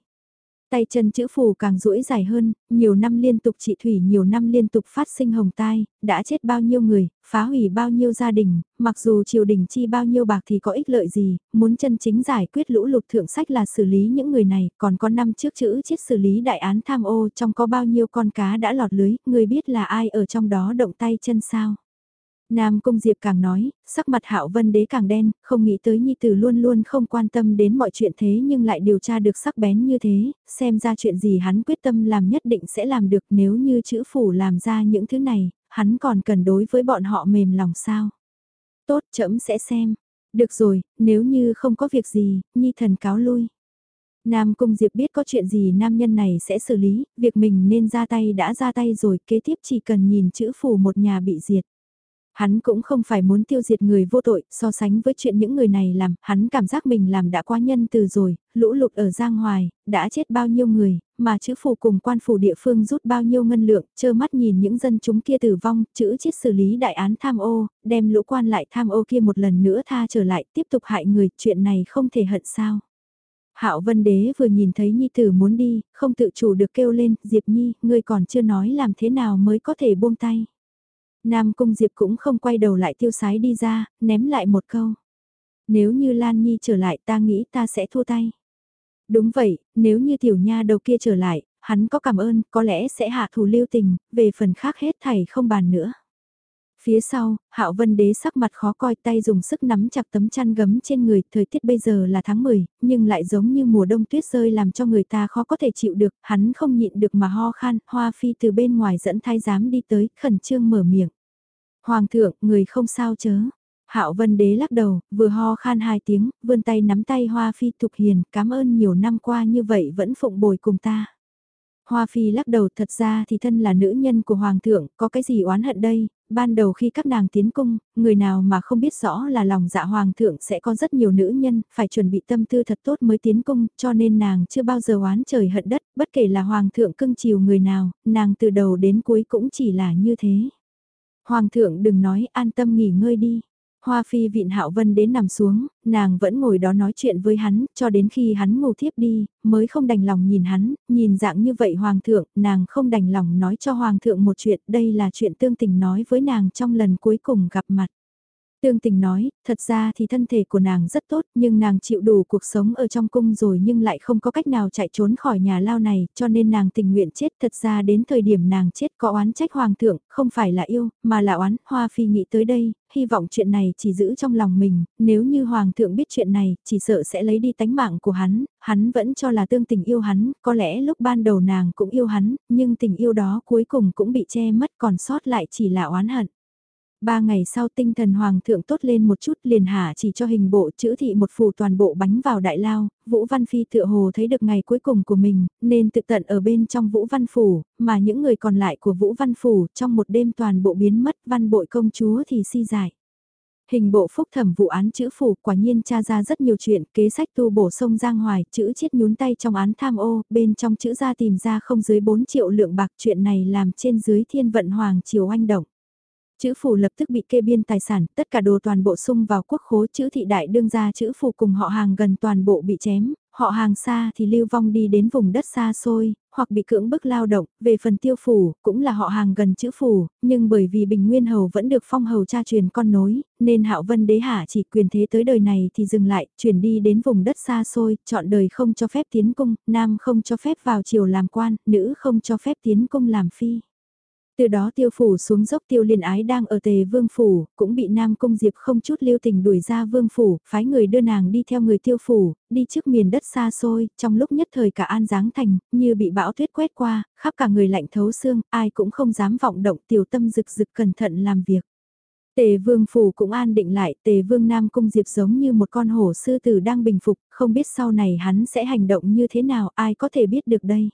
Tay chân chữ phù càng duỗi dài hơn, nhiều năm liên tục trị thủy nhiều năm liên tục phát sinh hồng tai, đã chết bao nhiêu người, phá hủy bao nhiêu gia đình, mặc dù triều đình chi bao nhiêu bạc thì có ích lợi gì, muốn chân chính giải quyết lũ lụt thượng sách là xử lý những người này, còn có năm trước chữ chết xử lý đại án tham ô trong có bao nhiêu con cá đã lọt lưới, người biết là ai ở trong đó động tay chân sao. Nam Cung Diệp càng nói, sắc mặt Hạo Vân Đế càng đen, không nghĩ tới Nhi Tử luôn luôn không quan tâm đến mọi chuyện thế nhưng lại điều tra được sắc bén như thế, xem ra chuyện gì hắn quyết tâm làm nhất định sẽ làm được nếu như chữ phủ làm ra những thứ này, hắn còn cần đối với bọn họ mềm lòng sao. Tốt chấm sẽ xem. Được rồi, nếu như không có việc gì, Nhi thần cáo lui. Nam Cung Diệp biết có chuyện gì nam nhân này sẽ xử lý, việc mình nên ra tay đã ra tay rồi, kế tiếp chỉ cần nhìn chữ phủ một nhà bị diệt. Hắn cũng không phải muốn tiêu diệt người vô tội, so sánh với chuyện những người này làm, hắn cảm giác mình làm đã quá nhân từ rồi, lũ lụt ở Giang Hoài, đã chết bao nhiêu người, mà chữ phủ cùng quan phủ địa phương rút bao nhiêu ngân lượng, chơ mắt nhìn những dân chúng kia tử vong, chữ chết xử lý đại án tham ô, đem lũ quan lại tham ô kia một lần nữa tha trở lại, tiếp tục hại người, chuyện này không thể hận sao. Hạo Vân Đế vừa nhìn thấy Nhi Tử muốn đi, không tự chủ được kêu lên, Diệp Nhi, ngươi còn chưa nói làm thế nào mới có thể buông tay. Nam Cung Diệp cũng không quay đầu lại tiêu sái đi ra, ném lại một câu. Nếu như Lan Nhi trở lại ta nghĩ ta sẽ thua tay. Đúng vậy, nếu như tiểu nha đầu kia trở lại, hắn có cảm ơn, có lẽ sẽ hạ thủ lưu tình, về phần khác hết thảy không bàn nữa. Phía sau, Hạo Vân Đế sắc mặt khó coi tay dùng sức nắm chặt tấm chăn gấm trên người, thời tiết bây giờ là tháng 10, nhưng lại giống như mùa đông tuyết rơi làm cho người ta khó có thể chịu được, hắn không nhịn được mà ho khan, Hoa Phi từ bên ngoài dẫn thái giám đi tới, khẩn trương mở miệng. Hoàng thượng, người không sao chớ. Hạo Vân Đế lắc đầu, vừa ho khan hai tiếng, vươn tay nắm tay Hoa Phi Thục Hiền, cảm ơn nhiều năm qua như vậy vẫn phụng bồi cùng ta. Hoa Phi lắc đầu thật ra thì thân là nữ nhân của Hoàng thượng, có cái gì oán hận đây, ban đầu khi các nàng tiến cung, người nào mà không biết rõ là lòng dạ Hoàng thượng sẽ có rất nhiều nữ nhân, phải chuẩn bị tâm tư thật tốt mới tiến cung, cho nên nàng chưa bao giờ oán trời hận đất, bất kể là Hoàng thượng cưng chiều người nào, nàng từ đầu đến cuối cũng chỉ là như thế. Hoàng thượng đừng nói an tâm nghỉ ngơi đi. Hoa phi vịn hạo vân đến nằm xuống, nàng vẫn ngồi đó nói chuyện với hắn, cho đến khi hắn ngủ thiếp đi, mới không đành lòng nhìn hắn, nhìn dạng như vậy hoàng thượng, nàng không đành lòng nói cho hoàng thượng một chuyện, đây là chuyện tương tình nói với nàng trong lần cuối cùng gặp mặt. Tương tình nói, thật ra thì thân thể của nàng rất tốt nhưng nàng chịu đủ cuộc sống ở trong cung rồi nhưng lại không có cách nào chạy trốn khỏi nhà lao này cho nên nàng tình nguyện chết thật ra đến thời điểm nàng chết có oán trách hoàng thượng, không phải là yêu, mà là oán, hoa phi nghĩ tới đây, hy vọng chuyện này chỉ giữ trong lòng mình, nếu như hoàng thượng biết chuyện này, chỉ sợ sẽ lấy đi tánh mạng của hắn, hắn vẫn cho là tương tình yêu hắn, có lẽ lúc ban đầu nàng cũng yêu hắn, nhưng tình yêu đó cuối cùng cũng bị che mất còn sót lại chỉ là oán hận. Ba ngày sau tinh thần hoàng thượng tốt lên một chút liền hạ chỉ cho hình bộ chữ thị một phủ toàn bộ bánh vào đại lao, Vũ Văn Phi tựa hồ thấy được ngày cuối cùng của mình, nên tự tận ở bên trong Vũ Văn Phủ, mà những người còn lại của Vũ Văn Phủ trong một đêm toàn bộ biến mất văn bội công chúa thì si giải. Hình bộ phúc thẩm vụ án chữ phủ quả nhiên tra ra rất nhiều chuyện, kế sách tu bổ sông Giang Hoài, chữ chết nhún tay trong án tham ô, bên trong chữ ra tìm ra không dưới 4 triệu lượng bạc chuyện này làm trên dưới thiên vận hoàng triều oanh động. Chữ phủ lập tức bị kê biên tài sản, tất cả đồ toàn bộ sung vào quốc khố chữ thị đại đương ra chữ phủ cùng họ hàng gần toàn bộ bị chém, họ hàng xa thì lưu vong đi đến vùng đất xa xôi, hoặc bị cưỡng bức lao động, về phần tiêu phủ, cũng là họ hàng gần chữ phủ, nhưng bởi vì Bình Nguyên Hầu vẫn được phong hầu cha truyền con nối, nên hạo vân đế hạ chỉ quyền thế tới đời này thì dừng lại, chuyển đi đến vùng đất xa xôi, chọn đời không cho phép tiến cung, nam không cho phép vào triều làm quan, nữ không cho phép tiến cung làm phi. Từ đó tiêu phủ xuống dốc tiêu liên ái đang ở tề vương phủ, cũng bị Nam Cung Diệp không chút lưu tình đuổi ra vương phủ, phái người đưa nàng đi theo người tiêu phủ, đi trước miền đất xa xôi, trong lúc nhất thời cả an giáng thành, như bị bão tuyết quét qua, khắp cả người lạnh thấu xương, ai cũng không dám vọng động tiểu tâm rực rực cẩn thận làm việc. Tề vương phủ cũng an định lại, tề vương Nam Cung Diệp giống như một con hổ sư tử đang bình phục, không biết sau này hắn sẽ hành động như thế nào, ai có thể biết được đây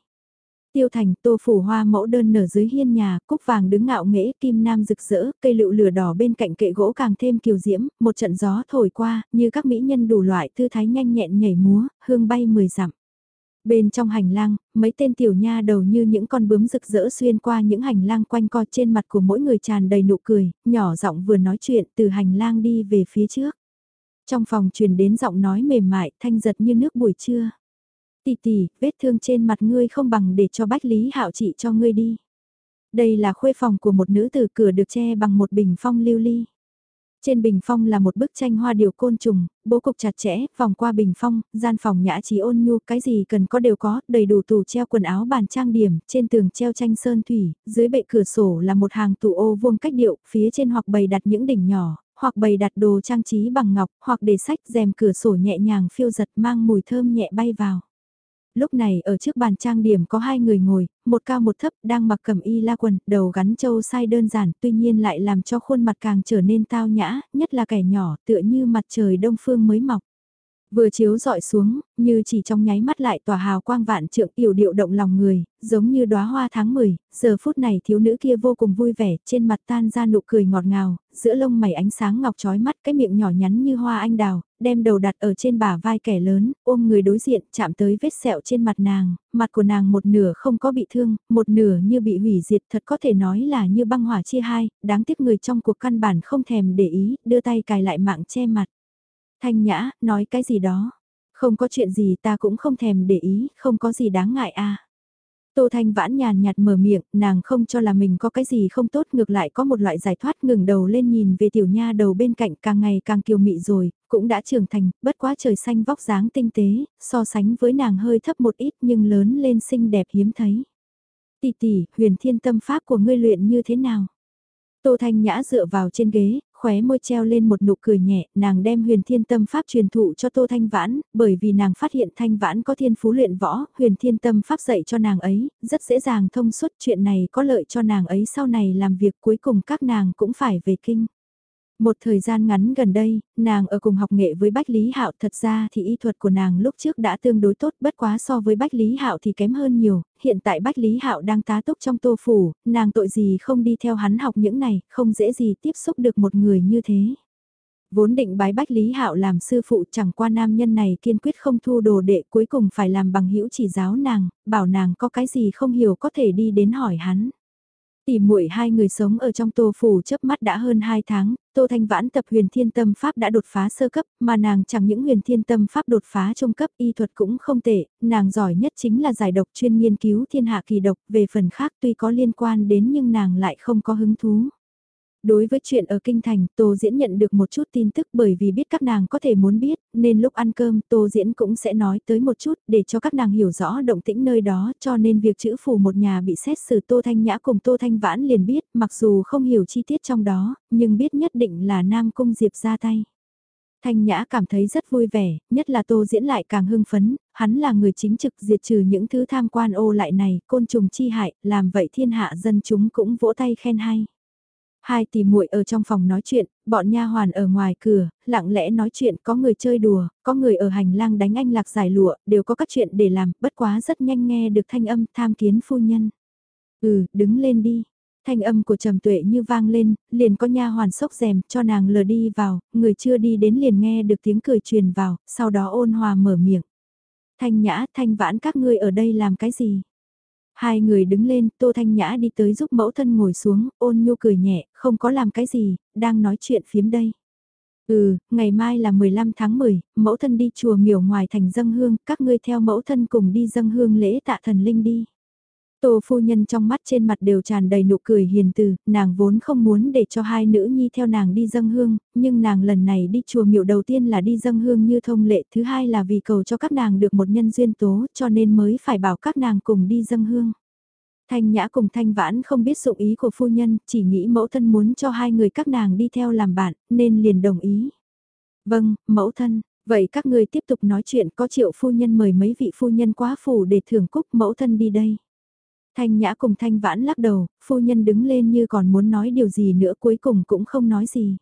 tiêu thành tô phủ hoa mẫu đơn nở dưới hiên nhà, cúc vàng đứng ngạo nghễ kim nam rực rỡ, cây lựu lửa đỏ bên cạnh kệ gỗ càng thêm kiều diễm, một trận gió thổi qua, như các mỹ nhân đủ loại tư thái nhanh nhẹn nhảy múa, hương bay mười dặm. Bên trong hành lang, mấy tên tiểu nha đầu như những con bướm rực rỡ xuyên qua những hành lang quanh co trên mặt của mỗi người tràn đầy nụ cười, nhỏ giọng vừa nói chuyện từ hành lang đi về phía trước. Trong phòng truyền đến giọng nói mềm mại, thanh giật như nước buổi trưa tỷ tỷ, vết thương trên mặt ngươi không bằng để cho Bách Lý Hạo trị cho ngươi đi. Đây là khuê phòng của một nữ tử cửa được che bằng một bình phong lưu ly. Trên bình phong là một bức tranh hoa điều côn trùng, bố cục chặt chẽ, vòng qua bình phong, gian phòng nhã trí ôn nhu, cái gì cần có đều có, đầy đủ tủ treo quần áo bàn trang điểm, trên tường treo tranh sơn thủy, dưới bệ cửa sổ là một hàng tủ ô vuông cách điệu, phía trên hoặc bày đặt những đỉnh nhỏ, hoặc bày đặt đồ trang trí bằng ngọc, hoặc để sách rèm cửa sổ nhẹ nhàng phiêu giật mang mùi thơm nhẹ bay vào lúc này ở trước bàn trang điểm có hai người ngồi, một cao một thấp đang mặc cầm y la quần, đầu gắn châu sai đơn giản, tuy nhiên lại làm cho khuôn mặt càng trở nên tao nhã, nhất là kẻ nhỏ, tựa như mặt trời đông phương mới mọc. Vừa chiếu dọi xuống, như chỉ trong nháy mắt lại tỏa hào quang vạn trượng yểu điệu động lòng người, giống như đóa hoa tháng 10, giờ phút này thiếu nữ kia vô cùng vui vẻ, trên mặt tan ra nụ cười ngọt ngào, giữa lông mày ánh sáng ngọc trói mắt cái miệng nhỏ nhắn như hoa anh đào, đem đầu đặt ở trên bả vai kẻ lớn, ôm người đối diện, chạm tới vết sẹo trên mặt nàng, mặt của nàng một nửa không có bị thương, một nửa như bị hủy diệt thật có thể nói là như băng hỏa chia hai, đáng tiếc người trong cuộc căn bản không thèm để ý, đưa tay cài lại mạng che mặt. Thanh nhã, nói cái gì đó. Không có chuyện gì ta cũng không thèm để ý, không có gì đáng ngại à? Tô Thanh Vãn nhàn nhạt mở miệng, nàng không cho là mình có cái gì không tốt ngược lại có một loại giải thoát ngừng đầu lên nhìn về tiểu nha đầu bên cạnh càng ngày càng kiều mị rồi, cũng đã trưởng thành, bất quá trời xanh vóc dáng tinh tế, so sánh với nàng hơi thấp một ít nhưng lớn lên xinh đẹp hiếm thấy. Tỷ tỷ, huyền thiên tâm pháp của ngươi luyện như thế nào? Tô Thanh Nhã dựa vào trên ghế, khóe môi treo lên một nụ cười nhẹ, nàng đem huyền thiên tâm pháp truyền thụ cho Tô Thanh Vãn, bởi vì nàng phát hiện Thanh Vãn có thiên phú luyện võ, huyền thiên tâm pháp dạy cho nàng ấy, rất dễ dàng thông suốt chuyện này có lợi cho nàng ấy sau này làm việc cuối cùng các nàng cũng phải về kinh. Một thời gian ngắn gần đây, nàng ở cùng học nghệ với Bách Lý Hạo thật ra thì y thuật của nàng lúc trước đã tương đối tốt bất quá so với Bách Lý Hạo thì kém hơn nhiều, hiện tại Bách Lý Hạo đang tá túc trong tô phủ, nàng tội gì không đi theo hắn học những này, không dễ gì tiếp xúc được một người như thế. Vốn định bái Bách Lý Hạo làm sư phụ chẳng qua nam nhân này kiên quyết không thu đồ đệ cuối cùng phải làm bằng hữu chỉ giáo nàng, bảo nàng có cái gì không hiểu có thể đi đến hỏi hắn. Tỉ muội hai người sống ở trong tô phủ chớp mắt đã hơn 2 tháng, Tô Thanh Vãn tập huyền thiên tâm pháp đã đột phá sơ cấp, mà nàng chẳng những huyền thiên tâm pháp đột phá trung cấp y thuật cũng không tệ, nàng giỏi nhất chính là giải độc chuyên nghiên cứu thiên hạ kỳ độc, về phần khác tuy có liên quan đến nhưng nàng lại không có hứng thú. Đối với chuyện ở Kinh Thành, Tô Diễn nhận được một chút tin tức bởi vì biết các nàng có thể muốn biết, nên lúc ăn cơm Tô Diễn cũng sẽ nói tới một chút để cho các nàng hiểu rõ động tĩnh nơi đó cho nên việc chữ phù một nhà bị xét xử Tô Thanh Nhã cùng Tô Thanh Vãn liền biết mặc dù không hiểu chi tiết trong đó, nhưng biết nhất định là Nam Cung Diệp ra tay. Thanh Nhã cảm thấy rất vui vẻ, nhất là Tô Diễn lại càng hưng phấn, hắn là người chính trực diệt trừ những thứ tham quan ô lại này, côn trùng chi hại, làm vậy thiên hạ dân chúng cũng vỗ tay khen hay. Hai tỷ muội ở trong phòng nói chuyện, bọn nha hoàn ở ngoài cửa, lặng lẽ nói chuyện, có người chơi đùa, có người ở hành lang đánh anh lạc giải lụa, đều có các chuyện để làm, bất quá rất nhanh nghe được thanh âm tham kiến phu nhân. Ừ, đứng lên đi. Thanh âm của Trầm Tuệ như vang lên, liền có nha hoàn sốc rèm cho nàng lờ đi vào, người chưa đi đến liền nghe được tiếng cười truyền vào, sau đó ôn hòa mở miệng. Thanh nhã, thanh vãn các ngươi ở đây làm cái gì? Hai người đứng lên, Tô Thanh Nhã đi tới giúp mẫu thân ngồi xuống, ôn nhu cười nhẹ, không có làm cái gì, đang nói chuyện phiếm đây. Ừ, ngày mai là 15 tháng 10, mẫu thân đi chùa miểu ngoài thành dâng hương, các ngươi theo mẫu thân cùng đi dâng hương lễ tạ thần linh đi. Tô phu nhân trong mắt trên mặt đều tràn đầy nụ cười hiền từ, nàng vốn không muốn để cho hai nữ nhi theo nàng đi dâng hương, nhưng nàng lần này đi chùa miệu đầu tiên là đi dâng hương như thông lệ, thứ hai là vì cầu cho các nàng được một nhân duyên tố cho nên mới phải bảo các nàng cùng đi dâng hương. Thanh Nhã cùng Thanh Vãn không biết dụng ý của phu nhân, chỉ nghĩ mẫu thân muốn cho hai người các nàng đi theo làm bạn, nên liền đồng ý. Vâng, mẫu thân, vậy các người tiếp tục nói chuyện có triệu phu nhân mời mấy vị phu nhân quá phủ để thưởng cúc mẫu thân đi đây. Thanh Nhã cùng Thanh Vãn lắc đầu, phu nhân đứng lên như còn muốn nói điều gì nữa cuối cùng cũng không nói gì.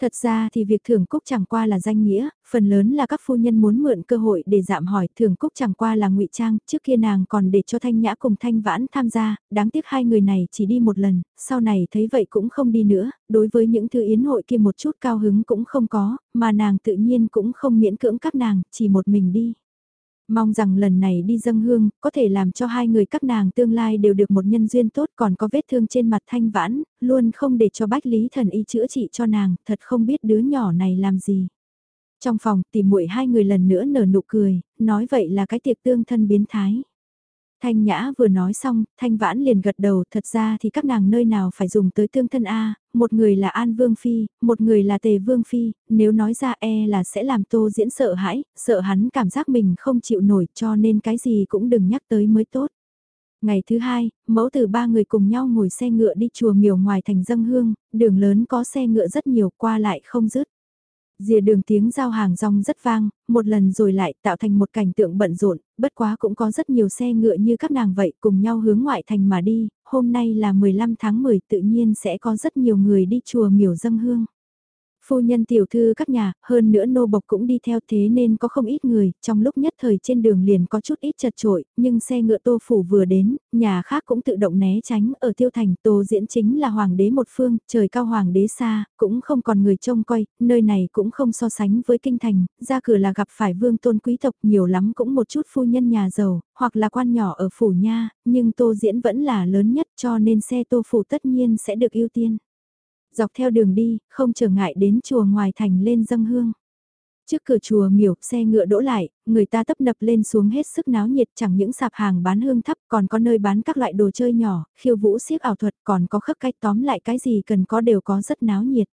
Thật ra thì việc thưởng cúc chẳng qua là danh nghĩa, phần lớn là các phu nhân muốn mượn cơ hội để giảm hỏi thưởng cúc chẳng qua là ngụy trang, trước kia nàng còn để cho Thanh Nhã cùng Thanh Vãn tham gia, đáng tiếc hai người này chỉ đi một lần, sau này thấy vậy cũng không đi nữa, đối với những thư yến hội kia một chút cao hứng cũng không có, mà nàng tự nhiên cũng không miễn cưỡng các nàng, chỉ một mình đi. Mong rằng lần này đi dâng hương, có thể làm cho hai người các nàng tương lai đều được một nhân duyên tốt còn có vết thương trên mặt thanh vãn, luôn không để cho bách lý thần y chữa trị cho nàng, thật không biết đứa nhỏ này làm gì. Trong phòng tìm muội hai người lần nữa nở nụ cười, nói vậy là cái tiệc tương thân biến thái. Thanh Nhã vừa nói xong, Thanh Vãn liền gật đầu, thật ra thì các nàng nơi nào phải dùng tới tương thân A, một người là An Vương Phi, một người là Tề Vương Phi, nếu nói ra e là sẽ làm tô diễn sợ hãi, sợ hắn cảm giác mình không chịu nổi cho nên cái gì cũng đừng nhắc tới mới tốt. Ngày thứ hai, mẫu từ ba người cùng nhau ngồi xe ngựa đi chùa miều ngoài thành dân hương, đường lớn có xe ngựa rất nhiều qua lại không dứt. Dìa đường tiếng giao hàng rong rất vang, một lần rồi lại tạo thành một cảnh tượng bận rộn, bất quá cũng có rất nhiều xe ngựa như các nàng vậy cùng nhau hướng ngoại thành mà đi, hôm nay là 15 tháng 10 tự nhiên sẽ có rất nhiều người đi chùa miểu dâng hương. Phu nhân tiểu thư các nhà, hơn nữa nô bộc cũng đi theo thế nên có không ít người, trong lúc nhất thời trên đường liền có chút ít chật trội, nhưng xe ngựa tô phủ vừa đến, nhà khác cũng tự động né tránh, ở tiêu thành tô diễn chính là hoàng đế một phương, trời cao hoàng đế xa, cũng không còn người trông coi, nơi này cũng không so sánh với kinh thành, ra cửa là gặp phải vương tôn quý tộc nhiều lắm cũng một chút phu nhân nhà giàu, hoặc là quan nhỏ ở phủ nha, nhưng tô diễn vẫn là lớn nhất cho nên xe tô phủ tất nhiên sẽ được ưu tiên dọc theo đường đi, không trở ngại đến chùa ngoài thành lên dâng hương. Trước cửa chùa miểu, xe ngựa đỗ lại, người ta tấp nập lên xuống hết sức náo nhiệt chẳng những sạp hàng bán hương thấp còn có nơi bán các loại đồ chơi nhỏ, khiêu vũ xiếc ảo thuật còn có khắp cách tóm lại cái gì cần có đều có rất náo nhiệt.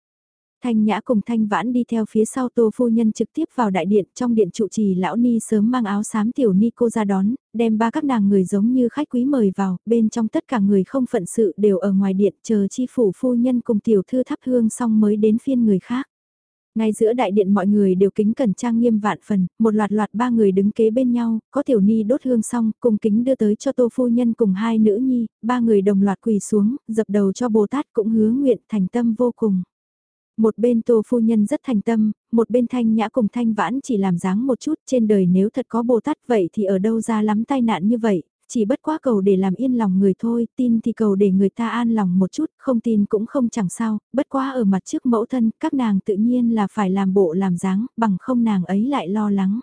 Thanh Nhã cùng Thanh Vãn đi theo phía sau Tô Phu Nhân trực tiếp vào đại điện trong điện trụ trì lão Ni sớm mang áo xám tiểu Ni cô ra đón, đem ba các nàng người giống như khách quý mời vào, bên trong tất cả người không phận sự đều ở ngoài điện chờ chi phủ Phu Nhân cùng tiểu thư thắp hương xong mới đến phiên người khác. Ngay giữa đại điện mọi người đều kính cẩn trang nghiêm vạn phần, một loạt loạt ba người đứng kế bên nhau, có tiểu ni đốt hương xong, cùng kính đưa tới cho tô phu nhân cùng hai nữ nhi, ba người đồng loạt quỳ xuống, dập đầu cho Bồ Tát cũng hứa nguyện thành tâm vô cùng. Một bên tô phu nhân rất thành tâm, một bên thanh nhã cùng thanh vãn chỉ làm dáng một chút trên đời nếu thật có Bồ Tát vậy thì ở đâu ra lắm tai nạn như vậy, chỉ bất quá cầu để làm yên lòng người thôi, tin thì cầu để người ta an lòng một chút, không tin cũng không chẳng sao, bất quá ở mặt trước mẫu thân, các nàng tự nhiên là phải làm bộ làm dáng, bằng không nàng ấy lại lo lắng.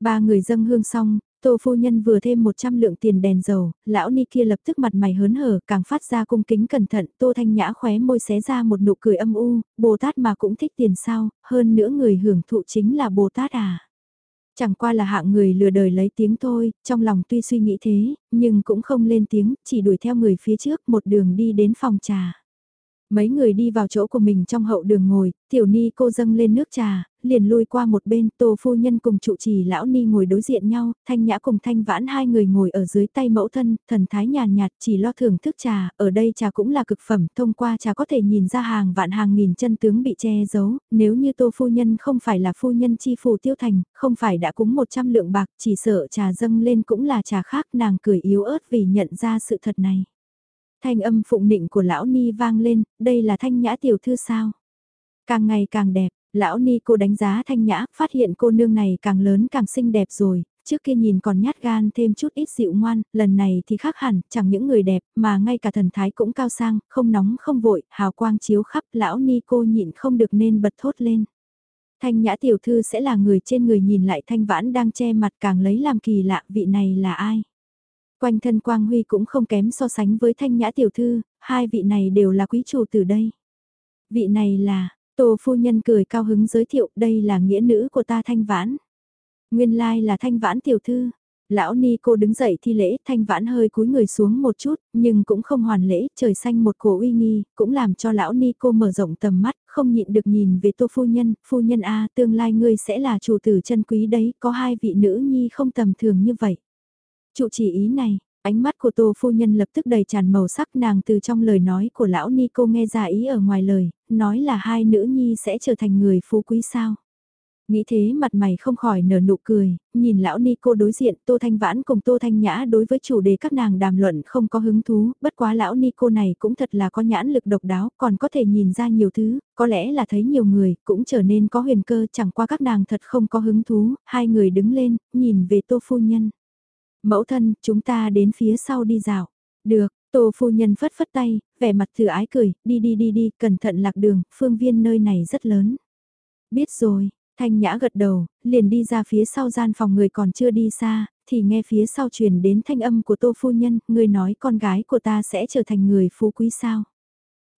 Ba người dâng hương xong, Tô phu nhân vừa thêm 100 lượng tiền đèn dầu, lão ni kia lập tức mặt mày hớn hở, càng phát ra cung kính cẩn thận, Tô Thanh Nhã khóe môi xé ra một nụ cười âm u, Bồ Tát mà cũng thích tiền sao, hơn nữa người hưởng thụ chính là Bồ Tát à. Chẳng qua là hạng người lừa đời lấy tiếng thôi, trong lòng tuy suy nghĩ thế, nhưng cũng không lên tiếng, chỉ đuổi theo người phía trước một đường đi đến phòng trà. Mấy người đi vào chỗ của mình trong hậu đường ngồi, tiểu ni cô dâng lên nước trà, liền lui qua một bên, tô phu nhân cùng trụ trì lão ni ngồi đối diện nhau, thanh nhã cùng thanh vãn hai người ngồi ở dưới tay mẫu thân, thần thái nhàn nhạt chỉ lo thưởng thức trà, ở đây trà cũng là cực phẩm, thông qua trà có thể nhìn ra hàng vạn hàng nghìn chân tướng bị che giấu, nếu như tô phu nhân không phải là phu nhân chi phù tiêu thành, không phải đã cúng 100 lượng bạc, chỉ sợ trà dâng lên cũng là trà khác, nàng cười yếu ớt vì nhận ra sự thật này. Thanh âm phụng nịnh của lão ni vang lên, đây là thanh nhã tiểu thư sao? Càng ngày càng đẹp, lão ni cô đánh giá thanh nhã, phát hiện cô nương này càng lớn càng xinh đẹp rồi, trước kia nhìn còn nhát gan thêm chút ít dịu ngoan, lần này thì khác hẳn, chẳng những người đẹp, mà ngay cả thần thái cũng cao sang, không nóng không vội, hào quang chiếu khắp, lão ni cô nhịn không được nên bật thốt lên. Thanh nhã tiểu thư sẽ là người trên người nhìn lại thanh vãn đang che mặt càng lấy làm kỳ lạ vị này là ai. Quanh thân Quang Huy cũng không kém so sánh với thanh nhã tiểu thư, hai vị này đều là quý chủ từ đây. Vị này là, Tô phu nhân cười cao hứng giới thiệu đây là nghĩa nữ của ta thanh vãn. Nguyên lai là thanh vãn tiểu thư. Lão ni cô đứng dậy thi lễ, thanh vãn hơi cúi người xuống một chút, nhưng cũng không hoàn lễ, trời xanh một cổ uy nghi, cũng làm cho lão ni cô mở rộng tầm mắt, không nhịn được nhìn về tô phu nhân, phu nhân A, tương lai ngươi sẽ là chủ tử chân quý đấy, có hai vị nữ nhi không tầm thường như vậy. Chủ chỉ ý này, ánh mắt của tô phu nhân lập tức đầy tràn màu sắc nàng từ trong lời nói của lão ni cô nghe ra ý ở ngoài lời, nói là hai nữ nhi sẽ trở thành người phú quý sao. Nghĩ thế mặt mày không khỏi nở nụ cười, nhìn lão ni cô đối diện Tô Thanh Vãn cùng Tô Thanh Nhã đối với chủ đề các nàng đàm luận không có hứng thú, bất quá lão ni cô này cũng thật là có nhãn lực độc đáo, còn có thể nhìn ra nhiều thứ, có lẽ là thấy nhiều người, cũng trở nên có huyền cơ chẳng qua các nàng thật không có hứng thú, hai người đứng lên, nhìn về Tô Phu Nhân. Mẫu thân, chúng ta đến phía sau đi dạo. Được, Tô phu nhân phất phất tay, vẻ mặt thừa ái cười, đi đi đi đi, cẩn thận lạc đường, phương viên nơi này rất lớn. Biết rồi, Thanh Nhã gật đầu, liền đi ra phía sau gian phòng người còn chưa đi xa, thì nghe phía sau truyền đến thanh âm của Tô phu nhân, người nói con gái của ta sẽ trở thành người phú quý sao.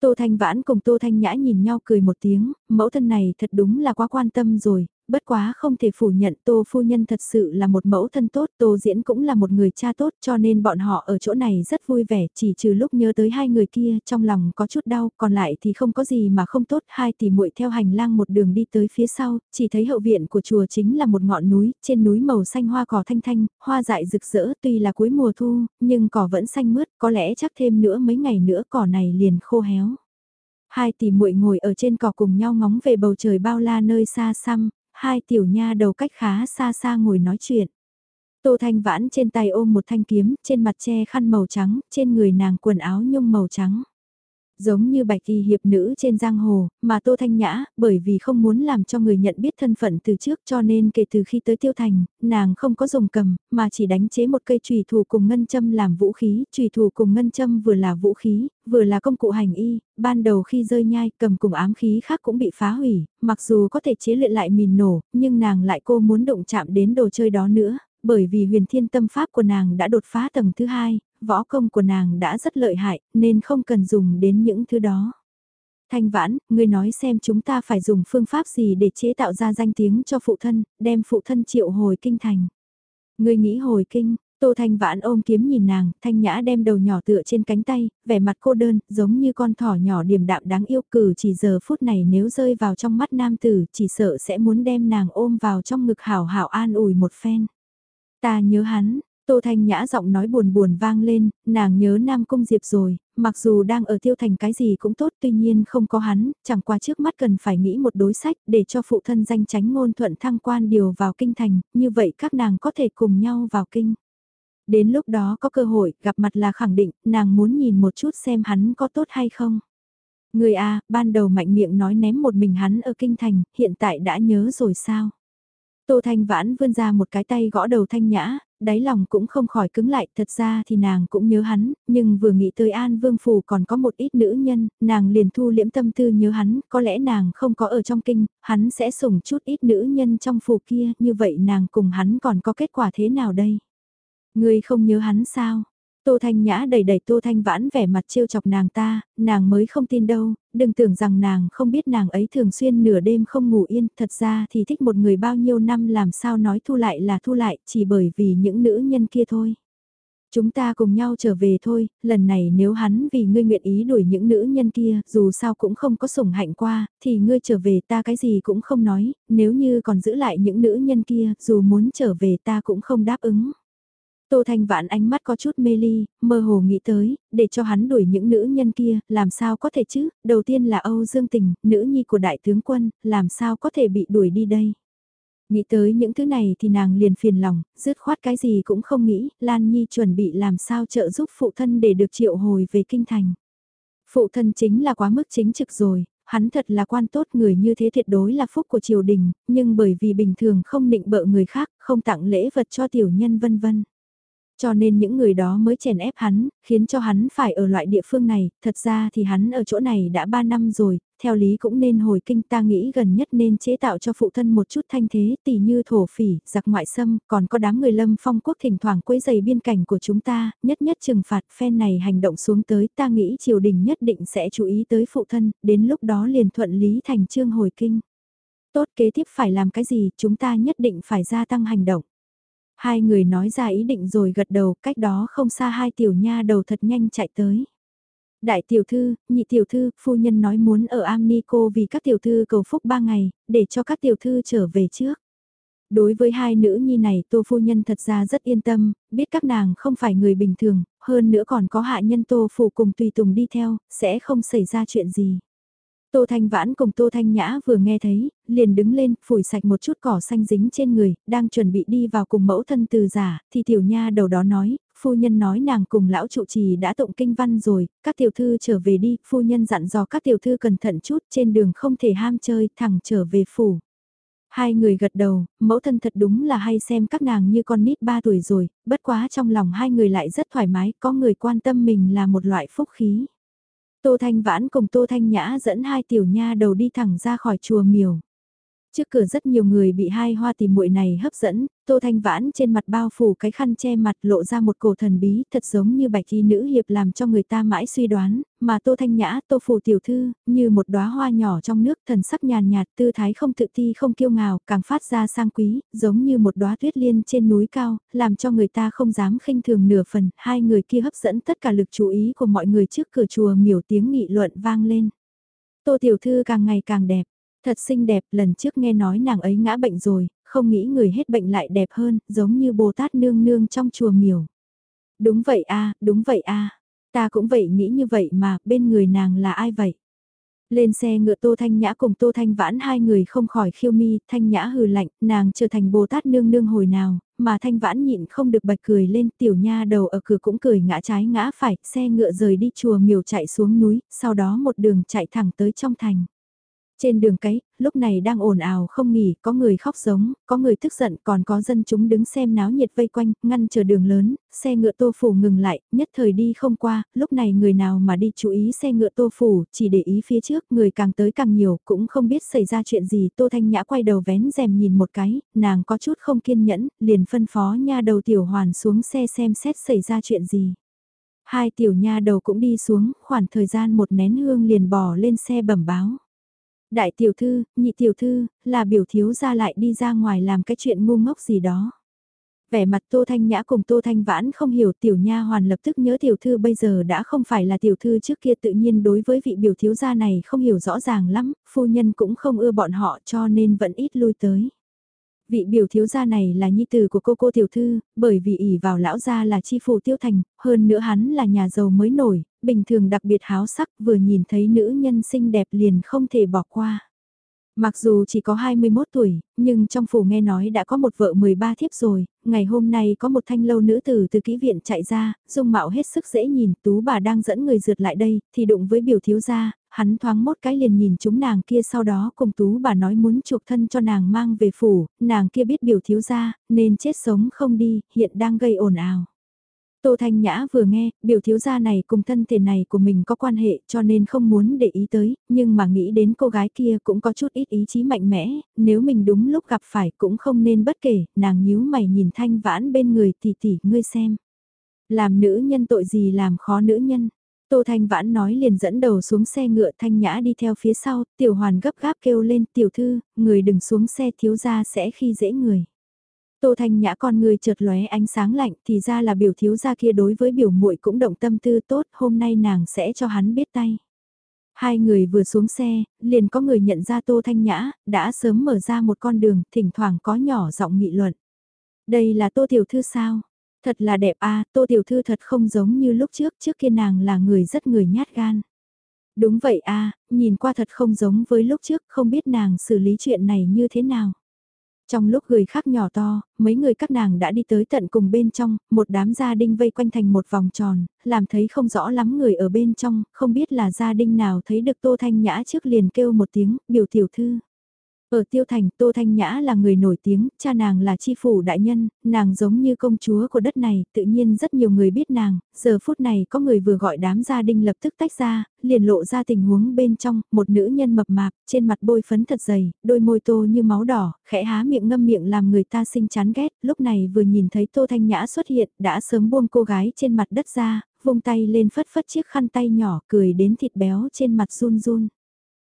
Tô Thanh Vãn cùng Tô Thanh Nhã nhìn nhau cười một tiếng, mẫu thân này thật đúng là quá quan tâm rồi, bất quá không thể phủ nhận Tô Phu Nhân thật sự là một mẫu thân tốt, Tô Diễn cũng là một người cha tốt cho nên bọn họ ở chỗ này rất vui vẻ, chỉ trừ lúc nhớ tới hai người kia trong lòng có chút đau, còn lại thì không có gì mà không tốt, hai tỷ muội theo hành lang một đường đi tới phía sau, chỉ thấy hậu viện của chùa chính là một ngọn núi, trên núi màu xanh hoa cỏ thanh thanh, hoa dại rực rỡ tuy là cuối mùa thu, nhưng cỏ vẫn xanh mướt, có lẽ chắc thêm nữa mấy ngày nữa cỏ này liền khô héo. Hai tỷ muội ngồi ở trên cỏ cùng nhau ngóng về bầu trời bao la nơi xa xăm, hai tiểu nha đầu cách khá xa xa ngồi nói chuyện. Tô Thanh Vãn trên tay ôm một thanh kiếm, trên mặt che khăn màu trắng, trên người nàng quần áo nhung màu trắng giống như bạch y hiệp nữ trên giang hồ, mà Tô Thanh Nhã, bởi vì không muốn làm cho người nhận biết thân phận từ trước cho nên kể từ khi tới Tiêu Thành, nàng không có dùng cầm, mà chỉ đánh chế một cây trùy thủ cùng ngân châm làm vũ khí, trùy thủ cùng ngân châm vừa là vũ khí, vừa là công cụ hành y, ban đầu khi rơi nhai cầm cùng ám khí khác cũng bị phá hủy, mặc dù có thể chế luyện lại mìn nổ, nhưng nàng lại cô muốn động chạm đến đồ chơi đó nữa, bởi vì huyền thiên tâm pháp của nàng đã đột phá tầng thứ hai, võ công của nàng đã rất lợi hại, nên không cần dùng đến những thứ đó. Thanh vãn, ngươi nói xem chúng ta phải dùng phương pháp gì để chế tạo ra danh tiếng cho phụ thân, đem phụ thân triệu hồi kinh thành. Ngươi nghĩ hồi kinh, Tô Thanh Vãn ôm kiếm nhìn nàng, Thanh Nhã đem đầu nhỏ tựa trên cánh tay, vẻ mặt cô đơn, giống như con thỏ nhỏ điềm đạm đáng yêu cử chỉ giờ phút này nếu rơi vào trong mắt nam tử, chỉ sợ sẽ muốn đem nàng ôm vào trong ngực hảo hảo an ủi một phen. Ta nhớ hắn, Tô Thanh Nhã giọng nói buồn buồn vang lên, nàng nhớ Nam Cung Diệp rồi, mặc dù đang ở tiêu thành cái gì cũng tốt tuy nhiên không có hắn, chẳng qua trước mắt cần phải nghĩ một đối sách để cho phụ thân danh tránh ngôn thuận thăng quan điều vào kinh thành, như vậy các nàng có thể cùng nhau vào kinh. Đến lúc đó có cơ hội, gặp mặt là khẳng định, nàng muốn nhìn một chút xem hắn có tốt hay không. Người A, ban đầu mạnh miệng nói ném một mình hắn ở kinh thành, hiện tại đã nhớ rồi sao? Tô Thanh Vãn vươn ra một cái tay gõ đầu Thanh Nhã, đáy lòng cũng không khỏi cứng lại, thật ra thì nàng cũng nhớ hắn, nhưng vừa nghĩ tới An Vương Phủ còn có một ít nữ nhân, nàng liền thu liễm tâm tư nhớ hắn, có lẽ nàng không có ở trong kinh, hắn sẽ sủng chút ít nữ nhân trong phủ kia, như vậy nàng cùng hắn còn có kết quả thế nào đây? Ngươi không nhớ hắn sao? Tô Thanh Nhã đầy đầy Tô Thanh Vãn vẻ mặt trêu chọc nàng ta, nàng mới không tin đâu, đừng tưởng rằng nàng không biết nàng ấy thường xuyên nửa đêm không ngủ yên, thật ra thì thích một người bao nhiêu năm làm sao nói thu lại là thu lại, chỉ bởi vì những nữ nhân kia thôi. Chúng ta cùng nhau trở về thôi, lần này nếu hắn vì ngươi nguyện ý đuổi những nữ nhân kia, dù sao cũng không có sủng hạnh qua, thì ngươi trở về ta cái gì cũng không nói, nếu như còn giữ lại những nữ nhân kia, dù muốn trở về ta cũng không đáp ứng. Tô Thanh Vãn ánh mắt có chút mê ly, mơ hồ nghĩ tới, để cho hắn đuổi những nữ nhân kia, làm sao có thể chứ, đầu tiên là Âu Dương Tình, nữ nhi của đại tướng quân, làm sao có thể bị đuổi đi đây. Nghĩ tới những thứ này thì nàng liền phiền lòng, dứt khoát cái gì cũng không nghĩ, Lan Nhi chuẩn bị làm sao trợ giúp phụ thân để được triệu hồi về kinh thành. Phụ thân chính là quá mức chính trực rồi, hắn thật là quan tốt người như thế tuyệt đối là phúc của triều đình, nhưng bởi vì bình thường không định bợ người khác, không tặng lễ vật cho tiểu nhân vân vân. Cho nên những người đó mới chèn ép hắn, khiến cho hắn phải ở loại địa phương này, thật ra thì hắn ở chỗ này đã 3 năm rồi, theo lý cũng nên hồi kinh ta nghĩ gần nhất nên chế tạo cho phụ thân một chút thanh thế tỷ như thổ phỉ, giặc ngoại xâm, còn có đám người lâm phong quốc thỉnh thoảng quấy dày biên cảnh của chúng ta, nhất nhất trừng phạt phen này hành động xuống tới ta nghĩ triều đình nhất định sẽ chú ý tới phụ thân, đến lúc đó liền thuận lý thành trương hồi kinh. Tốt kế tiếp phải làm cái gì chúng ta nhất định phải gia tăng hành động. Hai người nói ra ý định rồi gật đầu, cách đó không xa hai tiểu nha đầu thật nhanh chạy tới. Đại tiểu thư, nhị tiểu thư, phu nhân nói muốn ở Amnico vì các tiểu thư cầu phúc ba ngày, để cho các tiểu thư trở về trước. Đối với hai nữ nhi này tô phu nhân thật ra rất yên tâm, biết các nàng không phải người bình thường, hơn nữa còn có hạ nhân tô phủ cùng tùy tùng đi theo, sẽ không xảy ra chuyện gì. Tô Thanh Vãn cùng Tô Thanh Nhã vừa nghe thấy, liền đứng lên, phủi sạch một chút cỏ xanh dính trên người, đang chuẩn bị đi vào cùng mẫu thân từ giả, thì tiểu nha đầu đó nói, phu nhân nói nàng cùng lão trụ trì đã tụng kinh văn rồi, các tiểu thư trở về đi, phu nhân dặn dò các tiểu thư cẩn thận chút, trên đường không thể ham chơi, thẳng trở về phủ. Hai người gật đầu, mẫu thân thật đúng là hay xem các nàng như con nít ba tuổi rồi, bất quá trong lòng hai người lại rất thoải mái, có người quan tâm mình là một loại phúc khí. Tô Thanh Vãn cùng Tô Thanh Nhã dẫn hai tiểu nha đầu đi thẳng ra khỏi chùa miều. Trước cửa rất nhiều người bị hai hoa tìm muội này hấp dẫn, Tô Thanh Vãn trên mặt bao phủ cái khăn che mặt lộ ra một cổ thần bí thật giống như bạch y nữ hiệp làm cho người ta mãi suy đoán, mà Tô Thanh Nhã, Tô Phủ Tiểu Thư, như một đóa hoa nhỏ trong nước thần sắc nhàn nhạt tư thái không tự ti không kiêu ngào, càng phát ra sang quý, giống như một đóa tuyết liên trên núi cao, làm cho người ta không dám khinh thường nửa phần, hai người kia hấp dẫn tất cả lực chú ý của mọi người trước cửa chùa miểu tiếng nghị luận vang lên. Tô Tiểu Thư càng ngày càng đẹp. Thật xinh đẹp, lần trước nghe nói nàng ấy ngã bệnh rồi, không nghĩ người hết bệnh lại đẹp hơn, giống như Bồ Tát nương nương trong chùa miểu. Đúng vậy a, đúng vậy a. Ta cũng vậy nghĩ như vậy mà, bên người nàng là ai vậy? Lên xe ngựa Tô Thanh Nhã cùng Tô Thanh Vãn hai người không khỏi khiêu mi, Thanh Nhã hừ lạnh, nàng trở thành Bồ Tát nương nương hồi nào, mà Thanh Vãn nhịn không được bạch cười lên, tiểu nha đầu ở cửa cũng cười ngã trái ngã phải, xe ngựa rời đi chùa miều chạy xuống núi, sau đó một đường chạy thẳng tới trong thành. Trên đường cái, lúc này đang ồn ào không nghỉ, có người khóc giống, có người tức giận, còn có dân chúng đứng xem náo nhiệt vây quanh, ngăn chờ đường lớn, xe ngựa tô phủ ngừng lại, nhất thời đi không qua, lúc này người nào mà đi chú ý xe ngựa tô phủ, chỉ để ý phía trước, người càng tới càng nhiều, cũng không biết xảy ra chuyện gì, tô thanh nhã quay đầu vén rèm nhìn một cái, nàng có chút không kiên nhẫn, liền phân phó nha đầu tiểu hoàn xuống xe xem xét xảy ra chuyện gì. Hai tiểu nha đầu cũng đi xuống, khoảng thời gian một nén hương liền bò lên xe bẩm báo. Đại tiểu thư, nhị tiểu thư, là biểu thiếu ra lại đi ra ngoài làm cái chuyện ngu ngốc gì đó. Vẻ mặt Tô Thanh Nhã cùng Tô Thanh Vãn không hiểu tiểu nha hoàn lập tức nhớ tiểu thư bây giờ đã không phải là tiểu thư trước kia tự nhiên đối với vị biểu thiếu gia này không hiểu rõ ràng lắm, phu nhân cũng không ưa bọn họ cho nên vẫn ít lui tới. Vị biểu thiếu gia này là nhi tử của cô cô tiểu thư, bởi vì ỷ vào lão gia là chi phủ tiêu thành, hơn nữa hắn là nhà giàu mới nổi, bình thường đặc biệt háo sắc vừa nhìn thấy nữ nhân xinh đẹp liền không thể bỏ qua. Mặc dù chỉ có 21 tuổi, nhưng trong phủ nghe nói đã có một vợ 13 thiếp rồi, ngày hôm nay có một thanh lâu nữ tử từ kỹ viện chạy ra, dung mạo hết sức dễ nhìn, tú bà đang dẫn người rượt lại đây, thì đụng với biểu thiếu gia, hắn thoáng mốt cái liền nhìn chúng nàng kia sau đó cùng tú bà nói muốn chuộc thân cho nàng mang về phủ, nàng kia biết biểu thiếu gia, nên chết sống không đi, hiện đang gây ồn ào. Tô Thanh Nhã vừa nghe, biểu thiếu gia này cùng thân thể này của mình có quan hệ cho nên không muốn để ý tới, nhưng mà nghĩ đến cô gái kia cũng có chút ít ý chí mạnh mẽ, nếu mình đúng lúc gặp phải cũng không nên bất kể, nàng nhíu mày nhìn Thanh Vãn bên người tỷ tỷ ngươi xem. Làm nữ nhân tội gì làm khó nữ nhân. Tô Thanh Vãn nói liền dẫn đầu xuống xe ngựa Thanh Nhã đi theo phía sau, tiểu hoàn gấp gáp kêu lên tiểu thư, người đừng xuống xe thiếu gia sẽ khi dễ người. Tô Thanh Nhã con người chợt lóe ánh sáng lạnh thì ra là biểu thiếu gia kia đối với biểu muội cũng động tâm tư tốt hôm nay nàng sẽ cho hắn biết tay. Hai người vừa xuống xe, liền có người nhận ra Tô Thanh Nhã, đã sớm mở ra một con đường, thỉnh thoảng có nhỏ giọng nghị luận. Đây là Tô Tiểu Thư sao? Thật là đẹp à, Tô Tiểu Thư thật không giống như lúc trước, trước kia nàng là người rất người nhát gan. Đúng vậy à, nhìn qua thật không giống với lúc trước, không biết nàng xử lý chuyện này như thế nào. Trong lúc người khác nhỏ to, mấy người các nàng đã đi tới tận cùng bên trong, một đám gia đình vây quanh thành một vòng tròn, làm thấy không rõ lắm người ở bên trong, không biết là gia đình nào thấy được Tô Thanh Nhã trước liền kêu một tiếng, biểu tiểu thư. Ở Tiêu Thành, Tô Thanh Nhã là người nổi tiếng, cha nàng là chi phủ đại nhân, nàng giống như công chúa của đất này, tự nhiên rất nhiều người biết nàng, giờ phút này có người vừa gọi đám gia đình lập tức tách ra, liền lộ ra tình huống bên trong, một nữ nhân mập mạp, trên mặt bôi phấn thật dày, đôi môi tô như máu đỏ, khẽ há miệng ngâm miệng làm người ta sinh chán ghét, lúc này vừa nhìn thấy Tô Thanh Nhã xuất hiện, đã sớm buông cô gái trên mặt đất ra, vung tay lên phất phất chiếc khăn tay nhỏ, cười đến thịt béo trên mặt run run.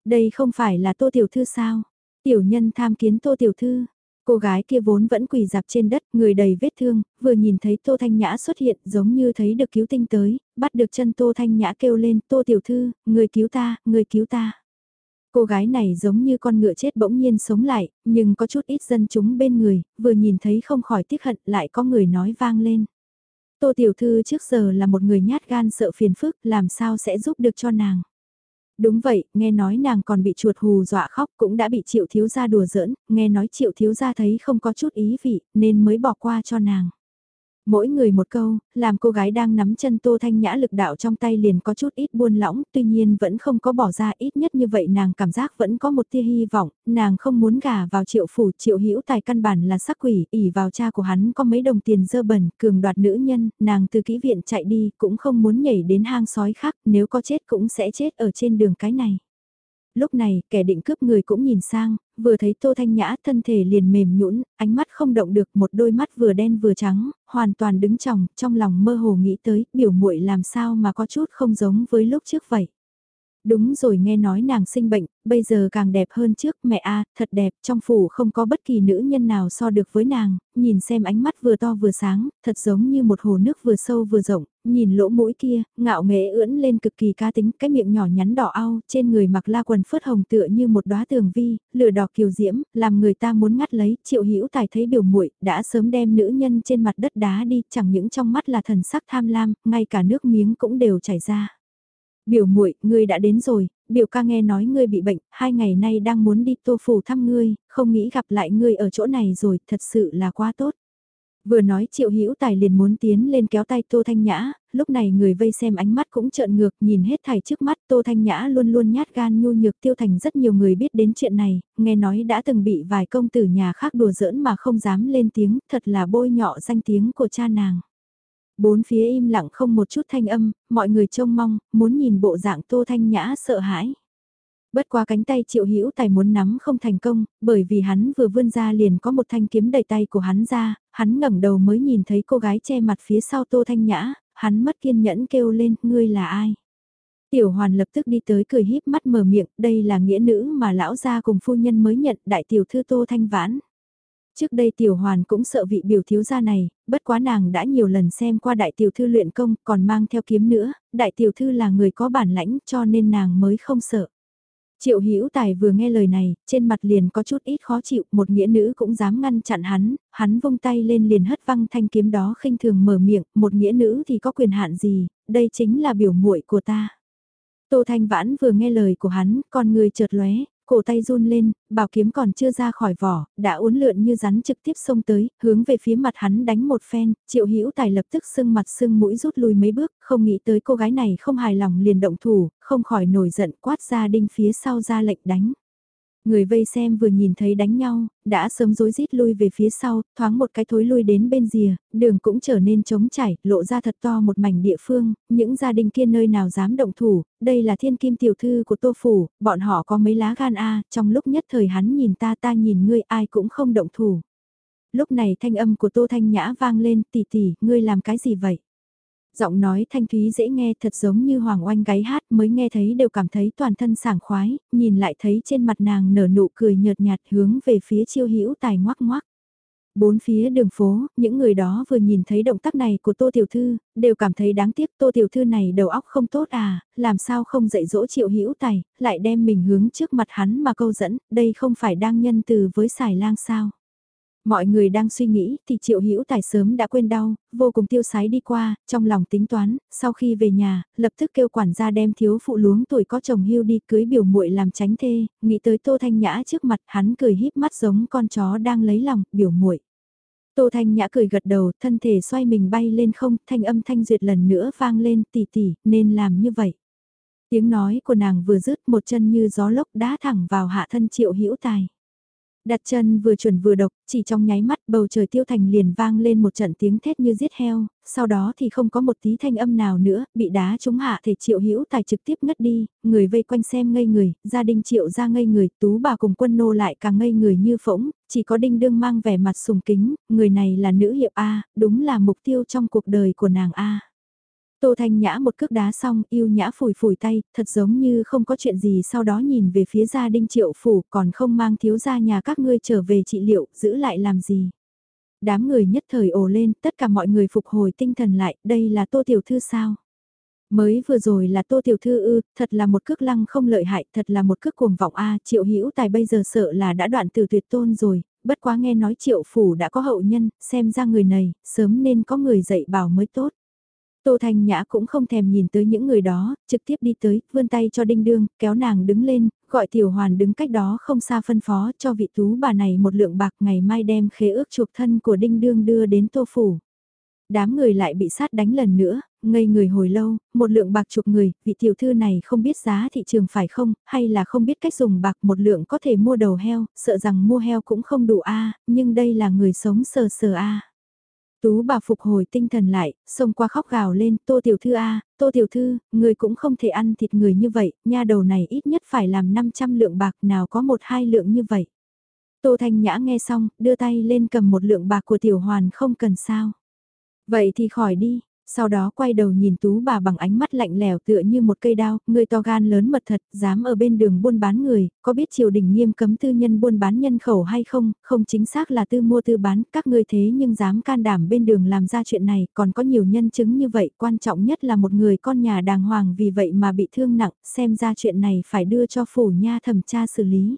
Đây không phải là Tô Tiểu Thư sao? Tiểu nhân tham kiến tô tiểu thư. Cô gái kia vốn vẫn quỳ dạp trên đất, người đầy vết thương, vừa nhìn thấy Tô Thanh Nhã xuất hiện giống như thấy được cứu tinh tới, bắt được chân Tô Thanh Nhã kêu lên, Tô Tiểu Thư, người cứu ta, người cứu ta. Cô gái này giống như con ngựa chết bỗng nhiên sống lại, nhưng có chút ít dân chúng bên người, vừa nhìn thấy không khỏi tiếc hận lại có người nói vang lên. Tô Tiểu Thư trước giờ là một người nhát gan sợ phiền phức, làm sao sẽ giúp được cho nàng. Đúng vậy, nghe nói nàng còn bị chuột hù dọa khóc cũng đã bị triệu thiếu gia đùa giỡn, nghe nói triệu thiếu gia thấy không có chút ý vị, nên mới bỏ qua cho nàng. Mỗi người một câu, làm cô gái đang nắm chân Tô Thanh Nhã lực đạo trong tay liền có chút ít buôn lỏng, tuy nhiên vẫn không có bỏ ra ít nhất như vậy nàng cảm giác vẫn có một tia hy vọng, nàng không muốn gả vào triệu phủ, triệu hữu tài căn bản là sắc quỷ, ỉ vào cha của hắn có mấy đồng tiền dơ bẩn, cường đoạt nữ nhân, nàng từ kỹ viện chạy đi, cũng không muốn nhảy đến hang sói khác, nếu có chết cũng sẽ chết ở trên đường cái này lúc này kẻ định cướp người cũng nhìn sang, vừa thấy Tô Thanh Nhã thân thể liền mềm nhũn, ánh mắt không động được một đôi mắt vừa đen vừa trắng, hoàn toàn đứng tròng, trong lòng mơ hồ nghĩ tới biểu muội làm sao mà có chút không giống với lúc trước vậy. Đúng rồi nghe nói nàng sinh bệnh, bây giờ càng đẹp hơn trước, mẹ a thật đẹp, trong phủ không có bất kỳ nữ nhân nào so được với nàng, nhìn xem ánh mắt vừa to vừa sáng, thật giống như một hồ nước vừa sâu vừa rộng, nhìn lỗ mũi kia, ngạo nghễ ưỡn lên cực kỳ ca tính, cái miệng nhỏ nhắn đỏ ao, trên người mặc la quần phớt hồng tựa như một đóa tường vi, lửa đỏ kiều diễm, làm người ta muốn ngắt lấy, triệu hữu tài thấy biểu muội đã sớm đem nữ nhân trên mặt đất đá đi, chẳng những trong mắt là thần sắc tham lam, ngay cả nước miếng cũng đều chảy ra. Biểu muội, ngươi đã đến rồi, biểu ca nghe nói ngươi bị bệnh, hai ngày nay đang muốn đi tô phủ thăm ngươi, không nghĩ gặp lại ngươi ở chỗ này rồi, thật sự là quá tốt. Vừa nói triệu hữu tài liền muốn tiến lên kéo tay Tô Thanh Nhã, lúc này người vây xem ánh mắt cũng trợn ngược nhìn hết thảy trước mắt Tô Thanh Nhã luôn luôn nhát gan nhu nhược tiêu thành rất nhiều người biết đến chuyện này, nghe nói đã từng bị vài công tử nhà khác đùa giỡn mà không dám lên tiếng, thật là bôi nhọ danh tiếng của cha nàng. Bốn phía im lặng không một chút thanh âm, mọi người trông mong, muốn nhìn bộ dạng Tô Thanh Nhã sợ hãi. Bất qua cánh tay triệu hữu tài muốn nắm không thành công, bởi vì hắn vừa vươn ra liền có một thanh kiếm đầy tay của hắn ra, hắn ngẩng đầu mới nhìn thấy cô gái che mặt phía sau Tô Thanh Nhã, hắn mất kiên nhẫn kêu lên, ngươi là ai? Tiểu hoàn lập tức đi tới cười híp mắt mở miệng, đây là nghĩa nữ mà lão gia cùng phu nhân mới nhận đại tiểu thư Tô Thanh Vãn. Trước đây tiểu hoàn cũng sợ vị biểu thiếu gia này, bất quá nàng đã nhiều lần xem qua đại tiểu thư luyện công còn mang theo kiếm nữa, đại tiểu thư là người có bản lãnh cho nên nàng mới không sợ. Triệu Hữu Tài vừa nghe lời này, trên mặt liền có chút ít khó chịu, một nghĩa nữ cũng dám ngăn chặn hắn, hắn vung tay lên liền hất văng thanh kiếm đó khinh thường mở miệng, một nghĩa nữ thì có quyền hạn gì, đây chính là biểu muội của ta. Tô Thanh Vãn vừa nghe lời của hắn, con người chợt lóe, cổ tay run lên, bảo kiếm còn chưa ra khỏi vỏ, đã uốn lượn như rắn trực tiếp xông tới, hướng về phía mặt hắn đánh một phen, triệu hữu tài lập tức sưng mặt sưng mũi rút lui mấy bước, không nghĩ tới cô gái này không hài lòng liền động thủ, không khỏi nổi giận quát ra đinh phía sau ra lệnh đánh. Người vây xem vừa nhìn thấy đánh nhau, đã sớm rối rít lui về phía sau, thoáng một cái thối lui đến bên rìa, đường cũng trở nên trống chảy, lộ ra thật to một mảnh địa phương, những gia đình kia nơi nào dám động thủ, đây là thiên kim tiểu thư của tô phủ, bọn họ có mấy lá gan a trong lúc nhất thời hắn nhìn ta ta nhìn ngươi ai cũng không động thủ. Lúc này thanh âm của tô thanh nhã vang lên tỷ tỷ, ngươi làm cái gì vậy? Giọng nói thanh thúy dễ nghe thật giống như hoàng oanh gáy hát mới nghe thấy đều cảm thấy toàn thân sảng khoái, nhìn lại thấy trên mặt nàng nở nụ cười nhợt nhạt hướng về phía chiêu hữu tài ngoác ngoác. Bốn phía đường phố, những người đó vừa nhìn thấy động tác này của Tô Tiểu Thư, đều cảm thấy đáng tiếc Tô Tiểu Thư này đầu óc không tốt à, làm sao không dạy dỗ triệu hữu tài, lại đem mình hướng trước mặt hắn mà câu dẫn, đây không phải đang nhân từ với xài lang sao. Mọi người đang suy nghĩ thì triệu hữu tài sớm đã quên đau, vô cùng tiêu sái đi qua, trong lòng tính toán, sau khi về nhà, lập tức kêu quản gia đem thiếu phụ luống tuổi có chồng hưu đi cưới biểu muội làm tránh thê, nghĩ tới tô thanh nhã trước mặt hắn cười híp mắt giống con chó đang lấy lòng, biểu muội Tô Thanh Nhã cười gật đầu, thân thể xoay mình bay lên không, thanh âm thanh duyệt lần nữa vang lên tỷ tỷ, nên làm như vậy. Tiếng nói của nàng vừa dứt một chân như gió lốc đá thẳng vào hạ thân triệu hữu tài. Đặt chân vừa chuẩn vừa độc, chỉ trong nháy mắt bầu trời tiêu thành liền vang lên một trận tiếng thét như giết heo, sau đó thì không có một tí thanh âm nào nữa, bị đá trúng hạ thể triệu hữu tài trực tiếp ngất đi, người vây quanh xem ngây người, gia đình triệu ra ngây người, tú bà cùng quân nô lại càng ngây người như phỗng, chỉ có đinh đương mang vẻ mặt sùng kính, người này là nữ hiệp A, đúng là mục tiêu trong cuộc đời của nàng A. Tô Thanh Nhã một cước đá xong, yêu nhã phủi phủi tay, thật giống như không có chuyện gì sau đó nhìn về phía gia đình triệu phủ còn không mang thiếu gia nhà các ngươi trở về trị liệu, giữ lại làm gì. Đám người nhất thời ồ lên, tất cả mọi người phục hồi tinh thần lại, đây là Tô Tiểu Thư sao? Mới vừa rồi là Tô Tiểu Thư ư, thật là một cước lăng không lợi hại, thật là một cước cuồng vọng a triệu hữu tài bây giờ sợ là đã đoạn từ tuyệt tôn rồi, bất quá nghe nói triệu phủ đã có hậu nhân, xem ra người này, sớm nên có người dạy bảo mới tốt. Tô Thanh Nhã cũng không thèm nhìn tới những người đó, trực tiếp đi tới, vươn tay cho Đinh Đương, kéo nàng đứng lên, gọi Tiểu Hoàn đứng cách đó không xa phân phó cho vị tú bà này một lượng bạc ngày mai đem khế ước chuộc thân của Đinh Đương đưa đến Tô Phủ. Đám người lại bị sát đánh lần nữa, ngây người hồi lâu, một lượng bạc chục người, vị tiểu thư này không biết giá thị trường phải không, hay là không biết cách dùng bạc một lượng có thể mua đầu heo, sợ rằng mua heo cũng không đủ a nhưng đây là người sống sờ sờ a Tú bà phục hồi tinh thần lại, xông qua khóc gào lên, tô tiểu thư a tô tiểu thư, người cũng không thể ăn thịt người như vậy, nha đầu này ít nhất phải làm 500 lượng bạc nào có một hai lượng như vậy. Tô Thanh Nhã nghe xong, đưa tay lên cầm một lượng bạc của tiểu hoàn không cần sao. Vậy thì khỏi đi, sau đó quay đầu nhìn tú bà bằng ánh mắt lạnh lẽo tựa như một cây đao, người to gan lớn mật thật, dám ở bên đường buôn bán người, có biết triều đình nghiêm cấm tư nhân buôn bán nhân khẩu hay không, không chính xác là tư mua tư bán, các ngươi thế nhưng dám can đảm bên đường làm ra chuyện này, còn có nhiều nhân chứng như vậy, quan trọng nhất là một người con nhà đàng hoàng vì vậy mà bị thương nặng, xem ra chuyện này phải đưa cho phủ nha thẩm tra xử lý.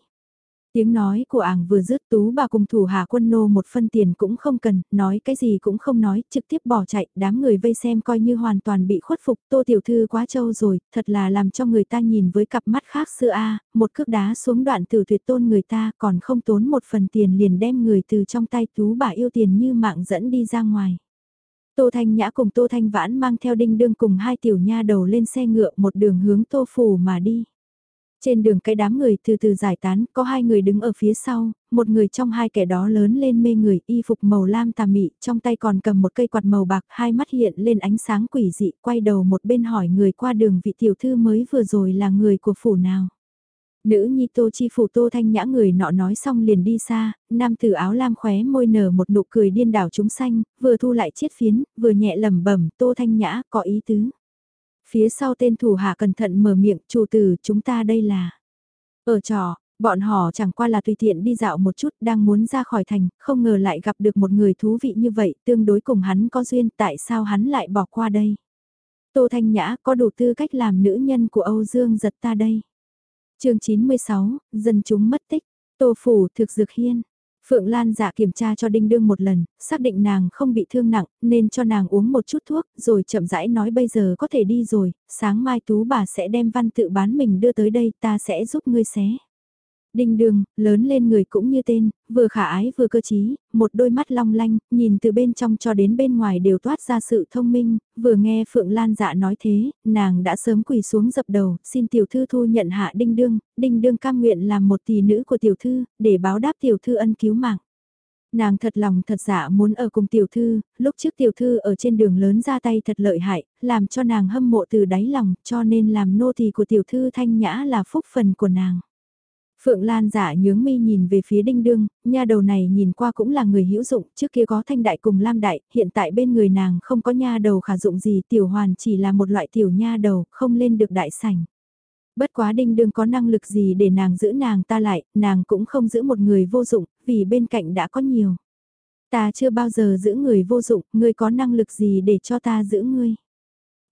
Tiếng nói của ảng vừa dứt tú bà cùng thủ hạ quân nô một phân tiền cũng không cần, nói cái gì cũng không nói, trực tiếp bỏ chạy, đám người vây xem coi như hoàn toàn bị khuất phục, tô tiểu thư quá trâu rồi, thật là làm cho người ta nhìn với cặp mắt khác xưa a một cước đá xuống đoạn từ tuyệt tôn người ta còn không tốn một phần tiền liền đem người từ trong tay tú bà yêu tiền như mạng dẫn đi ra ngoài. Tô Thanh Nhã cùng Tô Thanh Vãn mang theo đinh đương cùng hai tiểu nha đầu lên xe ngựa một đường hướng Tô Phủ mà đi. Trên đường cái đám người từ từ giải tán, có hai người đứng ở phía sau, một người trong hai kẻ đó lớn lên mê người, y phục màu lam tà mị, trong tay còn cầm một cây quạt màu bạc, hai mắt hiện lên ánh sáng quỷ dị, quay đầu một bên hỏi người qua đường vị tiểu thư mới vừa rồi là người của phủ nào. Nữ nhi tô chi phủ tô thanh nhã người nọ nói xong liền đi xa, nam tử áo lam khóe môi nở một nụ cười điên đảo chúng xanh, vừa thu lại chiết phiến, vừa nhẹ lẩm bẩm tô thanh nhã có ý tứ. Phía sau tên thủ hạ cẩn thận mở miệng, chủ tử chúng ta đây là. Ở trò, bọn họ chẳng qua là tùy tiện đi dạo một chút đang muốn ra khỏi thành, không ngờ lại gặp được một người thú vị như vậy, tương đối cùng hắn có duyên, tại sao hắn lại bỏ qua đây. Tô Thanh Nhã có đủ tư cách làm nữ nhân của Âu Dương giật ta đây chương 96, dân chúng mất tích, tô phủ thực dược hiên. Phượng Lan dạ kiểm tra cho Đinh Đương một lần, xác định nàng không bị thương nặng, nên cho nàng uống một chút thuốc, rồi chậm rãi nói bây giờ có thể đi rồi, sáng mai tú bà sẽ đem văn tự bán mình đưa tới đây, ta sẽ giúp ngươi xé. Đinh đường, lớn lên người cũng như tên, vừa khả ái vừa cơ trí, một đôi mắt long lanh, nhìn từ bên trong cho đến bên ngoài đều toát ra sự thông minh, vừa nghe Phượng Lan dạ nói thế, nàng đã sớm quỳ xuống dập đầu, xin tiểu thư thu nhận hạ đinh đương, đinh đương cam nguyện làm một tỷ nữ của tiểu thư, để báo đáp tiểu thư ân cứu mạng. Nàng thật lòng thật dạ muốn ở cùng tiểu thư, lúc trước tiểu thư ở trên đường lớn ra tay thật lợi hại, làm cho nàng hâm mộ từ đáy lòng, cho nên làm nô tỳ của tiểu thư thanh nhã là phúc phần của nàng. Phượng Lan giả nhướng mi nhìn về phía đinh đương, nha đầu này nhìn qua cũng là người hữu dụng, trước kia có thanh đại cùng lam đại, hiện tại bên người nàng không có nha đầu khả dụng gì, tiểu hoàn chỉ là một loại tiểu nha đầu, không lên được đại sảnh. Bất quá đinh đương có năng lực gì để nàng giữ nàng ta lại, nàng cũng không giữ một người vô dụng, vì bên cạnh đã có nhiều. Ta chưa bao giờ giữ người vô dụng, ngươi có năng lực gì để cho ta giữ ngươi.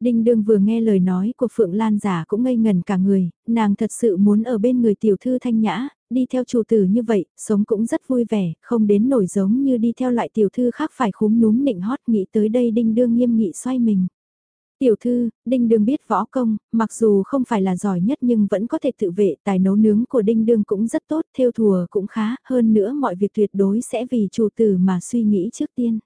Đinh đương vừa nghe lời nói của Phượng Lan giả cũng ngây ngần cả người, nàng thật sự muốn ở bên người tiểu thư thanh nhã, đi theo chủ tử như vậy, sống cũng rất vui vẻ, không đến nổi giống như đi theo loại tiểu thư khác phải khúm núm nịnh hót nghĩ tới đây đinh đương nghiêm nghị xoay mình. Tiểu thư, Đinh Đương biết võ công, mặc dù không phải là giỏi nhất nhưng vẫn có thể tự vệ, tài nấu nướng của Đinh Đương cũng rất tốt, theo thùa cũng khá, hơn nữa mọi việc tuyệt đối sẽ vì chủ tử mà suy nghĩ trước tiên.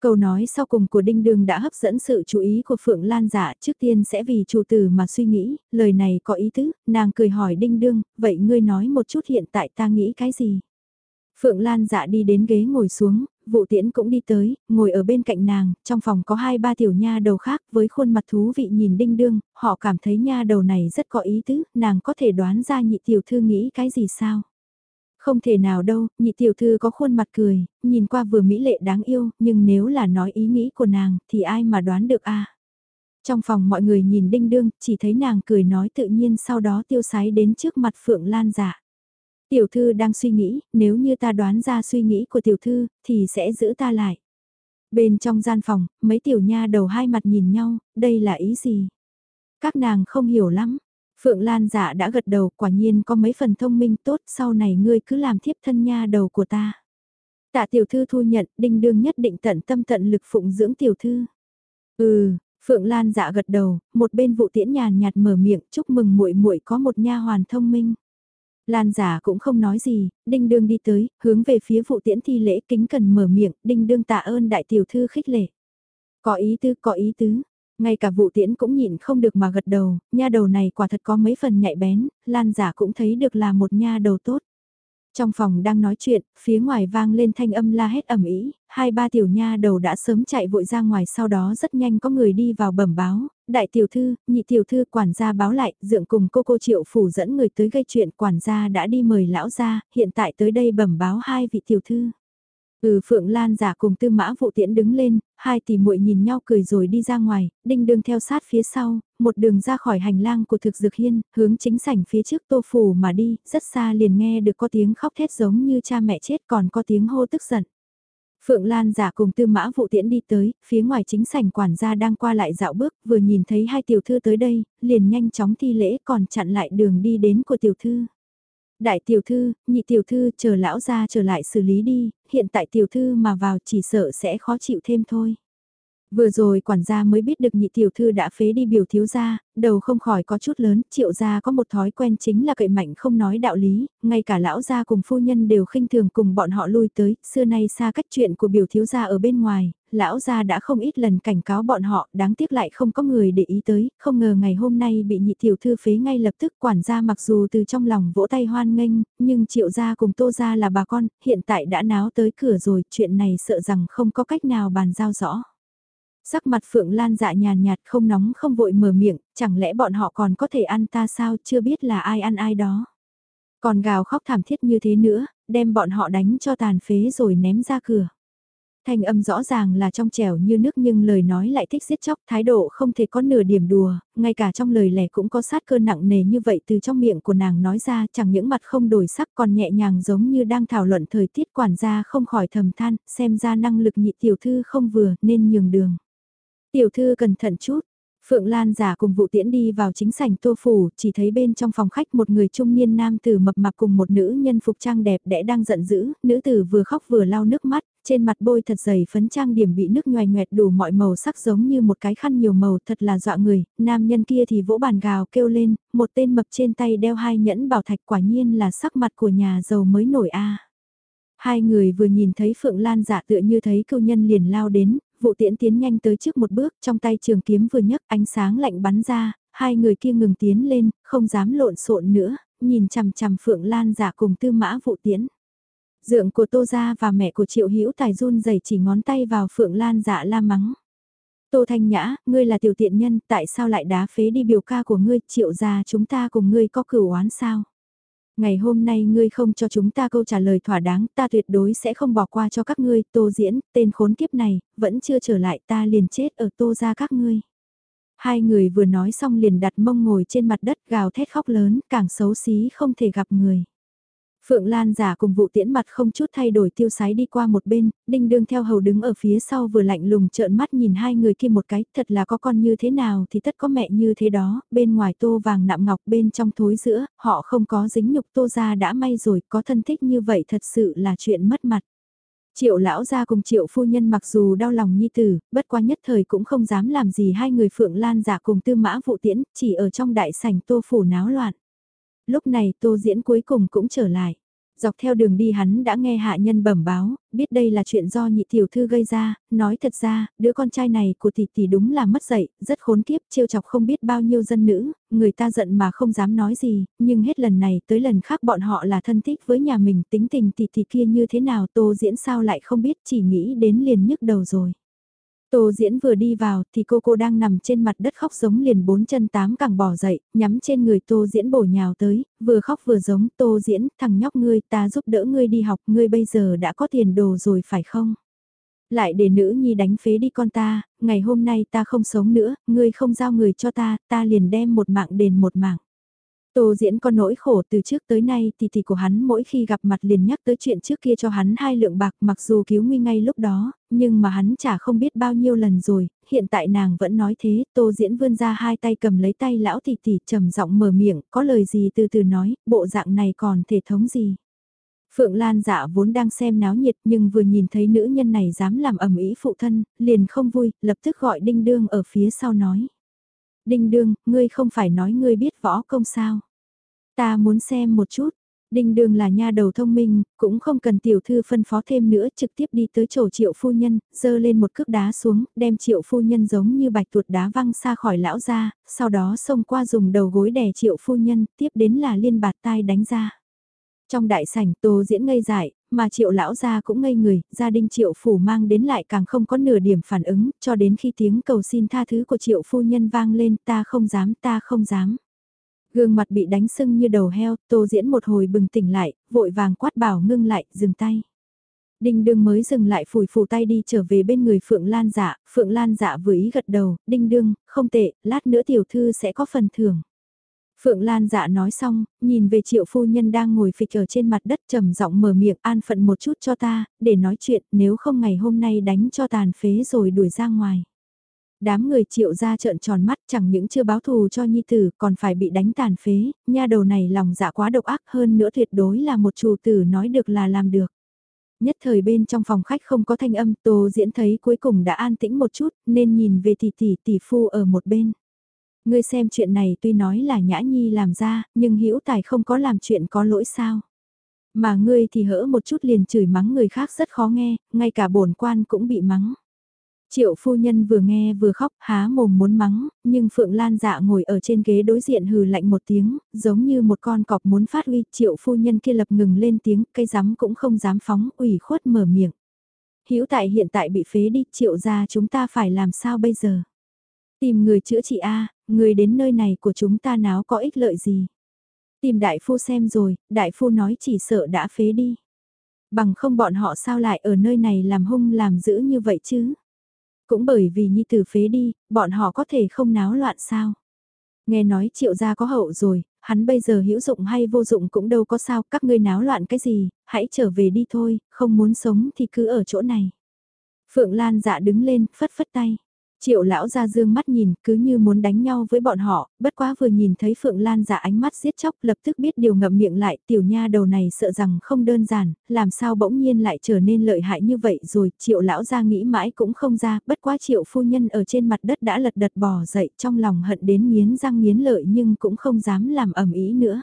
Câu nói sau cùng của Đinh Đường đã hấp dẫn sự chú ý của Phượng Lan dạ trước tiên sẽ vì chủ tử mà suy nghĩ, lời này có ý tứ, nàng cười hỏi Đinh Đương, vậy ngươi nói một chút hiện tại ta nghĩ cái gì? Phượng Lan dạ đi đến ghế ngồi xuống, vụ tiễn cũng đi tới, ngồi ở bên cạnh nàng, trong phòng có hai ba tiểu nha đầu khác với khuôn mặt thú vị nhìn Đinh Đương, họ cảm thấy nha đầu này rất có ý tứ, nàng có thể đoán ra nhị tiểu thư nghĩ cái gì sao? Không thể nào đâu, nhị tiểu thư có khuôn mặt cười, nhìn qua vừa mỹ lệ đáng yêu, nhưng nếu là nói ý nghĩ của nàng thì ai mà đoán được a Trong phòng mọi người nhìn đinh đương, chỉ thấy nàng cười nói tự nhiên sau đó tiêu sái đến trước mặt Phượng Lan giả. Tiểu thư đang suy nghĩ, nếu như ta đoán ra suy nghĩ của tiểu thư, thì sẽ giữ ta lại. Bên trong gian phòng, mấy tiểu nha đầu hai mặt nhìn nhau, đây là ý gì? Các nàng không hiểu lắm, Phượng Lan dạ đã gật đầu quả nhiên có mấy phần thông minh tốt sau này ngươi cứ làm thiếp thân nha đầu của ta. Tạ tiểu thư thu nhận đinh đương nhất định tận tâm tận lực phụng dưỡng tiểu thư. Ừ, Phượng Lan dạ gật đầu, một bên vụ tiễn nhàn nhạt mở miệng chúc mừng muội muội có một nha hoàn thông minh. Lan giả cũng không nói gì, đinh đương đi tới, hướng về phía vụ tiễn thi lễ kính cần mở miệng, đinh đương tạ ơn đại tiểu thư khích lệ. Có ý tứ, có ý tứ, ngay cả vụ tiễn cũng nhịn không được mà gật đầu, nha đầu này quả thật có mấy phần nhạy bén, Lan giả cũng thấy được là một nha đầu tốt. Trong phòng đang nói chuyện, phía ngoài vang lên thanh âm la hét ẩm ý, hai ba tiểu nha đầu đã sớm chạy vội ra ngoài sau đó rất nhanh có người đi vào bẩm báo, đại tiểu thư, nhị tiểu thư quản gia báo lại, dượng cùng cô cô triệu phủ dẫn người tới gây chuyện quản gia đã đi mời lão ra, hiện tại tới đây bẩm báo hai vị tiểu thư. Ừ Phượng Lan giả cùng tư mã vụ tiễn đứng lên, hai tỷ muội nhìn nhau cười rồi đi ra ngoài, đinh đương theo sát phía sau, một đường ra khỏi hành lang của thực dược hiên, hướng chính sảnh phía trước tô phủ mà đi, rất xa liền nghe được có tiếng khóc thét giống như cha mẹ chết còn có tiếng hô tức giận. Phượng Lan giả cùng tư mã vụ tiễn đi tới, phía ngoài chính sảnh quản gia đang qua lại dạo bước, vừa nhìn thấy hai tiểu thư tới đây, liền nhanh chóng thi lễ còn chặn lại đường đi đến của tiểu thư. Đại tiểu thư, nhị tiểu thư chờ lão ra trở lại xử lý đi, hiện tại tiểu thư mà vào chỉ sợ sẽ khó chịu thêm thôi. Vừa rồi quản gia mới biết được nhị tiểu thư đã phế đi biểu thiếu gia, đầu không khỏi có chút lớn, triệu gia có một thói quen chính là cậy mạnh không nói đạo lý, ngay cả lão gia cùng phu nhân đều khinh thường cùng bọn họ lui tới, xưa nay xa cách chuyện của biểu thiếu gia ở bên ngoài, lão gia đã không ít lần cảnh cáo bọn họ, đáng tiếc lại không có người để ý tới, không ngờ ngày hôm nay bị nhị tiểu thư phế ngay lập tức quản gia mặc dù từ trong lòng vỗ tay hoan nghênh, nhưng triệu gia cùng tô gia là bà con, hiện tại đã náo tới cửa rồi, chuyện này sợ rằng không có cách nào bàn giao rõ. Sắc mặt Phượng Lan dạ nhàn nhạt không nóng không vội mở miệng, chẳng lẽ bọn họ còn có thể ăn ta sao chưa biết là ai ăn ai đó. Còn gào khóc thảm thiết như thế nữa, đem bọn họ đánh cho tàn phế rồi ném ra cửa. Thanh âm rõ ràng là trong trẻo như nước nhưng lời nói lại thích giết chóc, thái độ không thể có nửa điểm đùa, ngay cả trong lời lẻ cũng có sát cơ nặng nề như vậy từ trong miệng của nàng nói ra chẳng những mặt không đổi sắc còn nhẹ nhàng giống như đang thảo luận thời tiết quản gia không khỏi thầm than, xem ra năng lực nhị tiểu thư không vừa nên nhường đường. Tiểu thư cẩn thận chút, Phượng Lan giả cùng vụ tiễn đi vào chính sảnh tô phủ, chỉ thấy bên trong phòng khách một người trung niên nam tử mập mạp cùng một nữ nhân phục trang đẹp đẽ đang giận dữ, nữ tử vừa khóc vừa lau nước mắt, trên mặt bôi thật dày phấn trang điểm bị nước nhoài nhoẹt đủ mọi màu sắc giống như một cái khăn nhiều màu thật là dọa người, nam nhân kia thì vỗ bàn gào kêu lên, một tên mập trên tay đeo hai nhẫn bảo thạch quả nhiên là sắc mặt của nhà giàu mới nổi a. Hai người vừa nhìn thấy Phượng Lan giả tựa như thấy cưu nhân liền lao đến, vụ tiễn tiến nhanh tới trước một bước, trong tay trường kiếm vừa nhấc ánh sáng lạnh bắn ra, hai người kia ngừng tiến lên, không dám lộn xộn nữa, nhìn chằm chằm Phượng Lan giả cùng tư mã vụ tiễn. Dượng của Tô Gia và mẹ của Triệu Hữu Tài run rẩy chỉ ngón tay vào Phượng Lan dạ la mắng. Tô Thanh Nhã, ngươi là tiểu tiện nhân, tại sao lại đá phế đi biểu ca của ngươi, Triệu gia chúng ta cùng ngươi có cửu oán sao? Ngày hôm nay ngươi không cho chúng ta câu trả lời thỏa đáng, ta tuyệt đối sẽ không bỏ qua cho các ngươi, Tô Diễn, tên khốn kiếp này, vẫn chưa trở lại ta liền chết ở Tô ra các ngươi. Hai người vừa nói xong liền đặt mông ngồi trên mặt đất gào thét khóc lớn, càng xấu xí không thể gặp người. Phượng Lan giả cùng vụ tiễn mặt không chút thay đổi tiêu sái đi qua một bên, đinh đương theo hầu đứng ở phía sau vừa lạnh lùng trợn mắt nhìn hai người kia một cái, thật là có con như thế nào thì tất có mẹ như thế đó, bên ngoài tô vàng nạm ngọc bên trong thối giữa, họ không có dính nhục tô ra đã may rồi, có thân thích như vậy thật sự là chuyện mất mặt. Triệu lão gia cùng triệu phu nhân mặc dù đau lòng nhi tử, bất quá nhất thời cũng không dám làm gì hai người Phượng Lan giả cùng tư mã vụ tiễn, chỉ ở trong đại sảnh tô phủ náo loạn. Lúc này tô diễn cuối cùng cũng trở lại. Dọc theo đường đi hắn đã nghe hạ nhân bẩm báo, biết đây là chuyện do nhị tiểu thư gây ra, nói thật ra, đứa con trai này của tỷ tỷ đúng là mất dạy, rất khốn kiếp, trêu chọc không biết bao nhiêu dân nữ, người ta giận mà không dám nói gì, nhưng hết lần này tới lần khác bọn họ là thân thích với nhà mình, tính tình tỷ tỷ kia như thế nào tô diễn sao lại không biết, chỉ nghĩ đến liền nhức đầu rồi. Tô diễn vừa đi vào thì cô cô đang nằm trên mặt đất khóc giống liền bốn chân tám càng bỏ dậy, nhắm trên người tô diễn bổ nhào tới, vừa khóc vừa giống tô diễn, thằng nhóc ngươi ta giúp đỡ ngươi đi học, ngươi bây giờ đã có tiền đồ rồi phải không? Lại để nữ nhi đánh phế đi con ta, ngày hôm nay ta không sống nữa, ngươi không giao người cho ta, ta liền đem một mạng đền một mạng. Tô diễn có nỗi khổ từ trước tới nay thì thì của hắn mỗi khi gặp mặt liền nhắc tới chuyện trước kia cho hắn hai lượng bạc mặc dù cứu nguy ngay lúc đó, nhưng mà hắn chả không biết bao nhiêu lần rồi, hiện tại nàng vẫn nói thế, tô diễn vươn ra hai tay cầm lấy tay lão tỷ tỷ trầm giọng mở miệng, có lời gì từ từ nói, bộ dạng này còn thể thống gì. Phượng Lan dạ vốn đang xem náo nhiệt nhưng vừa nhìn thấy nữ nhân này dám làm ẩm ý phụ thân, liền không vui, lập tức gọi đinh đương ở phía sau nói. Đinh đương, ngươi không phải nói ngươi biết võ công sao. Ta muốn xem một chút. Đinh đương là nha đầu thông minh, cũng không cần tiểu thư phân phó thêm nữa, trực tiếp đi tới chỗ triệu phu nhân, dơ lên một cước đá xuống, đem triệu phu nhân giống như bạch tuột đá văng xa khỏi lão ra, sau đó xông qua dùng đầu gối đè triệu phu nhân, tiếp đến là liên bạt tai đánh ra. Trong đại sảnh tô diễn ngây dại, mà triệu lão gia cũng ngây người, gia đình triệu phủ mang đến lại càng không có nửa điểm phản ứng, cho đến khi tiếng cầu xin tha thứ của triệu phu nhân vang lên ta không dám ta không dám. Gương mặt bị đánh sưng như đầu heo, tô diễn một hồi bừng tỉnh lại, vội vàng quát bảo ngưng lại, dừng tay. Đinh đương mới dừng lại phủi phù tay đi trở về bên người Phượng Lan dạ, Phượng Lan dạ vừa ý gật đầu, đinh đương, không tệ, lát nữa tiểu thư sẽ có phần thưởng. Phượng Lan dạ nói xong, nhìn về triệu phu nhân đang ngồi phịch ở trên mặt đất trầm giọng mở miệng an phận một chút cho ta, để nói chuyện nếu không ngày hôm nay đánh cho tàn phế rồi đuổi ra ngoài. Đám người triệu ra trợn tròn mắt chẳng những chưa báo thù cho nhi tử còn phải bị đánh tàn phế, nha đầu này lòng dạ quá độc ác hơn nữa tuyệt đối là một chủ tử nói được là làm được. Nhất thời bên trong phòng khách không có thanh âm tô diễn thấy cuối cùng đã an tĩnh một chút nên nhìn về tỷ tỷ tỷ phu ở một bên. Ngươi xem chuyện này tuy nói là nhã nhi làm ra, nhưng hữu tài không có làm chuyện có lỗi sao. Mà ngươi thì hỡ một chút liền chửi mắng người khác rất khó nghe, ngay cả bổn quan cũng bị mắng. Triệu phu nhân vừa nghe vừa khóc há mồm muốn mắng, nhưng Phượng Lan dạ ngồi ở trên ghế đối diện hừ lạnh một tiếng, giống như một con cọp muốn phát uy Triệu phu nhân kia lập ngừng lên tiếng, cây rắm cũng không dám phóng, ủy khuất mở miệng. Hữu tại hiện tại bị phế đi, triệu ra chúng ta phải làm sao bây giờ? Tìm người chữa trị A, người đến nơi này của chúng ta náo có ích lợi gì? Tìm đại phu xem rồi, đại phu nói chỉ sợ đã phế đi. Bằng không bọn họ sao lại ở nơi này làm hung làm dữ như vậy chứ? Cũng bởi vì nhi tử phế đi, bọn họ có thể không náo loạn sao? Nghe nói triệu gia có hậu rồi, hắn bây giờ hữu dụng hay vô dụng cũng đâu có sao, các ngươi náo loạn cái gì, hãy trở về đi thôi, không muốn sống thì cứ ở chỗ này. Phượng Lan dạ đứng lên, phất phất tay. Triệu lão ra dương mắt nhìn, cứ như muốn đánh nhau với bọn họ, bất quá vừa nhìn thấy Phượng Lan giả ánh mắt giết chóc lập tức biết điều ngậm miệng lại, tiểu nha đầu này sợ rằng không đơn giản, làm sao bỗng nhiên lại trở nên lợi hại như vậy rồi, triệu lão ra nghĩ mãi cũng không ra, bất quá triệu phu nhân ở trên mặt đất đã lật đật bò dậy trong lòng hận đến miến răng miến lợi nhưng cũng không dám làm ẩm ý nữa.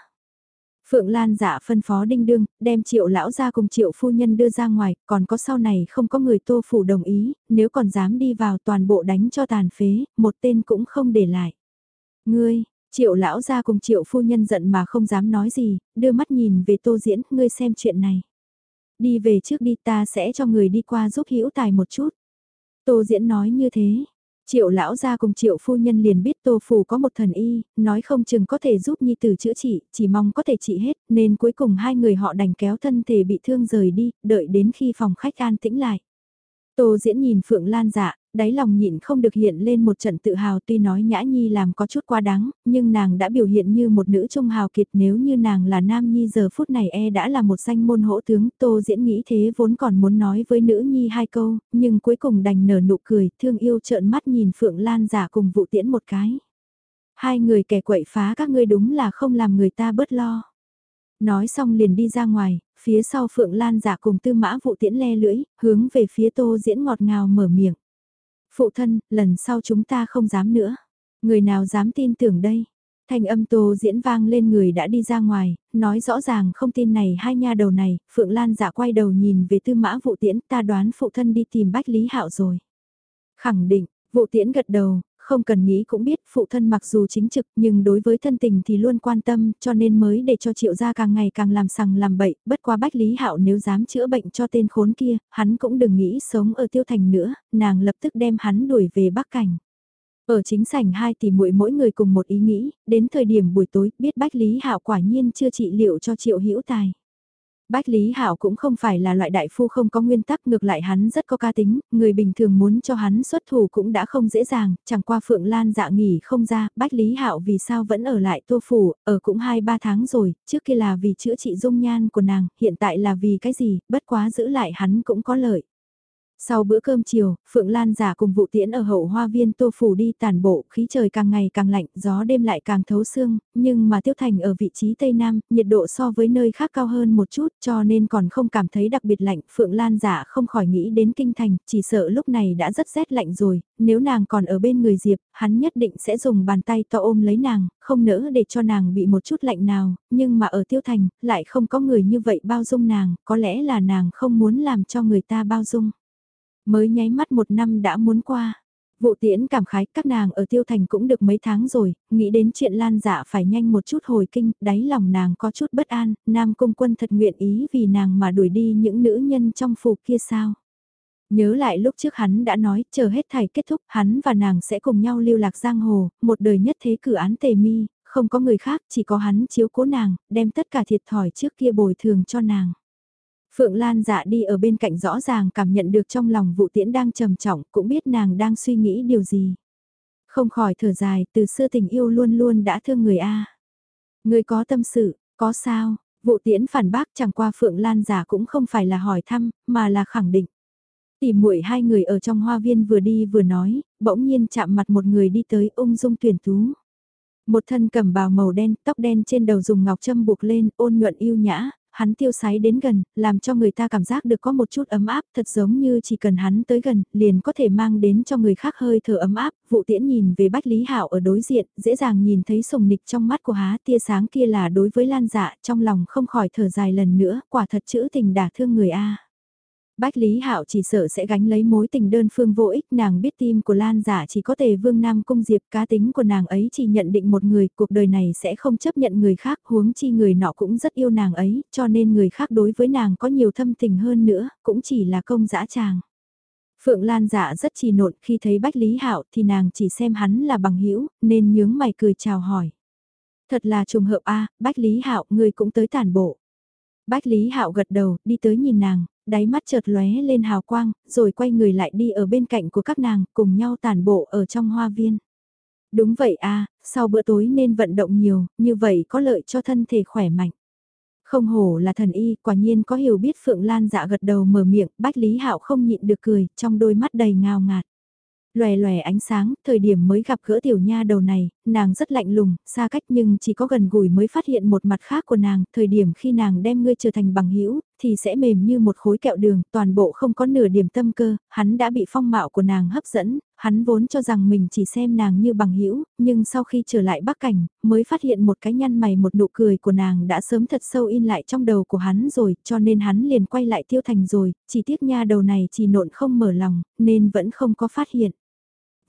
Phượng Lan giả phân phó đinh đương, đem triệu lão ra cùng triệu phu nhân đưa ra ngoài, còn có sau này không có người tô phủ đồng ý, nếu còn dám đi vào toàn bộ đánh cho tàn phế, một tên cũng không để lại. Ngươi, triệu lão ra cùng triệu phu nhân giận mà không dám nói gì, đưa mắt nhìn về tô diễn, ngươi xem chuyện này. Đi về trước đi ta sẽ cho người đi qua giúp hữu tài một chút. Tô diễn nói như thế, Triệu lão gia cùng triệu phu nhân liền biết tô phủ có một thần y, nói không chừng có thể giúp nhi tử chữa trị, chỉ mong có thể trị hết, nên cuối cùng hai người họ đành kéo thân thể bị thương rời đi, đợi đến khi phòng khách an tĩnh lại. Tô diễn nhìn Phượng Lan dạ, đáy lòng nhịn không được hiện lên một trận tự hào tuy nói Nhã Nhi làm có chút quá đáng, nhưng nàng đã biểu hiện như một nữ trung hào kiệt nếu như nàng là Nam Nhi giờ phút này e đã là một danh môn hỗ tướng, Tô diễn nghĩ thế vốn còn muốn nói với nữ Nhi hai câu, nhưng cuối cùng đành nở nụ cười, thương yêu trợn mắt nhìn Phượng Lan giả cùng vụ tiễn một cái. Hai người kẻ quậy phá các ngươi đúng là không làm người ta bớt lo. Nói xong liền đi ra ngoài, phía sau Phượng Lan giả cùng tư mã vụ tiễn le lưỡi, hướng về phía tô diễn ngọt ngào mở miệng. Phụ thân, lần sau chúng ta không dám nữa. Người nào dám tin tưởng đây? Thanh âm tô diễn vang lên người đã đi ra ngoài, nói rõ ràng không tin này hai nha đầu này, Phượng Lan giả quay đầu nhìn về tư mã vụ tiễn ta đoán phụ thân đi tìm Bách Lý Hạo rồi. Khẳng định, vụ tiễn gật đầu, không cần nghĩ cũng biết phụ thân mặc dù chính trực nhưng đối với thân tình thì luôn quan tâm cho nên mới để cho triệu gia càng ngày càng làm sằng làm bậy, bất qua bách lý hạo nếu dám chữa bệnh cho tên khốn kia, hắn cũng đừng nghĩ sống ở tiêu thành nữa, nàng lập tức đem hắn đuổi về bắc cảnh. Ở chính sảnh hai tỷ muội mỗi người cùng một ý nghĩ, đến thời điểm buổi tối biết bách lý hạo quả nhiên chưa trị liệu cho triệu hữu tài. Bách Lý Hạo cũng không phải là loại đại phu không có nguyên tắc ngược lại hắn rất có ca tính, người bình thường muốn cho hắn xuất thủ cũng đã không dễ dàng, chẳng qua Phượng Lan dạ nghỉ không ra, Bách Lý Hạo vì sao vẫn ở lại Tô Phủ, ở cũng 2-3 tháng rồi, trước kia là vì chữa trị dung nhan của nàng, hiện tại là vì cái gì, bất quá giữ lại hắn cũng có lợi. Sau bữa cơm chiều, Phượng Lan giả cùng vụ tiễn ở hậu hoa viên tô phủ đi tàn bộ, khí trời càng ngày càng lạnh, gió đêm lại càng thấu xương, nhưng mà tiêu thành ở vị trí Tây Nam, nhiệt độ so với nơi khác cao hơn một chút cho nên còn không cảm thấy đặc biệt lạnh. Phượng Lan giả không khỏi nghĩ đến kinh thành, chỉ sợ lúc này đã rất rét lạnh rồi, nếu nàng còn ở bên người Diệp, hắn nhất định sẽ dùng bàn tay to ôm lấy nàng, không nỡ để cho nàng bị một chút lạnh nào, nhưng mà ở tiêu thành, lại không có người như vậy bao dung nàng, có lẽ là nàng không muốn làm cho người ta bao dung. Mới nháy mắt một năm đã muốn qua. Vụ tiễn cảm khái các nàng ở tiêu thành cũng được mấy tháng rồi, nghĩ đến chuyện lan dạ phải nhanh một chút hồi kinh, đáy lòng nàng có chút bất an, nam cung quân thật nguyện ý vì nàng mà đuổi đi những nữ nhân trong phủ kia sao. Nhớ lại lúc trước hắn đã nói, chờ hết thầy kết thúc, hắn và nàng sẽ cùng nhau lưu lạc giang hồ, một đời nhất thế cử án tề mi, không có người khác, chỉ có hắn chiếu cố nàng, đem tất cả thiệt thòi trước kia bồi thường cho nàng. Phượng Lan dạ đi ở bên cạnh rõ ràng cảm nhận được trong lòng vụ tiễn đang trầm trọng, cũng biết nàng đang suy nghĩ điều gì. Không khỏi thở dài, từ xưa tình yêu luôn luôn đã thương người A. Người có tâm sự, có sao, vụ tiễn phản bác chẳng qua Phượng Lan giả cũng không phải là hỏi thăm, mà là khẳng định. Tỉ muội hai người ở trong hoa viên vừa đi vừa nói, bỗng nhiên chạm mặt một người đi tới ung dung tuyển tú. Một thân cầm bào màu đen, tóc đen trên đầu dùng ngọc châm buộc lên, ôn nhuận yêu nhã, hắn tiêu sái đến gần, làm cho người ta cảm giác được có một chút ấm áp, thật giống như chỉ cần hắn tới gần, liền có thể mang đến cho người khác hơi thở ấm áp, vụ tiễn nhìn về Bách Lý Hạo ở đối diện, dễ dàng nhìn thấy sùng nịch trong mắt của há tia sáng kia là đối với lan dạ, trong lòng không khỏi thở dài lần nữa, quả thật chữ tình đả thương người A. Bách Lý Hạo chỉ sợ sẽ gánh lấy mối tình đơn phương vô ích, nàng biết tim của Lan giả chỉ có thể vương nam cung diệp, cá tính của nàng ấy chỉ nhận định một người, cuộc đời này sẽ không chấp nhận người khác, huống chi người nọ cũng rất yêu nàng ấy, cho nên người khác đối với nàng có nhiều thâm tình hơn nữa, cũng chỉ là công dã tràng. Phượng Lan giả rất trì nộn khi thấy Bách Lý Hạo thì nàng chỉ xem hắn là bằng hữu nên nhướng mày cười chào hỏi. Thật là trùng hợp a, Bách Lý Hạo, ngươi cũng tới tản bộ. Bách Lý Hạo gật đầu, đi tới nhìn nàng, đáy mắt chợt lóe lên hào quang, rồi quay người lại đi ở bên cạnh của các nàng, cùng nhau tản bộ ở trong hoa viên. Đúng vậy a, sau bữa tối nên vận động nhiều, như vậy có lợi cho thân thể khỏe mạnh. Không hổ là thần y, quả nhiên có hiểu biết Phượng Lan dạ gật đầu mở miệng, Bách Lý Hạo không nhịn được cười, trong đôi mắt đầy ngào ngạt lòe lòe ánh sáng, thời điểm mới gặp gỡ tiểu nha đầu này, nàng rất lạnh lùng, xa cách nhưng chỉ có gần gũi mới phát hiện một mặt khác của nàng, thời điểm khi nàng đem ngươi trở thành bằng hữu thì sẽ mềm như một khối kẹo đường, toàn bộ không có nửa điểm tâm cơ, hắn đã bị phong mạo của nàng hấp dẫn, hắn vốn cho rằng mình chỉ xem nàng như bằng hữu nhưng sau khi trở lại Bắc Cảnh, mới phát hiện một cái nhăn mày một nụ cười của nàng đã sớm thật sâu in lại trong đầu của hắn rồi, cho nên hắn liền quay lại tiêu thành rồi, chỉ tiếc nha đầu này chỉ nộn không mở lòng, nên vẫn không có phát hiện.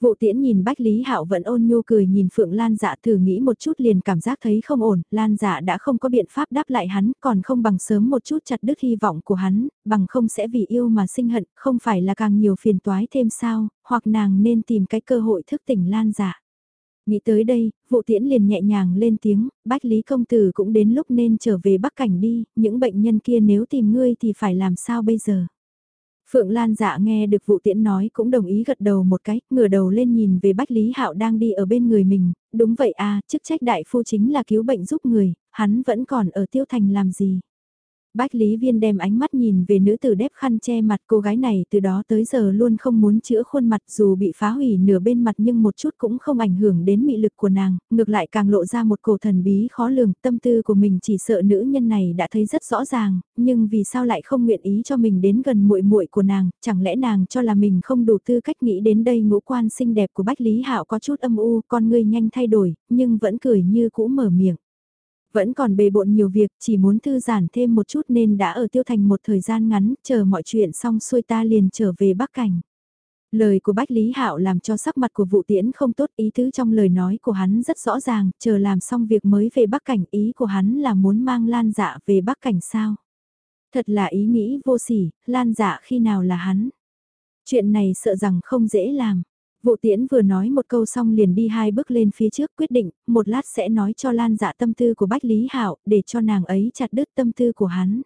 Vụ tiễn nhìn Bách Lý Hạo vẫn ôn nhu cười nhìn Phượng Lan dạ thử nghĩ một chút liền cảm giác thấy không ổn, Lan dạ đã không có biện pháp đáp lại hắn, còn không bằng sớm một chút chặt đứt hy vọng của hắn, bằng không sẽ vì yêu mà sinh hận, không phải là càng nhiều phiền toái thêm sao, hoặc nàng nên tìm cái cơ hội thức tỉnh Lan dạ. Nghĩ tới đây, vụ tiễn liền nhẹ nhàng lên tiếng, Bách Lý Công Tử cũng đến lúc nên trở về Bắc Cảnh đi, những bệnh nhân kia nếu tìm ngươi thì phải làm sao bây giờ. Phượng Lan dạ nghe được vụ tiễn nói cũng đồng ý gật đầu một cái, ngửa đầu lên nhìn về Bách Lý Hạo đang đi ở bên người mình, đúng vậy à, chức trách đại phu chính là cứu bệnh giúp người, hắn vẫn còn ở tiêu thành làm gì. Bách Lý Viên đem ánh mắt nhìn về nữ tử đép khăn che mặt cô gái này từ đó tới giờ luôn không muốn chữa khuôn mặt dù bị phá hủy nửa bên mặt nhưng một chút cũng không ảnh hưởng đến mị lực của nàng, ngược lại càng lộ ra một cổ thần bí khó lường, tâm tư của mình chỉ sợ nữ nhân này đã thấy rất rõ ràng, nhưng vì sao lại không nguyện ý cho mình đến gần muội muội của nàng, chẳng lẽ nàng cho là mình không đủ tư cách nghĩ đến đây ngũ quan xinh đẹp của Bách Lý Hạo có chút âm u, con ngươi nhanh thay đổi, nhưng vẫn cười như cũ mở miệng. Vẫn còn bề bộn nhiều việc, chỉ muốn thư giãn thêm một chút nên đã ở tiêu thành một thời gian ngắn, chờ mọi chuyện xong xuôi ta liền trở về Bắc Cảnh. Lời của Bách Lý Hạo làm cho sắc mặt của vụ tiễn không tốt ý tứ trong lời nói của hắn rất rõ ràng, chờ làm xong việc mới về Bắc Cảnh ý của hắn là muốn mang Lan dạ về Bắc Cảnh sao. Thật là ý nghĩ vô sỉ, Lan dạ khi nào là hắn. Chuyện này sợ rằng không dễ làm. Vụ tiễn vừa nói một câu xong liền đi hai bước lên phía trước quyết định, một lát sẽ nói cho Lan dạ tâm tư của Bách Lý Hạo để cho nàng ấy chặt đứt tâm tư của hắn.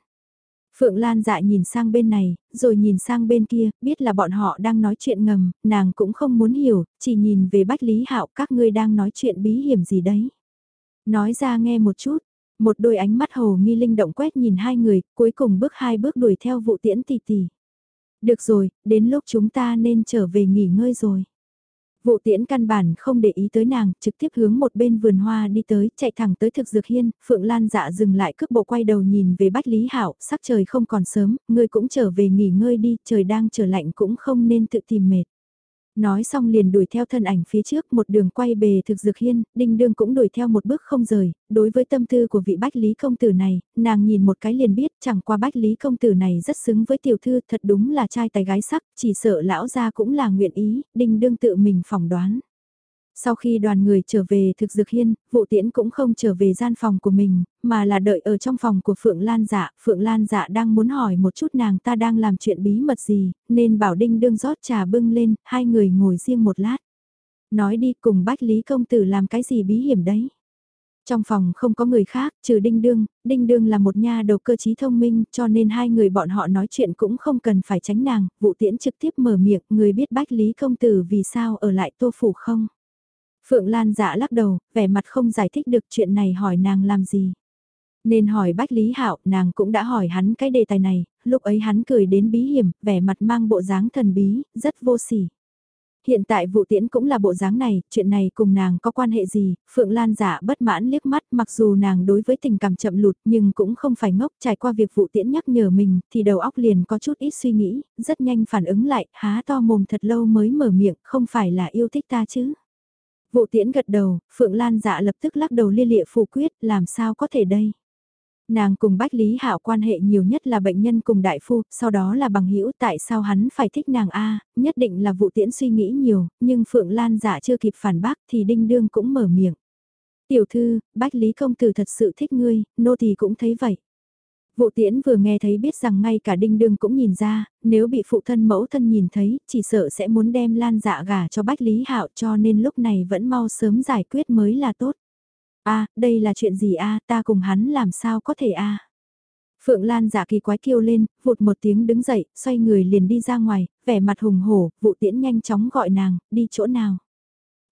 Phượng Lan dạ nhìn sang bên này, rồi nhìn sang bên kia, biết là bọn họ đang nói chuyện ngầm, nàng cũng không muốn hiểu, chỉ nhìn về Bách Lý Hạo các ngươi đang nói chuyện bí hiểm gì đấy. Nói ra nghe một chút, một đôi ánh mắt hồ nghi linh động quét nhìn hai người, cuối cùng bước hai bước đuổi theo vụ tiễn tì tì. Được rồi, đến lúc chúng ta nên trở về nghỉ ngơi rồi. Vụ tiễn căn bản không để ý tới nàng, trực tiếp hướng một bên vườn hoa đi tới, chạy thẳng tới thực dược hiên, Phượng Lan dạ dừng lại cước bộ quay đầu nhìn về Bách Lý Hạo, sắc trời không còn sớm, ngươi cũng trở về nghỉ ngơi đi, trời đang trở lạnh cũng không nên tự tìm mệt. Nói xong liền đuổi theo thân ảnh phía trước một đường quay bề thực dược hiên, đinh đương cũng đuổi theo một bước không rời, đối với tâm tư của vị bách lý công tử này, nàng nhìn một cái liền biết chẳng qua bách lý công tử này rất xứng với tiểu thư thật đúng là trai tài gái sắc, chỉ sợ lão gia cũng là nguyện ý, đinh đương tự mình phỏng đoán. Sau khi đoàn người trở về thực dược hiên, vụ tiễn cũng không trở về gian phòng của mình, mà là đợi ở trong phòng của Phượng Lan dạ. Phượng Lan dạ đang muốn hỏi một chút nàng ta đang làm chuyện bí mật gì, nên bảo Đinh đương rót trà bưng lên, hai người ngồi riêng một lát. Nói đi cùng Bách Lý Công Tử làm cái gì bí hiểm đấy. Trong phòng không có người khác, trừ Đinh Đương, Đinh Đương là một nha đầu cơ trí thông minh, cho nên hai người bọn họ nói chuyện cũng không cần phải tránh nàng, vụ tiễn trực tiếp mở miệng, người biết Bách Lý Công Tử vì sao ở lại tô phủ không? Phượng Lan dạ lắc đầu, vẻ mặt không giải thích được chuyện này hỏi nàng làm gì. Nên hỏi Bách Lý Hạo, nàng cũng đã hỏi hắn cái đề tài này, lúc ấy hắn cười đến bí hiểm, vẻ mặt mang bộ dáng thần bí, rất vô sỉ. Hiện tại vụ tiễn cũng là bộ dáng này, chuyện này cùng nàng có quan hệ gì, Phượng Lan giả bất mãn liếc mắt mặc dù nàng đối với tình cảm chậm lụt nhưng cũng không phải ngốc trải qua việc vụ tiễn nhắc nhở mình thì đầu óc liền có chút ít suy nghĩ, rất nhanh phản ứng lại, há to mồm thật lâu mới mở miệng, không phải là yêu thích ta chứ. Vụ tiễn gật đầu, Phượng Lan dạ lập tức lắc đầu lia lịa phủ quyết, làm sao có thể đây? Nàng cùng Bách Lý Hạo quan hệ nhiều nhất là bệnh nhân cùng đại phu, sau đó là bằng hữu tại sao hắn phải thích nàng A, nhất định là vụ tiễn suy nghĩ nhiều, nhưng Phượng Lan dạ chưa kịp phản bác thì Đinh Đương cũng mở miệng. Tiểu thư, Bách Lý Công Tử thật sự thích ngươi, nô thì cũng thấy vậy. Vụ tiễn vừa nghe thấy biết rằng ngay cả đinh đương cũng nhìn ra, nếu bị phụ thân mẫu thân nhìn thấy, chỉ sợ sẽ muốn đem lan dạ gà cho Bách Lý Hạo cho nên lúc này vẫn mau sớm giải quyết mới là tốt. a đây là chuyện gì a ta cùng hắn làm sao có thể a Phượng Lan giả kỳ quái kêu lên, vụt một tiếng đứng dậy, xoay người liền đi ra ngoài, vẻ mặt hùng hổ, vụ tiễn nhanh chóng gọi nàng, đi chỗ nào.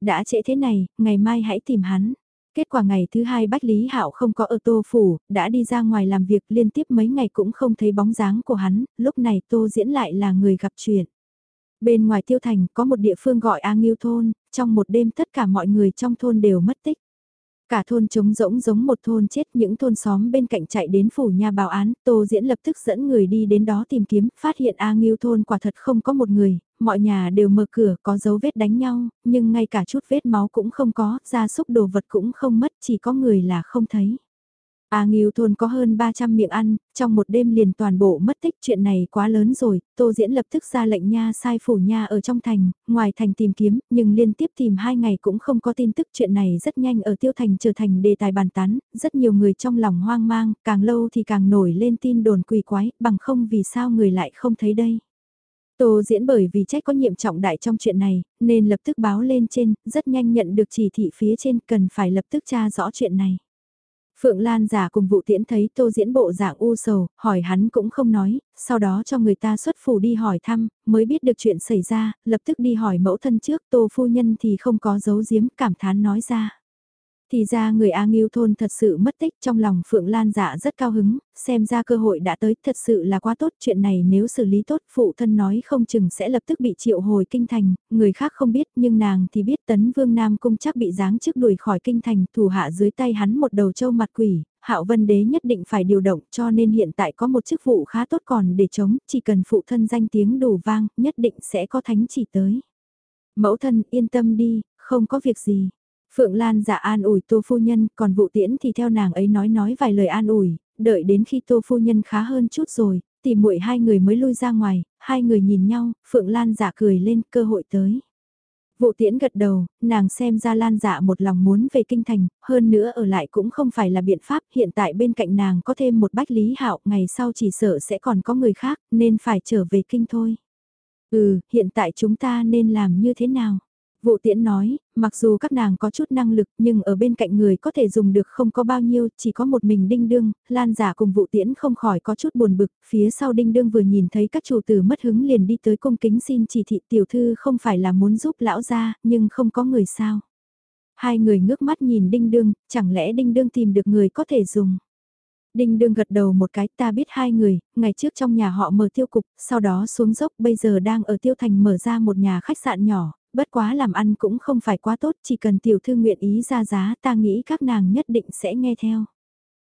Đã trễ thế này, ngày mai hãy tìm hắn. Kết quả ngày thứ hai Bách Lý Hạo không có ở Tô Phủ, đã đi ra ngoài làm việc liên tiếp mấy ngày cũng không thấy bóng dáng của hắn, lúc này Tô Diễn lại là người gặp chuyện. Bên ngoài tiêu thành có một địa phương gọi A Nghiêu Thôn, trong một đêm tất cả mọi người trong thôn đều mất tích. Cả thôn trống rỗng giống một thôn chết những thôn xóm bên cạnh chạy đến phủ nhà bảo án, Tô Diễn lập tức dẫn người đi đến đó tìm kiếm, phát hiện A Nghiêu thôn quả thật không có một người, mọi nhà đều mở cửa có dấu vết đánh nhau, nhưng ngay cả chút vết máu cũng không có, gia súc đồ vật cũng không mất, chỉ có người là không thấy. A Nghiêu thôn có hơn 300 miệng ăn, trong một đêm liền toàn bộ mất tích chuyện này quá lớn rồi, Tô Diễn lập tức ra lệnh nha sai phủ nha ở trong thành, ngoài thành tìm kiếm, nhưng liên tiếp tìm hai ngày cũng không có tin tức chuyện này rất nhanh ở tiêu thành trở thành đề tài bàn tán, rất nhiều người trong lòng hoang mang, càng lâu thì càng nổi lên tin đồn quỷ quái, bằng không vì sao người lại không thấy đây. Tô diễn bởi vì trách có nhiệm trọng đại trong chuyện này, nên lập tức báo lên trên, rất nhanh nhận được chỉ thị phía trên cần phải lập tức tra rõ chuyện này. Phượng Lan giả cùng vụ tiễn thấy tô diễn bộ dạng u sầu, hỏi hắn cũng không nói, sau đó cho người ta xuất phủ đi hỏi thăm, mới biết được chuyện xảy ra, lập tức đi hỏi mẫu thân trước tô phu nhân thì không có giấu giếm cảm thán nói ra. Thì ra người A Nghiêu thôn thật sự mất tích trong lòng Phượng Lan dạ rất cao hứng, xem ra cơ hội đã tới thật sự là quá tốt chuyện này nếu xử lý tốt phụ thân nói không chừng sẽ lập tức bị triệu hồi kinh thành, người khác không biết nhưng nàng thì biết tấn vương Nam Cung chắc bị giáng trước đuổi khỏi kinh thành thủ hạ dưới tay hắn một đầu châu mặt quỷ, hạo vân đế nhất định phải điều động cho nên hiện tại có một chức vụ khá tốt còn để chống, chỉ cần phụ thân danh tiếng đủ vang nhất định sẽ có thánh chỉ tới. Mẫu thân yên tâm đi, không có việc gì. Phượng Lan dạ an ủi Tô Phu Nhân, còn vụ tiễn thì theo nàng ấy nói nói vài lời an ủi, đợi đến khi Tô Phu Nhân khá hơn chút rồi, thì muội hai người mới lui ra ngoài, hai người nhìn nhau, Phượng Lan dạ cười lên cơ hội tới. Vụ tiễn gật đầu, nàng xem ra Lan dạ một lòng muốn về kinh thành, hơn nữa ở lại cũng không phải là biện pháp, hiện tại bên cạnh nàng có thêm một bách lý hạo, ngày sau chỉ sợ sẽ còn có người khác, nên phải trở về kinh thôi. Ừ, hiện tại chúng ta nên làm như thế nào? Vụ tiễn nói, mặc dù các nàng có chút năng lực nhưng ở bên cạnh người có thể dùng được không có bao nhiêu, chỉ có một mình đinh đương, lan giả cùng vụ tiễn không khỏi có chút buồn bực, phía sau đinh đương vừa nhìn thấy các chủ tử mất hứng liền đi tới cung kính xin chỉ thị tiểu thư không phải là muốn giúp lão ra, nhưng không có người sao. Hai người ngước mắt nhìn đinh đương, chẳng lẽ đinh đương tìm được người có thể dùng. Đinh đương gật đầu một cái ta biết hai người, ngày trước trong nhà họ mở tiêu cục, sau đó xuống dốc bây giờ đang ở tiêu thành mở ra một nhà khách sạn nhỏ, bất quá làm ăn cũng không phải quá tốt, chỉ cần tiểu thư nguyện ý ra giá ta nghĩ các nàng nhất định sẽ nghe theo.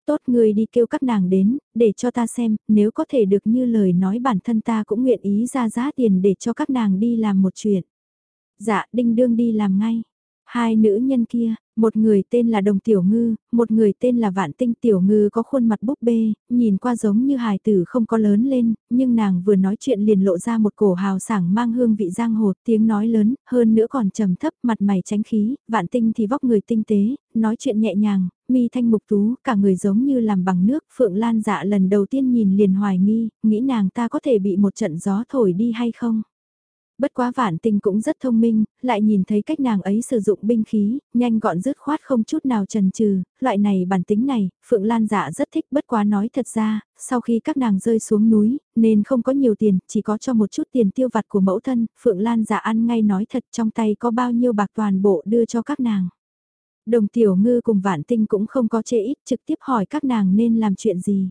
Tốt người đi kêu các nàng đến, để cho ta xem, nếu có thể được như lời nói bản thân ta cũng nguyện ý ra giá tiền để cho các nàng đi làm một chuyện. Dạ, đinh đương đi làm ngay. Hai nữ nhân kia, một người tên là Đồng Tiểu Ngư, một người tên là Vạn Tinh Tiểu Ngư có khuôn mặt búp bê, nhìn qua giống như hài tử không có lớn lên, nhưng nàng vừa nói chuyện liền lộ ra một cổ hào sảng mang hương vị giang hồ, tiếng nói lớn, hơn nữa còn trầm thấp, mặt mày tránh khí, Vạn Tinh thì vóc người tinh tế, nói chuyện nhẹ nhàng, mi thanh mục tú, cả người giống như làm bằng nước, Phượng Lan dạ lần đầu tiên nhìn liền hoài nghi, nghĩ nàng ta có thể bị một trận gió thổi đi hay không. Bất quá vạn tinh cũng rất thông minh, lại nhìn thấy cách nàng ấy sử dụng binh khí, nhanh gọn dứt khoát không chút nào trần trừ, loại này bản tính này, Phượng Lan dạ rất thích bất quá nói thật ra, sau khi các nàng rơi xuống núi, nên không có nhiều tiền, chỉ có cho một chút tiền tiêu vặt của mẫu thân, Phượng Lan dạ ăn ngay nói thật trong tay có bao nhiêu bạc toàn bộ đưa cho các nàng. Đồng tiểu ngư cùng vạn tinh cũng không có chê ít trực tiếp hỏi các nàng nên làm chuyện gì.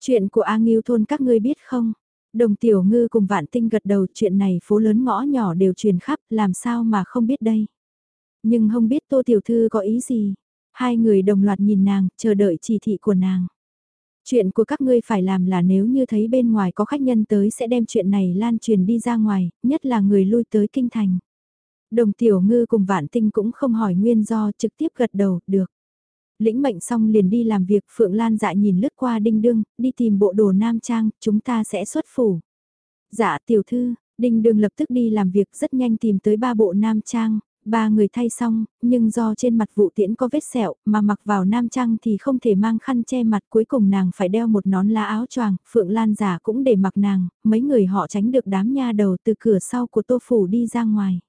Chuyện của A Nghiêu thôn các ngươi biết không? Đồng tiểu ngư cùng vạn tinh gật đầu chuyện này phố lớn ngõ nhỏ đều truyền khắp làm sao mà không biết đây. Nhưng không biết tô tiểu thư có ý gì. Hai người đồng loạt nhìn nàng, chờ đợi chỉ thị của nàng. Chuyện của các ngươi phải làm là nếu như thấy bên ngoài có khách nhân tới sẽ đem chuyện này lan truyền đi ra ngoài, nhất là người lui tới kinh thành. Đồng tiểu ngư cùng vạn tinh cũng không hỏi nguyên do trực tiếp gật đầu, được. Lĩnh mệnh xong liền đi làm việc Phượng Lan dạ nhìn lướt qua đinh đương, đi tìm bộ đồ nam trang, chúng ta sẽ xuất phủ. Dạ tiểu thư, đinh đương lập tức đi làm việc rất nhanh tìm tới ba bộ nam trang, ba người thay xong, nhưng do trên mặt vụ tiễn có vết sẹo mà mặc vào nam trang thì không thể mang khăn che mặt cuối cùng nàng phải đeo một nón lá áo choàng Phượng Lan giả cũng để mặc nàng, mấy người họ tránh được đám nha đầu từ cửa sau của tô phủ đi ra ngoài.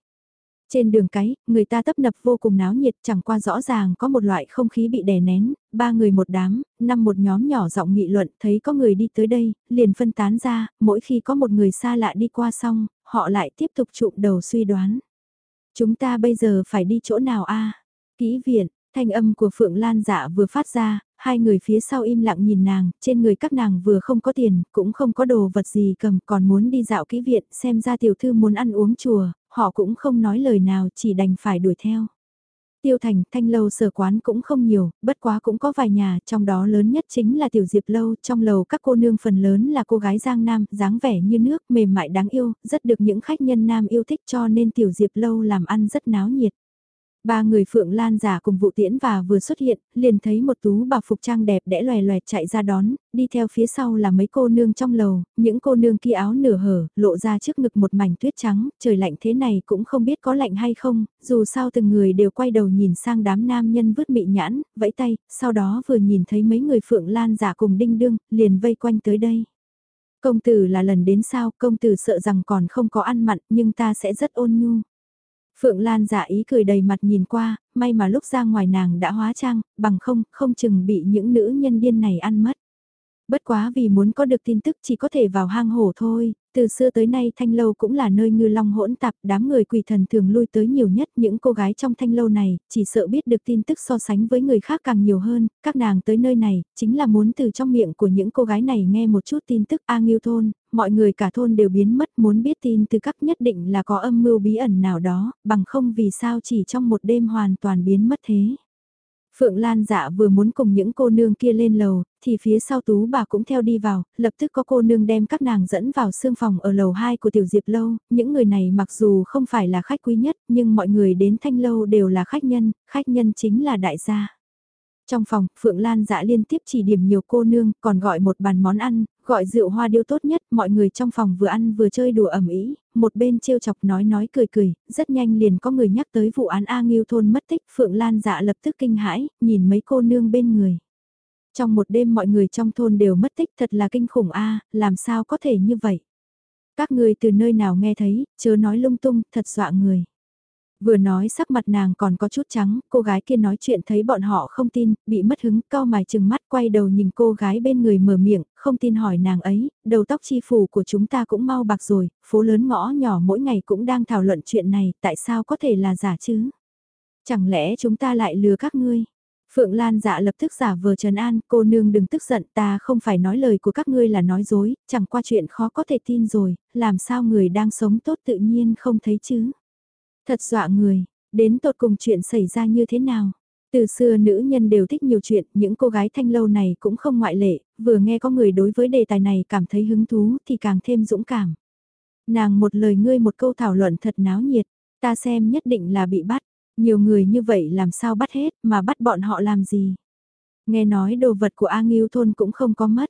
Trên đường cái, người ta tấp nập vô cùng náo nhiệt chẳng qua rõ ràng có một loại không khí bị đè nén, ba người một đám, năm một nhóm nhỏ giọng nghị luận thấy có người đi tới đây, liền phân tán ra, mỗi khi có một người xa lạ đi qua xong, họ lại tiếp tục trụm đầu suy đoán. Chúng ta bây giờ phải đi chỗ nào a Kỹ viện, thanh âm của Phượng Lan dạ vừa phát ra, hai người phía sau im lặng nhìn nàng, trên người các nàng vừa không có tiền, cũng không có đồ vật gì cầm, còn muốn đi dạo kỹ viện, xem ra tiểu thư muốn ăn uống chùa, họ cũng không nói lời nào, chỉ đành phải đuổi theo. Tiêu thành, thanh lâu sở quán cũng không nhiều, bất quá cũng có vài nhà, trong đó lớn nhất chính là tiểu diệp lâu, trong lầu các cô nương phần lớn là cô gái giang nam, dáng vẻ như nước, mềm mại đáng yêu, rất được những khách nhân nam yêu thích cho nên tiểu diệp lâu làm ăn rất náo nhiệt. Ba người Phượng Lan giả cùng vụ tiễn và vừa xuất hiện, liền thấy một tú bà phục trang đẹp đẽ loè loẹt chạy ra đón, đi theo phía sau là mấy cô nương trong lầu, những cô nương kia áo nửa hở, lộ ra trước ngực một mảnh tuyết trắng, trời lạnh thế này cũng không biết có lạnh hay không, dù sao từng người đều quay đầu nhìn sang đám nam nhân vứt mị nhãn, vẫy tay, sau đó vừa nhìn thấy mấy người Phượng Lan giả cùng đinh đương, liền vây quanh tới đây. Công tử là lần đến sao, công tử sợ rằng còn không có ăn mặn nhưng ta sẽ rất ôn nhu. Phượng Lan giả ý cười đầy mặt nhìn qua, may mà lúc ra ngoài nàng đã hóa trang, bằng không, không chừng bị những nữ nhân điên này ăn mất. Bất quá vì muốn có được tin tức chỉ có thể vào hang hổ thôi, từ xưa tới nay thanh lâu cũng là nơi ngư long hỗn tạp, đám người quỷ thần thường lui tới nhiều nhất những cô gái trong thanh lâu này, chỉ sợ biết được tin tức so sánh với người khác càng nhiều hơn, các nàng tới nơi này, chính là muốn từ trong miệng của những cô gái này nghe một chút tin tức A Nghiêu Thôn, mọi người cả thôn đều biến mất muốn biết tin từ các nhất định là có âm mưu bí ẩn nào đó, bằng không vì sao chỉ trong một đêm hoàn toàn biến mất thế. Phượng Lan dạ vừa muốn cùng những cô nương kia lên lầu, thì phía sau tú bà cũng theo đi vào, lập tức có cô nương đem các nàng dẫn vào xương phòng ở lầu 2 của tiểu diệp lâu, những người này mặc dù không phải là khách quý nhất, nhưng mọi người đến thanh lâu đều là khách nhân, khách nhân chính là đại gia. Trong phòng, Phượng Lan dạ liên tiếp chỉ điểm nhiều cô nương, còn gọi một bàn món ăn, gọi rượu hoa điêu tốt nhất, mọi người trong phòng vừa ăn vừa chơi đùa ẩm ý, một bên trêu chọc nói nói cười cười, rất nhanh liền có người nhắc tới vụ án A Nghiêu thôn mất tích, Phượng Lan dạ lập tức kinh hãi, nhìn mấy cô nương bên người. Trong một đêm mọi người trong thôn đều mất tích thật là kinh khủng A, làm sao có thể như vậy? Các người từ nơi nào nghe thấy, chớ nói lung tung, thật dọa người. Vừa nói sắc mặt nàng còn có chút trắng, cô gái kia nói chuyện thấy bọn họ không tin, bị mất hứng, cao mài chừng mắt quay đầu nhìn cô gái bên người mở miệng, không tin hỏi nàng ấy, đầu tóc chi phủ của chúng ta cũng mau bạc rồi, phố lớn ngõ nhỏ mỗi ngày cũng đang thảo luận chuyện này, tại sao có thể là giả chứ? Chẳng lẽ chúng ta lại lừa các ngươi? Phượng Lan dạ lập tức giả vờ trần an, cô nương đừng tức giận ta không phải nói lời của các ngươi là nói dối, chẳng qua chuyện khó có thể tin rồi, làm sao người đang sống tốt tự nhiên không thấy chứ? Thật dọa người, đến tột cùng chuyện xảy ra như thế nào? Từ xưa nữ nhân đều thích nhiều chuyện, những cô gái thanh lâu này cũng không ngoại lệ, vừa nghe có người đối với đề tài này cảm thấy hứng thú thì càng thêm dũng cảm. Nàng một lời ngươi một câu thảo luận thật náo nhiệt, ta xem nhất định là bị bắt, nhiều người như vậy làm sao bắt hết mà bắt bọn họ làm gì. Nghe nói đồ vật của A Nghiêu thôn cũng không có mất.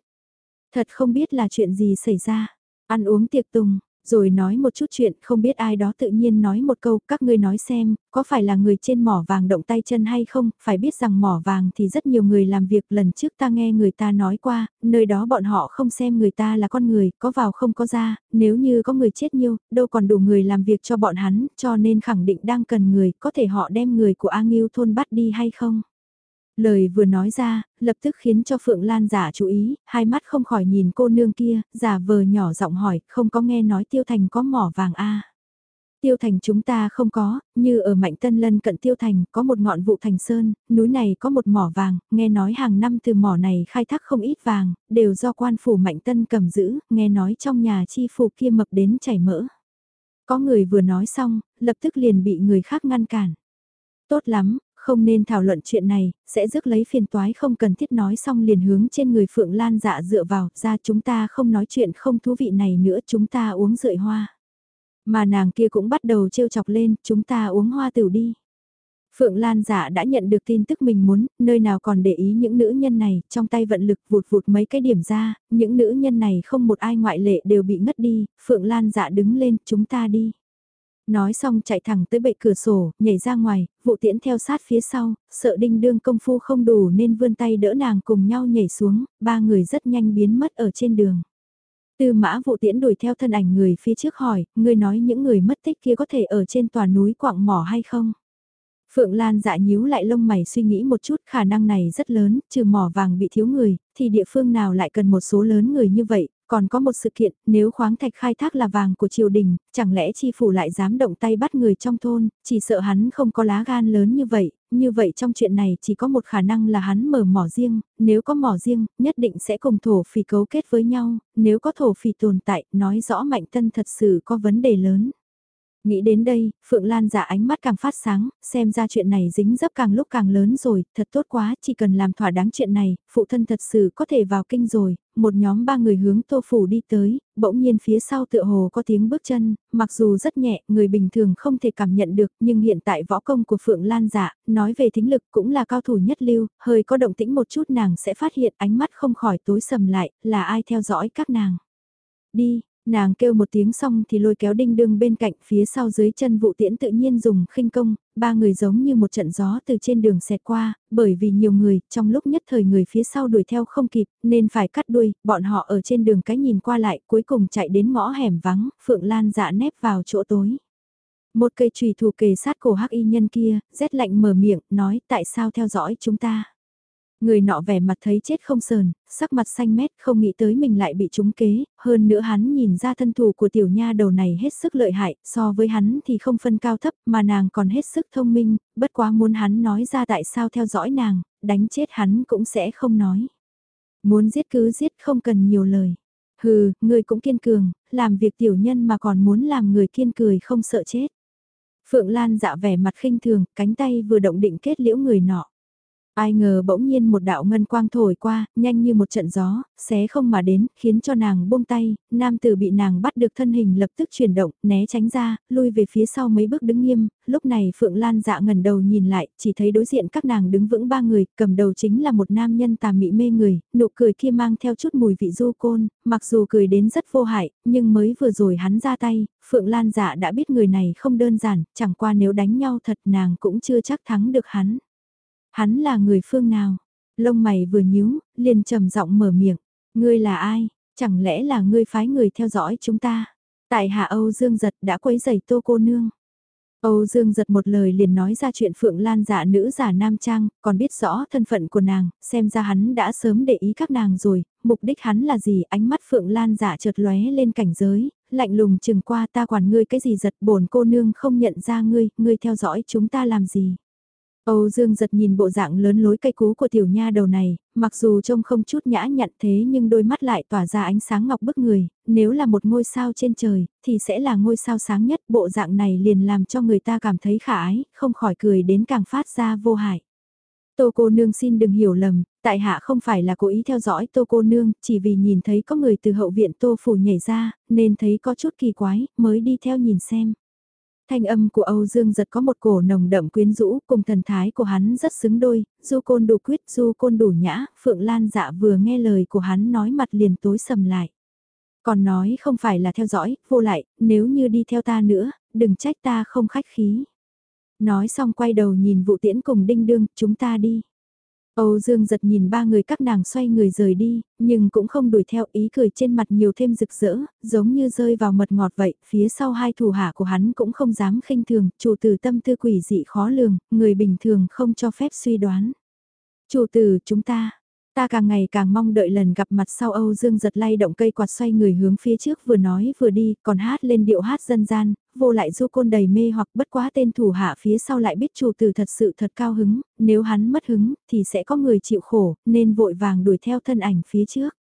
Thật không biết là chuyện gì xảy ra. Ăn uống tiệc tùng, rồi nói một chút chuyện, không biết ai đó tự nhiên nói một câu, các ngươi nói xem, có phải là người trên mỏ vàng động tay chân hay không, phải biết rằng mỏ vàng thì rất nhiều người làm việc, lần trước ta nghe người ta nói qua, nơi đó bọn họ không xem người ta là con người, có vào không có ra, nếu như có người chết nhiều đâu còn đủ người làm việc cho bọn hắn, cho nên khẳng định đang cần người, có thể họ đem người của A Nghiêu thôn bắt đi hay không. Lời vừa nói ra, lập tức khiến cho Phượng Lan giả chú ý, hai mắt không khỏi nhìn cô nương kia, giả vờ nhỏ giọng hỏi, không có nghe nói Tiêu Thành có mỏ vàng a Tiêu Thành chúng ta không có, như ở Mạnh Tân Lân cận Tiêu Thành có một ngọn vụ thành sơn, núi này có một mỏ vàng, nghe nói hàng năm từ mỏ này khai thác không ít vàng, đều do quan phủ Mạnh Tân cầm giữ, nghe nói trong nhà chi phủ kia mập đến chảy mỡ. Có người vừa nói xong, lập tức liền bị người khác ngăn cản. Tốt lắm, không nên thảo luận chuyện này, sẽ rước lấy phiền toái không cần thiết nói xong liền hướng trên người Phượng Lan dạ dựa vào, ra chúng ta không nói chuyện không thú vị này nữa chúng ta uống rượu hoa. Mà nàng kia cũng bắt đầu trêu chọc lên, chúng ta uống hoa tửu đi. Phượng Lan dạ đã nhận được tin tức mình muốn, nơi nào còn để ý những nữ nhân này, trong tay vận lực vụt vụt mấy cái điểm ra, những nữ nhân này không một ai ngoại lệ đều bị ngất đi, Phượng Lan dạ đứng lên, chúng ta đi. Nói xong chạy thẳng tới bệ cửa sổ, nhảy ra ngoài, vụ tiễn theo sát phía sau, sợ đinh đương công phu không đủ nên vươn tay đỡ nàng cùng nhau nhảy xuống, ba người rất nhanh biến mất ở trên đường. Tư mã vụ tiễn đuổi theo thân ảnh người phía trước hỏi, người nói những người mất tích kia có thể ở trên tòa núi quạng mỏ hay không? Phượng Lan dạ nhíu lại lông mày suy nghĩ một chút khả năng này rất lớn, trừ mỏ vàng bị thiếu người, thì địa phương nào lại cần một số lớn người như vậy, còn có một sự kiện, nếu khoáng thạch khai thác là vàng của triều đình, chẳng lẽ chi phủ lại dám động tay bắt người trong thôn, chỉ sợ hắn không có lá gan lớn như vậy, như vậy trong chuyện này chỉ có một khả năng là hắn mở mỏ riêng, nếu có mỏ riêng, nhất định sẽ cùng thổ phỉ cấu kết với nhau, nếu có thổ phỉ tồn tại, nói rõ mạnh tân thật sự có vấn đề lớn. Nghĩ đến đây, Phượng Lan giả ánh mắt càng phát sáng, xem ra chuyện này dính dấp càng lúc càng lớn rồi, thật tốt quá, chỉ cần làm thỏa đáng chuyện này, phụ thân thật sự có thể vào kinh rồi, một nhóm ba người hướng tô phủ đi tới, bỗng nhiên phía sau tựa hồ có tiếng bước chân, mặc dù rất nhẹ, người bình thường không thể cảm nhận được, nhưng hiện tại võ công của Phượng Lan giả, nói về thính lực cũng là cao thủ nhất lưu, hơi có động tĩnh một chút nàng sẽ phát hiện ánh mắt không khỏi tối sầm lại, là ai theo dõi các nàng. Đi, Nàng kêu một tiếng xong thì lôi kéo đinh đương bên cạnh phía sau dưới chân vụ tiễn tự nhiên dùng khinh công, ba người giống như một trận gió từ trên đường xẹt qua, bởi vì nhiều người, trong lúc nhất thời người phía sau đuổi theo không kịp, nên phải cắt đuôi, bọn họ ở trên đường cái nhìn qua lại, cuối cùng chạy đến ngõ hẻm vắng, Phượng Lan dạ nép vào chỗ tối. Một cây trùy thủ kề sát cổ hắc y nhân kia, rét lạnh mở miệng, nói tại sao theo dõi chúng ta. Người nọ vẻ mặt thấy chết không sờn, sắc mặt xanh mét không nghĩ tới mình lại bị trúng kế, hơn nữa hắn nhìn ra thân thủ của tiểu nha đầu này hết sức lợi hại, so với hắn thì không phân cao thấp mà nàng còn hết sức thông minh, bất quá muốn hắn nói ra tại sao theo dõi nàng, đánh chết hắn cũng sẽ không nói. Muốn giết cứ giết không cần nhiều lời. Hừ, người cũng kiên cường, làm việc tiểu nhân mà còn muốn làm người kiên cười không sợ chết. Phượng Lan dạ vẻ mặt khinh thường, cánh tay vừa động định kết liễu người nọ. Ai ngờ bỗng nhiên một đạo ngân quang thổi qua, nhanh như một trận gió, xé không mà đến, khiến cho nàng buông tay, nam tử bị nàng bắt được thân hình lập tức chuyển động, né tránh ra, lui về phía sau mấy bước đứng nghiêm, lúc này Phượng Lan dạ ngẩn đầu nhìn lại, chỉ thấy đối diện các nàng đứng vững ba người, cầm đầu chính là một nam nhân tà mị mê người, nụ cười kia mang theo chút mùi vị du côn, mặc dù cười đến rất vô hại, nhưng mới vừa rồi hắn ra tay, Phượng Lan dạ đã biết người này không đơn giản, chẳng qua nếu đánh nhau thật nàng cũng chưa chắc thắng được hắn. Hắn là người phương nào? Lông mày vừa nhíu, liền trầm giọng mở miệng. Ngươi là ai? Chẳng lẽ là ngươi phái người theo dõi chúng ta? Tại hạ Âu Dương Giật đã quấy giày tô cô nương. Âu Dương giật một lời liền nói ra chuyện Phượng Lan giả nữ giả nam trang, còn biết rõ thân phận của nàng, xem ra hắn đã sớm để ý các nàng rồi, mục đích hắn là gì, ánh mắt Phượng Lan giả chợt lóe lên cảnh giới, lạnh lùng chừng qua ta quản ngươi cái gì giật bổn cô nương không nhận ra ngươi, ngươi theo dõi chúng ta làm gì. Âu Dương giật nhìn bộ dạng lớn lối cây cú của tiểu nha đầu này, mặc dù trông không chút nhã nhặn thế nhưng đôi mắt lại tỏa ra ánh sáng ngọc bức người, nếu là một ngôi sao trên trời, thì sẽ là ngôi sao sáng nhất. Bộ dạng này liền làm cho người ta cảm thấy khả ái, không khỏi cười đến càng phát ra vô hại. Tô cô nương xin đừng hiểu lầm, tại hạ không phải là cố ý theo dõi tô cô nương, chỉ vì nhìn thấy có người từ hậu viện tô phủ nhảy ra, nên thấy có chút kỳ quái, mới đi theo nhìn xem. Thanh âm của Âu Dương giật có một cổ nồng đậm quyến rũ, cùng thần thái của hắn rất xứng đôi, du côn đủ quyết, du côn đủ nhã, Phượng Lan dạ vừa nghe lời của hắn nói mặt liền tối sầm lại. Còn nói không phải là theo dõi, vô lại, nếu như đi theo ta nữa, đừng trách ta không khách khí. Nói xong quay đầu nhìn vụ tiễn cùng đinh đương, chúng ta đi. Âu Dương giật nhìn ba người các nàng xoay người rời đi, nhưng cũng không đuổi theo ý cười trên mặt nhiều thêm rực rỡ, giống như rơi vào mật ngọt vậy, phía sau hai thủ hạ của hắn cũng không dám khinh thường, chủ tử tâm tư quỷ dị khó lường, người bình thường không cho phép suy đoán. Chủ tử chúng ta, Ta càng ngày càng mong đợi lần gặp mặt sau Âu Dương giật lay động cây quạt xoay người hướng phía trước vừa nói vừa đi, còn hát lên điệu hát dân gian, vô lại du côn đầy mê hoặc bất quá tên thủ hạ phía sau lại biết chủ tử thật sự thật cao hứng, nếu hắn mất hứng thì sẽ có người chịu khổ, nên vội vàng đuổi theo thân ảnh phía trước.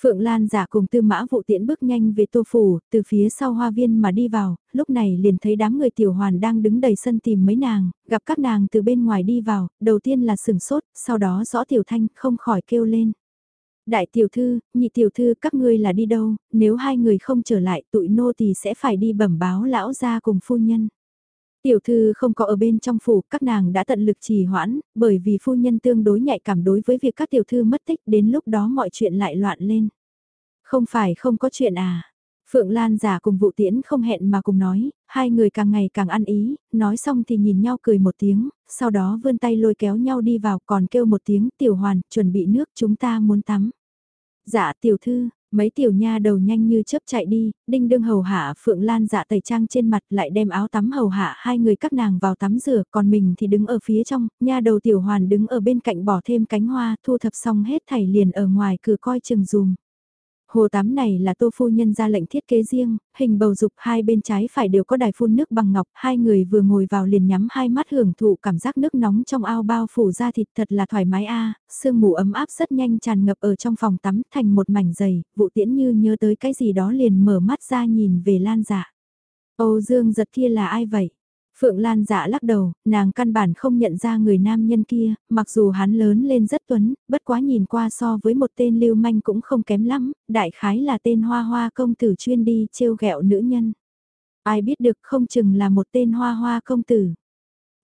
Phượng Lan giả cùng tư mã vụ tiễn bước nhanh về tô phủ, từ phía sau hoa viên mà đi vào, lúc này liền thấy đám người tiểu hoàn đang đứng đầy sân tìm mấy nàng, gặp các nàng từ bên ngoài đi vào, đầu tiên là sừng sốt, sau đó rõ tiểu thanh không khỏi kêu lên. Đại tiểu thư, nhị tiểu thư các ngươi là đi đâu, nếu hai người không trở lại tụi nô thì sẽ phải đi bẩm báo lão gia cùng phu nhân. Tiểu thư không có ở bên trong phủ, các nàng đã tận lực trì hoãn, bởi vì phu nhân tương đối nhạy cảm đối với việc các tiểu thư mất tích đến lúc đó mọi chuyện lại loạn lên. Không phải không có chuyện à. Phượng Lan giả cùng vụ tiễn không hẹn mà cùng nói, hai người càng ngày càng ăn ý, nói xong thì nhìn nhau cười một tiếng, sau đó vươn tay lôi kéo nhau đi vào còn kêu một tiếng tiểu hoàn, chuẩn bị nước chúng ta muốn tắm. Dạ tiểu thư, Mấy tiểu nha đầu nhanh như chớp chạy đi, đinh đương hầu hạ Phượng Lan dạ tẩy trang trên mặt lại đem áo tắm hầu hạ hai người các nàng vào tắm rửa, còn mình thì đứng ở phía trong, nha đầu tiểu hoàn đứng ở bên cạnh bỏ thêm cánh hoa, thu thập xong hết thảy liền ở ngoài cửa coi chừng dùm. Hồ tắm này là tô phu nhân ra lệnh thiết kế riêng, hình bầu dục hai bên trái phải đều có đài phun nước bằng ngọc, hai người vừa ngồi vào liền nhắm hai mắt hưởng thụ cảm giác nước nóng trong ao bao phủ ra thịt thật là thoải mái a sương mù ấm áp rất nhanh tràn ngập ở trong phòng tắm thành một mảnh dày, vụ tiễn như nhớ tới cái gì đó liền mở mắt ra nhìn về lan dạ. Âu Dương giật kia là ai vậy? Phượng Lan dạ lắc đầu, nàng căn bản không nhận ra người nam nhân kia, mặc dù hắn lớn lên rất tuấn, bất quá nhìn qua so với một tên lưu manh cũng không kém lắm, đại khái là tên hoa hoa công tử chuyên đi trêu ghẹo nữ nhân. Ai biết được không chừng là một tên hoa hoa công tử.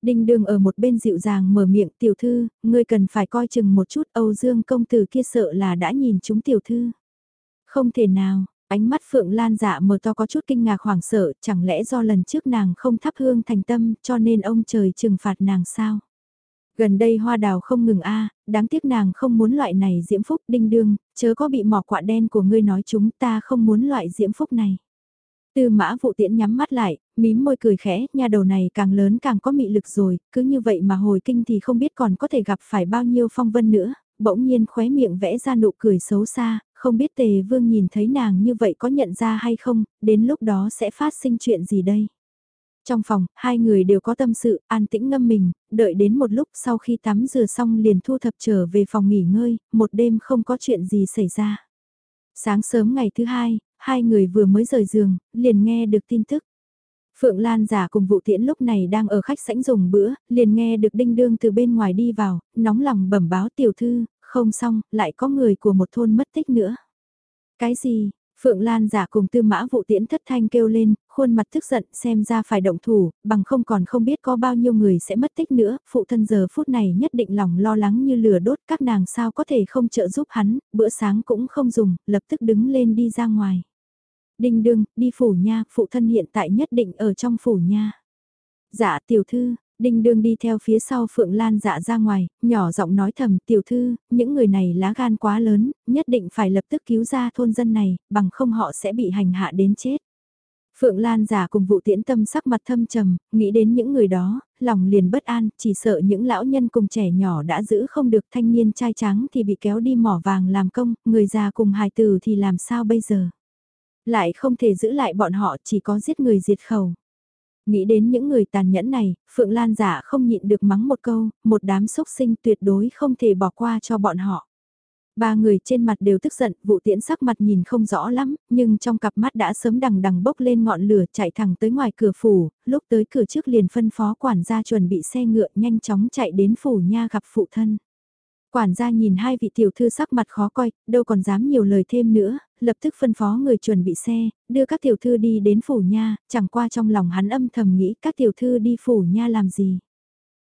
Đinh đường ở một bên dịu dàng mở miệng tiểu thư, ngươi cần phải coi chừng một chút Âu Dương công tử kia sợ là đã nhìn chúng tiểu thư. Không thể nào, Ánh mắt Phượng Lan dạ mở to có chút kinh ngạc hoảng sợ, chẳng lẽ do lần trước nàng không thắp hương thành tâm cho nên ông trời trừng phạt nàng sao? Gần đây hoa đào không ngừng a đáng tiếc nàng không muốn loại này diễm phúc đinh đương, chớ có bị mỏ quạ đen của ngươi nói chúng ta không muốn loại diễm phúc này. Tư mã vụ tiễn nhắm mắt lại, mím môi cười khẽ, nhà đầu này càng lớn càng có mị lực rồi, cứ như vậy mà hồi kinh thì không biết còn có thể gặp phải bao nhiêu phong vân nữa, bỗng nhiên khóe miệng vẽ ra nụ cười xấu xa, không biết tề vương nhìn thấy nàng như vậy có nhận ra hay không, đến lúc đó sẽ phát sinh chuyện gì đây. Trong phòng, hai người đều có tâm sự, an tĩnh ngâm mình, đợi đến một lúc sau khi tắm rửa xong liền thu thập trở về phòng nghỉ ngơi, một đêm không có chuyện gì xảy ra. Sáng sớm ngày thứ hai, hai người vừa mới rời giường, liền nghe được tin tức. Phượng Lan giả cùng vụ tiễn lúc này đang ở khách sảnh dùng bữa, liền nghe được đinh đương từ bên ngoài đi vào, nóng lòng bẩm báo tiểu thư, không xong, lại có người của một thôn mất tích nữa. Cái gì? Phượng Lan giả cùng tư mã vụ tiễn thất thanh kêu lên, khuôn mặt tức giận xem ra phải động thủ, bằng không còn không biết có bao nhiêu người sẽ mất tích nữa, phụ thân giờ phút này nhất định lòng lo lắng như lửa đốt các nàng sao có thể không trợ giúp hắn, bữa sáng cũng không dùng, lập tức đứng lên đi ra ngoài. Đinh đương, đi phủ nha, phụ thân hiện tại nhất định ở trong phủ nha. Dạ tiểu thư, Đinh đương đi theo phía sau Phượng Lan dạ ra ngoài, nhỏ giọng nói thầm tiểu thư, những người này lá gan quá lớn, nhất định phải lập tức cứu ra thôn dân này, bằng không họ sẽ bị hành hạ đến chết. Phượng Lan giả cùng vụ tiễn tâm sắc mặt thâm trầm, nghĩ đến những người đó, lòng liền bất an, chỉ sợ những lão nhân cùng trẻ nhỏ đã giữ không được thanh niên trai trắng thì bị kéo đi mỏ vàng làm công, người già cùng hài tử thì làm sao bây giờ. Lại không thể giữ lại bọn họ chỉ có giết người diệt khẩu. Nghĩ đến những người tàn nhẫn này, Phượng Lan giả không nhịn được mắng một câu, một đám sốc sinh tuyệt đối không thể bỏ qua cho bọn họ. Ba người trên mặt đều tức giận, vụ tiễn sắc mặt nhìn không rõ lắm, nhưng trong cặp mắt đã sớm đằng đằng bốc lên ngọn lửa chạy thẳng tới ngoài cửa phủ, lúc tới cửa trước liền phân phó quản gia chuẩn bị xe ngựa nhanh chóng chạy đến phủ nha gặp phụ thân. Quản gia nhìn hai vị tiểu thư sắc mặt khó coi, đâu còn dám nhiều lời thêm nữa, lập tức phân phó người chuẩn bị xe, đưa các tiểu thư đi đến phủ nha, chẳng qua trong lòng hắn âm thầm nghĩ các tiểu thư đi phủ nha làm gì.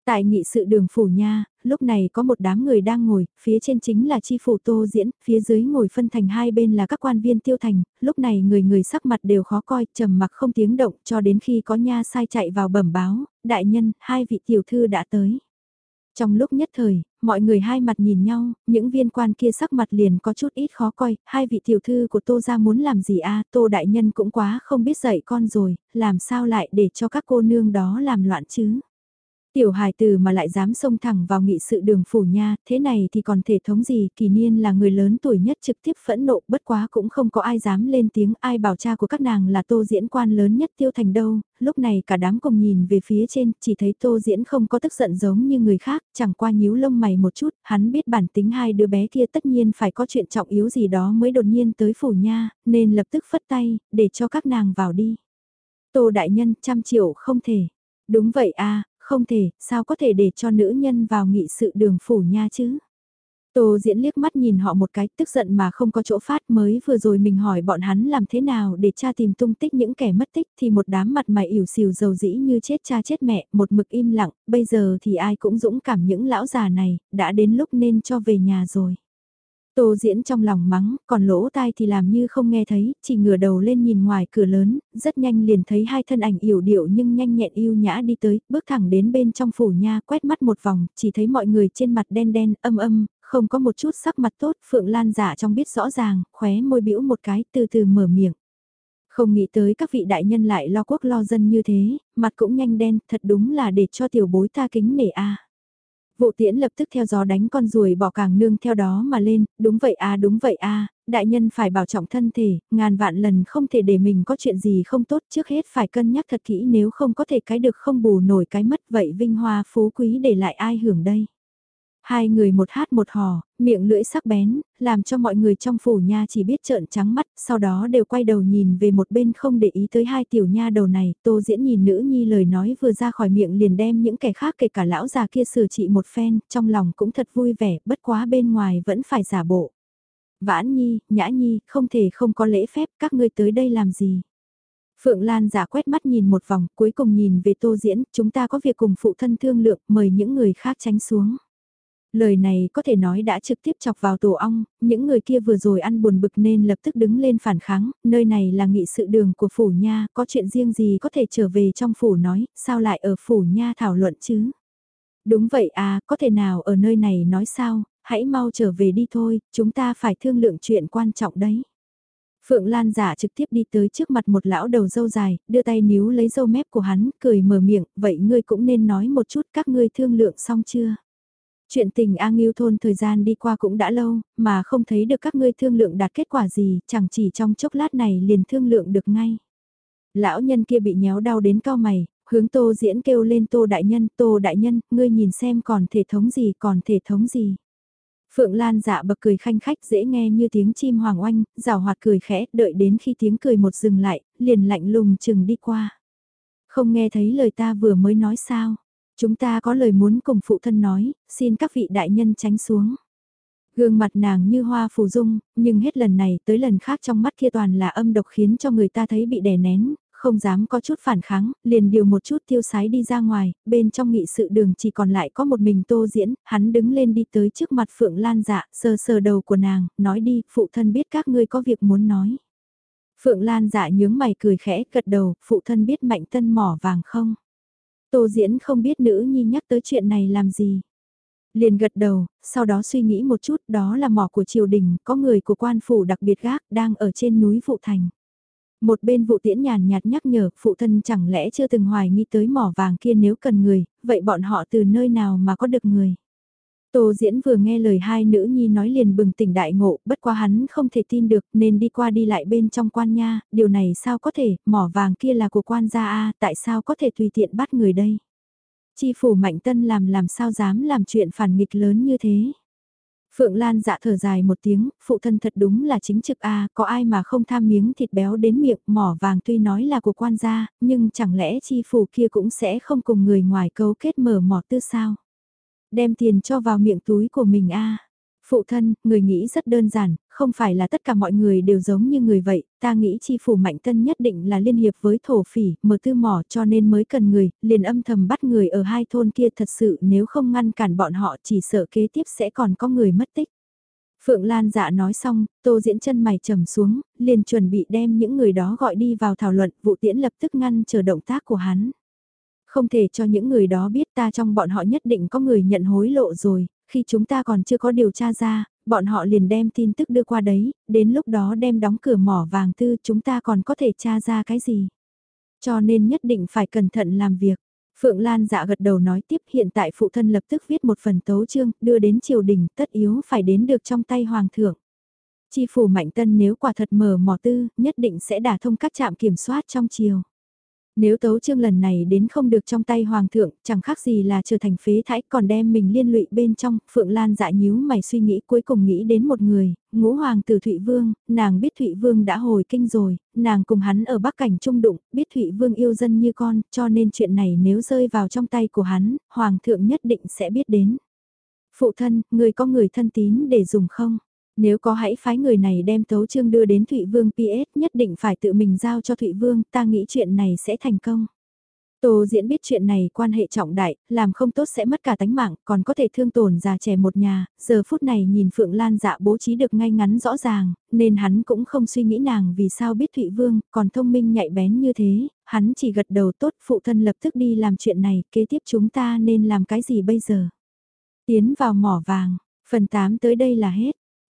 Tại nghị sự đường phủ nha, lúc này có một đám người đang ngồi, phía trên chính là chi phủ tô diễn, phía dưới ngồi phân thành hai bên là các quan viên tiêu thành, lúc này người người sắc mặt đều khó coi, trầm mặc không tiếng động cho đến khi có nha sai chạy vào bẩm báo, đại nhân, hai vị tiểu thư đã tới. Trong lúc nhất thời, mọi người hai mặt nhìn nhau, những viên quan kia sắc mặt liền có chút ít khó coi, hai vị tiểu thư của tô ra muốn làm gì a tô đại nhân cũng quá không biết dạy con rồi, làm sao lại để cho các cô nương đó làm loạn chứ. Tiểu hài từ mà lại dám xông thẳng vào nghị sự đường phủ nha, thế này thì còn thể thống gì, kỳ niên là người lớn tuổi nhất trực tiếp phẫn nộ, bất quá cũng không có ai dám lên tiếng, ai bảo cha của các nàng là tô diễn quan lớn nhất tiêu thành đâu, lúc này cả đám cùng nhìn về phía trên, chỉ thấy tô diễn không có tức giận giống như người khác, chẳng qua nhíu lông mày một chút, hắn biết bản tính hai đứa bé kia tất nhiên phải có chuyện trọng yếu gì đó mới đột nhiên tới phủ nha, nên lập tức phất tay, để cho các nàng vào đi. Tô đại nhân trăm triệu không thể. Đúng vậy a không thể, sao có thể để cho nữ nhân vào nghị sự đường phủ nha chứ? Tô diễn liếc mắt nhìn họ một cái tức giận mà không có chỗ phát mới vừa rồi mình hỏi bọn hắn làm thế nào để cha tìm tung tích những kẻ mất tích thì một đám mặt mày ỉu xìu dầu dĩ như chết cha chết mẹ, một mực im lặng, bây giờ thì ai cũng dũng cảm những lão già này, đã đến lúc nên cho về nhà rồi. Tô diễn trong lòng mắng, còn lỗ tai thì làm như không nghe thấy, chỉ ngửa đầu lên nhìn ngoài cửa lớn, rất nhanh liền thấy hai thân ảnh yểu điệu nhưng nhanh nhẹn yêu nhã đi tới, bước thẳng đến bên trong phủ nha, quét mắt một vòng, chỉ thấy mọi người trên mặt đen đen, âm âm, không có một chút sắc mặt tốt, Phượng Lan giả trong biết rõ ràng, khóe môi bĩu một cái từ từ mở miệng. Không nghĩ tới các vị đại nhân lại lo quốc lo dân như thế, mặt cũng nhanh đen, thật đúng là để cho tiểu bối ta kính nể a. Vụ tiễn lập tức theo gió đánh con ruồi bỏ càng nương theo đó mà lên, đúng vậy a đúng vậy a đại nhân phải bảo trọng thân thể, ngàn vạn lần không thể để mình có chuyện gì không tốt trước hết phải cân nhắc thật kỹ nếu không có thể cái được không bù nổi cái mất vậy vinh hoa phú quý để lại ai hưởng đây. Hai người một hát một hò, miệng lưỡi sắc bén, làm cho mọi người trong phủ nha chỉ biết trợn trắng mắt, sau đó đều quay đầu nhìn về một bên không để ý tới hai tiểu nha đầu này, tô diễn nhìn nữ nhi lời nói vừa ra khỏi miệng liền đem những kẻ khác kể cả lão già kia xử trị một phen, trong lòng cũng thật vui vẻ, bất quá bên ngoài vẫn phải giả bộ. Vãn nhi, nhã nhi, không thể không có lễ phép, các ngươi tới đây làm gì? Phượng Lan giả quét mắt nhìn một vòng, cuối cùng nhìn về tô diễn, chúng ta có việc cùng phụ thân thương lượng, mời những người khác tránh xuống. Lời này có thể nói đã trực tiếp chọc vào tổ ong, những người kia vừa rồi ăn buồn bực nên lập tức đứng lên phản kháng, nơi này là nghị sự đường của phủ nha, có chuyện riêng gì có thể trở về trong phủ nói, sao lại ở phủ nha thảo luận chứ? Đúng vậy à, có thể nào ở nơi này nói sao, hãy mau trở về đi thôi, chúng ta phải thương lượng chuyện quan trọng đấy. Phượng Lan giả trực tiếp đi tới trước mặt một lão đầu dâu dài, đưa tay níu lấy dâu mép của hắn, cười mở miệng, vậy ngươi cũng nên nói một chút các ngươi thương lượng xong chưa? Chuyện tình A Ngưu thôn thời gian đi qua cũng đã lâu, mà không thấy được các ngươi thương lượng đạt kết quả gì, chẳng chỉ trong chốc lát này liền thương lượng được ngay. Lão nhân kia bị nhéo đau đến cao mày, hướng tô diễn kêu lên tô đại nhân, tô đại nhân, ngươi nhìn xem còn thể thống gì, còn thể thống gì. Phượng Lan dạ bật cười khanh khách dễ nghe như tiếng chim hoàng oanh, rào hoạt cười khẽ, đợi đến khi tiếng cười một dừng lại, liền lạnh lùng chừng đi qua. Không nghe thấy lời ta vừa mới nói sao, chúng ta có lời muốn cùng phụ thân nói, xin các vị đại nhân tránh xuống. Gương mặt nàng như hoa phù dung, nhưng hết lần này tới lần khác trong mắt kia toàn là âm độc khiến cho người ta thấy bị đè nén, không dám có chút phản kháng, liền điều một chút tiêu sái đi ra ngoài, bên trong nghị sự đường chỉ còn lại có một mình tô diễn, hắn đứng lên đi tới trước mặt Phượng Lan dạ, sờ sờ đầu của nàng, nói đi, phụ thân biết các ngươi có việc muốn nói. Phượng Lan dạ nhướng mày cười khẽ, gật đầu, phụ thân biết mạnh tân mỏ vàng không? Tô diễn không biết nữ nhi nhắc tới chuyện này làm gì. Liền gật đầu, sau đó suy nghĩ một chút, đó là mỏ của triều đình, có người của quan phủ đặc biệt gác, đang ở trên núi Phụ Thành. Một bên vụ tiễn nhàn nhạt nhắc nhở, phụ thân chẳng lẽ chưa từng hoài nghi tới mỏ vàng kia nếu cần người, vậy bọn họ từ nơi nào mà có được người. Tô Diễn vừa nghe lời hai nữ nhi nói liền bừng tỉnh đại ngộ, bất quá hắn không thể tin được nên đi qua đi lại bên trong quan nha, điều này sao có thể, mỏ vàng kia là của quan gia A, tại sao có thể tùy tiện bắt người đây. Chi phủ mạnh tân làm làm sao dám làm chuyện phản nghịch lớn như thế. Phượng Lan dạ thở dài một tiếng, phụ thân thật đúng là chính trực a, có ai mà không tham miếng thịt béo đến miệng, mỏ vàng tuy nói là của quan gia, nhưng chẳng lẽ chi phủ kia cũng sẽ không cùng người ngoài cấu kết mở mỏ tư sao? Đem tiền cho vào miệng túi của mình a. Phụ thân, người nghĩ rất đơn giản, không phải là tất cả mọi người đều giống như người vậy, ta nghĩ chi phủ mạnh tân nhất định là liên hiệp với thổ phỉ, mở tư mỏ cho nên mới cần người, liền âm thầm bắt người ở hai thôn kia thật sự nếu không ngăn cản bọn họ chỉ sợ kế tiếp sẽ còn có người mất tích. Phượng Lan dạ nói xong, tô diễn chân mày trầm xuống, liền chuẩn bị đem những người đó gọi đi vào thảo luận, vụ tiễn lập tức ngăn chờ động tác của hắn. Không thể cho những người đó biết ta trong bọn họ nhất định có người nhận hối lộ rồi, khi chúng ta còn chưa có điều tra ra, bọn họ liền đem tin tức đưa qua đấy, đến lúc đó đem đóng cửa mỏ vàng tư chúng ta còn có thể tra ra cái gì. Cho nên nhất định phải cẩn thận làm việc. Phượng Lan dạ gật đầu nói tiếp hiện tại phụ thân lập tức viết một phần tấu chương đưa đến triều đình tất yếu phải đến được trong tay hoàng thượng. Chi phủ mạnh tân nếu quả thật mở mỏ tư nhất định sẽ đả thông các trạm kiểm soát trong triều. Nếu tấu chương lần này đến không được trong tay hoàng thượng, chẳng khác gì là trở thành phế thải còn đem mình liên lụy bên trong, Phượng Lan dạ nhíu mày suy nghĩ cuối cùng nghĩ đến một người, ngũ hoàng tử Thụy Vương, nàng biết Thụy Vương đã hồi kinh rồi, nàng cùng hắn ở bắc cảnh trung đụng, biết Thụy Vương yêu dân như con, cho nên chuyện này nếu rơi vào trong tay của hắn, hoàng thượng nhất định sẽ biết đến. Phụ thân, người có người thân tín để dùng không? Nếu có hãy phái người này đem tấu chương đưa đến Thụy Vương PS nhất định phải tự mình giao cho Thụy Vương, ta nghĩ chuyện này sẽ thành công. Tô diễn biết chuyện này quan hệ trọng đại, làm không tốt sẽ mất cả tánh mạng, còn có thể thương tổn già trẻ một nhà, giờ phút này nhìn Phượng Lan dạ bố trí được ngay ngắn rõ ràng, nên hắn cũng không suy nghĩ nàng vì sao biết Thụy Vương, còn thông minh nhạy bén như thế, hắn chỉ gật đầu tốt phụ thân lập tức đi làm chuyện này, kế tiếp chúng ta nên làm cái gì bây giờ? Tiến vào mỏ vàng, Phần 8 tới đây là hết.